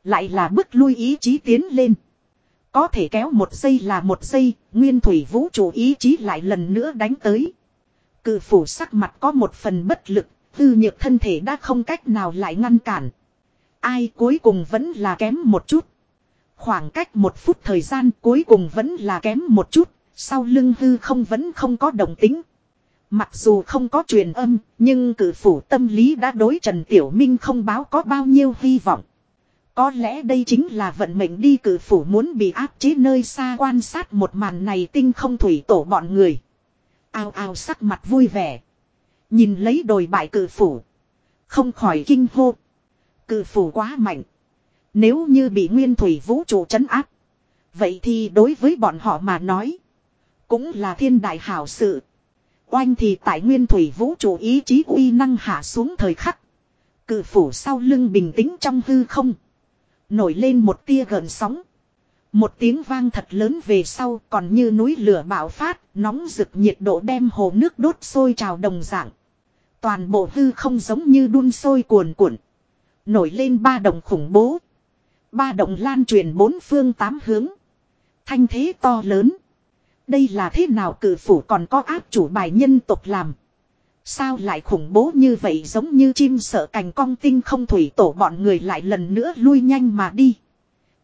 Lại là bước lui ý chí tiến lên. Có thể kéo một giây là một giây, nguyên thủy vũ trụ ý chí lại lần nữa đánh tới. Cự phủ sắc mặt có một phần bất lực, tư nhược thân thể đã không cách nào lại ngăn cản. Ai cuối cùng vẫn là kém một chút. Khoảng cách một phút thời gian cuối cùng vẫn là kém một chút, sau lưng hư không vẫn không có động tính. Mặc dù không có truyền âm, nhưng cử phủ tâm lý đã đối Trần Tiểu Minh không báo có bao nhiêu hy vọng. Có lẽ đây chính là vận mệnh đi cử phủ muốn bị áp chế nơi xa quan sát một màn này tinh không thủy tổ bọn người. Ao ao sắc mặt vui vẻ. Nhìn lấy đồi bại cử phủ. Không khỏi kinh hô. Cử phủ quá mạnh. Nếu như bị nguyên thủy vũ trụ trấn áp. Vậy thì đối với bọn họ mà nói. Cũng là thiên đại hảo sự. Oanh thì tại nguyên thủy vũ trụ ý chí uy năng hạ xuống thời khắc. Cự phủ sau lưng bình tĩnh trong hư không. Nổi lên một tia gợn sóng. Một tiếng vang thật lớn về sau còn như núi lửa bạo phát, nóng rực nhiệt độ đem hồ nước đốt sôi trào đồng dạng. Toàn bộ hư không giống như đun sôi cuồn cuộn. Nổi lên ba đồng khủng bố. Ba động lan truyền bốn phương tám hướng. Thanh thế to lớn. Đây là thế nào cử phủ còn có áp chủ bài nhân tộc làm. Sao lại khủng bố như vậy giống như chim sợ cành cong tinh không thủy tổ bọn người lại lần nữa lui nhanh mà đi.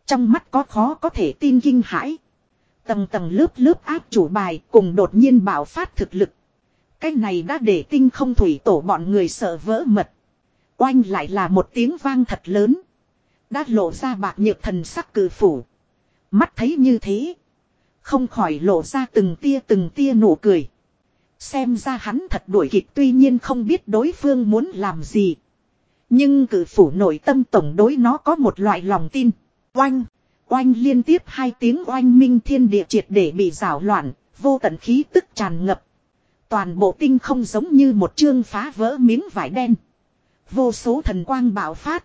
Trong mắt có khó có thể tin kinh hãi. Tầng tầng lớp lớp áp chủ bài cùng đột nhiên bảo phát thực lực. Cái này đã để tinh không thủy tổ bọn người sợ vỡ mật. Oanh lại là một tiếng vang thật lớn. Đã lộ ra bạc nhược thần sắc cử phủ. Mắt thấy như thế. Không khỏi lộ ra từng tia từng tia nụ cười. Xem ra hắn thật đuổi kịp tuy nhiên không biết đối phương muốn làm gì. Nhưng cử phủ nội tâm tổng đối nó có một loại lòng tin. Oanh, oanh liên tiếp hai tiếng oanh minh thiên địa triệt để bị rào loạn, vô tận khí tức tràn ngập. Toàn bộ tinh không giống như một chương phá vỡ miếng vải đen. Vô số thần quang bạo phát.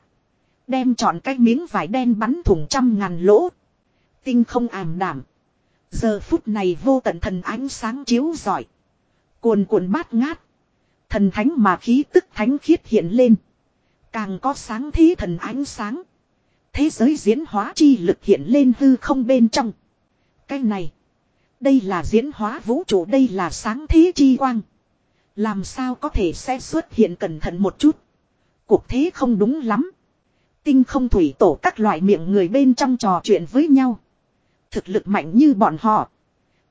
Đem chọn cái miếng vải đen bắn thủng trăm ngàn lỗ. Tinh không ảm đảm. Giờ phút này vô tận thần ánh sáng chiếu rọi. Cuồn cuộn bát ngát. Thần thánh mà khí tức thánh khiết hiện lên. Càng có sáng thí thần ánh sáng. Thế giới diễn hóa chi lực hiện lên hư không bên trong. Cái này. Đây là diễn hóa vũ trụ, đây là sáng thế chi quang. Làm sao có thể sẽ xuất hiện cẩn thận một chút. Cuộc thế không đúng lắm. Tinh không thủy tổ các loại miệng người bên trong trò chuyện với nhau. Thực lực mạnh như bọn họ.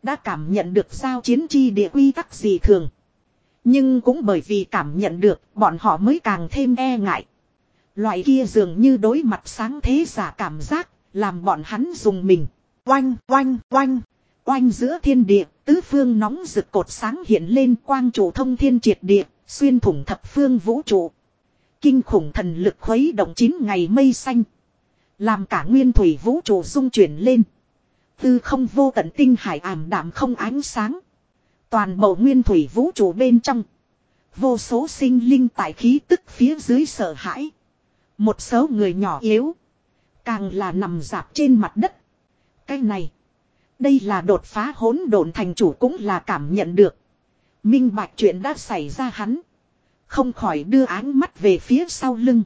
Đã cảm nhận được sao chiến chi địa quy tắc gì thường. Nhưng cũng bởi vì cảm nhận được bọn họ mới càng thêm e ngại. Loại kia dường như đối mặt sáng thế giả cảm giác, làm bọn hắn dùng mình. Oanh, oanh, oanh, oanh giữa thiên địa, tứ phương nóng rực cột sáng hiện lên quang trụ thông thiên triệt địa, xuyên thủng thập phương vũ trụ. Kinh khủng thần lực khuấy động chín ngày mây xanh. Làm cả nguyên thủy vũ trụ dung chuyển lên. Tư không vô tận tinh hải ảm đạm không ánh sáng. Toàn bộ nguyên thủy vũ trụ bên trong. Vô số sinh linh tại khí tức phía dưới sợ hãi. Một số người nhỏ yếu. Càng là nằm dạp trên mặt đất. Cái này. Đây là đột phá hỗn độn thành chủ cũng là cảm nhận được. Minh bạch chuyện đã xảy ra hắn. Không khỏi đưa áng mắt về phía sau lưng.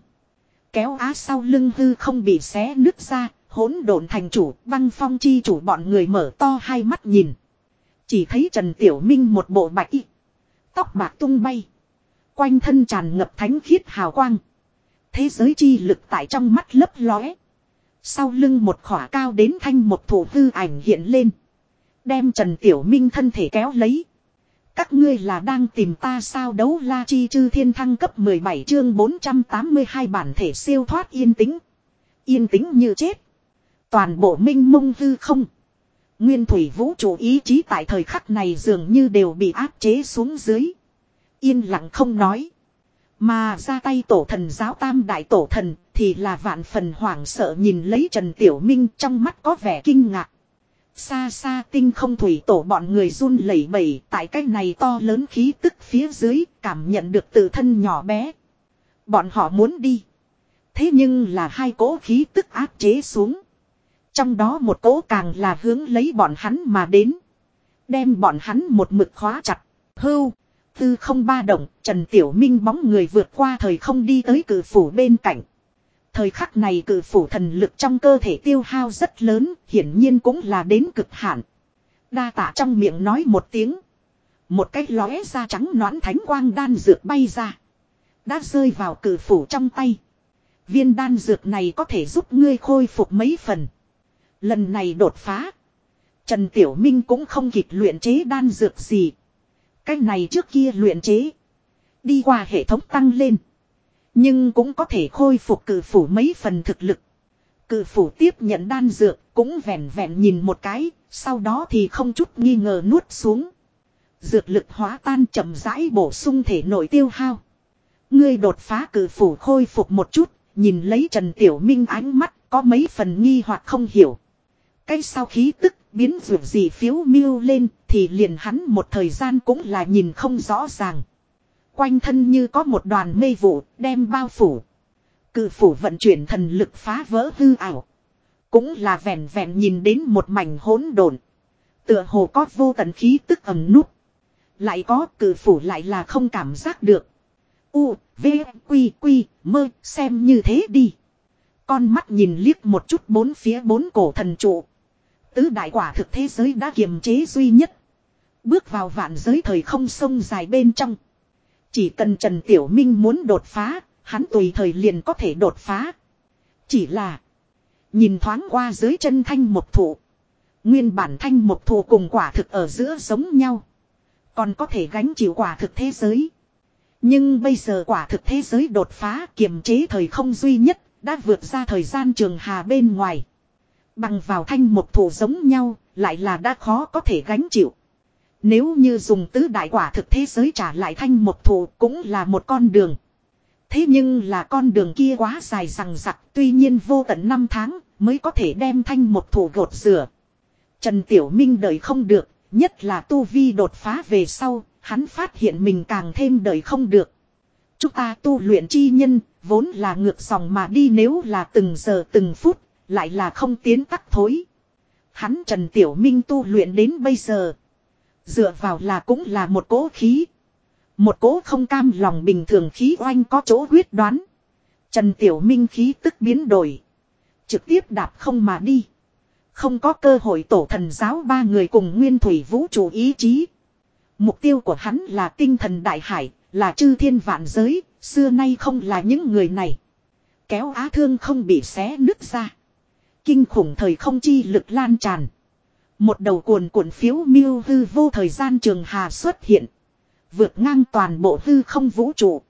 Kéo á sau lưng hư không bị xé nứt ra, hỗn độn thành chủ, băng phong chi chủ bọn người mở to hai mắt nhìn. Chỉ thấy Trần Tiểu Minh một bộ bạch y. Tóc bạc tung bay. Quanh thân tràn ngập thánh khiết hào quang. Thế giới chi lực tại trong mắt lấp lóe. Sau lưng một khỏa cao đến thanh một thủ hư ảnh hiện lên. Đem Trần Tiểu Minh thân thể kéo lấy. Các ngươi là đang tìm ta sao đấu la chi chư thiên thăng cấp 17 chương 482 bản thể siêu thoát yên tĩnh. Yên tĩnh như chết. Toàn bộ minh mông hư không. Nguyên thủy vũ trụ ý chí tại thời khắc này dường như đều bị áp chế xuống dưới. Yên lặng không nói. Mà ra tay tổ thần giáo tam đại tổ thần thì là vạn phần hoảng sợ nhìn lấy Trần Tiểu Minh trong mắt có vẻ kinh ngạc. Xa xa tinh không thủy tổ bọn người run lẩy bẩy tại cái này to lớn khí tức phía dưới cảm nhận được tự thân nhỏ bé. Bọn họ muốn đi. Thế nhưng là hai cỗ khí tức áp chế xuống. Trong đó một cỗ càng là hướng lấy bọn hắn mà đến. Đem bọn hắn một mực khóa chặt. Hưu. Tư không ba động, Trần Tiểu Minh bóng người vượt qua thời không đi tới cử phủ bên cạnh. Thời khắc này cử phủ thần lực trong cơ thể tiêu hao rất lớn, hiển nhiên cũng là đến cực hạn. Đa tạ trong miệng nói một tiếng. Một cái lóe da trắng noãn thánh quang đan dược bay ra. Đã rơi vào cử phủ trong tay. Viên đan dược này có thể giúp ngươi khôi phục mấy phần. Lần này đột phá. Trần Tiểu Minh cũng không kịp luyện chế đan dược gì. Cái này trước kia luyện chế. Đi qua hệ thống tăng lên. Nhưng cũng có thể khôi phục cử phủ mấy phần thực lực. Cử phủ tiếp nhận đan dược cũng vẹn vẹn nhìn một cái. Sau đó thì không chút nghi ngờ nuốt xuống. Dược lực hóa tan chậm rãi bổ sung thể nội tiêu hao. Ngươi đột phá cử phủ khôi phục một chút. Nhìn lấy Trần Tiểu Minh ánh mắt có mấy phần nghi hoặc không hiểu. Cái sau khí tức biến ruột gì phiếu miêu lên thì liền hắn một thời gian cũng là nhìn không rõ ràng. Quanh thân như có một đoàn mê vụ đem bao phủ. Cự phủ vận chuyển thần lực phá vỡ hư ảo. Cũng là vẹn vẹn nhìn đến một mảnh hỗn độn. Tựa hồ có vô tận khí tức ẩm nút. Lại có cự phủ lại là không cảm giác được. U, V, Quy, Quy, mơ, xem như thế đi. Con mắt nhìn liếc một chút bốn phía bốn cổ thần trụ. Tứ đại quả thực thế giới đã kiềm chế duy nhất. Bước vào vạn giới thời không sông dài bên trong. Chỉ cần Trần Tiểu Minh muốn đột phá, hắn tùy thời liền có thể đột phá. Chỉ là nhìn thoáng qua dưới chân thanh một thụ. Nguyên bản thanh một thụ cùng quả thực ở giữa giống nhau. Còn có thể gánh chịu quả thực thế giới. Nhưng bây giờ quả thực thế giới đột phá kiềm chế thời không duy nhất đã vượt ra thời gian trường hà bên ngoài. Bằng vào thanh một thủ giống nhau, lại là đã khó có thể gánh chịu. Nếu như dùng tứ đại quả thực thế giới trả lại thanh một thủ cũng là một con đường. Thế nhưng là con đường kia quá dài rằng rặc tuy nhiên vô tận năm tháng mới có thể đem thanh một thủ gột rửa. Trần Tiểu Minh đợi không được, nhất là tu vi đột phá về sau, hắn phát hiện mình càng thêm đợi không được. Chúng ta tu luyện chi nhân, vốn là ngược dòng mà đi nếu là từng giờ từng phút, lại là không tiến tắc thối. Hắn Trần Tiểu Minh tu luyện đến bây giờ. Dựa vào là cũng là một cố khí. Một cố không cam lòng bình thường khí oanh có chỗ quyết đoán. Trần Tiểu Minh khí tức biến đổi. Trực tiếp đạp không mà đi. Không có cơ hội tổ thần giáo ba người cùng nguyên thủy vũ trụ ý chí. Mục tiêu của hắn là tinh thần đại hải, là chư thiên vạn giới, xưa nay không là những người này. Kéo á thương không bị xé nứt ra. Kinh khủng thời không chi lực lan tràn. Một đầu cuồn cuộn phiếu miêu hư vô thời gian trường hà xuất hiện. Vượt ngang toàn bộ hư không vũ trụ.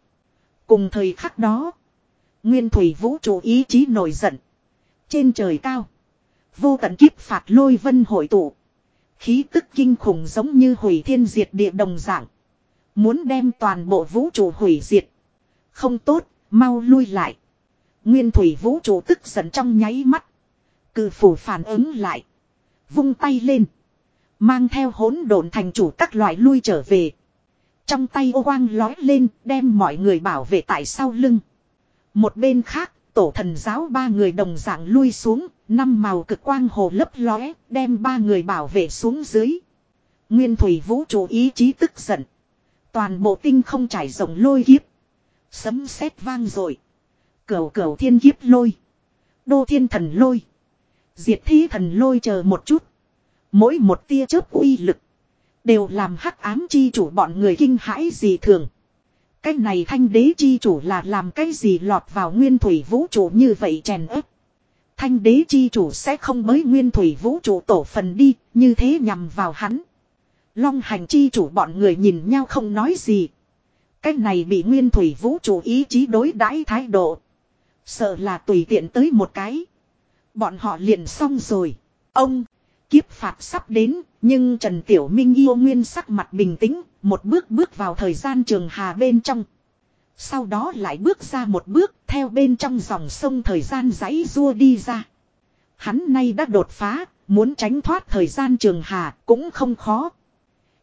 Cùng thời khắc đó. Nguyên thủy vũ trụ ý chí nổi giận. Trên trời cao. Vô tận kiếp phạt lôi vân hội tụ. Khí tức kinh khủng giống như hủy thiên diệt địa đồng dạng. Muốn đem toàn bộ vũ trụ hủy diệt. Không tốt, mau lui lại. Nguyên thủy vũ trụ tức giận trong nháy mắt cư phủ phản ứng lại. Vung tay lên. Mang theo hỗn độn thành chủ các loại lui trở về. Trong tay ô quang lói lên đem mọi người bảo vệ tại sau lưng. Một bên khác, tổ thần giáo ba người đồng dạng lui xuống, năm màu cực quang hồ lấp lóe, đem ba người bảo vệ xuống dưới. Nguyên thủy vũ trụ ý chí tức giận. Toàn bộ tinh không trải rộng lôi kiếp. Sấm sét vang rồi. Cửu cửu thiên kiếp lôi. Đô thiên thần lôi. Diệt thi thần lôi chờ một chút. Mỗi một tia chớp uy lực. Đều làm hắc ám chi chủ bọn người kinh hãi gì thường. Cái này thanh đế chi chủ là làm cái gì lọt vào nguyên thủy vũ trụ như vậy chèn ép. Thanh đế chi chủ sẽ không mới nguyên thủy vũ trụ tổ phần đi, như thế nhằm vào hắn. Long hành chi chủ bọn người nhìn nhau không nói gì. Cái này bị nguyên thủy vũ trụ ý chí đối đãi thái độ. Sợ là tùy tiện tới một cái. Bọn họ liền xong rồi. Ông, kiếp phạt sắp đến, nhưng Trần Tiểu Minh yêu nguyên sắc mặt bình tĩnh, một bước bước vào thời gian trường hà bên trong. Sau đó lại bước ra một bước, theo bên trong dòng sông thời gian giấy rua đi ra. Hắn nay đã đột phá, Muốn tránh thoát thời gian trường hà cũng không khó.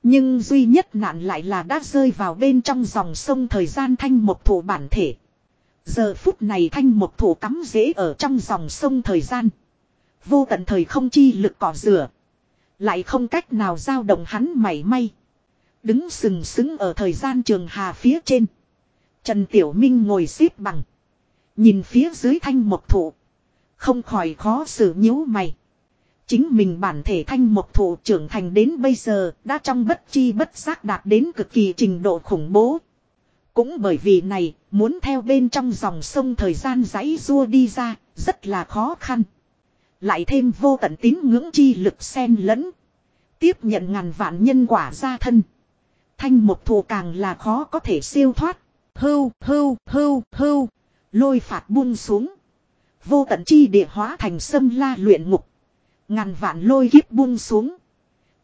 Nhưng duy nhất nạn lại là đã rơi vào bên trong dòng sông thời gian thanh một thủ bản thể. Giờ phút này thanh một thủ cắm dễ ở trong dòng sông thời gian. Vô tận thời không chi lực cỏ rửa. Lại không cách nào giao động hắn mảy may. Đứng sừng sững ở thời gian trường hà phía trên. Trần Tiểu Minh ngồi xếp bằng. Nhìn phía dưới thanh một thủ. Không khỏi khó xử nhíu mày. Chính mình bản thể thanh một thủ trưởng thành đến bây giờ đã trong bất chi bất giác đạt đến cực kỳ trình độ khủng bố. Cũng bởi vì này, muốn theo bên trong dòng sông thời gian giấy rua đi ra, rất là khó khăn. Lại thêm vô tận tín ngưỡng chi lực xen lẫn. Tiếp nhận ngàn vạn nhân quả ra thân. Thanh một thù càng là khó có thể siêu thoát. Hưu, hưu, hưu, hưu. Lôi phạt buông xuống. Vô tận chi địa hóa thành sâm la luyện ngục. Ngàn vạn lôi kiếp buông xuống.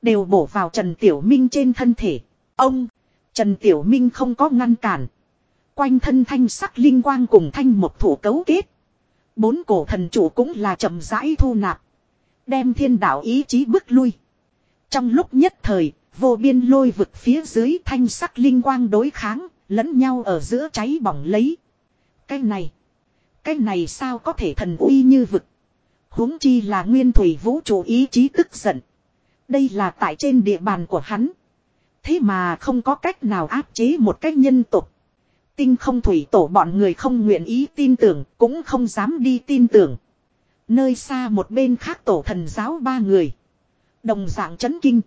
Đều bổ vào Trần Tiểu Minh trên thân thể. Ông, Trần Tiểu Minh không có ngăn cản. Quanh thân thanh sắc linh quang cùng thanh một thủ cấu kết. Bốn cổ thần chủ cũng là chậm rãi thu nạp. Đem thiên đạo ý chí bước lui. Trong lúc nhất thời, vô biên lôi vực phía dưới thanh sắc linh quang đối kháng, lẫn nhau ở giữa cháy bỏng lấy. Cái này, cái này sao có thể thần uy như vực. huống chi là nguyên thủy vũ trụ ý chí tức giận. Đây là tại trên địa bàn của hắn. Thế mà không có cách nào áp chế một cách nhân tục. Tinh không thủy tổ bọn người không nguyện ý tin tưởng, cũng không dám đi tin tưởng. Nơi xa một bên khác tổ thần giáo ba người. Đồng dạng chấn kinh.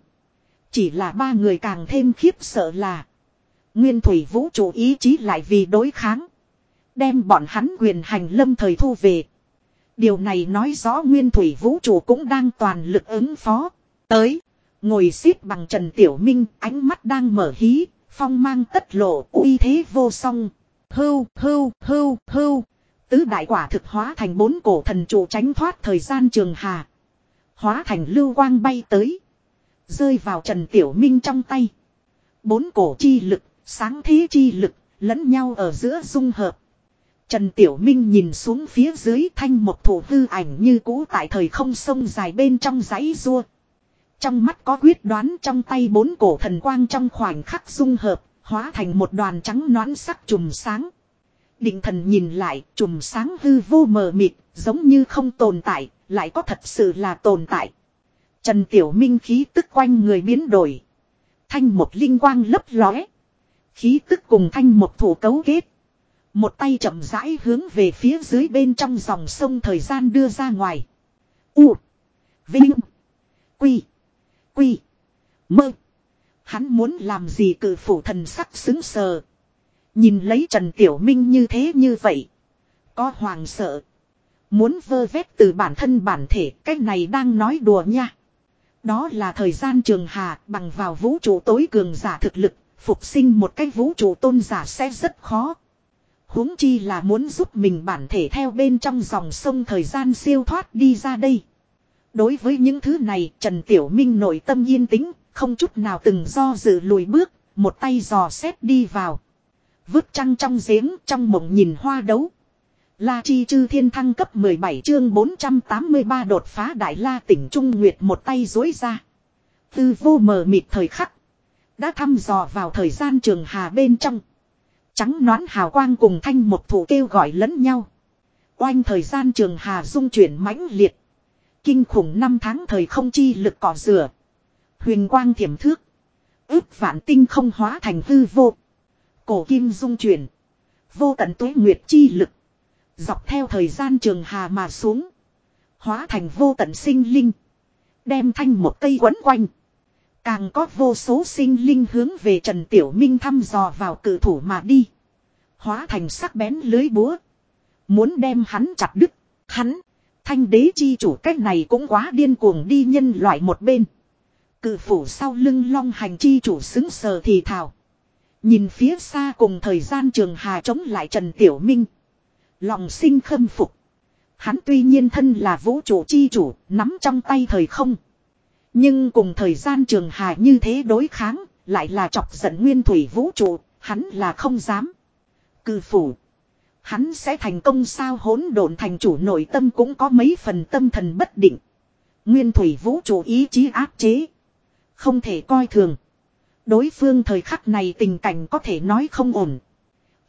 Chỉ là ba người càng thêm khiếp sợ là. Nguyên thủy vũ trụ ý chí lại vì đối kháng. Đem bọn hắn quyền hành lâm thời thu về. Điều này nói rõ nguyên thủy vũ trụ cũng đang toàn lực ứng phó. Tới. Ngồi xếp bằng Trần Tiểu Minh ánh mắt đang mở hí. Phong mang tất lộ uy thế vô song. Hưu, hưu, hưu, hưu. Tứ đại quả thực hóa thành bốn cổ thần trụ tránh thoát thời gian trường hà. Hóa thành lưu quang bay tới. Rơi vào Trần Tiểu Minh trong tay. Bốn cổ chi lực, sáng thế chi lực, lẫn nhau ở giữa dung hợp. Trần Tiểu Minh nhìn xuống phía dưới thanh một thủ hư ảnh như cũ tại thời không sông dài bên trong dãy rua. Trong mắt có quyết đoán trong tay bốn cổ thần quang trong khoảnh khắc dung hợp, hóa thành một đoàn trắng noãn sắc trùm sáng. Định thần nhìn lại, trùm sáng hư vô mờ mịt, giống như không tồn tại, lại có thật sự là tồn tại. Trần Tiểu Minh khí tức quanh người biến đổi. Thanh một linh quang lấp lóe. Khí tức cùng thanh một thủ cấu kết. Một tay chậm rãi hướng về phía dưới bên trong dòng sông thời gian đưa ra ngoài. U. Vinh. Quy. Quy. Mơ. Hắn muốn làm gì cử phủ thần sắc xứng sờ. Nhìn lấy Trần Tiểu Minh như thế như vậy. Có hoàng sợ. Muốn vơ vét từ bản thân bản thể. Cái này đang nói đùa nha. Đó là thời gian trường hà, bằng vào vũ trụ tối cường giả thực lực. Phục sinh một cái vũ trụ tôn giả sẽ rất khó. huống chi là muốn giúp mình bản thể theo bên trong dòng sông thời gian siêu thoát đi ra đây. Đối với những thứ này Trần Tiểu Minh nội tâm yên tĩnh, không chút nào từng do dự lùi bước, một tay dò xét đi vào. Vứt trăng trong giếng trong mộng nhìn hoa đấu. La Chi Chư Thiên thăng cấp 17 chương 483 đột phá Đại La tỉnh Trung Nguyệt một tay dối ra. Tư vô mờ mịt thời khắc. Đã thăm dò vào thời gian trường hà bên trong. Trắng nón hào quang cùng thanh một thủ kêu gọi lẫn nhau. Oanh thời gian trường hà dung chuyển mãnh liệt. Kinh khủng năm tháng thời không chi lực cỏ rửa. Huyền quang thiểm thước. ước vạn tinh không hóa thành hư vô. Cổ kim dung chuyển. Vô tận tuế nguyệt chi lực. Dọc theo thời gian trường hà mà xuống. Hóa thành vô tận sinh linh. Đem thanh một cây quấn quanh. Càng có vô số sinh linh hướng về Trần Tiểu Minh thăm dò vào cử thủ mà đi. Hóa thành sắc bén lưới búa. Muốn đem hắn chặt đứt. Hắn. Thanh đế chi chủ cách này cũng quá điên cuồng đi nhân loại một bên. Cự phủ sau lưng long hành chi chủ xứng sờ thì thào. Nhìn phía xa cùng thời gian trường hà chống lại Trần Tiểu Minh. Lòng sinh khâm phục. Hắn tuy nhiên thân là vũ trụ chi chủ, nắm trong tay thời không. Nhưng cùng thời gian trường hà như thế đối kháng, lại là chọc giận nguyên thủy vũ trụ, hắn là không dám. Cư phủ. Hắn sẽ thành công sao hỗn độn thành chủ nội tâm cũng có mấy phần tâm thần bất định. Nguyên thủy vũ trụ ý chí áp chế. Không thể coi thường. Đối phương thời khắc này tình cảnh có thể nói không ổn.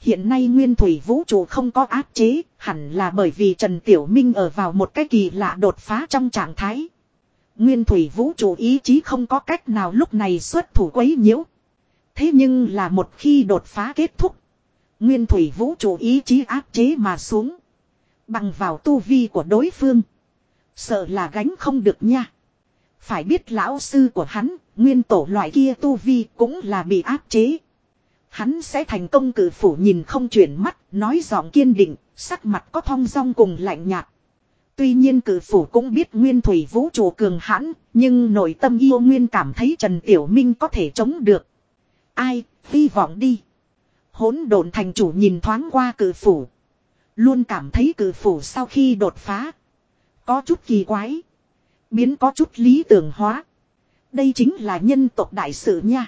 Hiện nay nguyên thủy vũ trụ không có áp chế, hẳn là bởi vì Trần Tiểu Minh ở vào một cái kỳ lạ đột phá trong trạng thái. Nguyên thủy vũ trụ ý chí không có cách nào lúc này xuất thủ quấy nhiễu. Thế nhưng là một khi đột phá kết thúc. Nguyên thủy vũ trụ ý chí áp chế mà xuống. Bằng vào tu vi của đối phương. Sợ là gánh không được nha. Phải biết lão sư của hắn, nguyên tổ loại kia tu vi cũng là bị áp chế. Hắn sẽ thành công cử phủ nhìn không chuyển mắt, nói giọng kiên định, sắc mặt có thong dong cùng lạnh nhạt. Tuy nhiên cử phủ cũng biết nguyên thủy vũ trụ cường hãn, nhưng nội tâm yêu nguyên cảm thấy Trần Tiểu Minh có thể chống được. Ai, hy vọng đi. Hỗn độn thành chủ nhìn thoáng qua cử phủ. Luôn cảm thấy cử phủ sau khi đột phá. Có chút kỳ quái. Biến có chút lý tưởng hóa. Đây chính là nhân tộc đại sự nha.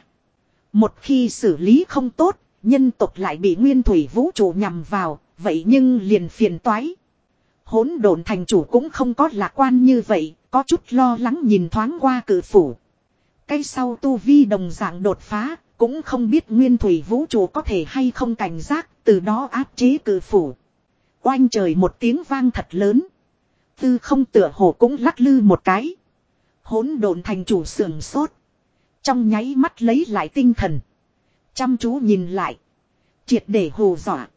Một khi xử lý không tốt, nhân tộc lại bị nguyên thủy vũ trụ nhằm vào, vậy nhưng liền phiền toái. Hỗn độn thành chủ cũng không có lạc quan như vậy, có chút lo lắng nhìn thoáng qua cử phủ. Cây sau tu vi đồng dạng đột phá, cũng không biết nguyên thủy vũ trụ có thể hay không cảnh giác, từ đó áp chế cử phủ. Oanh trời một tiếng vang thật lớn. Tư không tựa hồ cũng lắc lư một cái. Hỗn độn thành chủ sườn sốt. Trong nháy mắt lấy lại tinh thần. Chăm chú nhìn lại. Triệt để hồ dọa.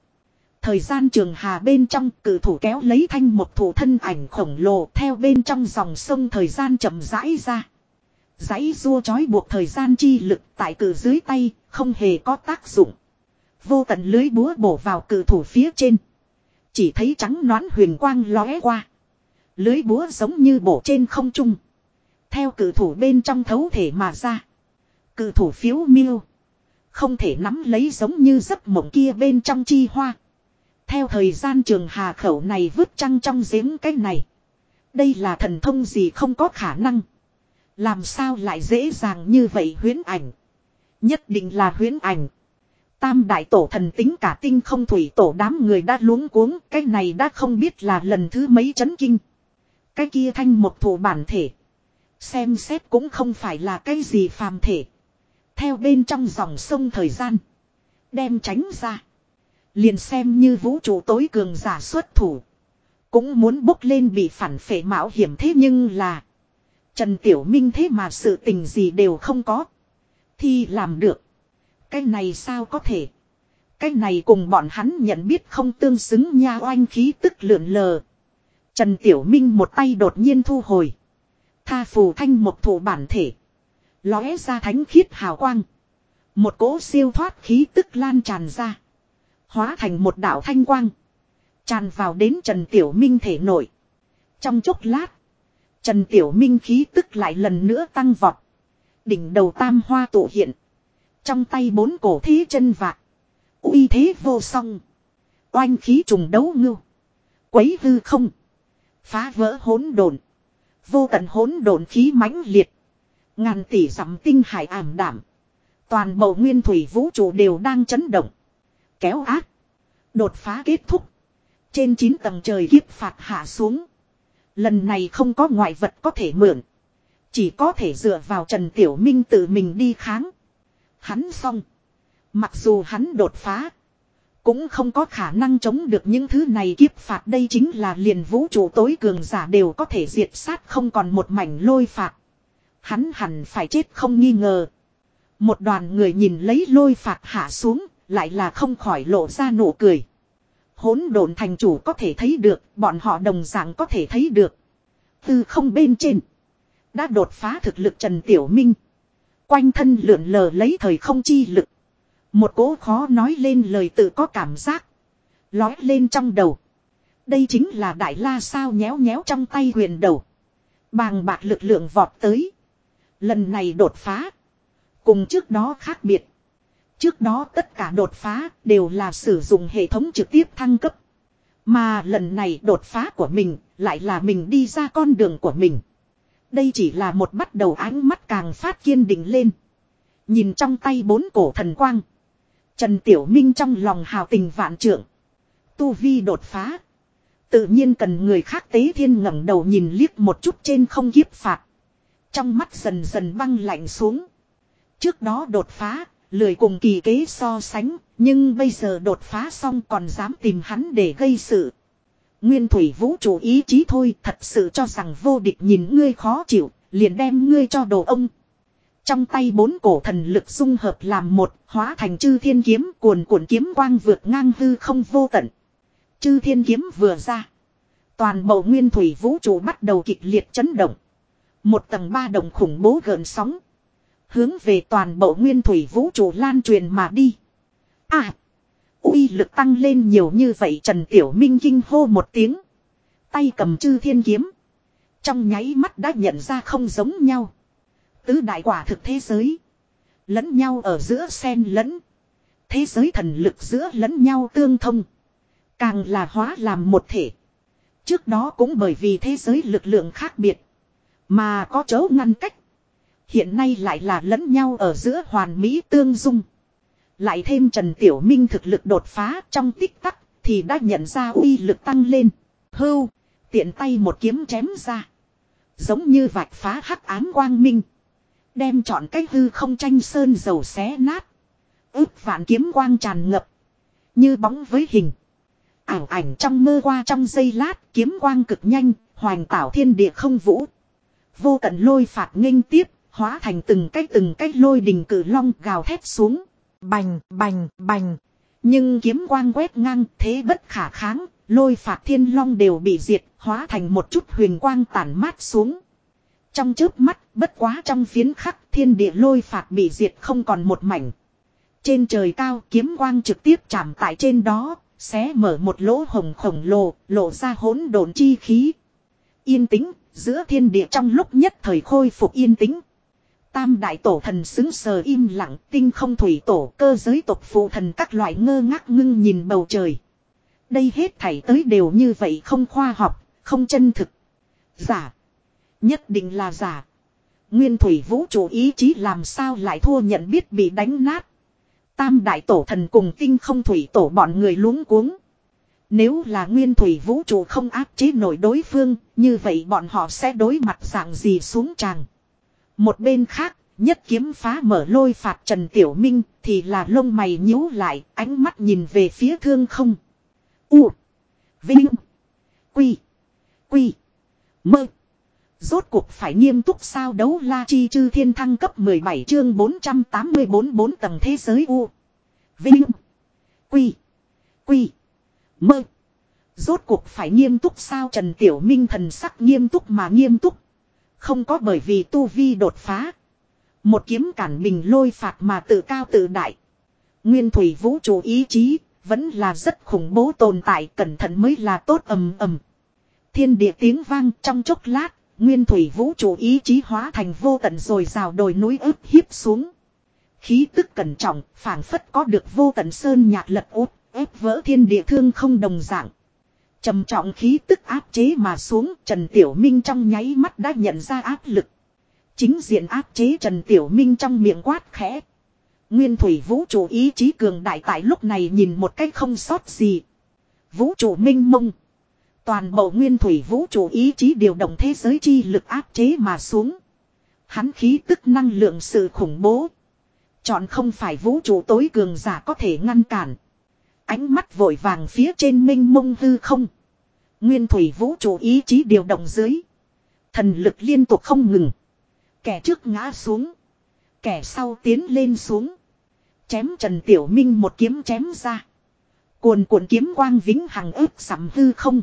Thời gian trường hà bên trong cử thủ kéo lấy thanh một thủ thân ảnh khổng lồ theo bên trong dòng sông thời gian chậm rãi ra. Giấy rua chói buộc thời gian chi lực tại cử dưới tay không hề có tác dụng. Vô tận lưới búa bổ vào cử thủ phía trên. Chỉ thấy trắng nón huyền quang lóe qua. Lưới búa giống như bổ trên không trung. Theo cử thủ bên trong thấu thể mà ra. Cử thủ phiếu miêu. Không thể nắm lấy giống như giấc mộng kia bên trong chi hoa. Theo thời gian trường hà khẩu này vứt trăng trong giếng cái này. Đây là thần thông gì không có khả năng. Làm sao lại dễ dàng như vậy huyến ảnh. Nhất định là huyến ảnh. Tam đại tổ thần tính cả tinh không thủy tổ đám người đã luống cuống. Cái này đã không biết là lần thứ mấy chấn kinh. Cái kia thanh một thủ bản thể. Xem xét cũng không phải là cái gì phàm thể. Theo bên trong dòng sông thời gian. Đem tránh ra. Liền xem như vũ trụ tối cường giả xuất thủ. Cũng muốn bốc lên bị phản phệ mạo hiểm thế nhưng là. Trần Tiểu Minh thế mà sự tình gì đều không có. Thì làm được. Cái này sao có thể. Cái này cùng bọn hắn nhận biết không tương xứng nha oanh khí tức lượn lờ. Trần Tiểu Minh một tay đột nhiên thu hồi. Tha phù thanh một thủ bản thể. Lóe ra thánh khiết hào quang. Một cỗ siêu thoát khí tức lan tràn ra. Hóa thành một đạo thanh quang. Tràn vào đến Trần Tiểu Minh thể nổi. Trong chốc lát. Trần Tiểu Minh khí tức lại lần nữa tăng vọt. Đỉnh đầu tam hoa tụ hiện. Trong tay bốn cổ thí chân vạc. uy thế vô song. Oanh khí trùng đấu ngưu. Quấy hư không. Phá vỡ hỗn độn. Vô tận hỗn độn khí mãnh liệt. Ngàn tỷ dặm tinh hải ảm đảm. Toàn bộ nguyên thủy vũ trụ đều đang chấn động. Kéo ác. Đột phá kết thúc. Trên 9 tầng trời kiếp phạt hạ xuống. Lần này không có ngoại vật có thể mượn. Chỉ có thể dựa vào Trần Tiểu Minh tự mình đi kháng. Hắn xong. Mặc dù hắn đột phá. Cũng không có khả năng chống được những thứ này kiếp phạt đây chính là liền vũ trụ tối cường giả đều có thể diệt sát không còn một mảnh lôi phạt. Hắn hẳn phải chết không nghi ngờ. Một đoàn người nhìn lấy lôi phạt hạ xuống, lại là không khỏi lộ ra nụ cười. Hỗn độn thành chủ có thể thấy được, bọn họ đồng dạng có thể thấy được. Từ không bên trên, đã đột phá thực lực Trần Tiểu Minh. Quanh thân lượn lờ lấy thời không chi lực. Một cố khó nói lên lời tự có cảm giác. Lói lên trong đầu. Đây chính là đại la sao nhéo nhéo trong tay huyền đầu. Bàng bạc lực lượng vọt tới. Lần này đột phá. Cùng trước đó khác biệt. Trước đó tất cả đột phá đều là sử dụng hệ thống trực tiếp thăng cấp. Mà lần này đột phá của mình lại là mình đi ra con đường của mình. Đây chỉ là một bắt đầu ánh mắt càng phát kiên định lên. Nhìn trong tay bốn cổ thần quang. Trần Tiểu Minh trong lòng hào tình vạn trượng. Tu Vi đột phá. Tự nhiên cần người khác tế thiên ngẩng đầu nhìn liếc một chút trên không kiếp phạt. Trong mắt dần dần băng lạnh xuống. Trước đó đột phá, lười cùng kỳ kế so sánh, nhưng bây giờ đột phá xong còn dám tìm hắn để gây sự. Nguyên thủy vũ trụ ý chí thôi thật sự cho rằng vô địch nhìn ngươi khó chịu, liền đem ngươi cho đồ ông. Trong tay bốn cổ thần lực dung hợp làm một, hóa thành chư thiên kiếm cuồn cuộn kiếm quang vượt ngang hư không vô tận. Chư thiên kiếm vừa ra. Toàn bộ nguyên thủy vũ trụ bắt đầu kịch liệt chấn động. Một tầng ba đồng khủng bố gợn sóng. Hướng về toàn bộ nguyên thủy vũ trụ lan truyền mà đi. À! uy lực tăng lên nhiều như vậy Trần Tiểu Minh kinh hô một tiếng. Tay cầm chư thiên kiếm. Trong nháy mắt đã nhận ra không giống nhau. Tứ đại quả thực thế giới. Lẫn nhau ở giữa sen lẫn. Thế giới thần lực giữa lẫn nhau tương thông. Càng là hóa làm một thể. Trước đó cũng bởi vì thế giới lực lượng khác biệt. Mà có chấu ngăn cách. Hiện nay lại là lẫn nhau ở giữa hoàn mỹ tương dung. Lại thêm Trần Tiểu Minh thực lực đột phá trong tích tắc thì đã nhận ra uy lực tăng lên. Hưu, tiện tay một kiếm chém ra. Giống như vạch phá hắc ám quang minh. Đem chọn cái hư không tranh sơn dầu xé nát. ước vạn kiếm quang tràn ngập. Như bóng với hình. Ảo ảnh trong mơ qua trong giây lát kiếm quang cực nhanh, hoành tảo thiên địa không vũ. Vô tận lôi phạt nghênh tiếp, hóa thành từng cái từng cái lôi đình cử long gào thét xuống. Bành, bành, bành. Nhưng kiếm quang quét ngang thế bất khả kháng, lôi phạt thiên long đều bị diệt, hóa thành một chút huyền quang tản mát xuống. Trong chớp mắt, bất quá trong phiến khắc thiên địa lôi phạt bị diệt không còn một mảnh. Trên trời cao kiếm quang trực tiếp chạm tại trên đó, xé mở một lỗ hồng khổng lồ, lộ ra hỗn độn chi khí. Yên tĩnh, giữa thiên địa trong lúc nhất thời khôi phục yên tĩnh. Tam đại tổ thần xứng sờ im lặng, tinh không thủy tổ cơ giới tộc phụ thần các loại ngơ ngác ngưng nhìn bầu trời. Đây hết thảy tới đều như vậy không khoa học, không chân thực. Giả. Nhất định là giả. Nguyên thủy vũ trụ ý chí làm sao lại thua nhận biết bị đánh nát. Tam đại tổ thần cùng tinh không thủy tổ bọn người luống cuống. Nếu là nguyên thủy vũ trụ không áp chế nổi đối phương, như vậy bọn họ sẽ đối mặt dạng gì xuống tràng. Một bên khác, nhất kiếm phá mở lôi phạt Trần Tiểu Minh thì là lông mày nhíu lại, ánh mắt nhìn về phía thương không. U. Vinh. Quy. Quy. Mơ. Rốt cuộc phải nghiêm túc sao đấu la chi chư thiên thăng cấp 17 chương 484 bốn tầng thế giới U. Vinh. Quy. Quy. Mơ. Rốt cuộc phải nghiêm túc sao Trần Tiểu Minh thần sắc nghiêm túc mà nghiêm túc. Không có bởi vì tu vi đột phá. Một kiếm cản mình lôi phạt mà tự cao tự đại. Nguyên thủy vũ trụ ý chí, vẫn là rất khủng bố tồn tại cẩn thận mới là tốt ầm ầm. Thiên địa tiếng vang trong chốc lát, nguyên thủy vũ trụ ý chí hóa thành vô tận rồi rào đồi núi ức hiếp xuống. Khí tức cẩn trọng, phảng phất có được vô tận sơn nhạc lật út, ép vỡ thiên địa thương không đồng dạng trầm trọng khí tức áp chế mà xuống, Trần Tiểu Minh trong nháy mắt đã nhận ra áp lực. Chính diện áp chế Trần Tiểu Minh trong miệng quát khẽ. Nguyên thủy vũ trụ ý chí cường đại tại lúc này nhìn một cách không sót gì. Vũ trụ minh mông. Toàn bộ nguyên thủy vũ trụ ý chí điều động thế giới chi lực áp chế mà xuống. Hắn khí tức năng lượng sự khủng bố. Chọn không phải vũ trụ tối cường giả có thể ngăn cản. Ánh mắt vội vàng phía trên minh mông hư không. Nguyên thủy vũ trụ ý chí điều động dưới. Thần lực liên tục không ngừng. Kẻ trước ngã xuống. Kẻ sau tiến lên xuống. Chém Trần Tiểu Minh một kiếm chém ra. Cuồn cuộn kiếm quang vĩnh hằng ướp sắm hư không.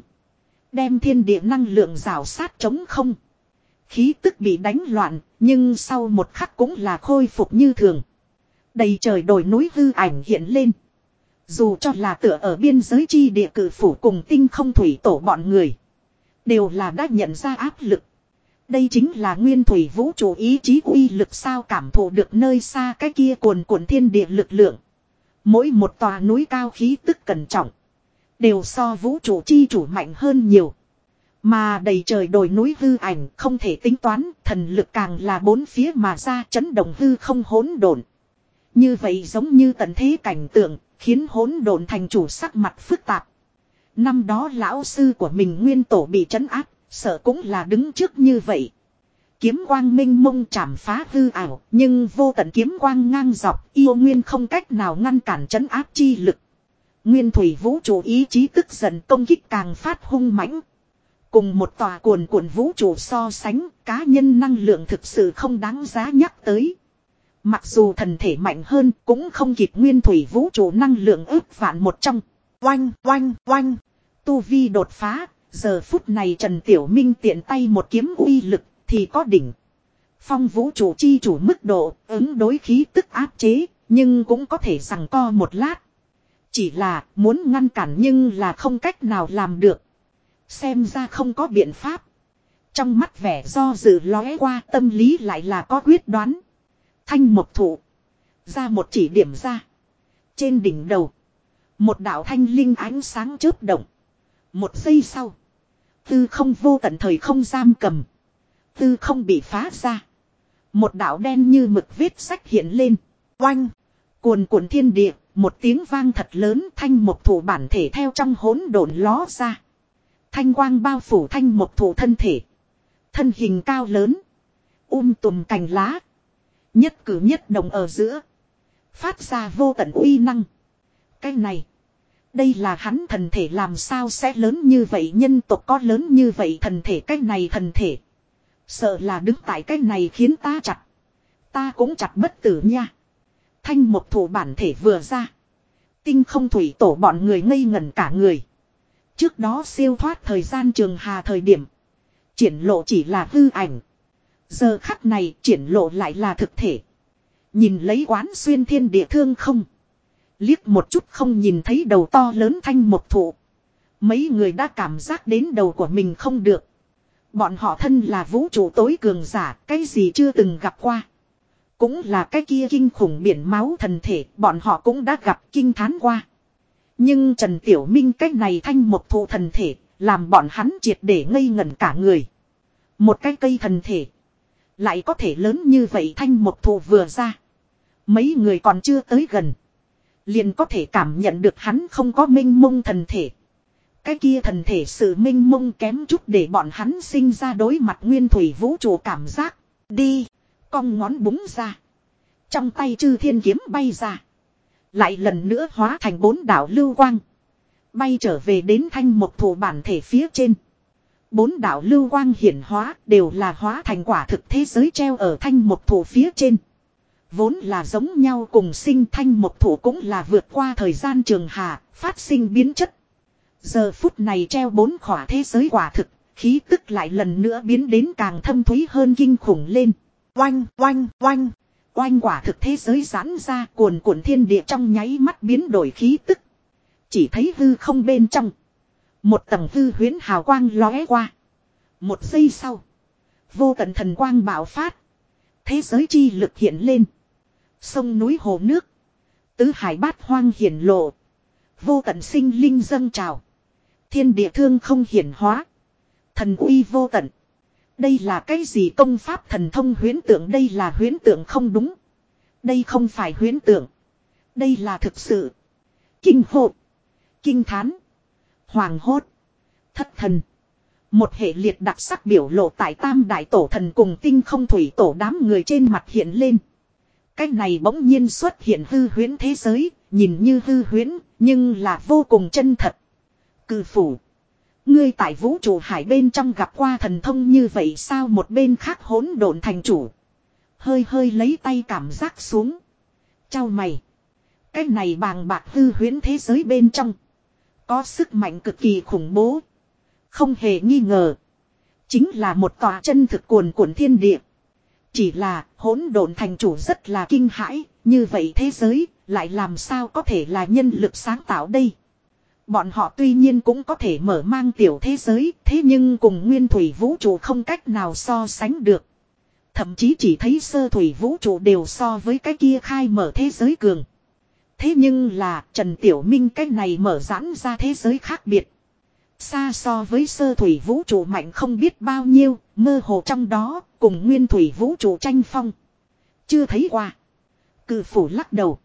Đem thiên địa năng lượng rào sát chống không. Khí tức bị đánh loạn, nhưng sau một khắc cũng là khôi phục như thường. Đầy trời đồi núi hư ảnh hiện lên. Dù cho là tựa ở biên giới chi địa cử phủ cùng tinh không thủy tổ bọn người. Đều là đã nhận ra áp lực. Đây chính là nguyên thủy vũ trụ ý chí uy lực sao cảm thụ được nơi xa cái kia cuồn cuộn thiên địa lực lượng. Mỗi một tòa núi cao khí tức cẩn trọng. Đều so vũ trụ chi chủ mạnh hơn nhiều. Mà đầy trời đồi núi hư ảnh không thể tính toán, thần lực càng là bốn phía mà ra chấn động hư không hỗn độn. Như vậy giống như tận thế cảnh tượng, Khiến hỗn độn thành chủ sắc mặt phức tạp. Năm đó lão sư của mình nguyên tổ bị trấn áp, sợ cũng là đứng trước như vậy. Kiếm quang minh mông chảm phá hư ảo, nhưng vô tận kiếm quang ngang dọc, yêu nguyên không cách nào ngăn cản trấn áp chi lực. Nguyên thủy vũ trụ ý chí tức giận công kích càng phát hung mãnh. Cùng một tòa cuồn cuộn vũ trụ so sánh, cá nhân năng lượng thực sự không đáng giá nhắc tới. Mặc dù thần thể mạnh hơn cũng không kịp nguyên thủy vũ trụ năng lượng ước vạn một trong. Oanh, oanh, oanh. Tu vi đột phá, giờ phút này Trần Tiểu Minh tiện tay một kiếm uy lực thì có đỉnh. Phong vũ trụ chi chủ mức độ ứng đối khí tức áp chế, nhưng cũng có thể rằng co một lát. Chỉ là muốn ngăn cản nhưng là không cách nào làm được. Xem ra không có biện pháp. Trong mắt vẻ do dự lóe qua tâm lý lại là có quyết đoán. Thanh một thụ. Ra một chỉ điểm ra. Trên đỉnh đầu. Một đạo thanh linh ánh sáng chớp động. Một giây sau. Tư không vô tận thời không giam cầm. Tư không bị phá ra. Một đạo đen như mực vết sách hiện lên. Oanh. Cuồn cuộn thiên địa. Một tiếng vang thật lớn thanh một thủ bản thể theo trong hỗn độn ló ra. Thanh quang bao phủ thanh một thủ thân thể. Thân hình cao lớn. Um tùm cành lá. Nhất cử nhất đồng ở giữa. Phát ra vô tận uy năng. Cái này. Đây là hắn thần thể làm sao sẽ lớn như vậy, nhân tộc có lớn như vậy thần thể, cái này thần thể. Sợ là đứng tại cái này khiến ta chặt. Ta cũng chặt bất tử nha. Thanh một thủ bản thể vừa ra. Tinh không thủy tổ bọn người ngây ngẩn cả người. Trước đó siêu thoát thời gian trường hà thời điểm. Triển lộ chỉ là hư ảnh. Giờ khắc này triển lộ lại là thực thể. Nhìn lấy quán xuyên thiên địa thương không. Liếc một chút không nhìn thấy đầu to lớn thanh một thụ. Mấy người đã cảm giác đến đầu của mình không được. Bọn họ thân là vũ trụ tối cường giả, cái gì chưa từng gặp qua. Cũng là cái kia kinh khủng biển máu thần thể, bọn họ cũng đã gặp kinh thán qua. Nhưng Trần Tiểu Minh cách này thanh một thụ thần thể, làm bọn hắn triệt để ngây ngẩn cả người. Một cái cây thần thể, lại có thể lớn như vậy thanh một thụ vừa ra. Mấy người còn chưa tới gần. Liền có thể cảm nhận được hắn không có minh mông thần thể. Cái kia thần thể sự minh mông kém chút để bọn hắn sinh ra đối mặt nguyên thủy vũ trụ cảm giác. Đi. Cong ngón búng ra. Trong tay chư thiên kiếm bay ra. Lại lần nữa hóa thành bốn đảo lưu quang. Bay trở về đến thanh một thủ bản thể phía trên. Bốn đạo lưu quang hiển hóa đều là hóa thành quả thực thế giới treo ở thanh một thủ phía trên. Vốn là giống nhau cùng sinh thanh một thủ cũng là vượt qua thời gian trường hà, phát sinh biến chất. Giờ phút này treo bốn khỏa thế giới quả thực, khí tức lại lần nữa biến đến càng thâm thúy hơn kinh khủng lên. Oanh, oanh, oanh, oanh quả thực thế giới giãn ra cuồn cuộn thiên địa trong nháy mắt biến đổi khí tức. Chỉ thấy hư không bên trong. Một tầng hư huyến hào quang lóe qua. Một giây sau. Vô tận thần quang bạo phát. Thế giới chi lực hiện lên. Sông núi hồ nước. Tứ hải bát hoang hiển lộ. Vô tận sinh linh dâng trào. Thiên địa thương không hiển hóa. Thần uy vô tận. Đây là cái gì công pháp thần thông huyến tượng đây là huyến tượng không đúng. Đây không phải huyến tượng. Đây là thực sự. Kinh hộ. Kinh thán. Hoàng hốt. Thất thần. Một hệ liệt đặc sắc biểu lộ tại tam đại tổ thần cùng tinh không thủy tổ đám người trên mặt hiện lên. Cách này bỗng nhiên xuất hiện hư huyến thế giới, nhìn như hư huyến, nhưng là vô cùng chân thật. Cư phủ. Ngươi tại vũ trụ hải bên trong gặp qua thần thông như vậy sao một bên khác hỗn độn thành chủ. Hơi hơi lấy tay cảm giác xuống. Chào mày. Cái này bàng bạc hư huyến thế giới bên trong. Có sức mạnh cực kỳ khủng bố. Không hề nghi ngờ. Chính là một tòa chân thực cuồn cuộn thiên địa. Chỉ là hỗn độn thành chủ rất là kinh hãi. Như vậy thế giới lại làm sao có thể là nhân lực sáng tạo đây. Bọn họ tuy nhiên cũng có thể mở mang tiểu thế giới, thế nhưng cùng nguyên thủy vũ trụ không cách nào so sánh được. Thậm chí chỉ thấy sơ thủy vũ trụ đều so với cái kia khai mở thế giới cường. Thế nhưng là Trần Tiểu Minh cái này mở giãn ra thế giới khác biệt. Xa so với sơ thủy vũ trụ mạnh không biết bao nhiêu, mơ hồ trong đó, cùng nguyên thủy vũ trụ tranh phong. Chưa thấy qua. Cự phủ lắc đầu.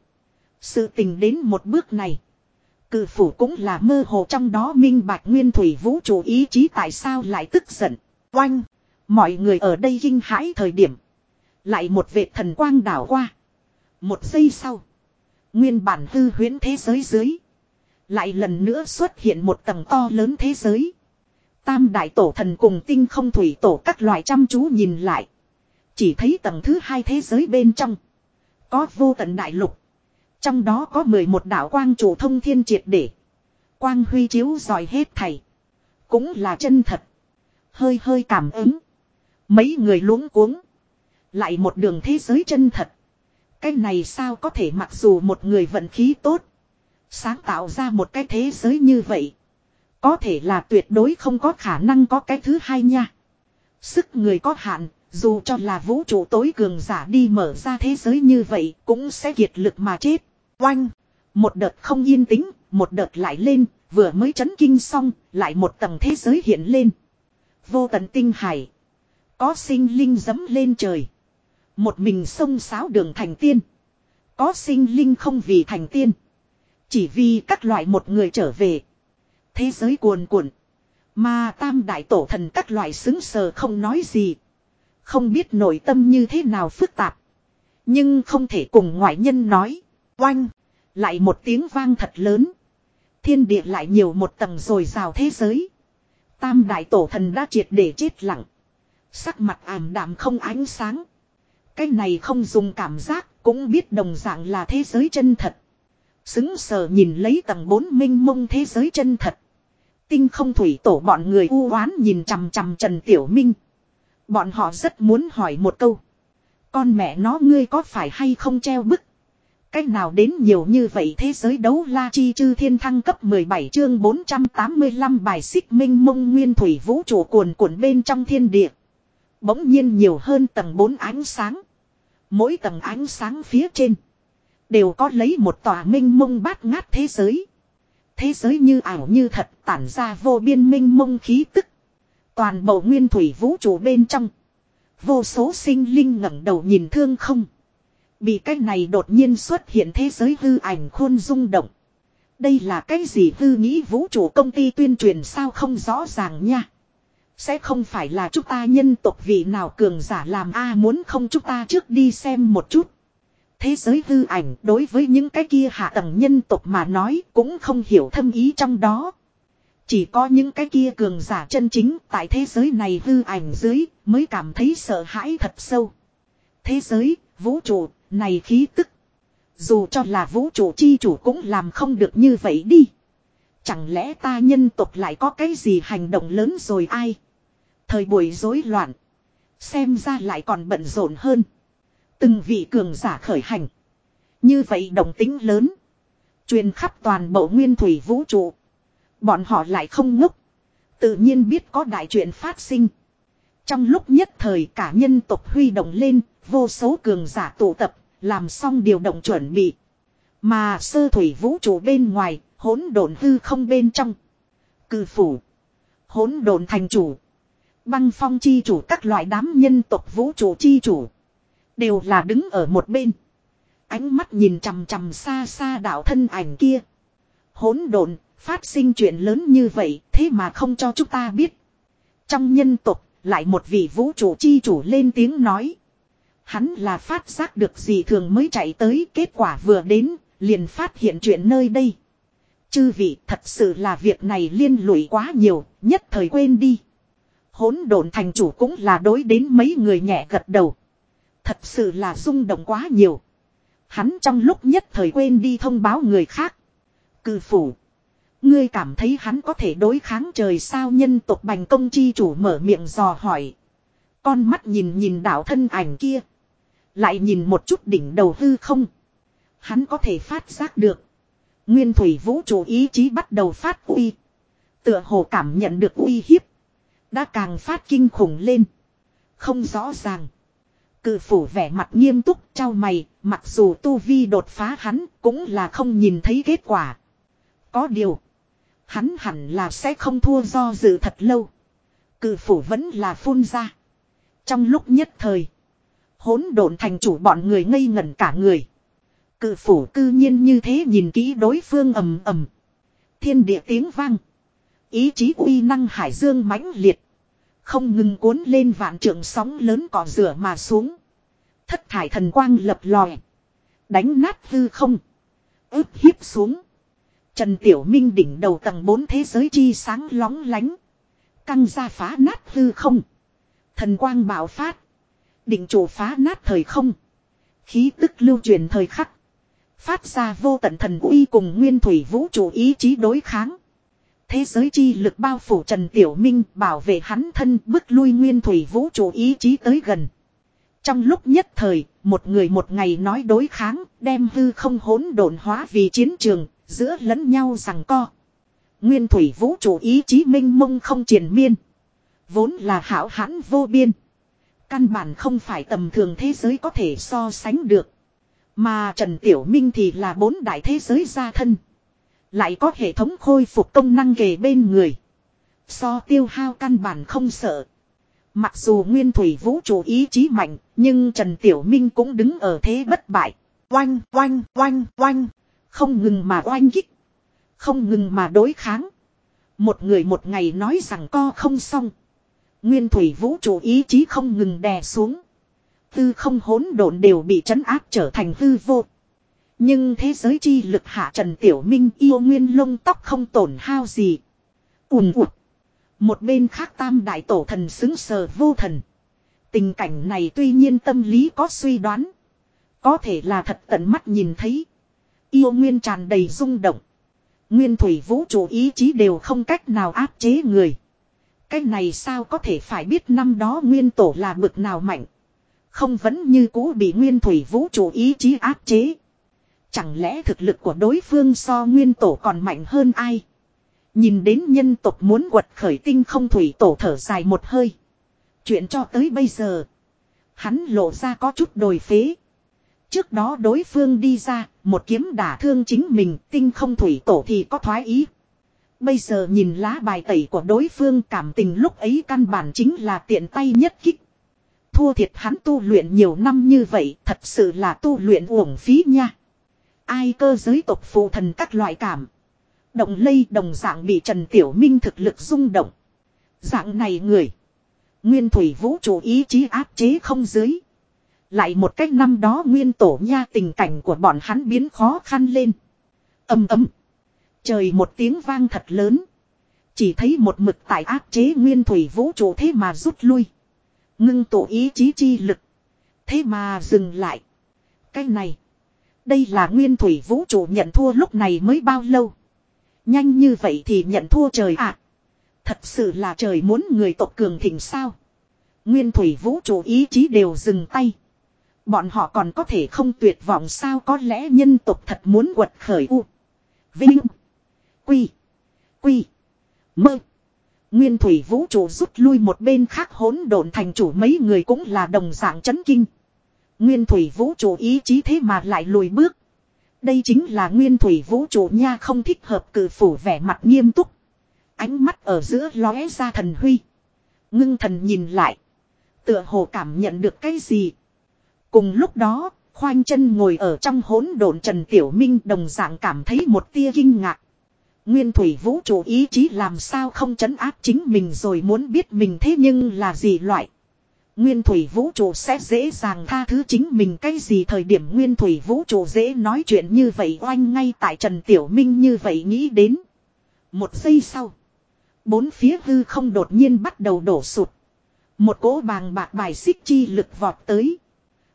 Sự tình đến một bước này. Cự phủ cũng là mơ hồ trong đó minh bạch nguyên thủy vũ trụ ý chí tại sao lại tức giận. Oanh! Mọi người ở đây kinh hãi thời điểm. Lại một vệt thần quang đảo qua. Một giây sau. Nguyên bản hư huyễn thế giới dưới. Lại lần nữa xuất hiện một tầng to lớn thế giới. Tam đại tổ thần cùng tinh không thủy tổ các loại chăm chú nhìn lại. Chỉ thấy tầng thứ hai thế giới bên trong. Có vô tận đại lục. Trong đó có 11 đạo quang chủ thông thiên triệt để. Quang huy chiếu dòi hết thầy. Cũng là chân thật. Hơi hơi cảm ứng. Mấy người luống cuống. Lại một đường thế giới chân thật. Cái này sao có thể mặc dù một người vận khí tốt. Sáng tạo ra một cái thế giới như vậy. Có thể là tuyệt đối không có khả năng có cái thứ hai nha. Sức người có hạn, dù cho là vũ trụ tối cường giả đi mở ra thế giới như vậy cũng sẽ kiệt lực mà chết. Oanh! Một đợt không yên tĩnh, một đợt lại lên, vừa mới chấn kinh xong, lại một tầng thế giới hiện lên. Vô tận tinh hải. Có sinh linh dẫm lên trời. Một mình sông sáo đường thành tiên. Có sinh linh không vì thành tiên. Chỉ vì các loại một người trở về. Thế giới cuồn cuộn. Mà tam đại tổ thần các loại xứng sờ không nói gì. Không biết nội tâm như thế nào phức tạp. Nhưng không thể cùng ngoại nhân nói. Oanh. Lại một tiếng vang thật lớn. Thiên địa lại nhiều một tầng rồi rào thế giới. Tam đại tổ thần đã triệt để chết lặng. Sắc mặt ảm đạm không ánh sáng. Cái này không dùng cảm giác, cũng biết đồng dạng là thế giới chân thật. Xứng sờ nhìn lấy tầng bốn minh mông thế giới chân thật. Tinh không thủy tổ bọn người u oán nhìn chằm chằm Trần Tiểu Minh. Bọn họ rất muốn hỏi một câu. Con mẹ nó ngươi có phải hay không treo bức. Cách nào đến nhiều như vậy thế giới đấu la chi chư thiên thăng cấp 17 chương 485 bài xích minh mông nguyên thủy vũ trụ cuồn cuộn bên trong thiên địa. Bỗng nhiên nhiều hơn tầng 4 ánh sáng. Mỗi tầng ánh sáng phía trên. Đều có lấy một tòa minh mông bát ngát thế giới. Thế giới như ảo như thật tản ra vô biên minh mông khí tức. Toàn bộ nguyên thủy vũ trụ bên trong. Vô số sinh linh ngẩng đầu nhìn thương không. Bị cái này đột nhiên xuất hiện thế giới hư ảnh khuôn rung động. Đây là cái gì hư nghĩ vũ trụ công ty tuyên truyền sao không rõ ràng nha. Sẽ không phải là chúng ta nhân tộc vị nào cường giả làm a muốn không chúng ta trước đi xem một chút. Thế giới hư ảnh đối với những cái kia hạ tầng nhân tộc mà nói cũng không hiểu thâm ý trong đó. Chỉ có những cái kia cường giả chân chính tại thế giới này hư ảnh dưới mới cảm thấy sợ hãi thật sâu. Thế giới, vũ trụ, này khí tức. Dù cho là vũ trụ chi chủ cũng làm không được như vậy đi. Chẳng lẽ ta nhân tộc lại có cái gì hành động lớn rồi ai? Thời buổi rối loạn. Xem ra lại còn bận rộn hơn. Từng vị cường giả khởi hành. Như vậy đồng tính lớn. Truyền khắp toàn bộ nguyên thủy vũ trụ. Bọn họ lại không ngốc. Tự nhiên biết có đại chuyện phát sinh. Trong lúc nhất thời cả nhân tộc huy động lên, vô số cường giả tụ tập, làm xong điều động chuẩn bị. Mà sơ thủy vũ trụ bên ngoài, hỗn độn hư không bên trong. Cư phủ. Hỗn độn thành chủ. Băng phong chi chủ các loại đám nhân tộc vũ trụ chi chủ. Đều là đứng ở một bên. Ánh mắt nhìn chằm chằm xa xa đạo thân ảnh kia. Hỗn độn, phát sinh chuyện lớn như vậy, thế mà không cho chúng ta biết. Trong nhân tộc, lại một vị vũ trụ chi chủ lên tiếng nói. Hắn là phát giác được gì thường mới chạy tới, kết quả vừa đến, liền phát hiện chuyện nơi đây. Chư vị thật sự là việc này liên lụy quá nhiều, nhất thời quên đi. Hỗn độn thành chủ cũng là đối đến mấy người nhẹ gật đầu. Thật sự là rung động quá nhiều. Hắn trong lúc nhất thời quên đi thông báo người khác. Cư phủ. Ngươi cảm thấy hắn có thể đối kháng trời sao nhân tộc bành công chi chủ mở miệng dò hỏi. Con mắt nhìn nhìn đạo thân ảnh kia. Lại nhìn một chút đỉnh đầu hư không. Hắn có thể phát giác được. Nguyên thủy vũ trụ ý chí bắt đầu phát uy. Tựa hồ cảm nhận được uy hiếp. Đã càng phát kinh khủng lên. Không rõ ràng. Cự phủ vẻ mặt nghiêm túc trao mày, mặc dù tu vi đột phá hắn cũng là không nhìn thấy kết quả. Có điều. Hắn hẳn là sẽ không thua do dự thật lâu. Cự phủ vẫn là phun ra. Trong lúc nhất thời. Hỗn độn thành chủ bọn người ngây ngẩn cả người. Cự phủ cư nhiên như thế nhìn kỹ đối phương ầm ầm. Thiên địa tiếng vang. Ý chí uy năng hải dương mãnh liệt. Không ngừng cuốn lên vạn trượng sóng lớn cỏ rửa mà xuống. Thất thải thần quang lập lòe. Đánh nát hư không. ức hiếp xuống. Trần Tiểu Minh đỉnh đầu tầng 4 thế giới chi sáng lóng lánh. Căng ra phá nát hư không. Thần quang bạo phát. Định chủ phá nát thời không. Khí tức lưu truyền thời khắc. Phát ra vô tận thần uy cùng nguyên thủy vũ trụ ý chí đối kháng. Thế giới chi lực bao phủ Trần Tiểu Minh bảo vệ hắn thân bước lui nguyên thủy vũ trụ ý chí tới gần. Trong lúc nhất thời, một người một ngày nói đối kháng, đem hư không hỗn độn hóa vì chiến trường, giữa lẫn nhau rằng co. Nguyên thủy vũ trụ ý chí minh mông không triền miên. Vốn là hảo hãn vô biên. Căn bản không phải tầm thường thế giới có thể so sánh được. Mà Trần Tiểu Minh thì là bốn đại thế giới gia thân. Lại có hệ thống khôi phục công năng kề bên người. So tiêu hao căn bản không sợ. Mặc dù nguyên thủy vũ trụ ý chí mạnh, nhưng Trần Tiểu Minh cũng đứng ở thế bất bại. Oanh, oanh, oanh, oanh. Không ngừng mà oanh kích. Không ngừng mà đối kháng. Một người một ngày nói rằng co không xong. Nguyên thủy vũ trụ ý chí không ngừng đè xuống. Tư không hỗn độn đều bị trấn áp trở thành hư vô. Nhưng thế giới chi lực hạ Trần Tiểu Minh yêu nguyên lông tóc không tổn hao gì. Ùm ụt. Một bên khác tam đại tổ thần xứng sờ vô thần. Tình cảnh này tuy nhiên tâm lý có suy đoán. Có thể là thật tận mắt nhìn thấy. Yêu nguyên tràn đầy rung động. Nguyên thủy vũ trụ ý chí đều không cách nào áp chế người. Cái này sao có thể phải biết năm đó nguyên tổ là bực nào mạnh. Không vẫn như cũ bị nguyên thủy vũ trụ ý chí áp chế. Chẳng lẽ thực lực của đối phương so nguyên tổ còn mạnh hơn ai? Nhìn đến nhân tộc muốn quật khởi tinh không thủy tổ thở dài một hơi. Chuyện cho tới bây giờ. Hắn lộ ra có chút đồi phế. Trước đó đối phương đi ra, một kiếm đả thương chính mình, tinh không thủy tổ thì có thoái ý. Bây giờ nhìn lá bài tẩy của đối phương cảm tình lúc ấy căn bản chính là tiện tay nhất kích. Thua thiệt hắn tu luyện nhiều năm như vậy, thật sự là tu luyện uổng phí nha. Ai cơ giới tộc phù thần các loại cảm. Động lây đồng dạng bị Trần Tiểu Minh thực lực rung động. Dạng này người. Nguyên thủy vũ trụ ý chí áp chế không dưới. Lại một cách năm đó nguyên tổ nha tình cảnh của bọn hắn biến khó khăn lên. Âm ấm. Trời một tiếng vang thật lớn. Chỉ thấy một mực tại áp chế nguyên thủy vũ trụ thế mà rút lui. Ngưng tổ ý chí chi lực. Thế mà dừng lại. Cái này. Đây là nguyên thủy vũ trụ nhận thua lúc này mới bao lâu. Nhanh như vậy thì nhận thua trời ạ. À. Thật sự là trời muốn người tộc cường thịnh sao. Nguyên thủy vũ trụ ý chí đều dừng tay. Bọn họ còn có thể không tuyệt vọng sao có lẽ nhân tộc thật muốn quật khởi u. Vinh. Quy. Quy. Mơ. Nguyên thủy vũ trụ rút lui một bên khác hỗn độn thành chủ mấy người cũng là đồng dạng chấn kinh. Nguyên thủy vũ trụ ý chí thế mà lại lùi bước. Đây chính là nguyên thủy vũ trụ nha không thích hợp cử phủ vẻ mặt nghiêm túc. Ánh mắt ở giữa lóe ra thần huy. Ngưng thần nhìn lại. Tựa hồ cảm nhận được cái gì. Cùng lúc đó, khoanh chân ngồi ở trong hỗn độn Trần Tiểu Minh đồng dạng cảm thấy một tia kinh ngạc. Nguyên thủy vũ trụ ý chí làm sao không chấn áp chính mình rồi muốn biết mình thế nhưng là gì loại. Nguyên thủy vũ trụ sẽ dễ dàng tha thứ chính mình cái gì thời điểm nguyên thủy vũ trụ dễ nói chuyện như vậy oanh ngay tại Trần Tiểu Minh như vậy nghĩ đến. Một giây sau. Bốn phía hư không đột nhiên bắt đầu đổ sụt. Một cỗ bàng bạc bài xích chi lực vọt tới.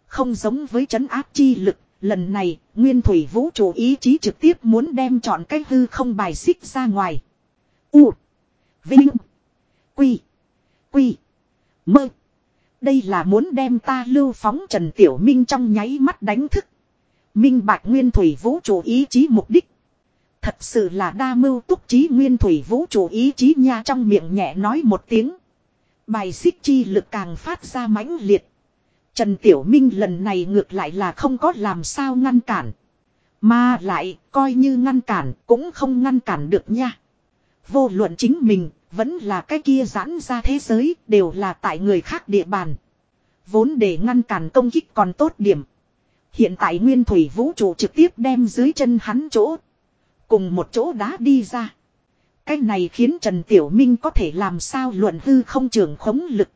Không giống với chấn áp chi lực, lần này, nguyên thủy vũ trụ ý chí trực tiếp muốn đem chọn cái hư không bài xích ra ngoài. U. Vinh. Quy. Quy. Mơ. Đây là muốn đem ta lưu phóng Trần Tiểu Minh trong nháy mắt đánh thức. Minh bạch nguyên thủy vũ trụ ý chí mục đích. Thật sự là đa mưu túc trí nguyên thủy vũ trụ ý chí nha trong miệng nhẹ nói một tiếng. Bài xích chi lực càng phát ra mãnh liệt. Trần Tiểu Minh lần này ngược lại là không có làm sao ngăn cản. Mà lại, coi như ngăn cản, cũng không ngăn cản được nha. Vô luận chính mình, vẫn là cái kia giãn ra thế giới, đều là tại người khác địa bàn. Vốn để ngăn cản công kích còn tốt điểm. Hiện tại nguyên thủy vũ trụ trực tiếp đem dưới chân hắn chỗ. Cùng một chỗ đá đi ra. Cái này khiến Trần Tiểu Minh có thể làm sao luận hư không trường khống lực.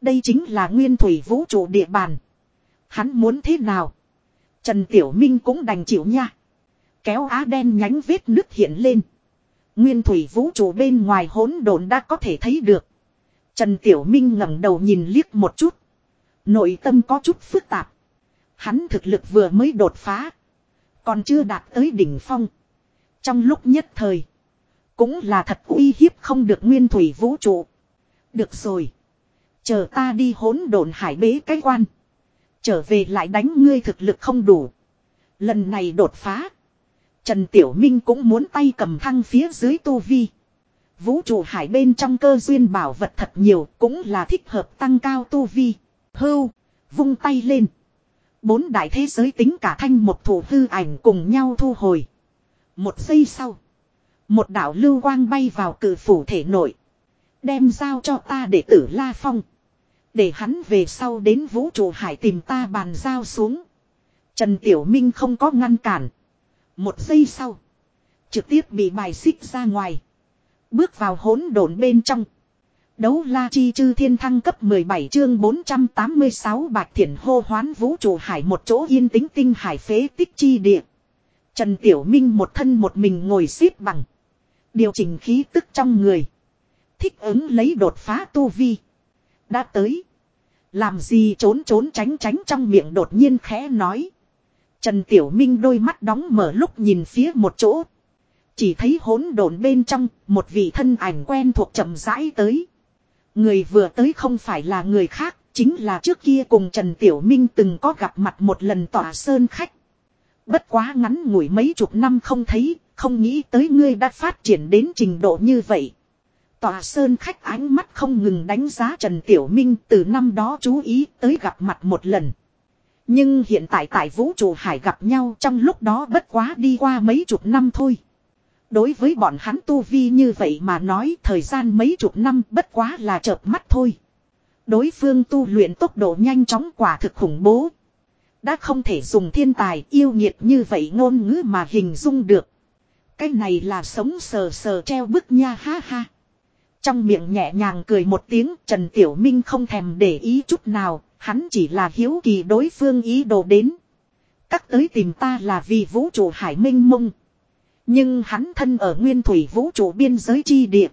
Đây chính là nguyên thủy vũ trụ địa bàn. Hắn muốn thế nào? Trần Tiểu Minh cũng đành chịu nha. Kéo á đen nhánh vết nước hiện lên. Nguyên thủy vũ trụ bên ngoài hỗn độn đã có thể thấy được. Trần Tiểu Minh ngẩng đầu nhìn liếc một chút. Nội tâm có chút phức tạp. Hắn thực lực vừa mới đột phá. Còn chưa đạt tới đỉnh phong. Trong lúc nhất thời. Cũng là thật uy hiếp không được nguyên thủy vũ trụ. Được rồi. Chờ ta đi hỗn độn hải bế cái quan. Trở về lại đánh ngươi thực lực không đủ. Lần này đột phá. Trần Tiểu Minh cũng muốn tay cầm thăng phía dưới tu vi. Vũ trụ hải bên trong cơ duyên bảo vật thật nhiều cũng là thích hợp tăng cao tu vi. Hưu, vung tay lên. Bốn đại thế giới tính cả thanh một thủ hư ảnh cùng nhau thu hồi. Một giây sau. Một đạo lưu quang bay vào cử phủ thể nội. Đem giao cho ta để tử La Phong. Để hắn về sau đến vũ trụ hải tìm ta bàn giao xuống. Trần Tiểu Minh không có ngăn cản. Một giây sau. Trực tiếp bị bài xích ra ngoài. Bước vào hỗn độn bên trong. Đấu la chi chư thiên thăng cấp 17 chương 486 bạch thiển hô hoán vũ trụ hải một chỗ yên tĩnh tinh hải phế tích chi địa. Trần Tiểu Minh một thân một mình ngồi xếp bằng. Điều chỉnh khí tức trong người. Thích ứng lấy đột phá tu vi. Đã tới. Làm gì trốn trốn tránh tránh trong miệng đột nhiên khẽ nói. Trần Tiểu Minh đôi mắt đóng mở lúc nhìn phía một chỗ. Chỉ thấy hỗn độn bên trong, một vị thân ảnh quen thuộc chậm rãi tới. Người vừa tới không phải là người khác, chính là trước kia cùng Trần Tiểu Minh từng có gặp mặt một lần tỏa sơn khách. Bất quá ngắn ngủi mấy chục năm không thấy, không nghĩ tới ngươi đã phát triển đến trình độ như vậy. Tòa sơn khách ánh mắt không ngừng đánh giá Trần Tiểu Minh từ năm đó chú ý tới gặp mặt một lần. Nhưng hiện tại tại vũ trụ hải gặp nhau trong lúc đó bất quá đi qua mấy chục năm thôi. Đối với bọn hắn tu vi như vậy mà nói thời gian mấy chục năm bất quá là chợp mắt thôi. Đối phương tu luyện tốc độ nhanh chóng quả thực khủng bố. Đã không thể dùng thiên tài yêu nghiệt như vậy ngôn ngữ mà hình dung được. Cái này là sống sờ sờ treo bức nha ha ha. Trong miệng nhẹ nhàng cười một tiếng Trần Tiểu Minh không thèm để ý chút nào, hắn chỉ là hiếu kỳ đối phương ý đồ đến. Các tới tìm ta là vì vũ trụ hải minh mông. Nhưng hắn thân ở nguyên thủy vũ trụ biên giới chi địa.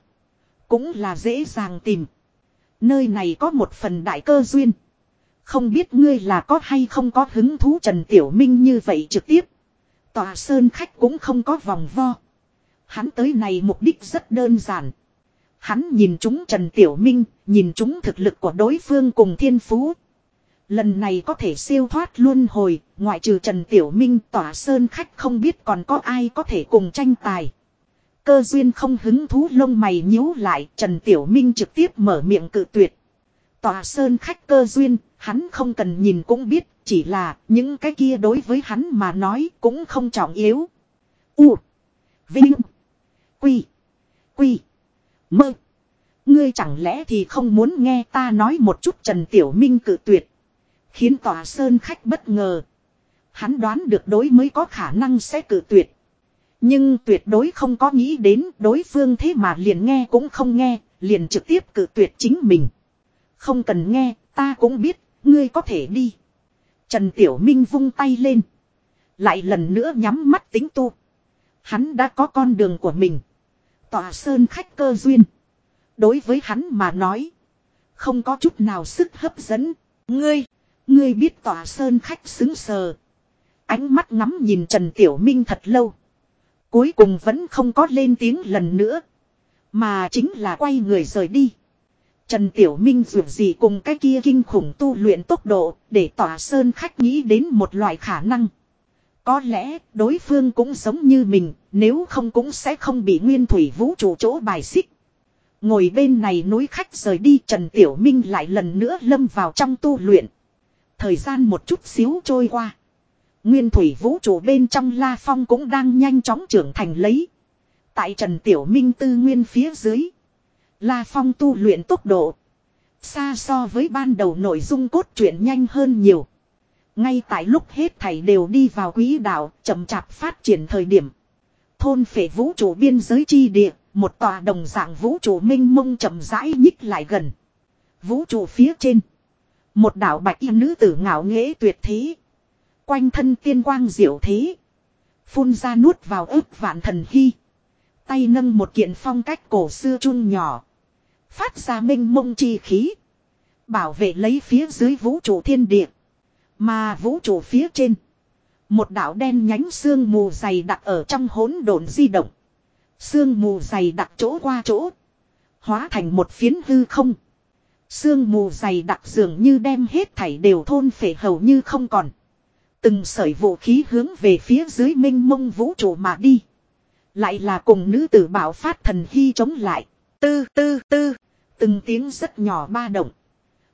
Cũng là dễ dàng tìm. Nơi này có một phần đại cơ duyên. Không biết ngươi là có hay không có hứng thú Trần Tiểu Minh như vậy trực tiếp. Tòa sơn khách cũng không có vòng vo. Hắn tới này mục đích rất đơn giản. Hắn nhìn chúng Trần Tiểu Minh, nhìn chúng thực lực của đối phương cùng thiên phú. Lần này có thể siêu thoát luôn hồi, ngoại trừ Trần Tiểu Minh tỏa sơn khách không biết còn có ai có thể cùng tranh tài. Cơ duyên không hứng thú lông mày nhíu lại, Trần Tiểu Minh trực tiếp mở miệng cự tuyệt. Tòa sơn khách cơ duyên, hắn không cần nhìn cũng biết, chỉ là những cái kia đối với hắn mà nói cũng không trọng yếu. U. Vinh. Quy. Quy. Mơ. Ngươi chẳng lẽ thì không muốn nghe ta nói một chút Trần Tiểu Minh cự tuyệt. Khiến tòa sơn khách bất ngờ. Hắn đoán được đối mới có khả năng sẽ cử tuyệt. Nhưng tuyệt đối không có nghĩ đến đối phương thế mà liền nghe cũng không nghe, liền trực tiếp cử tuyệt chính mình. Không cần nghe, ta cũng biết, ngươi có thể đi. Trần Tiểu Minh vung tay lên. Lại lần nữa nhắm mắt tính tu. Hắn đã có con đường của mình. Tòa sơn khách cơ duyên. Đối với hắn mà nói. Không có chút nào sức hấp dẫn. Ngươi. Ngươi biết tòa sơn khách xứng sờ. Ánh mắt ngắm nhìn Trần Tiểu Minh thật lâu. Cuối cùng vẫn không có lên tiếng lần nữa. Mà chính là quay người rời đi. Trần Tiểu Minh dù gì cùng cái kia kinh khủng tu luyện tốc độ để tỏa sơn khách nghĩ đến một loại khả năng. Có lẽ đối phương cũng giống như mình, nếu không cũng sẽ không bị nguyên thủy vũ trụ chỗ bài xích. Ngồi bên này núi khách rời đi Trần Tiểu Minh lại lần nữa lâm vào trong tu luyện. Thời gian một chút xíu trôi qua. Nguyên thủy vũ trụ bên trong La Phong cũng đang nhanh chóng trưởng thành lấy. Tại Trần Tiểu Minh tư nguyên phía dưới. La Phong tu luyện tốc độ. Xa so với ban đầu nội dung cốt truyện nhanh hơn nhiều. Ngay tại lúc hết thảy đều đi vào quỹ đạo, chậm chạp phát triển thời điểm. Thôn phệ vũ trụ biên giới chi địa, một tòa đồng dạng vũ trụ minh mông chậm rãi nhích lại gần. Vũ trụ phía trên. Một đạo bạch y nữ tử ngạo nghễ tuyệt thế. Quanh thân tiên quang diệu thế. Phun ra nuốt vào ức vạn thần hy. Tay nâng một kiện phong cách cổ xưa chun nhỏ. Phát ra minh mông chi khí. Bảo vệ lấy phía dưới vũ trụ thiên địa. Mà vũ trụ phía trên. Một đạo đen nhánh xương mù dày đặc ở trong hỗn độn di động. Sương mù dày đặc chỗ qua chỗ. Hóa thành một phiến hư không. Sương mù dày đặc dường như đem hết thảy đều thôn phệ hầu như không còn. Từng sợi vũ khí hướng về phía dưới minh mông vũ trụ mà đi. Lại là cùng nữ tử bảo phát thần hy chống lại. Tư tư tư. Từng tiếng rất nhỏ ba động.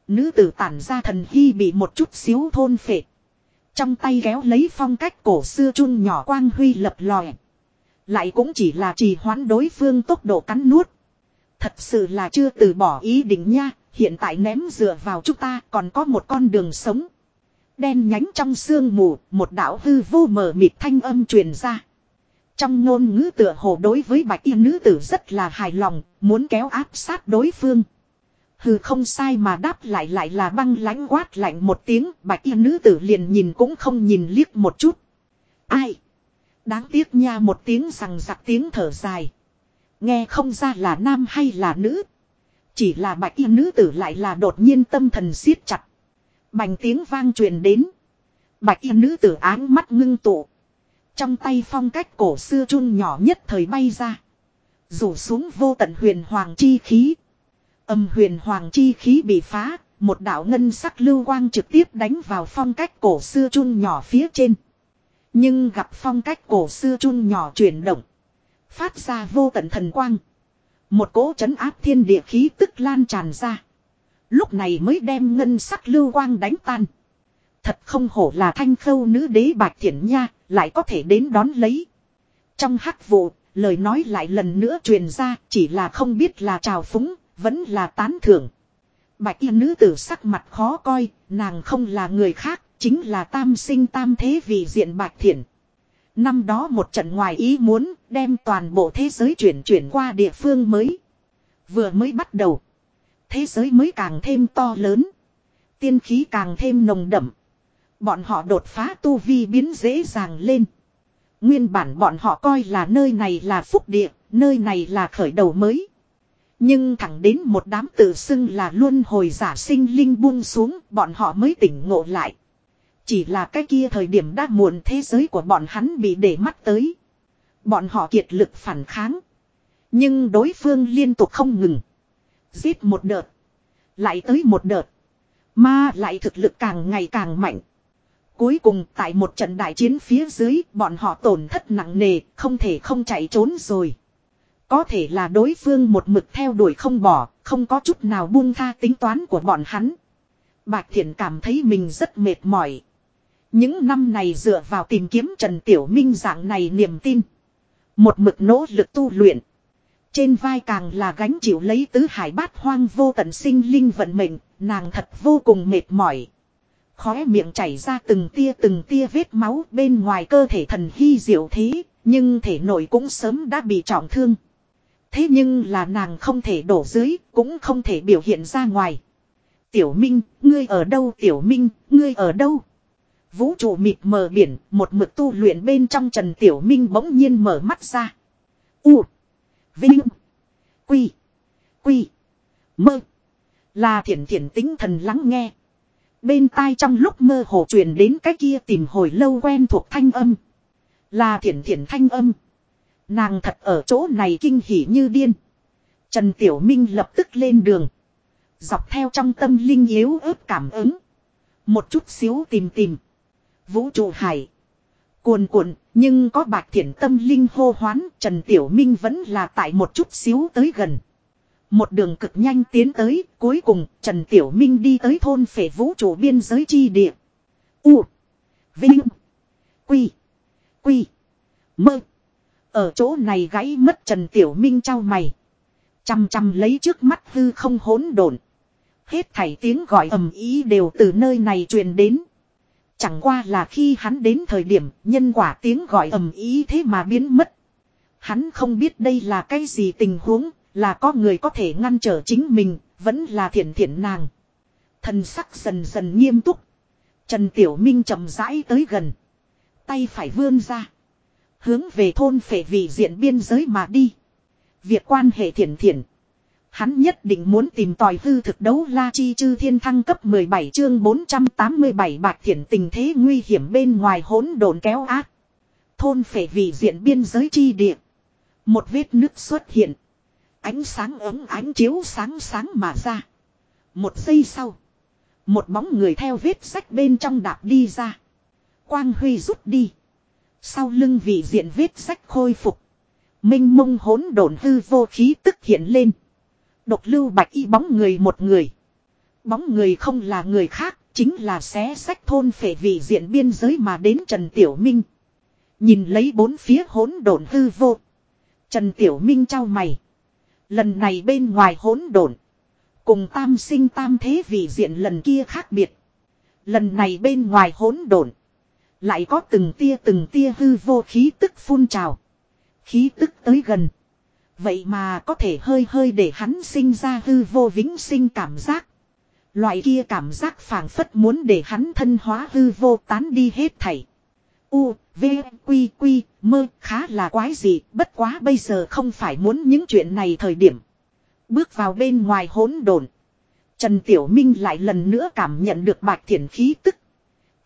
Nữ tử tản ra thần hy bị một chút xíu thôn phệ. Trong tay kéo lấy phong cách cổ xưa chun nhỏ quang huy lập lòe. Lại cũng chỉ là trì hoãn đối phương tốc độ cắn nuốt. Thật sự là chưa từ bỏ ý định nha, hiện tại ném dựa vào chúng ta còn có một con đường sống. Đen nhánh trong sương mù, một đạo hư vô mờ mịt thanh âm truyền ra. Trong ngôn ngữ tựa hồ đối với bạch y nữ tử rất là hài lòng, muốn kéo áp sát đối phương. Hừ không sai mà đáp lại lại là băng lãnh quát lạnh một tiếng, bạch y nữ tử liền nhìn cũng không nhìn liếc một chút. Ai? Đáng tiếc nha một tiếng rằng giặc tiếng thở dài. Nghe không ra là nam hay là nữ. Chỉ là bạch y nữ tử lại là đột nhiên tâm thần siết chặt. Bành tiếng vang truyền đến. Bạch y nữ tử áng mắt ngưng tụ. Trong tay phong cách cổ xưa chun nhỏ nhất thời bay ra. Rủ xuống vô tận huyền hoàng chi khí. Âm huyền hoàng chi khí bị phá. Một đạo ngân sắc lưu quang trực tiếp đánh vào phong cách cổ xưa chun nhỏ phía trên. Nhưng gặp phong cách cổ xưa chun nhỏ chuyển động. Phát ra vô tận thần quang. Một cỗ chấn áp thiên địa khí tức lan tràn ra. Lúc này mới đem ngân sắc lưu quang đánh tan. Thật không hổ là thanh khâu nữ đế bạch thiển nha, lại có thể đến đón lấy. Trong hắc vụ, lời nói lại lần nữa truyền ra, chỉ là không biết là trào phúng, vẫn là tán thưởng. Bạch y nữ tử sắc mặt khó coi, nàng không là người khác, Chính là tam sinh tam thế vì diện bạch thiển. Năm đó một trận ngoài ý muốn đem toàn bộ thế giới chuyển chuyển qua địa phương mới. Vừa mới bắt đầu. Thế giới mới càng thêm to lớn. Tiên khí càng thêm nồng đậm. Bọn họ đột phá tu vi biến dễ dàng lên. Nguyên bản bọn họ coi là nơi này là phúc địa, nơi này là khởi đầu mới. Nhưng thẳng đến một đám tự xưng là luân hồi giả sinh linh buông xuống, bọn họ mới tỉnh ngộ lại. Chỉ là cái kia thời điểm đã muộn thế giới của bọn hắn bị để mắt tới. Bọn họ kiệt lực phản kháng. Nhưng đối phương liên tục không ngừng. Giết một đợt. Lại tới một đợt. Mà lại thực lực càng ngày càng mạnh. Cuối cùng tại một trận đại chiến phía dưới bọn họ tổn thất nặng nề không thể không chạy trốn rồi. Có thể là đối phương một mực theo đuổi không bỏ, không có chút nào buông tha tính toán của bọn hắn. Bạch Thiện cảm thấy mình rất mệt mỏi. Những năm này dựa vào tìm kiếm Trần Tiểu Minh dạng này niềm tin. Một mực nỗ lực tu luyện. Trên vai càng là gánh chịu lấy tứ hải bát hoang vô tận sinh linh vận mệnh, nàng thật vô cùng mệt mỏi. Khóe miệng chảy ra từng tia từng tia vết máu bên ngoài cơ thể thần hy diệu thế, nhưng thể nội cũng sớm đã bị trọng thương. Thế nhưng là nàng không thể đổ dưới, cũng không thể biểu hiện ra ngoài. Tiểu Minh, ngươi ở đâu Tiểu Minh, ngươi ở đâu? Vũ trụ mịt mờ biển, một mực tu luyện bên trong Trần Tiểu Minh bỗng nhiên mở mắt ra. U. Vinh. Quy. Quy. Mơ. Là thiện thiện tính thần lắng nghe. Bên tai trong lúc mơ hồ truyền đến cái kia tìm hồi lâu quen thuộc thanh âm. Là thiện thiện thanh âm. Nàng thật ở chỗ này kinh hỉ như điên. Trần Tiểu Minh lập tức lên đường. Dọc theo trong tâm linh yếu ớt cảm ứng. Một chút xíu tìm tìm. Vũ trụ hải. Cuồn cuộn, nhưng có bạc thiển tâm linh hô hoán, Trần Tiểu Minh vẫn là tại một chút xíu tới gần. Một đường cực nhanh tiến tới, cuối cùng Trần Tiểu Minh đi tới thôn phể vũ trụ biên giới chi địa. U. Vinh. Quy. Quy. Mơ. Ở chỗ này gãy mất Trần Tiểu Minh trao mày. Chăm chăm lấy trước mắt hư không hỗn độn. Hết thảy tiếng gọi ầm ý đều từ nơi này truyền đến. Chẳng qua là khi hắn đến thời điểm nhân quả tiếng gọi ầm ý thế mà biến mất. Hắn không biết đây là cái gì tình huống, là có người có thể ngăn trở chính mình, vẫn là thiện thiện nàng. Thần sắc dần dần nghiêm túc. Trần Tiểu Minh chậm rãi tới gần. Tay phải vươn ra. Hướng về thôn phệ vị diện biên giới mà đi. Việc quan hệ thiện thiện. Hắn nhất định muốn tìm tòi hư thực đấu la chi chư thiên thăng cấp 17 chương 487 bạc thiện tình thế nguy hiểm bên ngoài hỗn độn kéo ác. Thôn phể vì diện biên giới chi địa. Một vết nước xuất hiện. Ánh sáng ấm ánh chiếu sáng sáng mà ra. Một giây sau. Một bóng người theo vết sách bên trong đạp đi ra. Quang Huy rút đi. Sau lưng vị diện vết sách khôi phục. Minh mông hỗn độn hư vô khí tức hiện lên. Độc lưu bạch y bóng người một người. Bóng người không là người khác, chính là xé sách thôn phệ vị diện biên giới mà đến Trần Tiểu Minh. Nhìn lấy bốn phía hỗn độn hư vô. Trần Tiểu Minh trao mày. Lần này bên ngoài hỗn độn. Cùng tam sinh tam thế vị diện lần kia khác biệt. Lần này bên ngoài hỗn độn. Lại có từng tia từng tia hư vô khí tức phun trào. Khí tức tới gần. Vậy mà có thể hơi hơi để hắn sinh ra hư vô vĩnh sinh cảm giác. Loại kia cảm giác phảng phất muốn để hắn thân hóa hư vô tán đi hết thảy. U, V, Quy, Quy, mơ khá là quái gì, bất quá bây giờ không phải muốn những chuyện này thời điểm. Bước vào bên ngoài hỗn độn. Trần Tiểu Minh lại lần nữa cảm nhận được bạch thiển khí tức.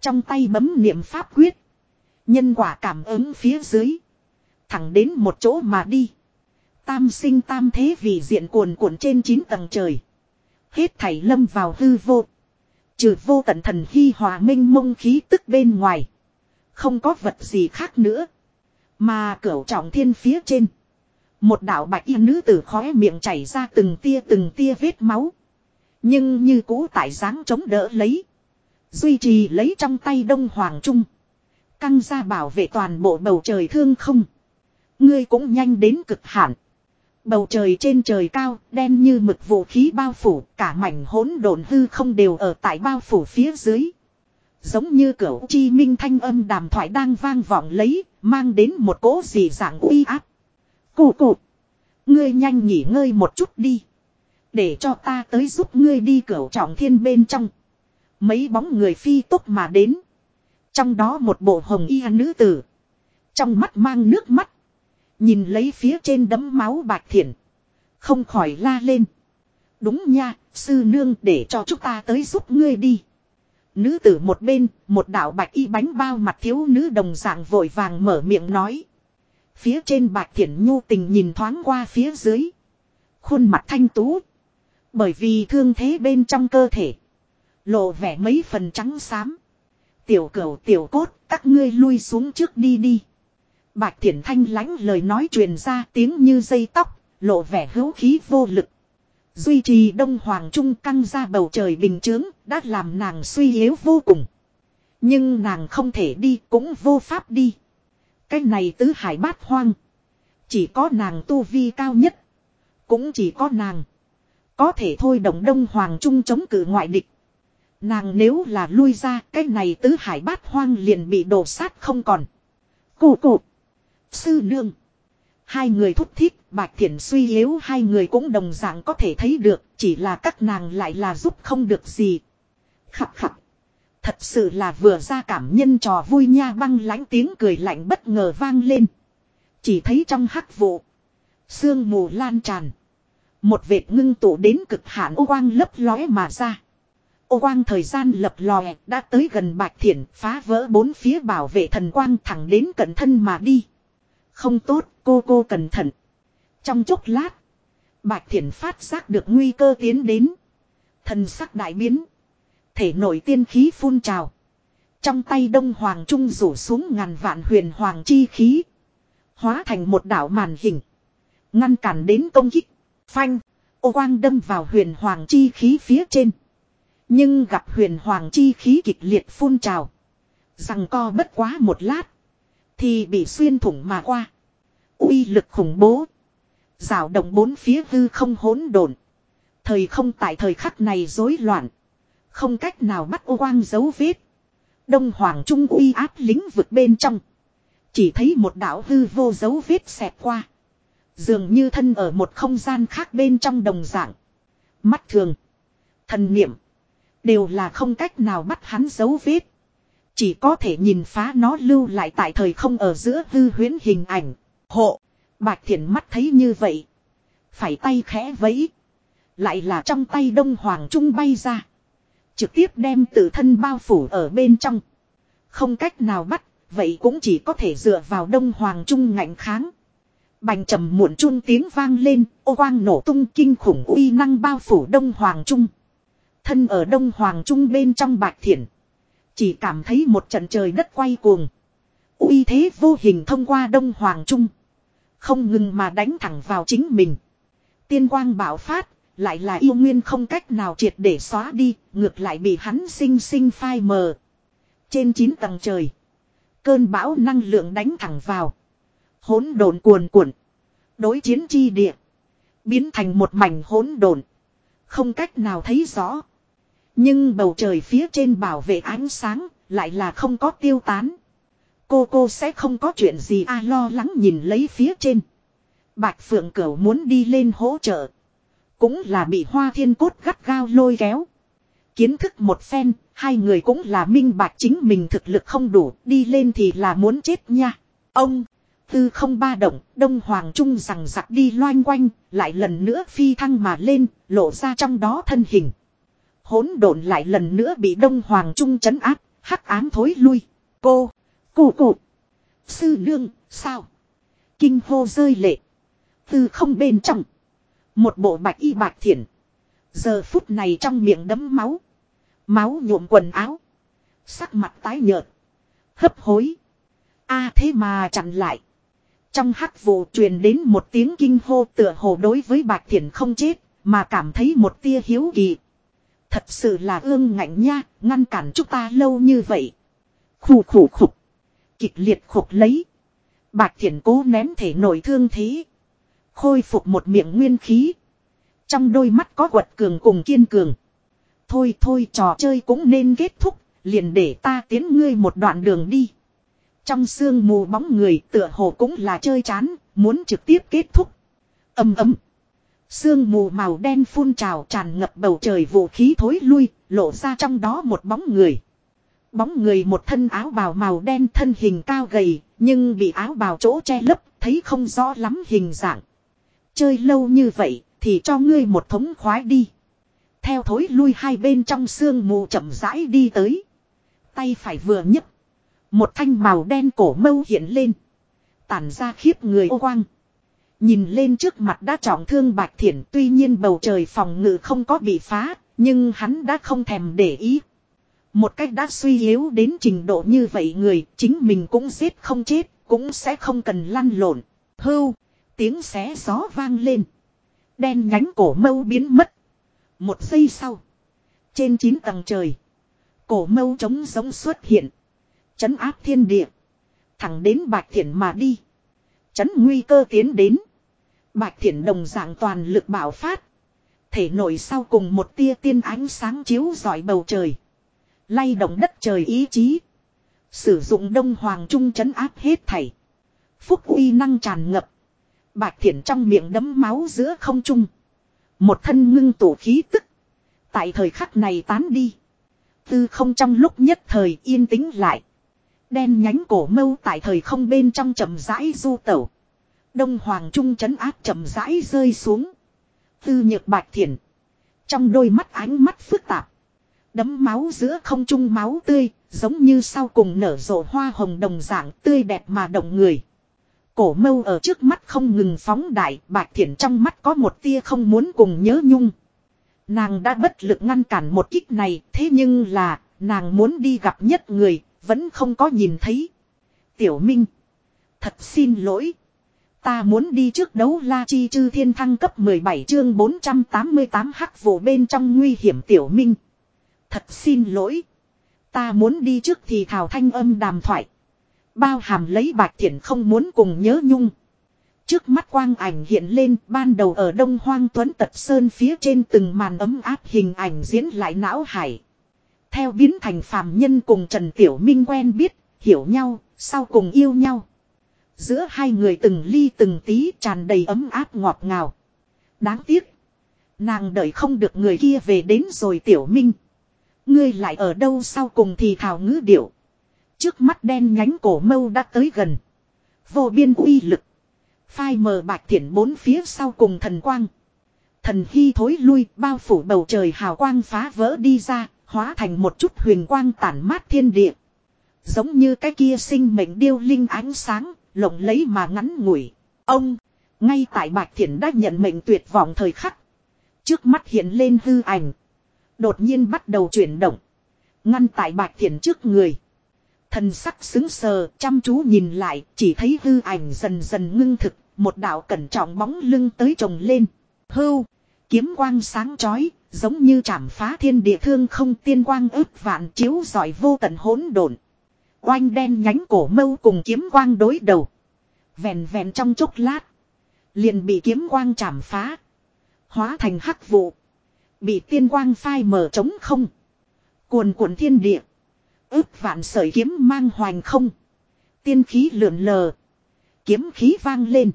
Trong tay bấm niệm pháp quyết. Nhân quả cảm ứng phía dưới. Thẳng đến một chỗ mà đi. Tam sinh tam thế vì diện cuồn cuộn trên 9 tầng trời. Hết thảy lâm vào hư vô. Trừ vô tận thần hy hòa minh mông khí tức bên ngoài. Không có vật gì khác nữa. Mà cửu trọng thiên phía trên. Một đạo bạch y nữ tử khóe miệng chảy ra từng tia từng tia vết máu. Nhưng như cũ tại dáng chống đỡ lấy. Duy trì lấy trong tay đông hoàng trung. Căng ra bảo vệ toàn bộ bầu trời thương không. Ngươi cũng nhanh đến cực hạn. Bầu trời trên trời cao, đen như mực vũ khí bao phủ, cả mảnh hỗn độn hư không đều ở tại bao phủ phía dưới. Giống như cửu chi minh thanh âm đàm thoại đang vang vọng lấy, mang đến một cỗ gì dạng uy áp. Cụ cụ, ngươi nhanh nghỉ ngơi một chút đi. Để cho ta tới giúp ngươi đi cửu trọng thiên bên trong. Mấy bóng người phi tốc mà đến. Trong đó một bộ hồng y nữ tử. Trong mắt mang nước mắt. Nhìn lấy phía trên đấm máu bạch thiện. Không khỏi la lên. Đúng nha, sư nương để cho chúng ta tới giúp ngươi đi. Nữ tử một bên, một đạo bạch y bánh bao mặt thiếu nữ đồng dạng vội vàng mở miệng nói. Phía trên bạch thiện nhu tình nhìn thoáng qua phía dưới. Khuôn mặt thanh tú. Bởi vì thương thế bên trong cơ thể. Lộ vẻ mấy phần trắng xám. Tiểu cửu tiểu cốt, các ngươi lui xuống trước đi đi. Bạch Thiển Thanh lãnh lời nói truyền ra tiếng như dây tóc, lộ vẻ hữu khí vô lực. Duy trì Đông Hoàng Trung căng ra bầu trời bình chướng, đã làm nàng suy yếu vô cùng. Nhưng nàng không thể đi, cũng vô pháp đi. Cái này tứ hải bát hoang. Chỉ có nàng tu vi cao nhất. Cũng chỉ có nàng. Có thể thôi động Đông Hoàng Trung chống cử ngoại địch. Nàng nếu là lui ra, cái này tứ hải bát hoang liền bị đổ sát không còn. Cụ cụ. Sư nương. Hai người thúc thiết, bạch thiện suy yếu hai người cũng đồng dạng có thể thấy được, chỉ là các nàng lại là giúp không được gì. Khập khập. Thật sự là vừa ra cảm nhân trò vui nha băng lãnh tiếng cười lạnh bất ngờ vang lên. Chỉ thấy trong hắc vụ. Sương mù lan tràn. Một vệt ngưng tụ đến cực hạn ô quang lấp lóe mà ra. Ô quang thời gian lập lòe đã tới gần bạch thiện phá vỡ bốn phía bảo vệ thần quang thẳng đến cận thân mà đi. Không tốt, cô cô cẩn thận. Trong chốc lát, Bạch Thiển phát giác được nguy cơ tiến đến. Thần sắc đại biến. Thể nổi tiên khí phun trào. Trong tay đông hoàng trung rủ xuống ngàn vạn huyền hoàng chi khí. Hóa thành một đảo màn hình. Ngăn cản đến công kích. Phanh. Ô quang đâm vào huyền hoàng chi khí phía trên. Nhưng gặp huyền hoàng chi khí kịch liệt phun trào. Rằng co bất quá một lát. Thì bị xuyên thủng mà qua. uy lực khủng bố. Rào động bốn phía hư không hỗn độn. Thời không tại thời khắc này rối loạn. Không cách nào bắt ô quang dấu vết. Đông Hoàng Trung uy áp lính vực bên trong. Chỉ thấy một đảo hư vô dấu vết xẹt qua. Dường như thân ở một không gian khác bên trong đồng dạng. Mắt thường. Thần niệm. Đều là không cách nào bắt hắn dấu vết. Chỉ có thể nhìn phá nó lưu lại tại thời không ở giữa hư huyến hình ảnh. Hộ. Bạch thiện mắt thấy như vậy. Phải tay khẽ vẫy. Lại là trong tay đông hoàng trung bay ra. Trực tiếp đem tự thân bao phủ ở bên trong. Không cách nào bắt. Vậy cũng chỉ có thể dựa vào đông hoàng trung ngạnh kháng. Bành trầm muộn trung tiếng vang lên. Ô quang nổ tung kinh khủng uy năng bao phủ đông hoàng trung. Thân ở đông hoàng trung bên trong bạch thiện. Chỉ cảm thấy một trận trời đất quay cuồng. uy thế vô hình thông qua đông hoàng trung. Không ngừng mà đánh thẳng vào chính mình. Tiên quang bảo phát, lại là yêu nguyên không cách nào triệt để xóa đi, ngược lại bị hắn sinh sinh phai mờ. Trên 9 tầng trời, cơn bão năng lượng đánh thẳng vào. Hỗn độn cuồn cuộn, đối chiến chi địa, biến thành một mảnh hỗn độn, không cách nào thấy rõ. Nhưng bầu trời phía trên bảo vệ ánh sáng, lại là không có tiêu tán. Cô cô sẽ không có chuyện gì a lo lắng nhìn lấy phía trên. Bạch Phượng Cửu muốn đi lên hỗ trợ. Cũng là bị hoa thiên cốt gắt gao lôi kéo. Kiến thức một phen, hai người cũng là minh bạch chính mình thực lực không đủ, đi lên thì là muốn chết nha. Ông, tư không ba động, đông hoàng trung rằng giặc đi loanh quanh, lại lần nữa phi thăng mà lên, lộ ra trong đó thân hình. Hỗn độn lại lần nữa bị đông hoàng trung chấn áp, hắc ám thối lui. Cô, cụ cụ, sư nương, sao? Kinh hô rơi lệ. từ không bên trong. Một bộ bạch y bạc thiển. Giờ phút này trong miệng đấm máu. Máu nhuộm quần áo. Sắc mặt tái nhợt. Hấp hối. a à, thế mà chặn lại. Trong hắc vụ truyền đến một tiếng kinh hô tựa hồ đối với bạc thiển không chết. Mà cảm thấy một tia hiếu kỳ. Thật sự là ương ngạnh nha. Ngăn cản chúng ta lâu như vậy. Khủ khủ khục. Kịch liệt khục lấy. Bạch thiện cố ném thể nổi thương thế. Khôi phục một miệng nguyên khí. Trong đôi mắt có quật cường cùng kiên cường. Thôi thôi trò chơi cũng nên kết thúc, liền để ta tiến ngươi một đoạn đường đi. Trong sương mù bóng người tựa hồ cũng là chơi chán, muốn trực tiếp kết thúc. ầm ầm Sương mù màu đen phun trào tràn ngập bầu trời vũ khí thối lui, lộ ra trong đó một bóng người. Bóng người một thân áo bào màu đen thân hình cao gầy, nhưng bị áo bào chỗ che lấp, thấy không rõ lắm hình dạng. Chơi lâu như vậy, thì cho ngươi một thống khoái đi. Theo thối lui hai bên trong sương mù chậm rãi đi tới. Tay phải vừa nhấc. Một thanh màu đen cổ mâu hiện lên. Tản ra khiếp người ô quang. Nhìn lên trước mặt đã trọng thương bạch thiển, tuy nhiên bầu trời phòng ngự không có bị phá. Nhưng hắn đã không thèm để ý. Một cách đã suy yếu đến trình độ như vậy người, chính mình cũng giết không chết. Cũng sẽ không cần lăn lộn. Hưu. Tiếng xé gió vang lên. Đen nhánh cổ mâu biến mất. Một giây sau. Trên chín tầng trời. Cổ mâu trống giống xuất hiện. Chấn áp thiên địa. Thẳng đến bạch thiển mà đi. Chấn nguy cơ tiến đến. Bạch thiện đồng dạng toàn lực bảo phát. Thể nổi sau cùng một tia tiên ánh sáng chiếu rọi bầu trời. Lay động đất trời ý chí. Sử dụng đông hoàng trung chấn áp hết thảy. Phúc uy năng tràn ngập. Bạch thiện trong miệng đấm máu giữa không trung. Một thân ngưng tổ khí tức. Tại thời khắc này tán đi. Tư không trong lúc nhất thời yên tĩnh lại. Đen nhánh cổ mâu tại thời không bên trong chậm rãi du tẩu. Đông Hoàng Trung chấn áp chậm rãi rơi xuống. Tư nhược bạch thiện. Trong đôi mắt ánh mắt phức tạp. Đấm máu giữa không trung máu tươi, giống như sau cùng nở rộ hoa hồng đồng dạng tươi đẹp mà động người. Cổ mâu ở trước mắt không ngừng phóng đại, bạch thiện trong mắt có một tia không muốn cùng nhớ nhung. Nàng đã bất lực ngăn cản một kích này, thế nhưng là, nàng muốn đi gặp nhất người, vẫn không có nhìn thấy. Tiểu Minh. Thật xin lỗi. Ta muốn đi trước đấu la chi chư thiên thăng cấp 17 chương 488 hắc vụ bên trong nguy hiểm Tiểu Minh. Thật xin lỗi. Ta muốn đi trước thì thảo thanh âm đàm thoại. Bao hàm lấy bạc thiện không muốn cùng nhớ nhung. Trước mắt quang ảnh hiện lên ban đầu ở Đông Hoang Tuấn Tật Sơn phía trên từng màn ấm áp hình ảnh diễn lại não hải. Theo biến thành phàm nhân cùng Trần Tiểu Minh quen biết, hiểu nhau, sau cùng yêu nhau. Giữa hai người từng ly từng tí tràn đầy ấm áp ngọt ngào. Đáng tiếc. Nàng đợi không được người kia về đến rồi tiểu minh. Ngươi lại ở đâu sau cùng thì thảo ngữ điệu. Trước mắt đen nhánh cổ mâu đã tới gần. Vô biên uy lực. Phai mờ bạch thiện bốn phía sau cùng thần quang. Thần hy thối lui, bao phủ bầu trời hào quang phá vỡ đi ra. Hóa thành một chút huyền quang tản mát thiên địa. Giống như cái kia sinh mệnh điêu linh ánh sáng. Lộng lấy mà ngắn ngủi. Ông. Ngay tại bạch thiển đã nhận mệnh tuyệt vọng thời khắc. Trước mắt hiện lên hư ảnh. Đột nhiên bắt đầu chuyển động. Ngăn tại bạch thiển trước người. Thần sắc xứng sờ, chăm chú nhìn lại, chỉ thấy hư ảnh dần dần ngưng thực, một đạo cẩn trọng bóng lưng tới trồng lên. Hưu, kiếm quang sáng chói, giống như chảm phá thiên địa thương không tiên quang ức vạn chiếu giỏi vô tận hỗn độn. Oanh đen nhánh cổ mâu cùng kiếm quang đối đầu. Vẹn vẹn trong chốc lát. Liền bị kiếm quang chảm phá. Hóa thành hắc vụ. Bị tiên quang phai mở trống không. Cuồn cuộn thiên địa. Ước vạn sợi kiếm mang hoành không. Tiên khí lượn lờ. Kiếm khí vang lên.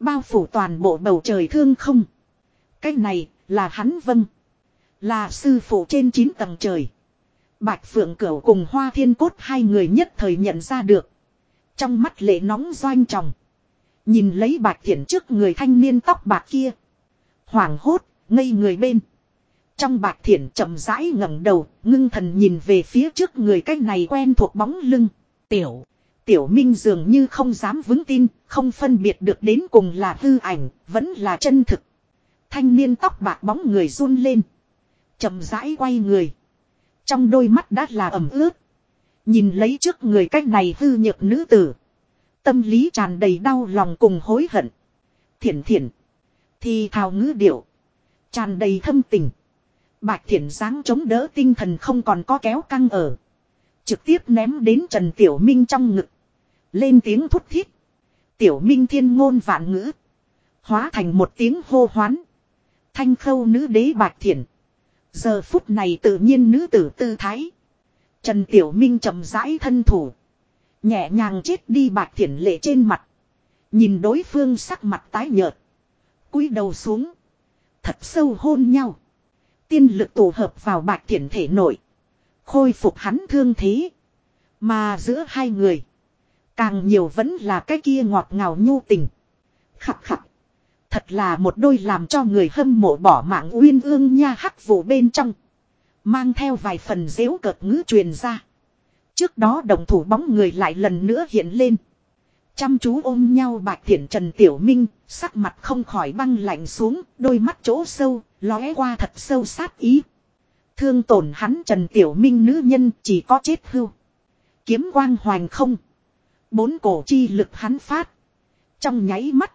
Bao phủ toàn bộ bầu trời thương không. Cái này là hắn vâng. Là sư phụ trên 9 tầng trời. Bạch Phượng Cửu cùng Hoa Thiên Cốt hai người nhất thời nhận ra được. Trong mắt lệ nóng doanh tròng. Nhìn lấy bạch thiện trước người thanh niên tóc bạc kia. Hoảng hốt, ngây người bên. Trong Bạch thiện chậm rãi ngẩng đầu, ngưng thần nhìn về phía trước người cái này quen thuộc bóng lưng. Tiểu, tiểu minh dường như không dám vững tin, không phân biệt được đến cùng là hư ảnh, vẫn là chân thực. Thanh niên tóc bạc bóng người run lên. chậm rãi quay người. Trong đôi mắt đã là ẩm ướt. Nhìn lấy trước người cách này hư nhược nữ tử. Tâm lý tràn đầy đau lòng cùng hối hận. Thiển thiển. Thì thào ngữ điệu. Tràn đầy thâm tình. Bạch thiển dáng chống đỡ tinh thần không còn có kéo căng ở. Trực tiếp ném đến Trần Tiểu Minh trong ngực. Lên tiếng thút thiết Tiểu Minh thiên ngôn vạn ngữ. Hóa thành một tiếng hô hoán. Thanh khâu nữ đế bạch thiển. Giờ phút này tự nhiên nữ tử tư thái. Trần Tiểu Minh chậm rãi thân thủ. Nhẹ nhàng chết đi bạch thiển lệ trên mặt. Nhìn đối phương sắc mặt tái nhợt. cúi đầu xuống. Thật sâu hôn nhau. Tiên lực tổ hợp vào bạch thiển thể nội. Khôi phục hắn thương thế. Mà giữa hai người. Càng nhiều vẫn là cái kia ngọt ngào nhu tình. khập khặt. Thật là một đôi làm cho người hâm mộ bỏ mạng uyên ương nha hắc vụ bên trong. Mang theo vài phần dễu cợt ngữ truyền ra. Trước đó đồng thủ bóng người lại lần nữa hiện lên. Chăm chú ôm nhau bạch thiện Trần Tiểu Minh, sắc mặt không khỏi băng lạnh xuống, đôi mắt chỗ sâu, lóe qua thật sâu sát ý. Thương tổn hắn Trần Tiểu Minh nữ nhân chỉ có chết hưu. Kiếm quang hoành không. Bốn cổ chi lực hắn phát. Trong nháy mắt.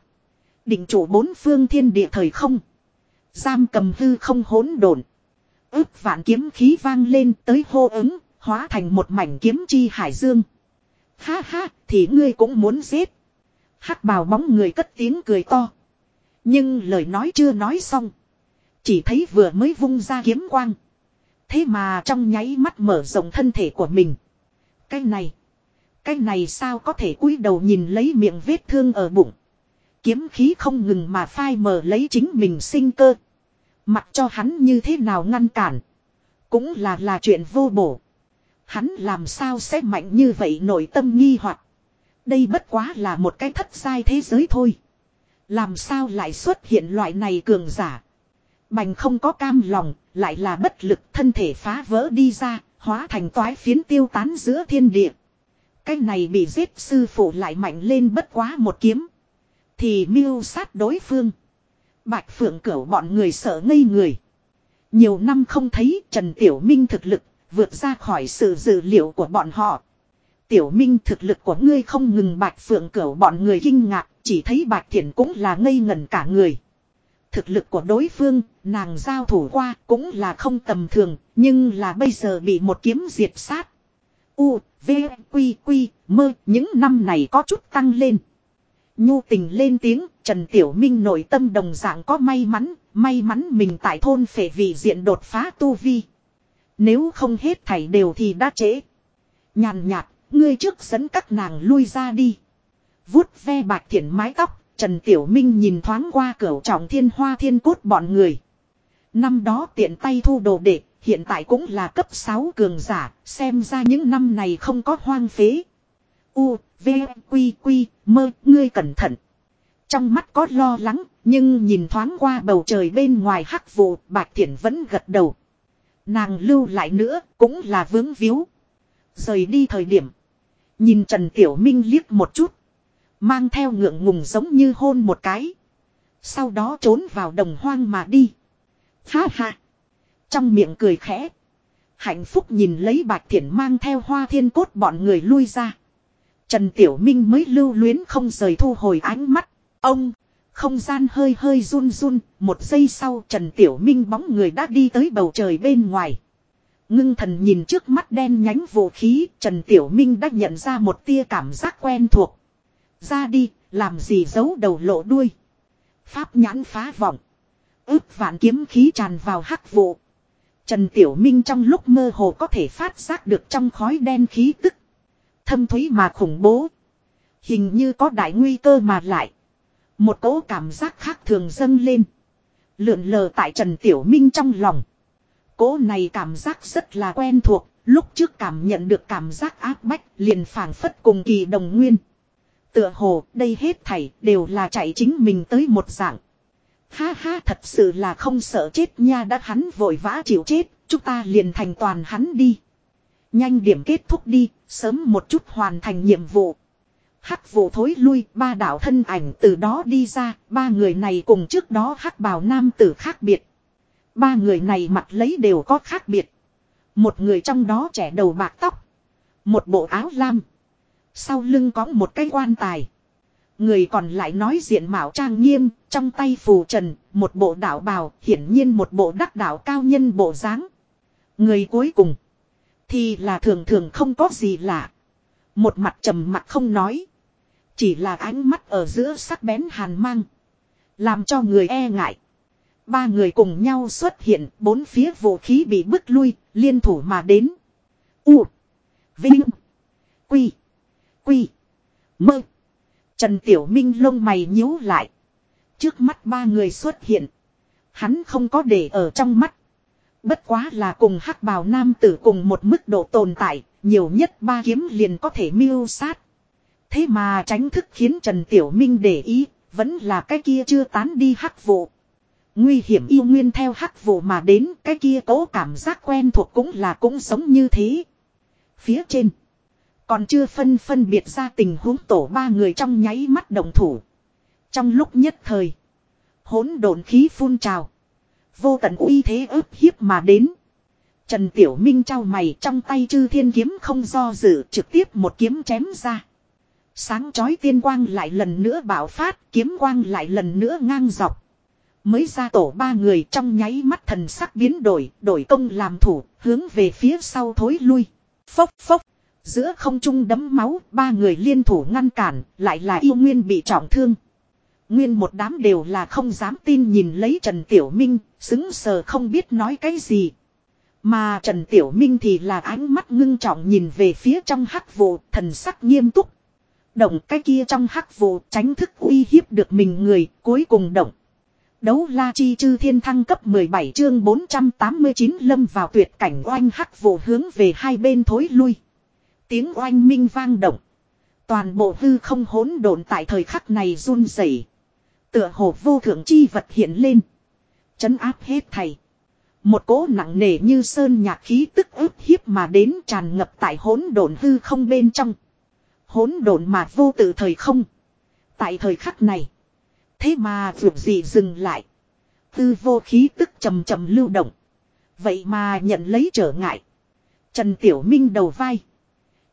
Định chủ bốn phương thiên địa thời không. Giam cầm hư không hỗn độn. ước vạn kiếm khí vang lên tới hô ứng, hóa thành một mảnh kiếm chi hải dương. Ha ha, thì ngươi cũng muốn giết. hắc bào bóng người cất tiếng cười to. Nhưng lời nói chưa nói xong. Chỉ thấy vừa mới vung ra kiếm quang. Thế mà trong nháy mắt mở rộng thân thể của mình. Cái này. Cái này sao có thể cúi đầu nhìn lấy miệng vết thương ở bụng. Kiếm khí không ngừng mà phai mờ lấy chính mình sinh cơ. Mặc cho hắn như thế nào ngăn cản. Cũng là là chuyện vô bổ. Hắn làm sao sẽ mạnh như vậy nội tâm nghi hoặc Đây bất quá là một cái thất sai thế giới thôi. Làm sao lại xuất hiện loại này cường giả. Bành không có cam lòng, lại là bất lực thân thể phá vỡ đi ra, hóa thành toái phiến tiêu tán giữa thiên địa. Cái này bị giết sư phụ lại mạnh lên bất quá một kiếm. Thì mưu sát đối phương. Bạch phượng cửu bọn người sợ ngây người. Nhiều năm không thấy Trần Tiểu Minh thực lực vượt ra khỏi sự dự liệu của bọn họ. Tiểu Minh thực lực của ngươi không ngừng Bạch Phượng cửu bọn người kinh ngạc, chỉ thấy Bạch Thiển cũng là ngây ngẩn cả người. Thực lực của đối phương, nàng giao thủ qua cũng là không tầm thường, nhưng là bây giờ bị một kiếm diệt sát. U, V, Quy, Quy, mơ, những năm này có chút tăng lên. Nhu tình lên tiếng, Trần Tiểu Minh nội tâm đồng dạng có may mắn, may mắn mình tại thôn phể vị diện đột phá tu vi. Nếu không hết thảy đều thì đã trễ. Nhàn nhạt, ngươi trước dẫn các nàng lui ra đi. Vút ve bạc thiện mái tóc, Trần Tiểu Minh nhìn thoáng qua cửa trọng thiên hoa thiên cốt bọn người. Năm đó tiện tay thu đồ đệ, hiện tại cũng là cấp 6 cường giả, xem ra những năm này không có hoang phế. U, V, Quy, Quy, mơ, ngươi cẩn thận. Trong mắt có lo lắng, nhưng nhìn thoáng qua bầu trời bên ngoài hắc vụ, Bạch Thiển vẫn gật đầu. Nàng lưu lại nữa, cũng là vướng víu. Rời đi thời điểm. Nhìn Trần Tiểu Minh liếc một chút. Mang theo ngượng ngùng giống như hôn một cái. Sau đó trốn vào đồng hoang mà đi. Ha ha. Trong miệng cười khẽ. Hạnh phúc nhìn lấy Bạch Thiển mang theo hoa thiên cốt bọn người lui ra. Trần Tiểu Minh mới lưu luyến không rời thu hồi ánh mắt. Ông, không gian hơi hơi run run, một giây sau Trần Tiểu Minh bóng người đã đi tới bầu trời bên ngoài. Ngưng thần nhìn trước mắt đen nhánh vũ khí, Trần Tiểu Minh đã nhận ra một tia cảm giác quen thuộc. Ra đi, làm gì giấu đầu lộ đuôi. Pháp nhãn phá vọng. ước vạn kiếm khí tràn vào hắc vụ. Trần Tiểu Minh trong lúc mơ hồ có thể phát giác được trong khói đen khí tức. Thâm thúy mà khủng bố. Hình như có đại nguy cơ mà lại. Một cỗ cảm giác khác thường dâng lên. Lượn lờ tại Trần Tiểu Minh trong lòng. Cỗ này cảm giác rất là quen thuộc. Lúc trước cảm nhận được cảm giác áp bách liền phản phất cùng kỳ đồng nguyên. Tựa hồ đây hết thảy đều là chạy chính mình tới một dạng. Ha ha thật sự là không sợ chết nha đã hắn vội vã chịu chết, chúng ta liền thành toàn hắn đi. Nhanh điểm kết thúc đi, sớm một chút hoàn thành nhiệm vụ. Hắc vụ thối lui, ba đạo thân ảnh từ đó đi ra, ba người này cùng trước đó hắc bào nam tử khác biệt. Ba người này mặt lấy đều có khác biệt. Một người trong đó trẻ đầu bạc tóc. Một bộ áo lam. Sau lưng có một cái quan tài. Người còn lại nói diện mạo trang nghiêm, trong tay phù trần, một bộ đạo bào, hiển nhiên một bộ đắc đạo cao nhân bộ dáng. Người cuối cùng, thì là thường thường không có gì lạ. Một mặt trầm mặt không nói. Chỉ là ánh mắt ở giữa sắc bén hàn mang. Làm cho người e ngại. Ba người cùng nhau xuất hiện, bốn phía vũ khí bị bức lui, liên thủ mà đến. U. Vinh. Quy. Quy. Mơ. Trần Tiểu Minh lông mày nhíu lại. Trước mắt ba người xuất hiện. Hắn không có để ở trong mắt. Bất quá là cùng hắc bào nam tử cùng một mức độ tồn tại, nhiều nhất ba kiếm liền có thể mưu sát. Thế mà tránh thức khiến Trần Tiểu Minh để ý, vẫn là cái kia chưa tán đi hắc vụ. Nguy hiểm yêu nguyên theo hắc vụ mà đến, cái kia cố cảm giác quen thuộc cũng là cũng sống như thế. Phía trên, còn chưa phân phân biệt ra tình huống tổ ba người trong nháy mắt đồng thủ. Trong lúc nhất thời, hỗn độn khí phun trào. Vô tận uy thế ức hiếp mà đến. Trần Tiểu Minh trao mày trong tay chư thiên kiếm không do dự trực tiếp một kiếm chém ra. Sáng chói tiên quang lại lần nữa bạo phát, kiếm quang lại lần nữa ngang dọc. Mới ra tổ ba người trong nháy mắt thần sắc biến đổi, đổi công làm thủ, hướng về phía sau thối lui. Phốc phốc, giữa không trung đấm máu, ba người liên thủ ngăn cản, lại là yêu nguyên bị trọng thương. Nguyên một đám đều là không dám tin nhìn lấy Trần Tiểu Minh, xứng sờ không biết nói cái gì. Mà Trần Tiểu Minh thì là ánh mắt ngưng trọng nhìn về phía trong hắc vụ, thần sắc nghiêm túc. Động cái kia trong hắc vụ tránh thức uy hiếp được mình người, cuối cùng động. Đấu la chi chư thiên thăng cấp 17 chương 489 lâm vào tuyệt cảnh oanh hắc vụ hướng về hai bên thối lui. Tiếng oanh minh vang động. Toàn bộ hư không hỗn độn tại thời khắc này run rẩy. Tựa hồ vô thượng chi vật hiện lên. Chấn áp hết thầy. Một cỗ nặng nề như sơn nhạc khí tức ức hiếp mà đến tràn ngập tại hỗn độn hư không bên trong. Hỗn độn mà vô tự thời không. Tại thời khắc này. Thế mà vượt gì dừng lại. Tư vô khí tức chầm chầm lưu động. Vậy mà nhận lấy trở ngại. Trần Tiểu Minh đầu vai.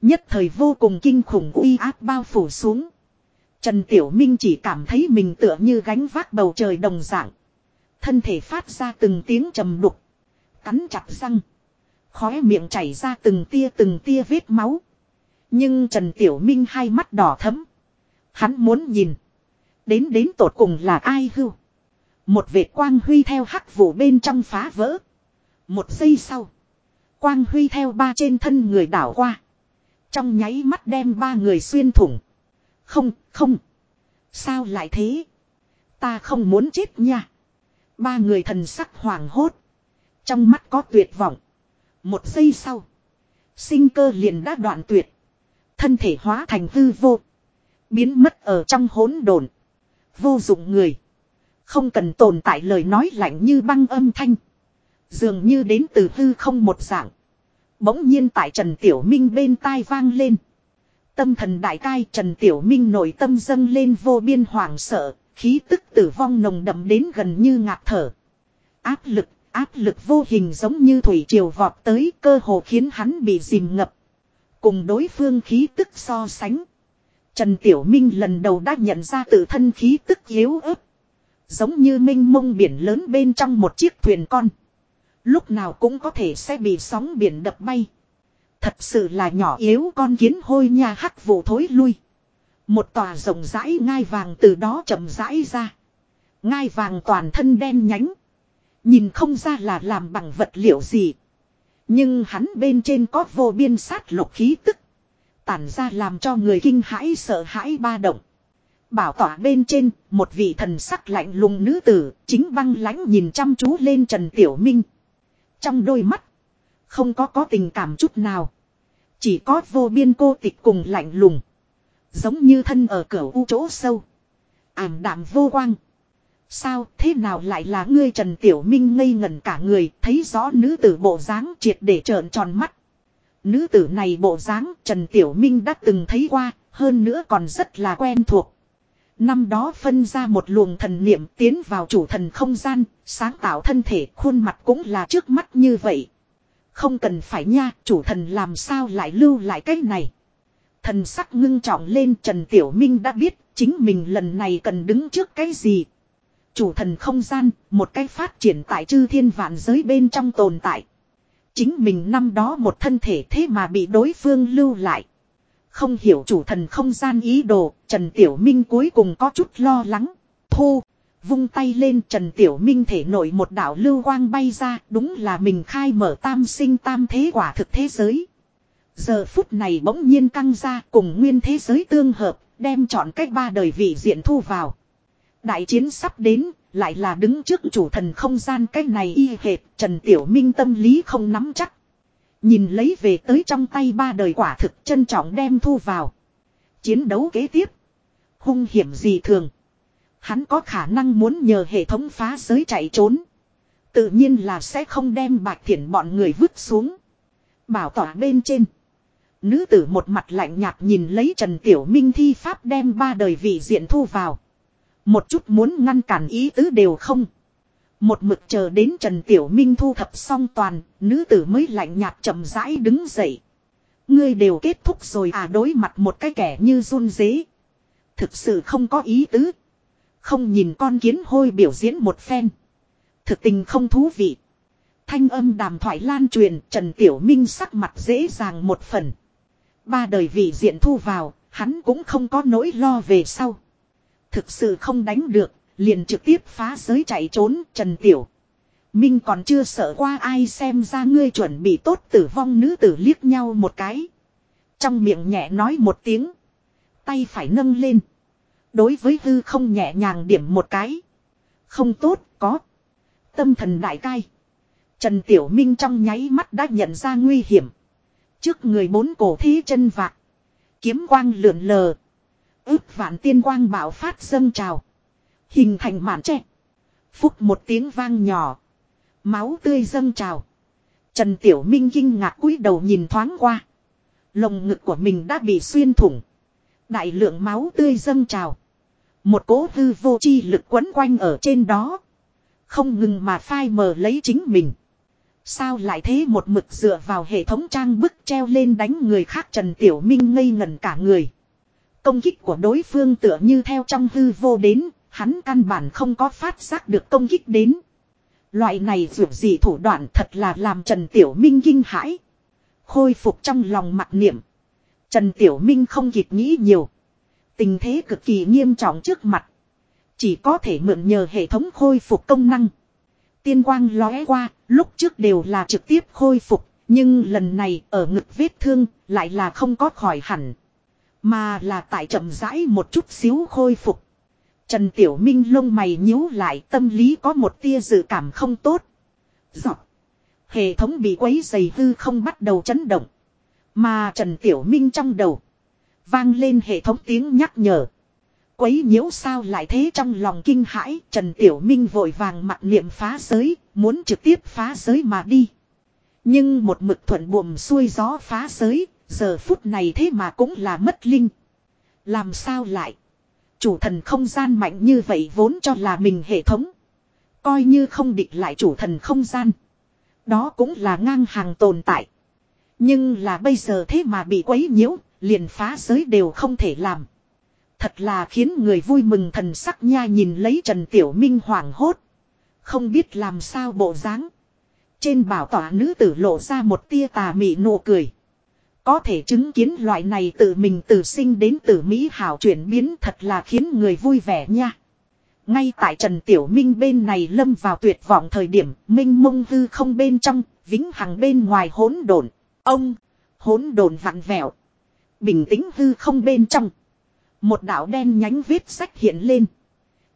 Nhất thời vô cùng kinh khủng uy áp bao phủ xuống. Trần Tiểu Minh chỉ cảm thấy mình tựa như gánh vác bầu trời đồng dạng. Thân thể phát ra từng tiếng trầm đục. Cắn chặt răng. Khóe miệng chảy ra từng tia từng tia vết máu. Nhưng Trần Tiểu Minh hai mắt đỏ thấm. Hắn muốn nhìn. Đến đến tột cùng là ai hưu. Một vệt quang huy theo hắc vụ bên trong phá vỡ. Một giây sau. Quang huy theo ba trên thân người đảo qua. Trong nháy mắt đem ba người xuyên thủng. Không, không. Sao lại thế? Ta không muốn chết nha. Ba người thần sắc hoàng hốt. Trong mắt có tuyệt vọng. Một giây sau. Sinh cơ liền đã đoạn tuyệt. Thân thể hóa thành hư vô. Biến mất ở trong hỗn độn. Vô dụng người. Không cần tồn tại lời nói lạnh như băng âm thanh. Dường như đến từ hư không một dạng. Bỗng nhiên tại Trần Tiểu Minh bên tai vang lên. Tâm thần đại cai Trần Tiểu Minh nội tâm dâng lên vô biên hoảng sợ, khí tức tử vong nồng đậm đến gần như ngạt thở. Áp lực, áp lực vô hình giống như thủy triều vọt tới cơ hồ khiến hắn bị dìm ngập. Cùng đối phương khí tức so sánh. Trần Tiểu Minh lần đầu đã nhận ra tự thân khí tức yếu ớt. Giống như minh mông biển lớn bên trong một chiếc thuyền con. Lúc nào cũng có thể sẽ bị sóng biển đập bay. Thật sự là nhỏ yếu con kiến hôi nha hắc vụ thối lui. Một tòa rộng rãi ngai vàng từ đó chậm rãi ra. Ngai vàng toàn thân đen nhánh. Nhìn không ra là làm bằng vật liệu gì. Nhưng hắn bên trên có vô biên sát lục khí tức. Tản ra làm cho người kinh hãi sợ hãi ba động. Bảo tỏa bên trên, một vị thần sắc lạnh lùng nữ tử, chính băng lãnh nhìn chăm chú lên Trần Tiểu Minh. Trong đôi mắt, không có có tình cảm chút nào. Chỉ có vô biên cô tịch cùng lạnh lùng. Giống như thân ở cửa u chỗ sâu. Ảm đạm vô quang. Sao thế nào lại là ngươi Trần Tiểu Minh ngây ngẩn cả người thấy rõ nữ tử bộ dáng triệt để trợn tròn mắt. Nữ tử này bộ dáng Trần Tiểu Minh đã từng thấy qua, hơn nữa còn rất là quen thuộc. Năm đó phân ra một luồng thần niệm tiến vào chủ thần không gian, sáng tạo thân thể khuôn mặt cũng là trước mắt như vậy. Không cần phải nha, chủ thần làm sao lại lưu lại cái này. Thần sắc ngưng trọng lên Trần Tiểu Minh đã biết chính mình lần này cần đứng trước cái gì. Chủ thần không gian, một cái phát triển tại chư thiên vạn giới bên trong tồn tại. Chính mình năm đó một thân thể thế mà bị đối phương lưu lại. Không hiểu chủ thần không gian ý đồ, Trần Tiểu Minh cuối cùng có chút lo lắng. Thu, vung tay lên Trần Tiểu Minh thể nổi một đạo lưu quang bay ra, đúng là mình khai mở tam sinh tam thế quả thực thế giới. Giờ phút này bỗng nhiên căng ra cùng nguyên thế giới tương hợp, đem chọn cách ba đời vị diện thu vào. Đại chiến sắp đến, lại là đứng trước chủ thần không gian cách này y hệt, Trần Tiểu Minh tâm lý không nắm chắc. Nhìn lấy về tới trong tay ba đời quả thực trân trọng đem thu vào. Chiến đấu kế tiếp. Hung hiểm gì thường. Hắn có khả năng muốn nhờ hệ thống phá giới chạy trốn. Tự nhiên là sẽ không đem bạch thiện bọn người vứt xuống. Bảo tỏa bên trên. Nữ tử một mặt lạnh nhạt nhìn lấy Trần Tiểu Minh thi pháp đem ba đời vị diện thu vào. Một chút muốn ngăn cản ý tứ đều không. Một mực chờ đến Trần Tiểu Minh thu thập xong toàn, nữ tử mới lạnh nhạt chậm rãi đứng dậy. Ngươi đều kết thúc rồi à đối mặt một cái kẻ như run dế. Thực sự không có ý tứ. Không nhìn con kiến hôi biểu diễn một phen. Thực tình không thú vị. Thanh âm đàm thoại lan truyền Trần Tiểu Minh sắc mặt dễ dàng một phần. Ba đời vị diện thu vào, hắn cũng không có nỗi lo về sau. Thực sự không đánh được, liền trực tiếp phá giới chạy trốn Trần Tiểu. Minh còn chưa sợ qua ai xem ra ngươi chuẩn bị tốt tử vong nữ tử liếc nhau một cái. Trong miệng nhẹ nói một tiếng. Tay phải nâng lên. Đối với hư không nhẹ nhàng điểm một cái. Không tốt, có. Tâm thần đại cai. Trần Tiểu Minh trong nháy mắt đã nhận ra nguy hiểm. Trước người bốn cổ thí chân vạc. Kiếm quang lượn lờ. Ước vạn tiên quang bảo phát dâng trào. Hình thành màn tre. Phúc một tiếng vang nhỏ. Máu tươi dâng trào. Trần Tiểu Minh kinh ngạc cúi đầu nhìn thoáng qua. Lồng ngực của mình đã bị xuyên thủng. Đại lượng máu tươi dâng trào. Một cố hư vô chi lực quấn quanh ở trên đó. Không ngừng mà phai mờ lấy chính mình. Sao lại thế một mực dựa vào hệ thống trang bức treo lên đánh người khác Trần Tiểu Minh ngây ngẩn cả người. Công kích của đối phương tựa như theo trong hư vô đến, hắn căn bản không có phát giác được công kích đến. Loại này dù gì thủ đoạn thật là làm Trần Tiểu Minh kinh hãi. Khôi phục trong lòng mặt niệm. Trần Tiểu Minh không kịp nghĩ nhiều. Tình thế cực kỳ nghiêm trọng trước mặt. Chỉ có thể mượn nhờ hệ thống khôi phục công năng. Tiên quang lóe qua, lúc trước đều là trực tiếp khôi phục, nhưng lần này ở ngực vết thương lại là không có khỏi hẳn. Mà là tại chậm rãi một chút xíu khôi phục. Trần Tiểu Minh lông mày nhíu lại tâm lý có một tia dự cảm không tốt. Giọt. Hệ thống bị quấy dày hư không bắt đầu chấn động. Mà Trần Tiểu Minh trong đầu. Vang lên hệ thống tiếng nhắc nhở. Quấy nhiễu sao lại thế trong lòng kinh hãi. Trần Tiểu Minh vội vàng mặt niệm phá giới. Muốn trực tiếp phá giới mà đi. Nhưng một mực thuận buồm xuôi gió phá giới. Giờ phút này thế mà cũng là mất linh. Làm sao lại. Chủ thần không gian mạnh như vậy vốn cho là mình hệ thống. Coi như không địch lại chủ thần không gian. Đó cũng là ngang hàng tồn tại. Nhưng là bây giờ thế mà bị quấy nhiễu, liền phá giới đều không thể làm. Thật là khiến người vui mừng thần sắc nha nhìn lấy Trần Tiểu Minh hoảng hốt. Không biết làm sao bộ dáng. Trên bảo tỏa nữ tử lộ ra một tia tà mị nụ cười. Có thể chứng kiến loại này tự mình từ sinh đến từ Mỹ hảo chuyển biến thật là khiến người vui vẻ nha. Ngay tại Trần Tiểu Minh bên này lâm vào tuyệt vọng thời điểm Minh mông hư không bên trong, vĩnh hằng bên ngoài hỗn độn Ông, hỗn độn vặn vẹo. Bình tĩnh hư không bên trong. Một đạo đen nhánh vết sách hiện lên.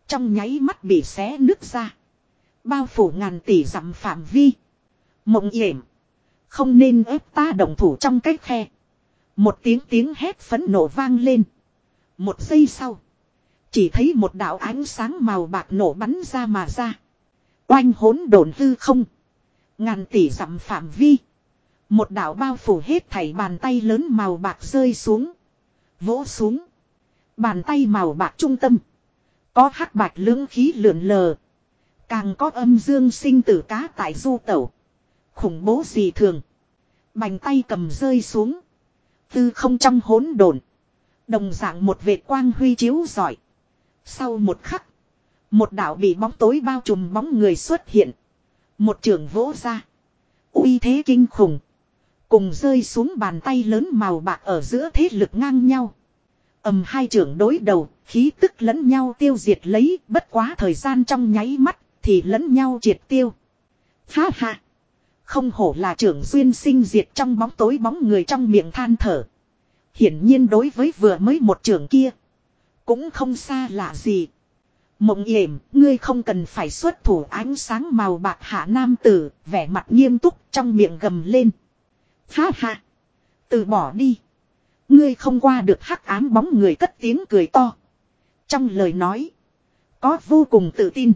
Trong nháy mắt bị xé nứt ra. Bao phủ ngàn tỷ dặm phạm vi. Mộng hiểm. Không nên ép ta đồng thủ trong cái khe. Một tiếng tiếng hét phấn nộ vang lên. Một giây sau. Chỉ thấy một đạo ánh sáng màu bạc nổ bắn ra mà ra. Oanh hỗn độn hư không. Ngàn tỷ dặm phạm vi. Một đạo bao phủ hết thảy bàn tay lớn màu bạc rơi xuống. Vỗ xuống. Bàn tay màu bạc trung tâm. Có hắc bạch lưỡng khí lượn lờ. Càng có âm dương sinh tử cá tại du tẩu. Khủng bố gì thường. Bành tay cầm rơi xuống. Tư không trong hỗn độn. Đồng dạng một vệt quang huy chiếu giỏi. Sau một khắc. Một đạo bị bóng tối bao trùm bóng người xuất hiện. Một trường vỗ ra. uy thế kinh khủng. Cùng rơi xuống bàn tay lớn màu bạc ở giữa thế lực ngang nhau. ầm hai trưởng đối đầu, khí tức lẫn nhau tiêu diệt lấy, bất quá thời gian trong nháy mắt, thì lẫn nhau triệt tiêu. Ha ha! Không hổ là trưởng duyên sinh diệt trong bóng tối bóng người trong miệng than thở. Hiển nhiên đối với vừa mới một trưởng kia. Cũng không xa lạ gì. Mộng yểm, ngươi không cần phải xuất thủ ánh sáng màu bạc hạ nam tử, vẻ mặt nghiêm túc trong miệng gầm lên. Ha ha. Từ bỏ đi. Ngươi không qua được hắc ám bóng người cất tiếng cười to. Trong lời nói. Có vô cùng tự tin.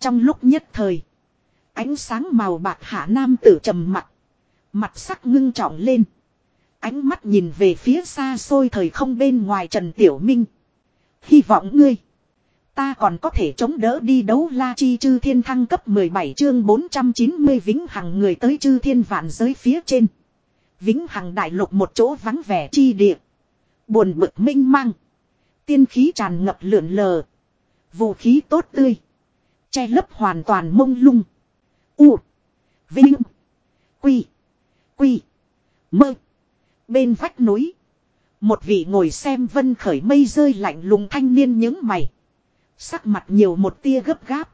Trong lúc nhất thời. Ánh sáng màu bạc hạ nam tử trầm mặt. Mặt sắc ngưng trọng lên. Ánh mắt nhìn về phía xa xôi thời không bên ngoài Trần Tiểu Minh. Hy vọng ngươi. Ta còn có thể chống đỡ đi đấu la chi chư thiên thăng cấp 17 chương 490 vĩnh hằng người tới chư thiên vạn giới phía trên. Vĩnh hằng đại lục một chỗ vắng vẻ chi địa. Buồn bực minh mang. Tiên khí tràn ngập lượn lờ. Vũ khí tốt tươi. Che lấp hoàn toàn mông lung. U. Vinh. Quy. Quy. Mơ. Bên vách núi. Một vị ngồi xem vân khởi mây rơi lạnh lùng thanh niên những mày. Sắc mặt nhiều một tia gấp gáp.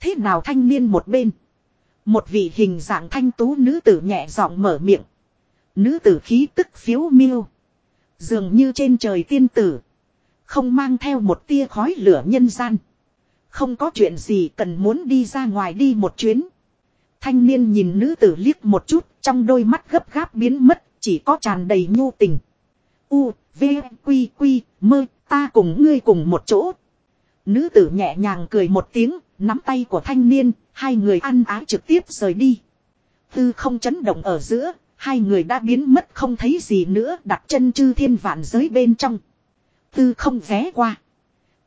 Thế nào thanh niên một bên. Một vị hình dạng thanh tú nữ tử nhẹ giọng mở miệng. Nữ tử khí tức phiếu miêu. Dường như trên trời tiên tử. Không mang theo một tia khói lửa nhân gian. Không có chuyện gì cần muốn đi ra ngoài đi một chuyến. Thanh niên nhìn nữ tử liếc một chút trong đôi mắt gấp gáp biến mất chỉ có tràn đầy nhu tình. U, V, Quy, Quy, mơ, ta cùng ngươi cùng một chỗ. Nữ tử nhẹ nhàng cười một tiếng, nắm tay của thanh niên, hai người ăn ái trực tiếp rời đi. Tư không chấn động ở giữa, hai người đã biến mất không thấy gì nữa đặt chân chư thiên vạn giới bên trong. Tư không ghé qua.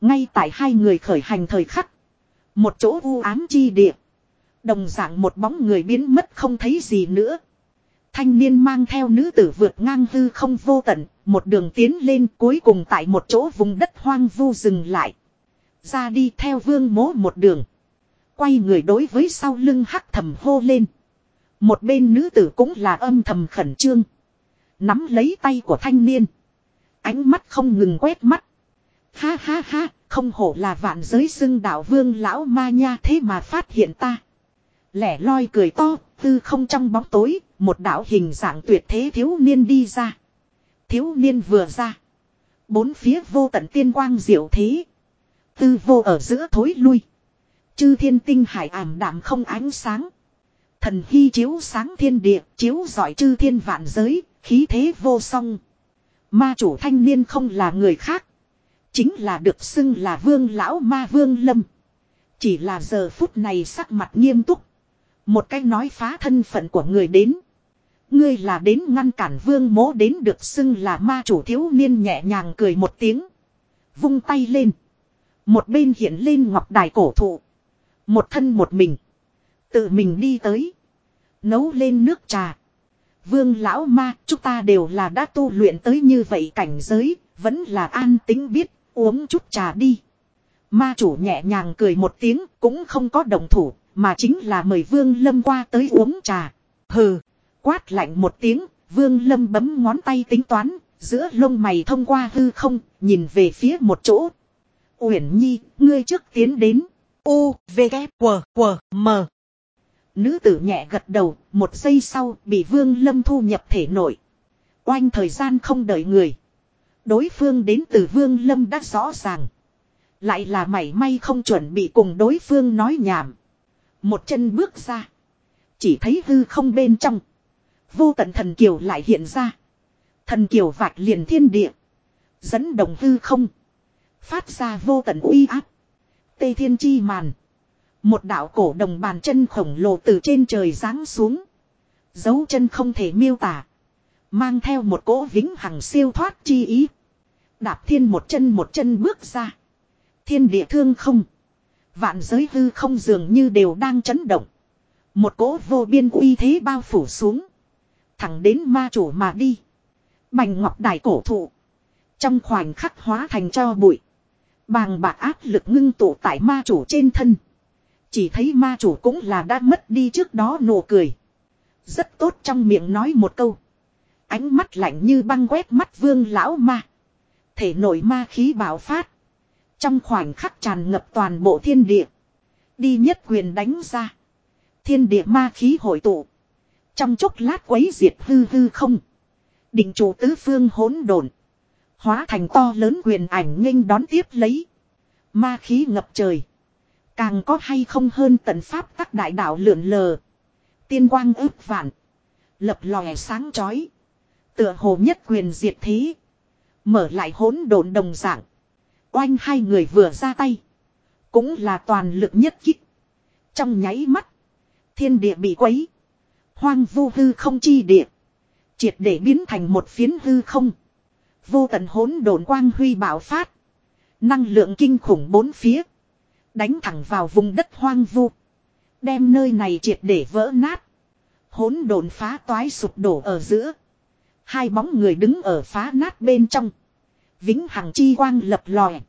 Ngay tại hai người khởi hành thời khắc. Một chỗ u ám chi địa. Đồng dạng một bóng người biến mất không thấy gì nữa. Thanh niên mang theo nữ tử vượt ngang hư không vô tận, một đường tiến lên cuối cùng tại một chỗ vùng đất hoang vu dừng lại. Ra đi theo vương mố một đường. Quay người đối với sau lưng hắc thầm hô lên. Một bên nữ tử cũng là âm thầm khẩn trương. Nắm lấy tay của thanh niên. Ánh mắt không ngừng quét mắt. Ha ha ha, không hổ là vạn giới xưng đạo vương lão ma nha thế mà phát hiện ta. Lẻ loi cười to, tư không trong bóng tối, một đạo hình dạng tuyệt thế thiếu niên đi ra. Thiếu niên vừa ra. Bốn phía vô tận tiên quang diệu thế. Tư vô ở giữa thối lui. Chư thiên tinh hải ảm đạm không ánh sáng. Thần hy chiếu sáng thiên địa, chiếu giỏi chư thiên vạn giới, khí thế vô song. Ma chủ thanh niên không là người khác. Chính là được xưng là vương lão ma vương lâm. Chỉ là giờ phút này sắc mặt nghiêm túc. Một cách nói phá thân phận của người đến. Ngươi là đến ngăn cản vương mố đến được xưng là ma chủ thiếu niên nhẹ nhàng cười một tiếng. Vung tay lên. Một bên hiện lên ngọc đài cổ thụ. Một thân một mình. Tự mình đi tới. Nấu lên nước trà. Vương lão ma, chúng ta đều là đã tu luyện tới như vậy cảnh giới, vẫn là an tính biết, uống chút trà đi. Ma chủ nhẹ nhàng cười một tiếng, cũng không có động thủ, mà chính là mời Vương Lâm qua tới uống trà. Hừ, quát lạnh một tiếng, Vương Lâm bấm ngón tay tính toán, giữa lông mày thông qua hư không, nhìn về phía một chỗ. Uyển Nhi, ngươi trước tiến đến. U, V, K, W, W, M. Nữ tử nhẹ gật đầu, một giây sau bị Vương Lâm thu nhập thể nội. Oanh thời gian không đợi người. Đối phương đến từ Vương Lâm đã rõ ràng. Lại là mảy may không chuẩn bị cùng đối phương nói nhảm. Một chân bước ra. Chỉ thấy hư không bên trong. Vô tận thần kiều lại hiện ra. Thần kiều vạch liền thiên địa. Dẫn đồng hư không. Phát ra vô tận uy áp. Tây thiên chi màn. Một đạo cổ đồng bàn chân khổng lồ từ trên trời giáng xuống. Dấu chân không thể miêu tả. Mang theo một cỗ vĩnh hằng siêu thoát chi ý. Đạp thiên một chân một chân bước ra. Thiên địa thương không. Vạn giới hư không dường như đều đang chấn động. Một cỗ vô biên uy thế bao phủ xuống. Thẳng đến ma chủ mà đi. Bành ngọc đài cổ thụ. Trong khoảnh khắc hóa thành cho bụi. Bàng bạc áp lực ngưng tụ tại ma chủ trên thân. Chỉ thấy ma chủ cũng là đã mất đi trước đó nụ cười. Rất tốt trong miệng nói một câu. Ánh mắt lạnh như băng quét mắt vương lão ma. Thể nội ma khí bạo phát. Trong khoảnh khắc tràn ngập toàn bộ thiên địa. Đi nhất quyền đánh ra. Thiên địa ma khí hội tụ. Trong chốc lát quấy diệt hư hư không. Định chủ tứ phương hỗn độn Hóa thành to lớn quyền ảnh nghênh đón tiếp lấy. Ma khí ngập trời. Càng có hay không hơn tận pháp các đại đạo lượn lờ. Tiên quang ước vạn. Lập lòe sáng chói. Tựa hồ nhất quyền diệt thế. Mở lại hỗn độn đồng dạng. Oanh hai người vừa ra tay. Cũng là toàn lực nhất kích. Trong nháy mắt. Thiên địa bị quấy. Hoang vu hư không chi địa. Triệt để biến thành một phiến hư không. Vô tận hỗn độn quang huy bạo phát. Năng lượng kinh khủng bốn phía. Đánh thẳng vào vùng đất hoang vu. Đem nơi này triệt để vỡ nát. Hỗn độn phá toái sụp đổ ở giữa. Hai bóng người đứng ở phá nát bên trong. Vĩnh hằng chi quang lập lòe.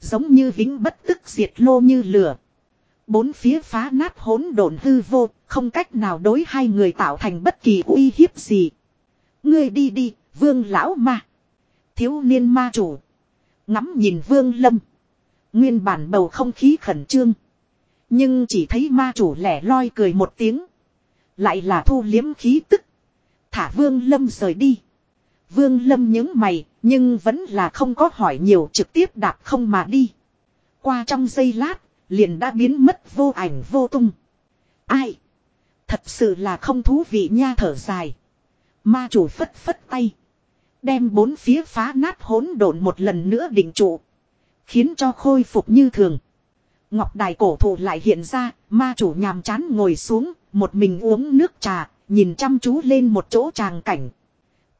Giống như vĩnh bất tức diệt lô như lửa. Bốn phía phá nát hỗn độn hư vô, không cách nào đối hai người tạo thành bất kỳ uy hiếp gì. Ngươi đi đi, vương lão ma. Thiếu niên ma chủ. Ngắm nhìn vương lâm. Nguyên bản bầu không khí khẩn trương. Nhưng chỉ thấy ma chủ lẻ loi cười một tiếng. Lại là thu liếm khí tức. Thả vương lâm rời đi. Vương lâm những mày, nhưng vẫn là không có hỏi nhiều trực tiếp đạp không mà đi. Qua trong giây lát, liền đã biến mất vô ảnh vô tung. Ai? Thật sự là không thú vị nha thở dài. Ma chủ phất phất tay. Đem bốn phía phá nát hỗn độn một lần nữa định trụ. Khiến cho khôi phục như thường. Ngọc đài cổ thụ lại hiện ra, ma chủ nhàm chán ngồi xuống, một mình uống nước trà, nhìn chăm chú lên một chỗ tràng cảnh.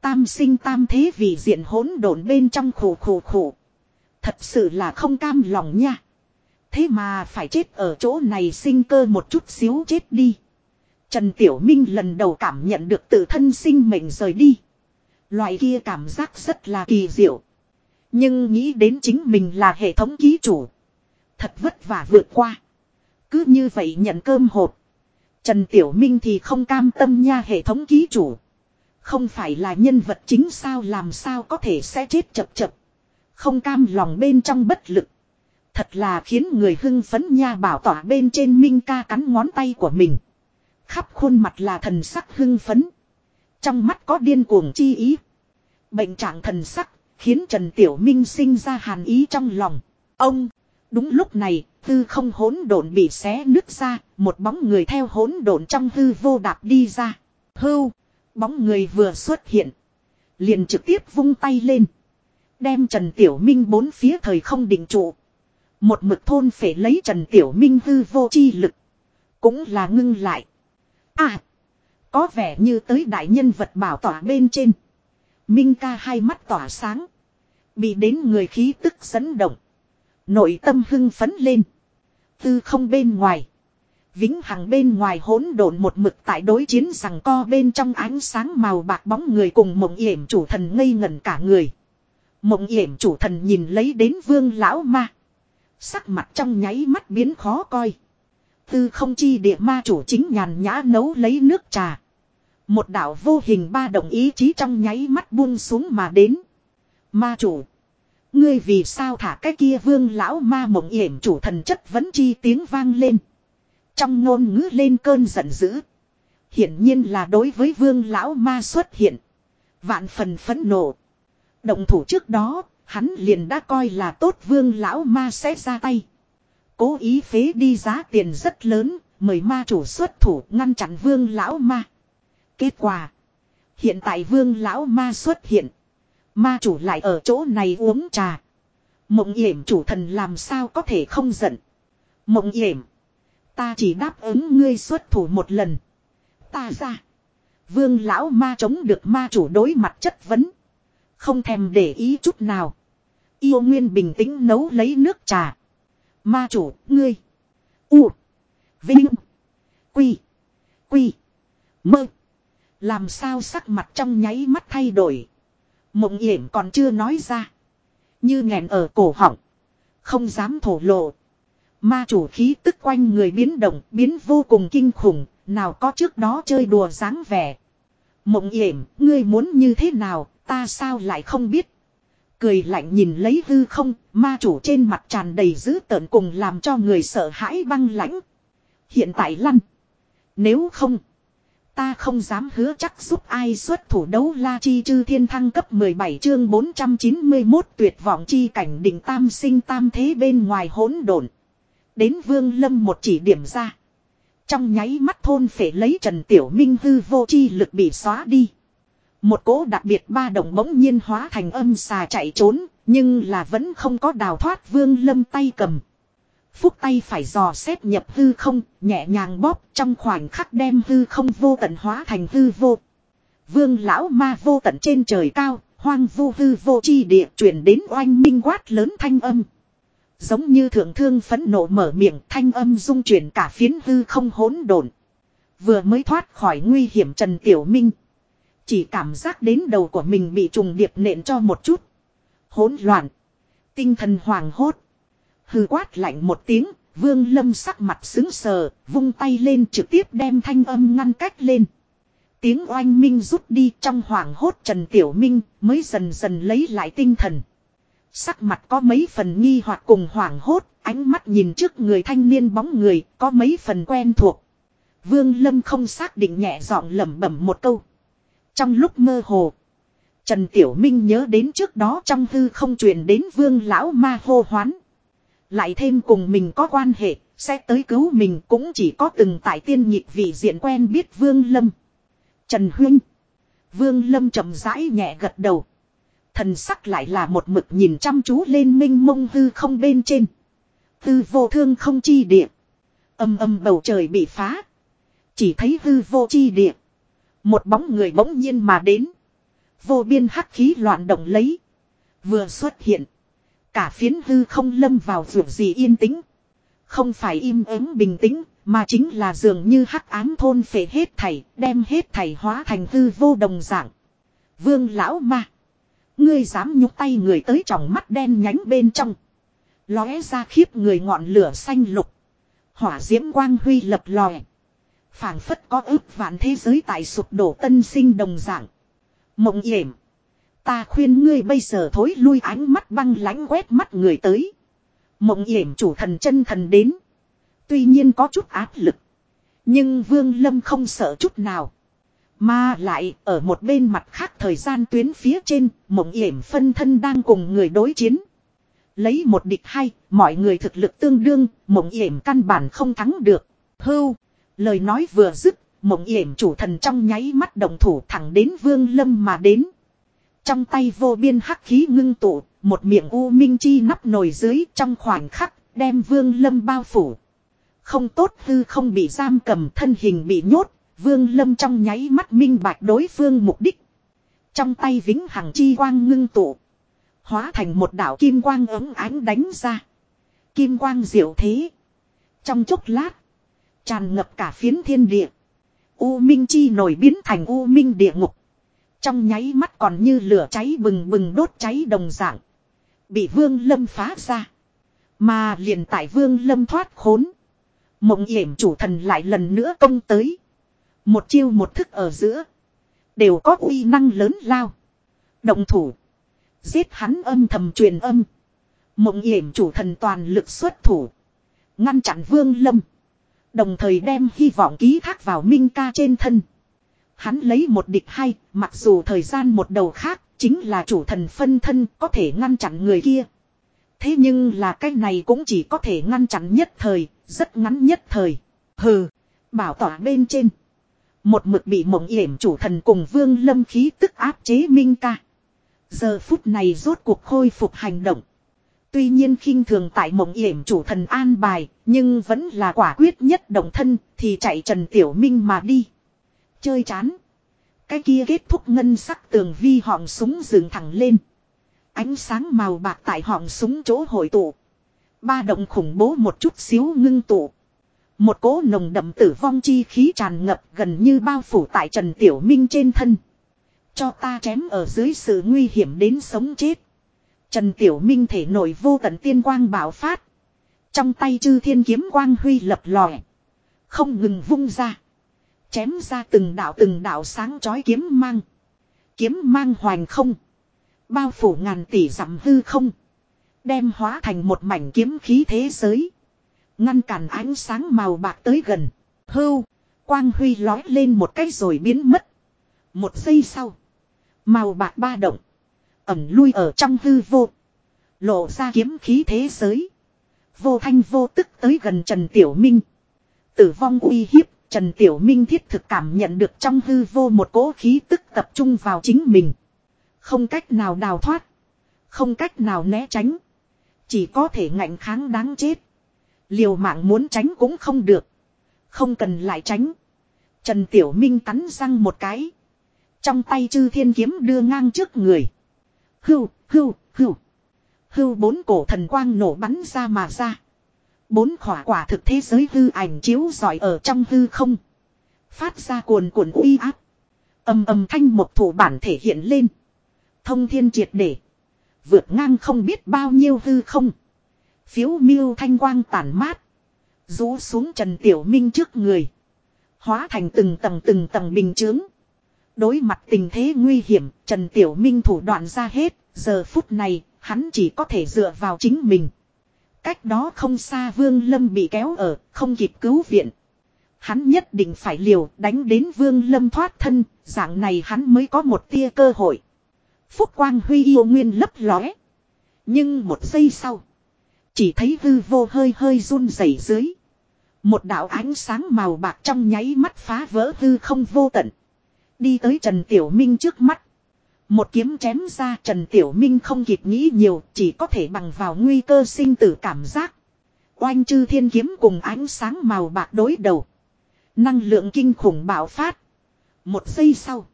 Tam sinh tam thế vì diện hỗn độn bên trong khổ khổ khổ. Thật sự là không cam lòng nha. Thế mà phải chết ở chỗ này sinh cơ một chút xíu chết đi. Trần Tiểu Minh lần đầu cảm nhận được tự thân sinh mệnh rời đi. Loại kia cảm giác rất là kỳ diệu. Nhưng nghĩ đến chính mình là hệ thống ký chủ. Thật vất vả vượt qua. Cứ như vậy nhận cơm hộp. Trần Tiểu Minh thì không cam tâm nha hệ thống ký chủ. Không phải là nhân vật chính sao làm sao có thể sẽ chết chập chập. Không cam lòng bên trong bất lực. Thật là khiến người hưng phấn nha bảo tỏa bên trên Minh ca cắn ngón tay của mình. Khắp khuôn mặt là thần sắc hưng phấn. Trong mắt có điên cuồng chi ý. Bệnh trạng thần sắc, Khiến Trần Tiểu Minh sinh ra hàn ý trong lòng. Ông, đúng lúc này, tư không hỗn độn bị xé nứt ra, một bóng người theo hỗn độn trong hư vô đạp đi ra. Hưu, bóng người vừa xuất hiện. Liền trực tiếp vung tay lên. Đem Trần Tiểu Minh bốn phía thời không định trụ. Một mực thôn phải lấy Trần Tiểu Minh hư vô chi lực. Cũng là ngưng lại. À, có vẻ như tới đại nhân vật bảo tỏa bên trên. Minh ca hai mắt tỏa sáng. Bị đến người khí tức dẫn động. Nội tâm hưng phấn lên. Tư không bên ngoài. Vĩnh hằng bên ngoài hỗn độn một mực tại đối chiến rằng co bên trong ánh sáng màu bạc bóng người cùng mộng yểm chủ thần ngây ngẩn cả người. Mộng yểm chủ thần nhìn lấy đến vương lão ma. Sắc mặt trong nháy mắt biến khó coi. Tư không chi địa ma chủ chính nhàn nhã nấu lấy nước trà. Một đạo vô hình ba động ý chí trong nháy mắt buông xuống mà đến. Ma chủ. Ngươi vì sao thả cái kia vương lão ma mộng yểm chủ thần chất vẫn chi tiếng vang lên. Trong ngôn ngữ lên cơn giận dữ. Hiển nhiên là đối với vương lão ma xuất hiện. Vạn phần phẫn nộ. Động thủ trước đó, hắn liền đã coi là tốt vương lão ma sẽ ra tay. Cố ý phế đi giá tiền rất lớn, mời ma chủ xuất thủ ngăn chặn vương lão ma. Kết quả. Hiện tại vương lão ma xuất hiện. Ma chủ lại ở chỗ này uống trà. Mộng yểm chủ thần làm sao có thể không giận. Mộng yểm. Ta chỉ đáp ứng ngươi xuất thủ một lần. Ta ra. Vương lão ma chống được ma chủ đối mặt chất vấn. Không thèm để ý chút nào. Yêu Nguyên bình tĩnh nấu lấy nước trà. Ma chủ, ngươi. U. Vinh. Quy. Quy. Mơ. Làm sao sắc mặt trong nháy mắt thay đổi. Mộng yểm còn chưa nói ra. Như nghẹn ở cổ họng. Không dám thổ lộ. Ma chủ khí tức quanh người biến động, biến vô cùng kinh khủng, nào có trước đó chơi đùa dáng vẻ. Mộng yểm, ngươi muốn như thế nào, ta sao lại không biết. Cười lạnh nhìn lấy hư không, ma chủ trên mặt tràn đầy dữ tợn cùng làm cho người sợ hãi băng lãnh. Hiện tại lăn. Nếu không, ta không dám hứa chắc giúp ai xuất thủ đấu la chi chư thiên thăng cấp 17 chương 491 tuyệt vọng chi cảnh đỉnh tam sinh tam thế bên ngoài hỗn độn. Đến vương lâm một chỉ điểm ra. Trong nháy mắt thôn phải lấy Trần Tiểu Minh hư vô chi lực bị xóa đi. Một cỗ đặc biệt ba động bỗng nhiên hóa thành âm xà chạy trốn, nhưng là vẫn không có đào thoát vương lâm tay cầm. Phúc tay phải dò xét nhập hư không, nhẹ nhàng bóp trong khoảnh khắc đem hư không vô tận hóa thành hư vô. Vương lão ma vô tận trên trời cao, hoang vu hư vô chi địa chuyển đến oanh minh quát lớn thanh âm. Giống như thượng thương phấn nộ mở miệng thanh âm dung chuyển cả phiến hư không hỗn độn. Vừa mới thoát khỏi nguy hiểm Trần Tiểu Minh. Chỉ cảm giác đến đầu của mình bị trùng điệp nện cho một chút. Hỗn loạn. Tinh thần hoàng hốt. Hư quát lạnh một tiếng, vương lâm sắc mặt xứng sờ, vung tay lên trực tiếp đem thanh âm ngăn cách lên. Tiếng oanh minh rút đi trong hoàng hốt Trần Tiểu Minh mới dần dần lấy lại tinh thần. Sắc mặt có mấy phần nghi hoặc cùng hoảng hốt, ánh mắt nhìn trước người thanh niên bóng người, có mấy phần quen thuộc. Vương Lâm không xác định nhẹ giọng lẩm bẩm một câu. Trong lúc mơ hồ, Trần Tiểu Minh nhớ đến trước đó trong hư không truyền đến Vương lão ma hô hoán. Lại thêm cùng mình có quan hệ, sẽ tới cứu mình cũng chỉ có từng tại tiên nhịp vị diện quen biết Vương Lâm. Trần Huynh. Vương Lâm chậm rãi nhẹ gật đầu. Thần sắc lại là một mực nhìn chăm chú lên minh mông hư không bên trên. Hư vô thương không chi địa. Âm âm bầu trời bị phá. Chỉ thấy hư vô chi địa. Một bóng người bỗng nhiên mà đến. Vô biên hắc khí loạn động lấy. Vừa xuất hiện. Cả phiến hư không lâm vào ruột gì yên tĩnh. Không phải im ắng bình tĩnh, mà chính là dường như hắc ám thôn phệ hết thảy, đem hết thảy hóa thành hư vô đồng dạng. Vương lão ma. Ngươi dám nhúc tay người tới trong mắt đen nhánh bên trong. Lóe ra khiếp người ngọn lửa xanh lục. Hỏa diễm quang huy lập lòe. phảng phất có ước vạn thế giới tại sụp đổ tân sinh đồng dạng. Mộng yểm. Ta khuyên ngươi bây giờ thối lui ánh mắt băng lãnh quét mắt người tới. Mộng yểm chủ thần chân thần đến. Tuy nhiên có chút áp lực. Nhưng Vương Lâm không sợ chút nào. Mà lại ở một bên mặt khác thời gian tuyến phía trên, mộng yểm phân thân đang cùng người đối chiến. Lấy một địch hai, mọi người thực lực tương đương, mộng yểm căn bản không thắng được. Hưu, lời nói vừa dứt, mộng yểm chủ thần trong nháy mắt đồng thủ thẳng đến vương lâm mà đến. Trong tay vô biên hắc khí ngưng tụ, một miệng u minh chi nắp nồi dưới trong khoảnh khắc, đem vương lâm bao phủ. Không tốt hư không bị giam cầm thân hình bị nhốt, vương lâm trong nháy mắt minh bạch đối phương mục đích. Trong tay vĩnh hằng chi quang ngưng tụ. Hóa thành một đảo kim quang ấm ánh đánh ra. Kim quang diệu thế. Trong chốc lát. Tràn ngập cả phiến thiên địa. U minh chi nổi biến thành u minh địa ngục. Trong nháy mắt còn như lửa cháy bừng bừng đốt cháy đồng dạng. Bị vương lâm phá ra. Mà liền tại vương lâm thoát khốn. Mộng yểm chủ thần lại lần nữa công tới. Một chiêu một thức ở giữa. Đều có uy năng lớn lao. Động thủ. Giết hắn âm thầm truyền âm. Mộng yểm chủ thần toàn lực xuất thủ. Ngăn chặn vương lâm. Đồng thời đem hy vọng ký thác vào Minh ca trên thân. Hắn lấy một địch hay, mặc dù thời gian một đầu khác, chính là chủ thần phân thân có thể ngăn chặn người kia. Thế nhưng là cái này cũng chỉ có thể ngăn chặn nhất thời, rất ngắn nhất thời. Hừ, bảo tỏa bên trên. Một mực bị mộng yểm chủ thần cùng vương lâm khí tức áp chế Minh ca. Giờ phút này rốt cuộc khôi phục hành động. Tuy nhiên khinh thường tại mộng yểm chủ thần an bài, nhưng vẫn là quả quyết nhất động thân, thì chạy Trần Tiểu Minh mà đi. Chơi chán. Cái kia kết thúc ngân sắc tường vi họng súng dừng thẳng lên. Ánh sáng màu bạc tại họng súng chỗ hội tụ. Ba động khủng bố một chút xíu ngưng tụ. Một cỗ nồng đậm tử vong chi khí tràn ngập gần như bao phủ tại Trần Tiểu Minh trên thân. Cho ta chém ở dưới sự nguy hiểm đến sống chết. Trần Tiểu Minh thể nổi vô tận tiên quang bảo phát. Trong tay chư thiên kiếm quang huy lập lòe. Không ngừng vung ra. Chém ra từng đạo từng đạo sáng chói kiếm mang. Kiếm mang hoành không. Bao phủ ngàn tỷ dặm hư không. Đem hóa thành một mảnh kiếm khí thế giới. Ngăn cản ánh sáng màu bạc tới gần. Hưu. Quang huy lói lên một cái rồi biến mất. Một giây sau. Màu bạc ba động. Ẩm lui ở trong hư vô. Lộ ra kiếm khí thế giới. Vô thanh vô tức tới gần Trần Tiểu Minh. Tử vong uy hiếp. Trần Tiểu Minh thiết thực cảm nhận được trong hư vô một cỗ khí tức tập trung vào chính mình. Không cách nào đào thoát. Không cách nào né tránh. Chỉ có thể ngạnh kháng đáng chết. Liều mạng muốn tránh cũng không được. Không cần lại tránh. Trần Tiểu Minh cắn răng một cái. Trong tay chư thiên kiếm đưa ngang trước người. Hưu, hưu, hưu. Hưu bốn cổ thần quang nổ bắn ra mà ra. Bốn khỏa quả thực thế giới hư ảnh chiếu giỏi ở trong hư không. Phát ra cuồn cuộn uy áp. âm âm thanh một thủ bản thể hiện lên. Thông thiên triệt để. Vượt ngang không biết bao nhiêu hư không. Phiếu miêu thanh quang tản mát. Rú xuống Trần Tiểu Minh trước người. Hóa thành từng tầng từng tầng bình chướng. Đối mặt tình thế nguy hiểm, Trần Tiểu Minh thủ đoạn ra hết, giờ phút này, hắn chỉ có thể dựa vào chính mình. Cách đó không xa Vương Lâm bị kéo ở, không kịp cứu viện. Hắn nhất định phải liều đánh đến Vương Lâm thoát thân, dạng này hắn mới có một tia cơ hội. Phúc Quang Huy yêu nguyên lấp lóe. Nhưng một giây sau, chỉ thấy hư vô hơi hơi run rẩy dưới. Một đạo ánh sáng màu bạc trong nháy mắt phá vỡ hư không vô tận. Đi tới Trần Tiểu Minh trước mắt. Một kiếm chém ra Trần Tiểu Minh không kịp nghĩ nhiều, chỉ có thể bằng vào nguy cơ sinh tử cảm giác. Oanh chư thiên kiếm cùng ánh sáng màu bạc đối đầu. Năng lượng kinh khủng bạo phát. Một giây sau.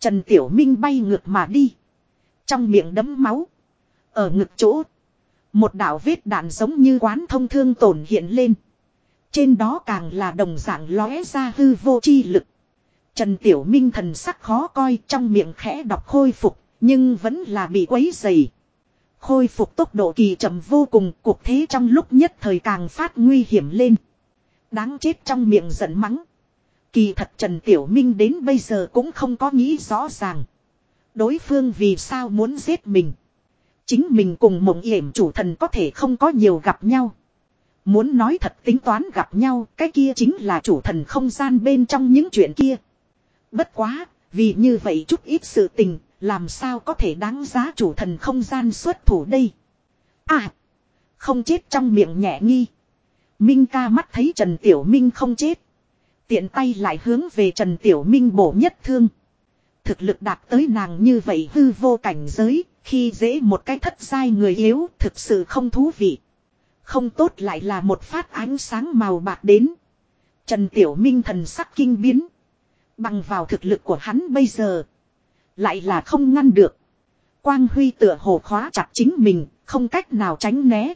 Trần Tiểu Minh bay ngược mà đi. Trong miệng đấm máu. Ở ngực chỗ. Một đạo vết đạn giống như quán thông thương tổn hiện lên. Trên đó càng là đồng dạng lóe ra hư vô chi lực. Trần Tiểu Minh thần sắc khó coi trong miệng khẽ đọc khôi phục, nhưng vẫn là bị quấy dày. Khôi phục tốc độ kỳ chậm vô cùng, cuộc thế trong lúc nhất thời càng phát nguy hiểm lên. Đáng chết trong miệng giận mắng. Kỳ thật Trần Tiểu Minh đến bây giờ cũng không có nghĩ rõ ràng. Đối phương vì sao muốn giết mình. Chính mình cùng mộng yểm chủ thần có thể không có nhiều gặp nhau. Muốn nói thật tính toán gặp nhau, cái kia chính là chủ thần không gian bên trong những chuyện kia. Bất quá, vì như vậy chút ít sự tình, làm sao có thể đáng giá chủ thần không gian xuất thủ đây. À, không chết trong miệng nhẹ nghi. Minh ca mắt thấy Trần Tiểu Minh không chết. Tiện tay lại hướng về Trần Tiểu Minh bổ nhất thương. Thực lực đạt tới nàng như vậy hư vô cảnh giới, khi dễ một cái thất sai người yếu thực sự không thú vị. Không tốt lại là một phát ánh sáng màu bạc đến. Trần Tiểu Minh thần sắc kinh biến. Bằng vào thực lực của hắn bây giờ. Lại là không ngăn được. Quang Huy tựa hồ khóa chặt chính mình, không cách nào tránh né.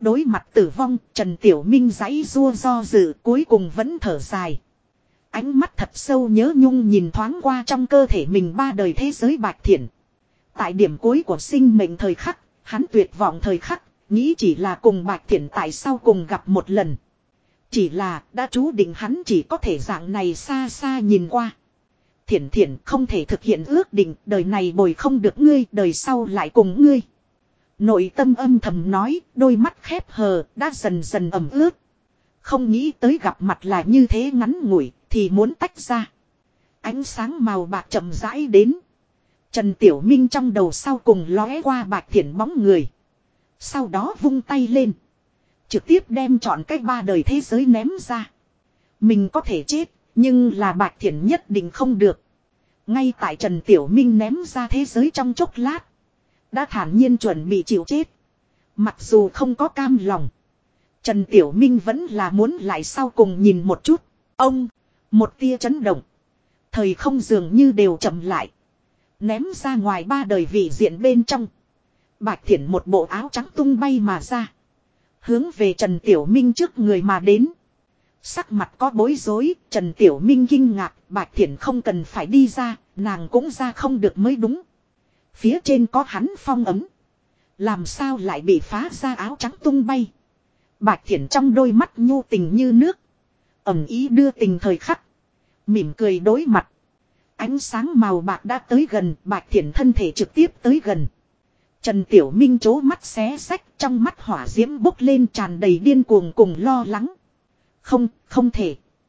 Đối mặt tử vong, Trần Tiểu Minh giãy rua do dự cuối cùng vẫn thở dài. Ánh mắt thật sâu nhớ nhung nhìn thoáng qua trong cơ thể mình ba đời thế giới bạch thiện. Tại điểm cuối của sinh mệnh thời khắc, hắn tuyệt vọng thời khắc, nghĩ chỉ là cùng bạch thiện tại sao cùng gặp một lần. Chỉ là, đã chú định hắn chỉ có thể dạng này xa xa nhìn qua. Thiển thiển không thể thực hiện ước định, đời này bồi không được ngươi, đời sau lại cùng ngươi. Nội tâm âm thầm nói, đôi mắt khép hờ, đã dần dần ẩm ướt. Không nghĩ tới gặp mặt là như thế ngắn ngủi, thì muốn tách ra. Ánh sáng màu bạc chậm rãi đến. Trần Tiểu Minh trong đầu sau cùng lóe qua bạc thiển bóng người. Sau đó vung tay lên. Trực tiếp đem chọn cách ba đời thế giới ném ra. Mình có thể chết, nhưng là bạch thiển nhất định không được. Ngay tại Trần Tiểu Minh ném ra thế giới trong chốc lát. Đã thản nhiên chuẩn bị chịu chết. Mặc dù không có cam lòng. Trần Tiểu Minh vẫn là muốn lại sau cùng nhìn một chút. Ông, một tia chấn động. Thời không dường như đều chậm lại. Ném ra ngoài ba đời vị diện bên trong. Bạch Thiển một bộ áo trắng tung bay mà ra. Hướng về Trần Tiểu Minh trước người mà đến. Sắc mặt có bối rối, Trần Tiểu Minh kinh ngạc, Bạch Thiển không cần phải đi ra, nàng cũng ra không được mới đúng. Phía trên có hắn phong ấm. Làm sao lại bị phá ra áo trắng tung bay. Bạch Thiển trong đôi mắt nhu tình như nước. Ẩm ý đưa tình thời khắc. Mỉm cười đối mặt. Ánh sáng màu bạc đã tới gần, Bạch Thiển thân thể trực tiếp tới gần. Trần Tiểu Minh chố mắt xé sách trong mắt hỏa diễm bốc lên tràn đầy điên cuồng cùng lo lắng. Không, không thể.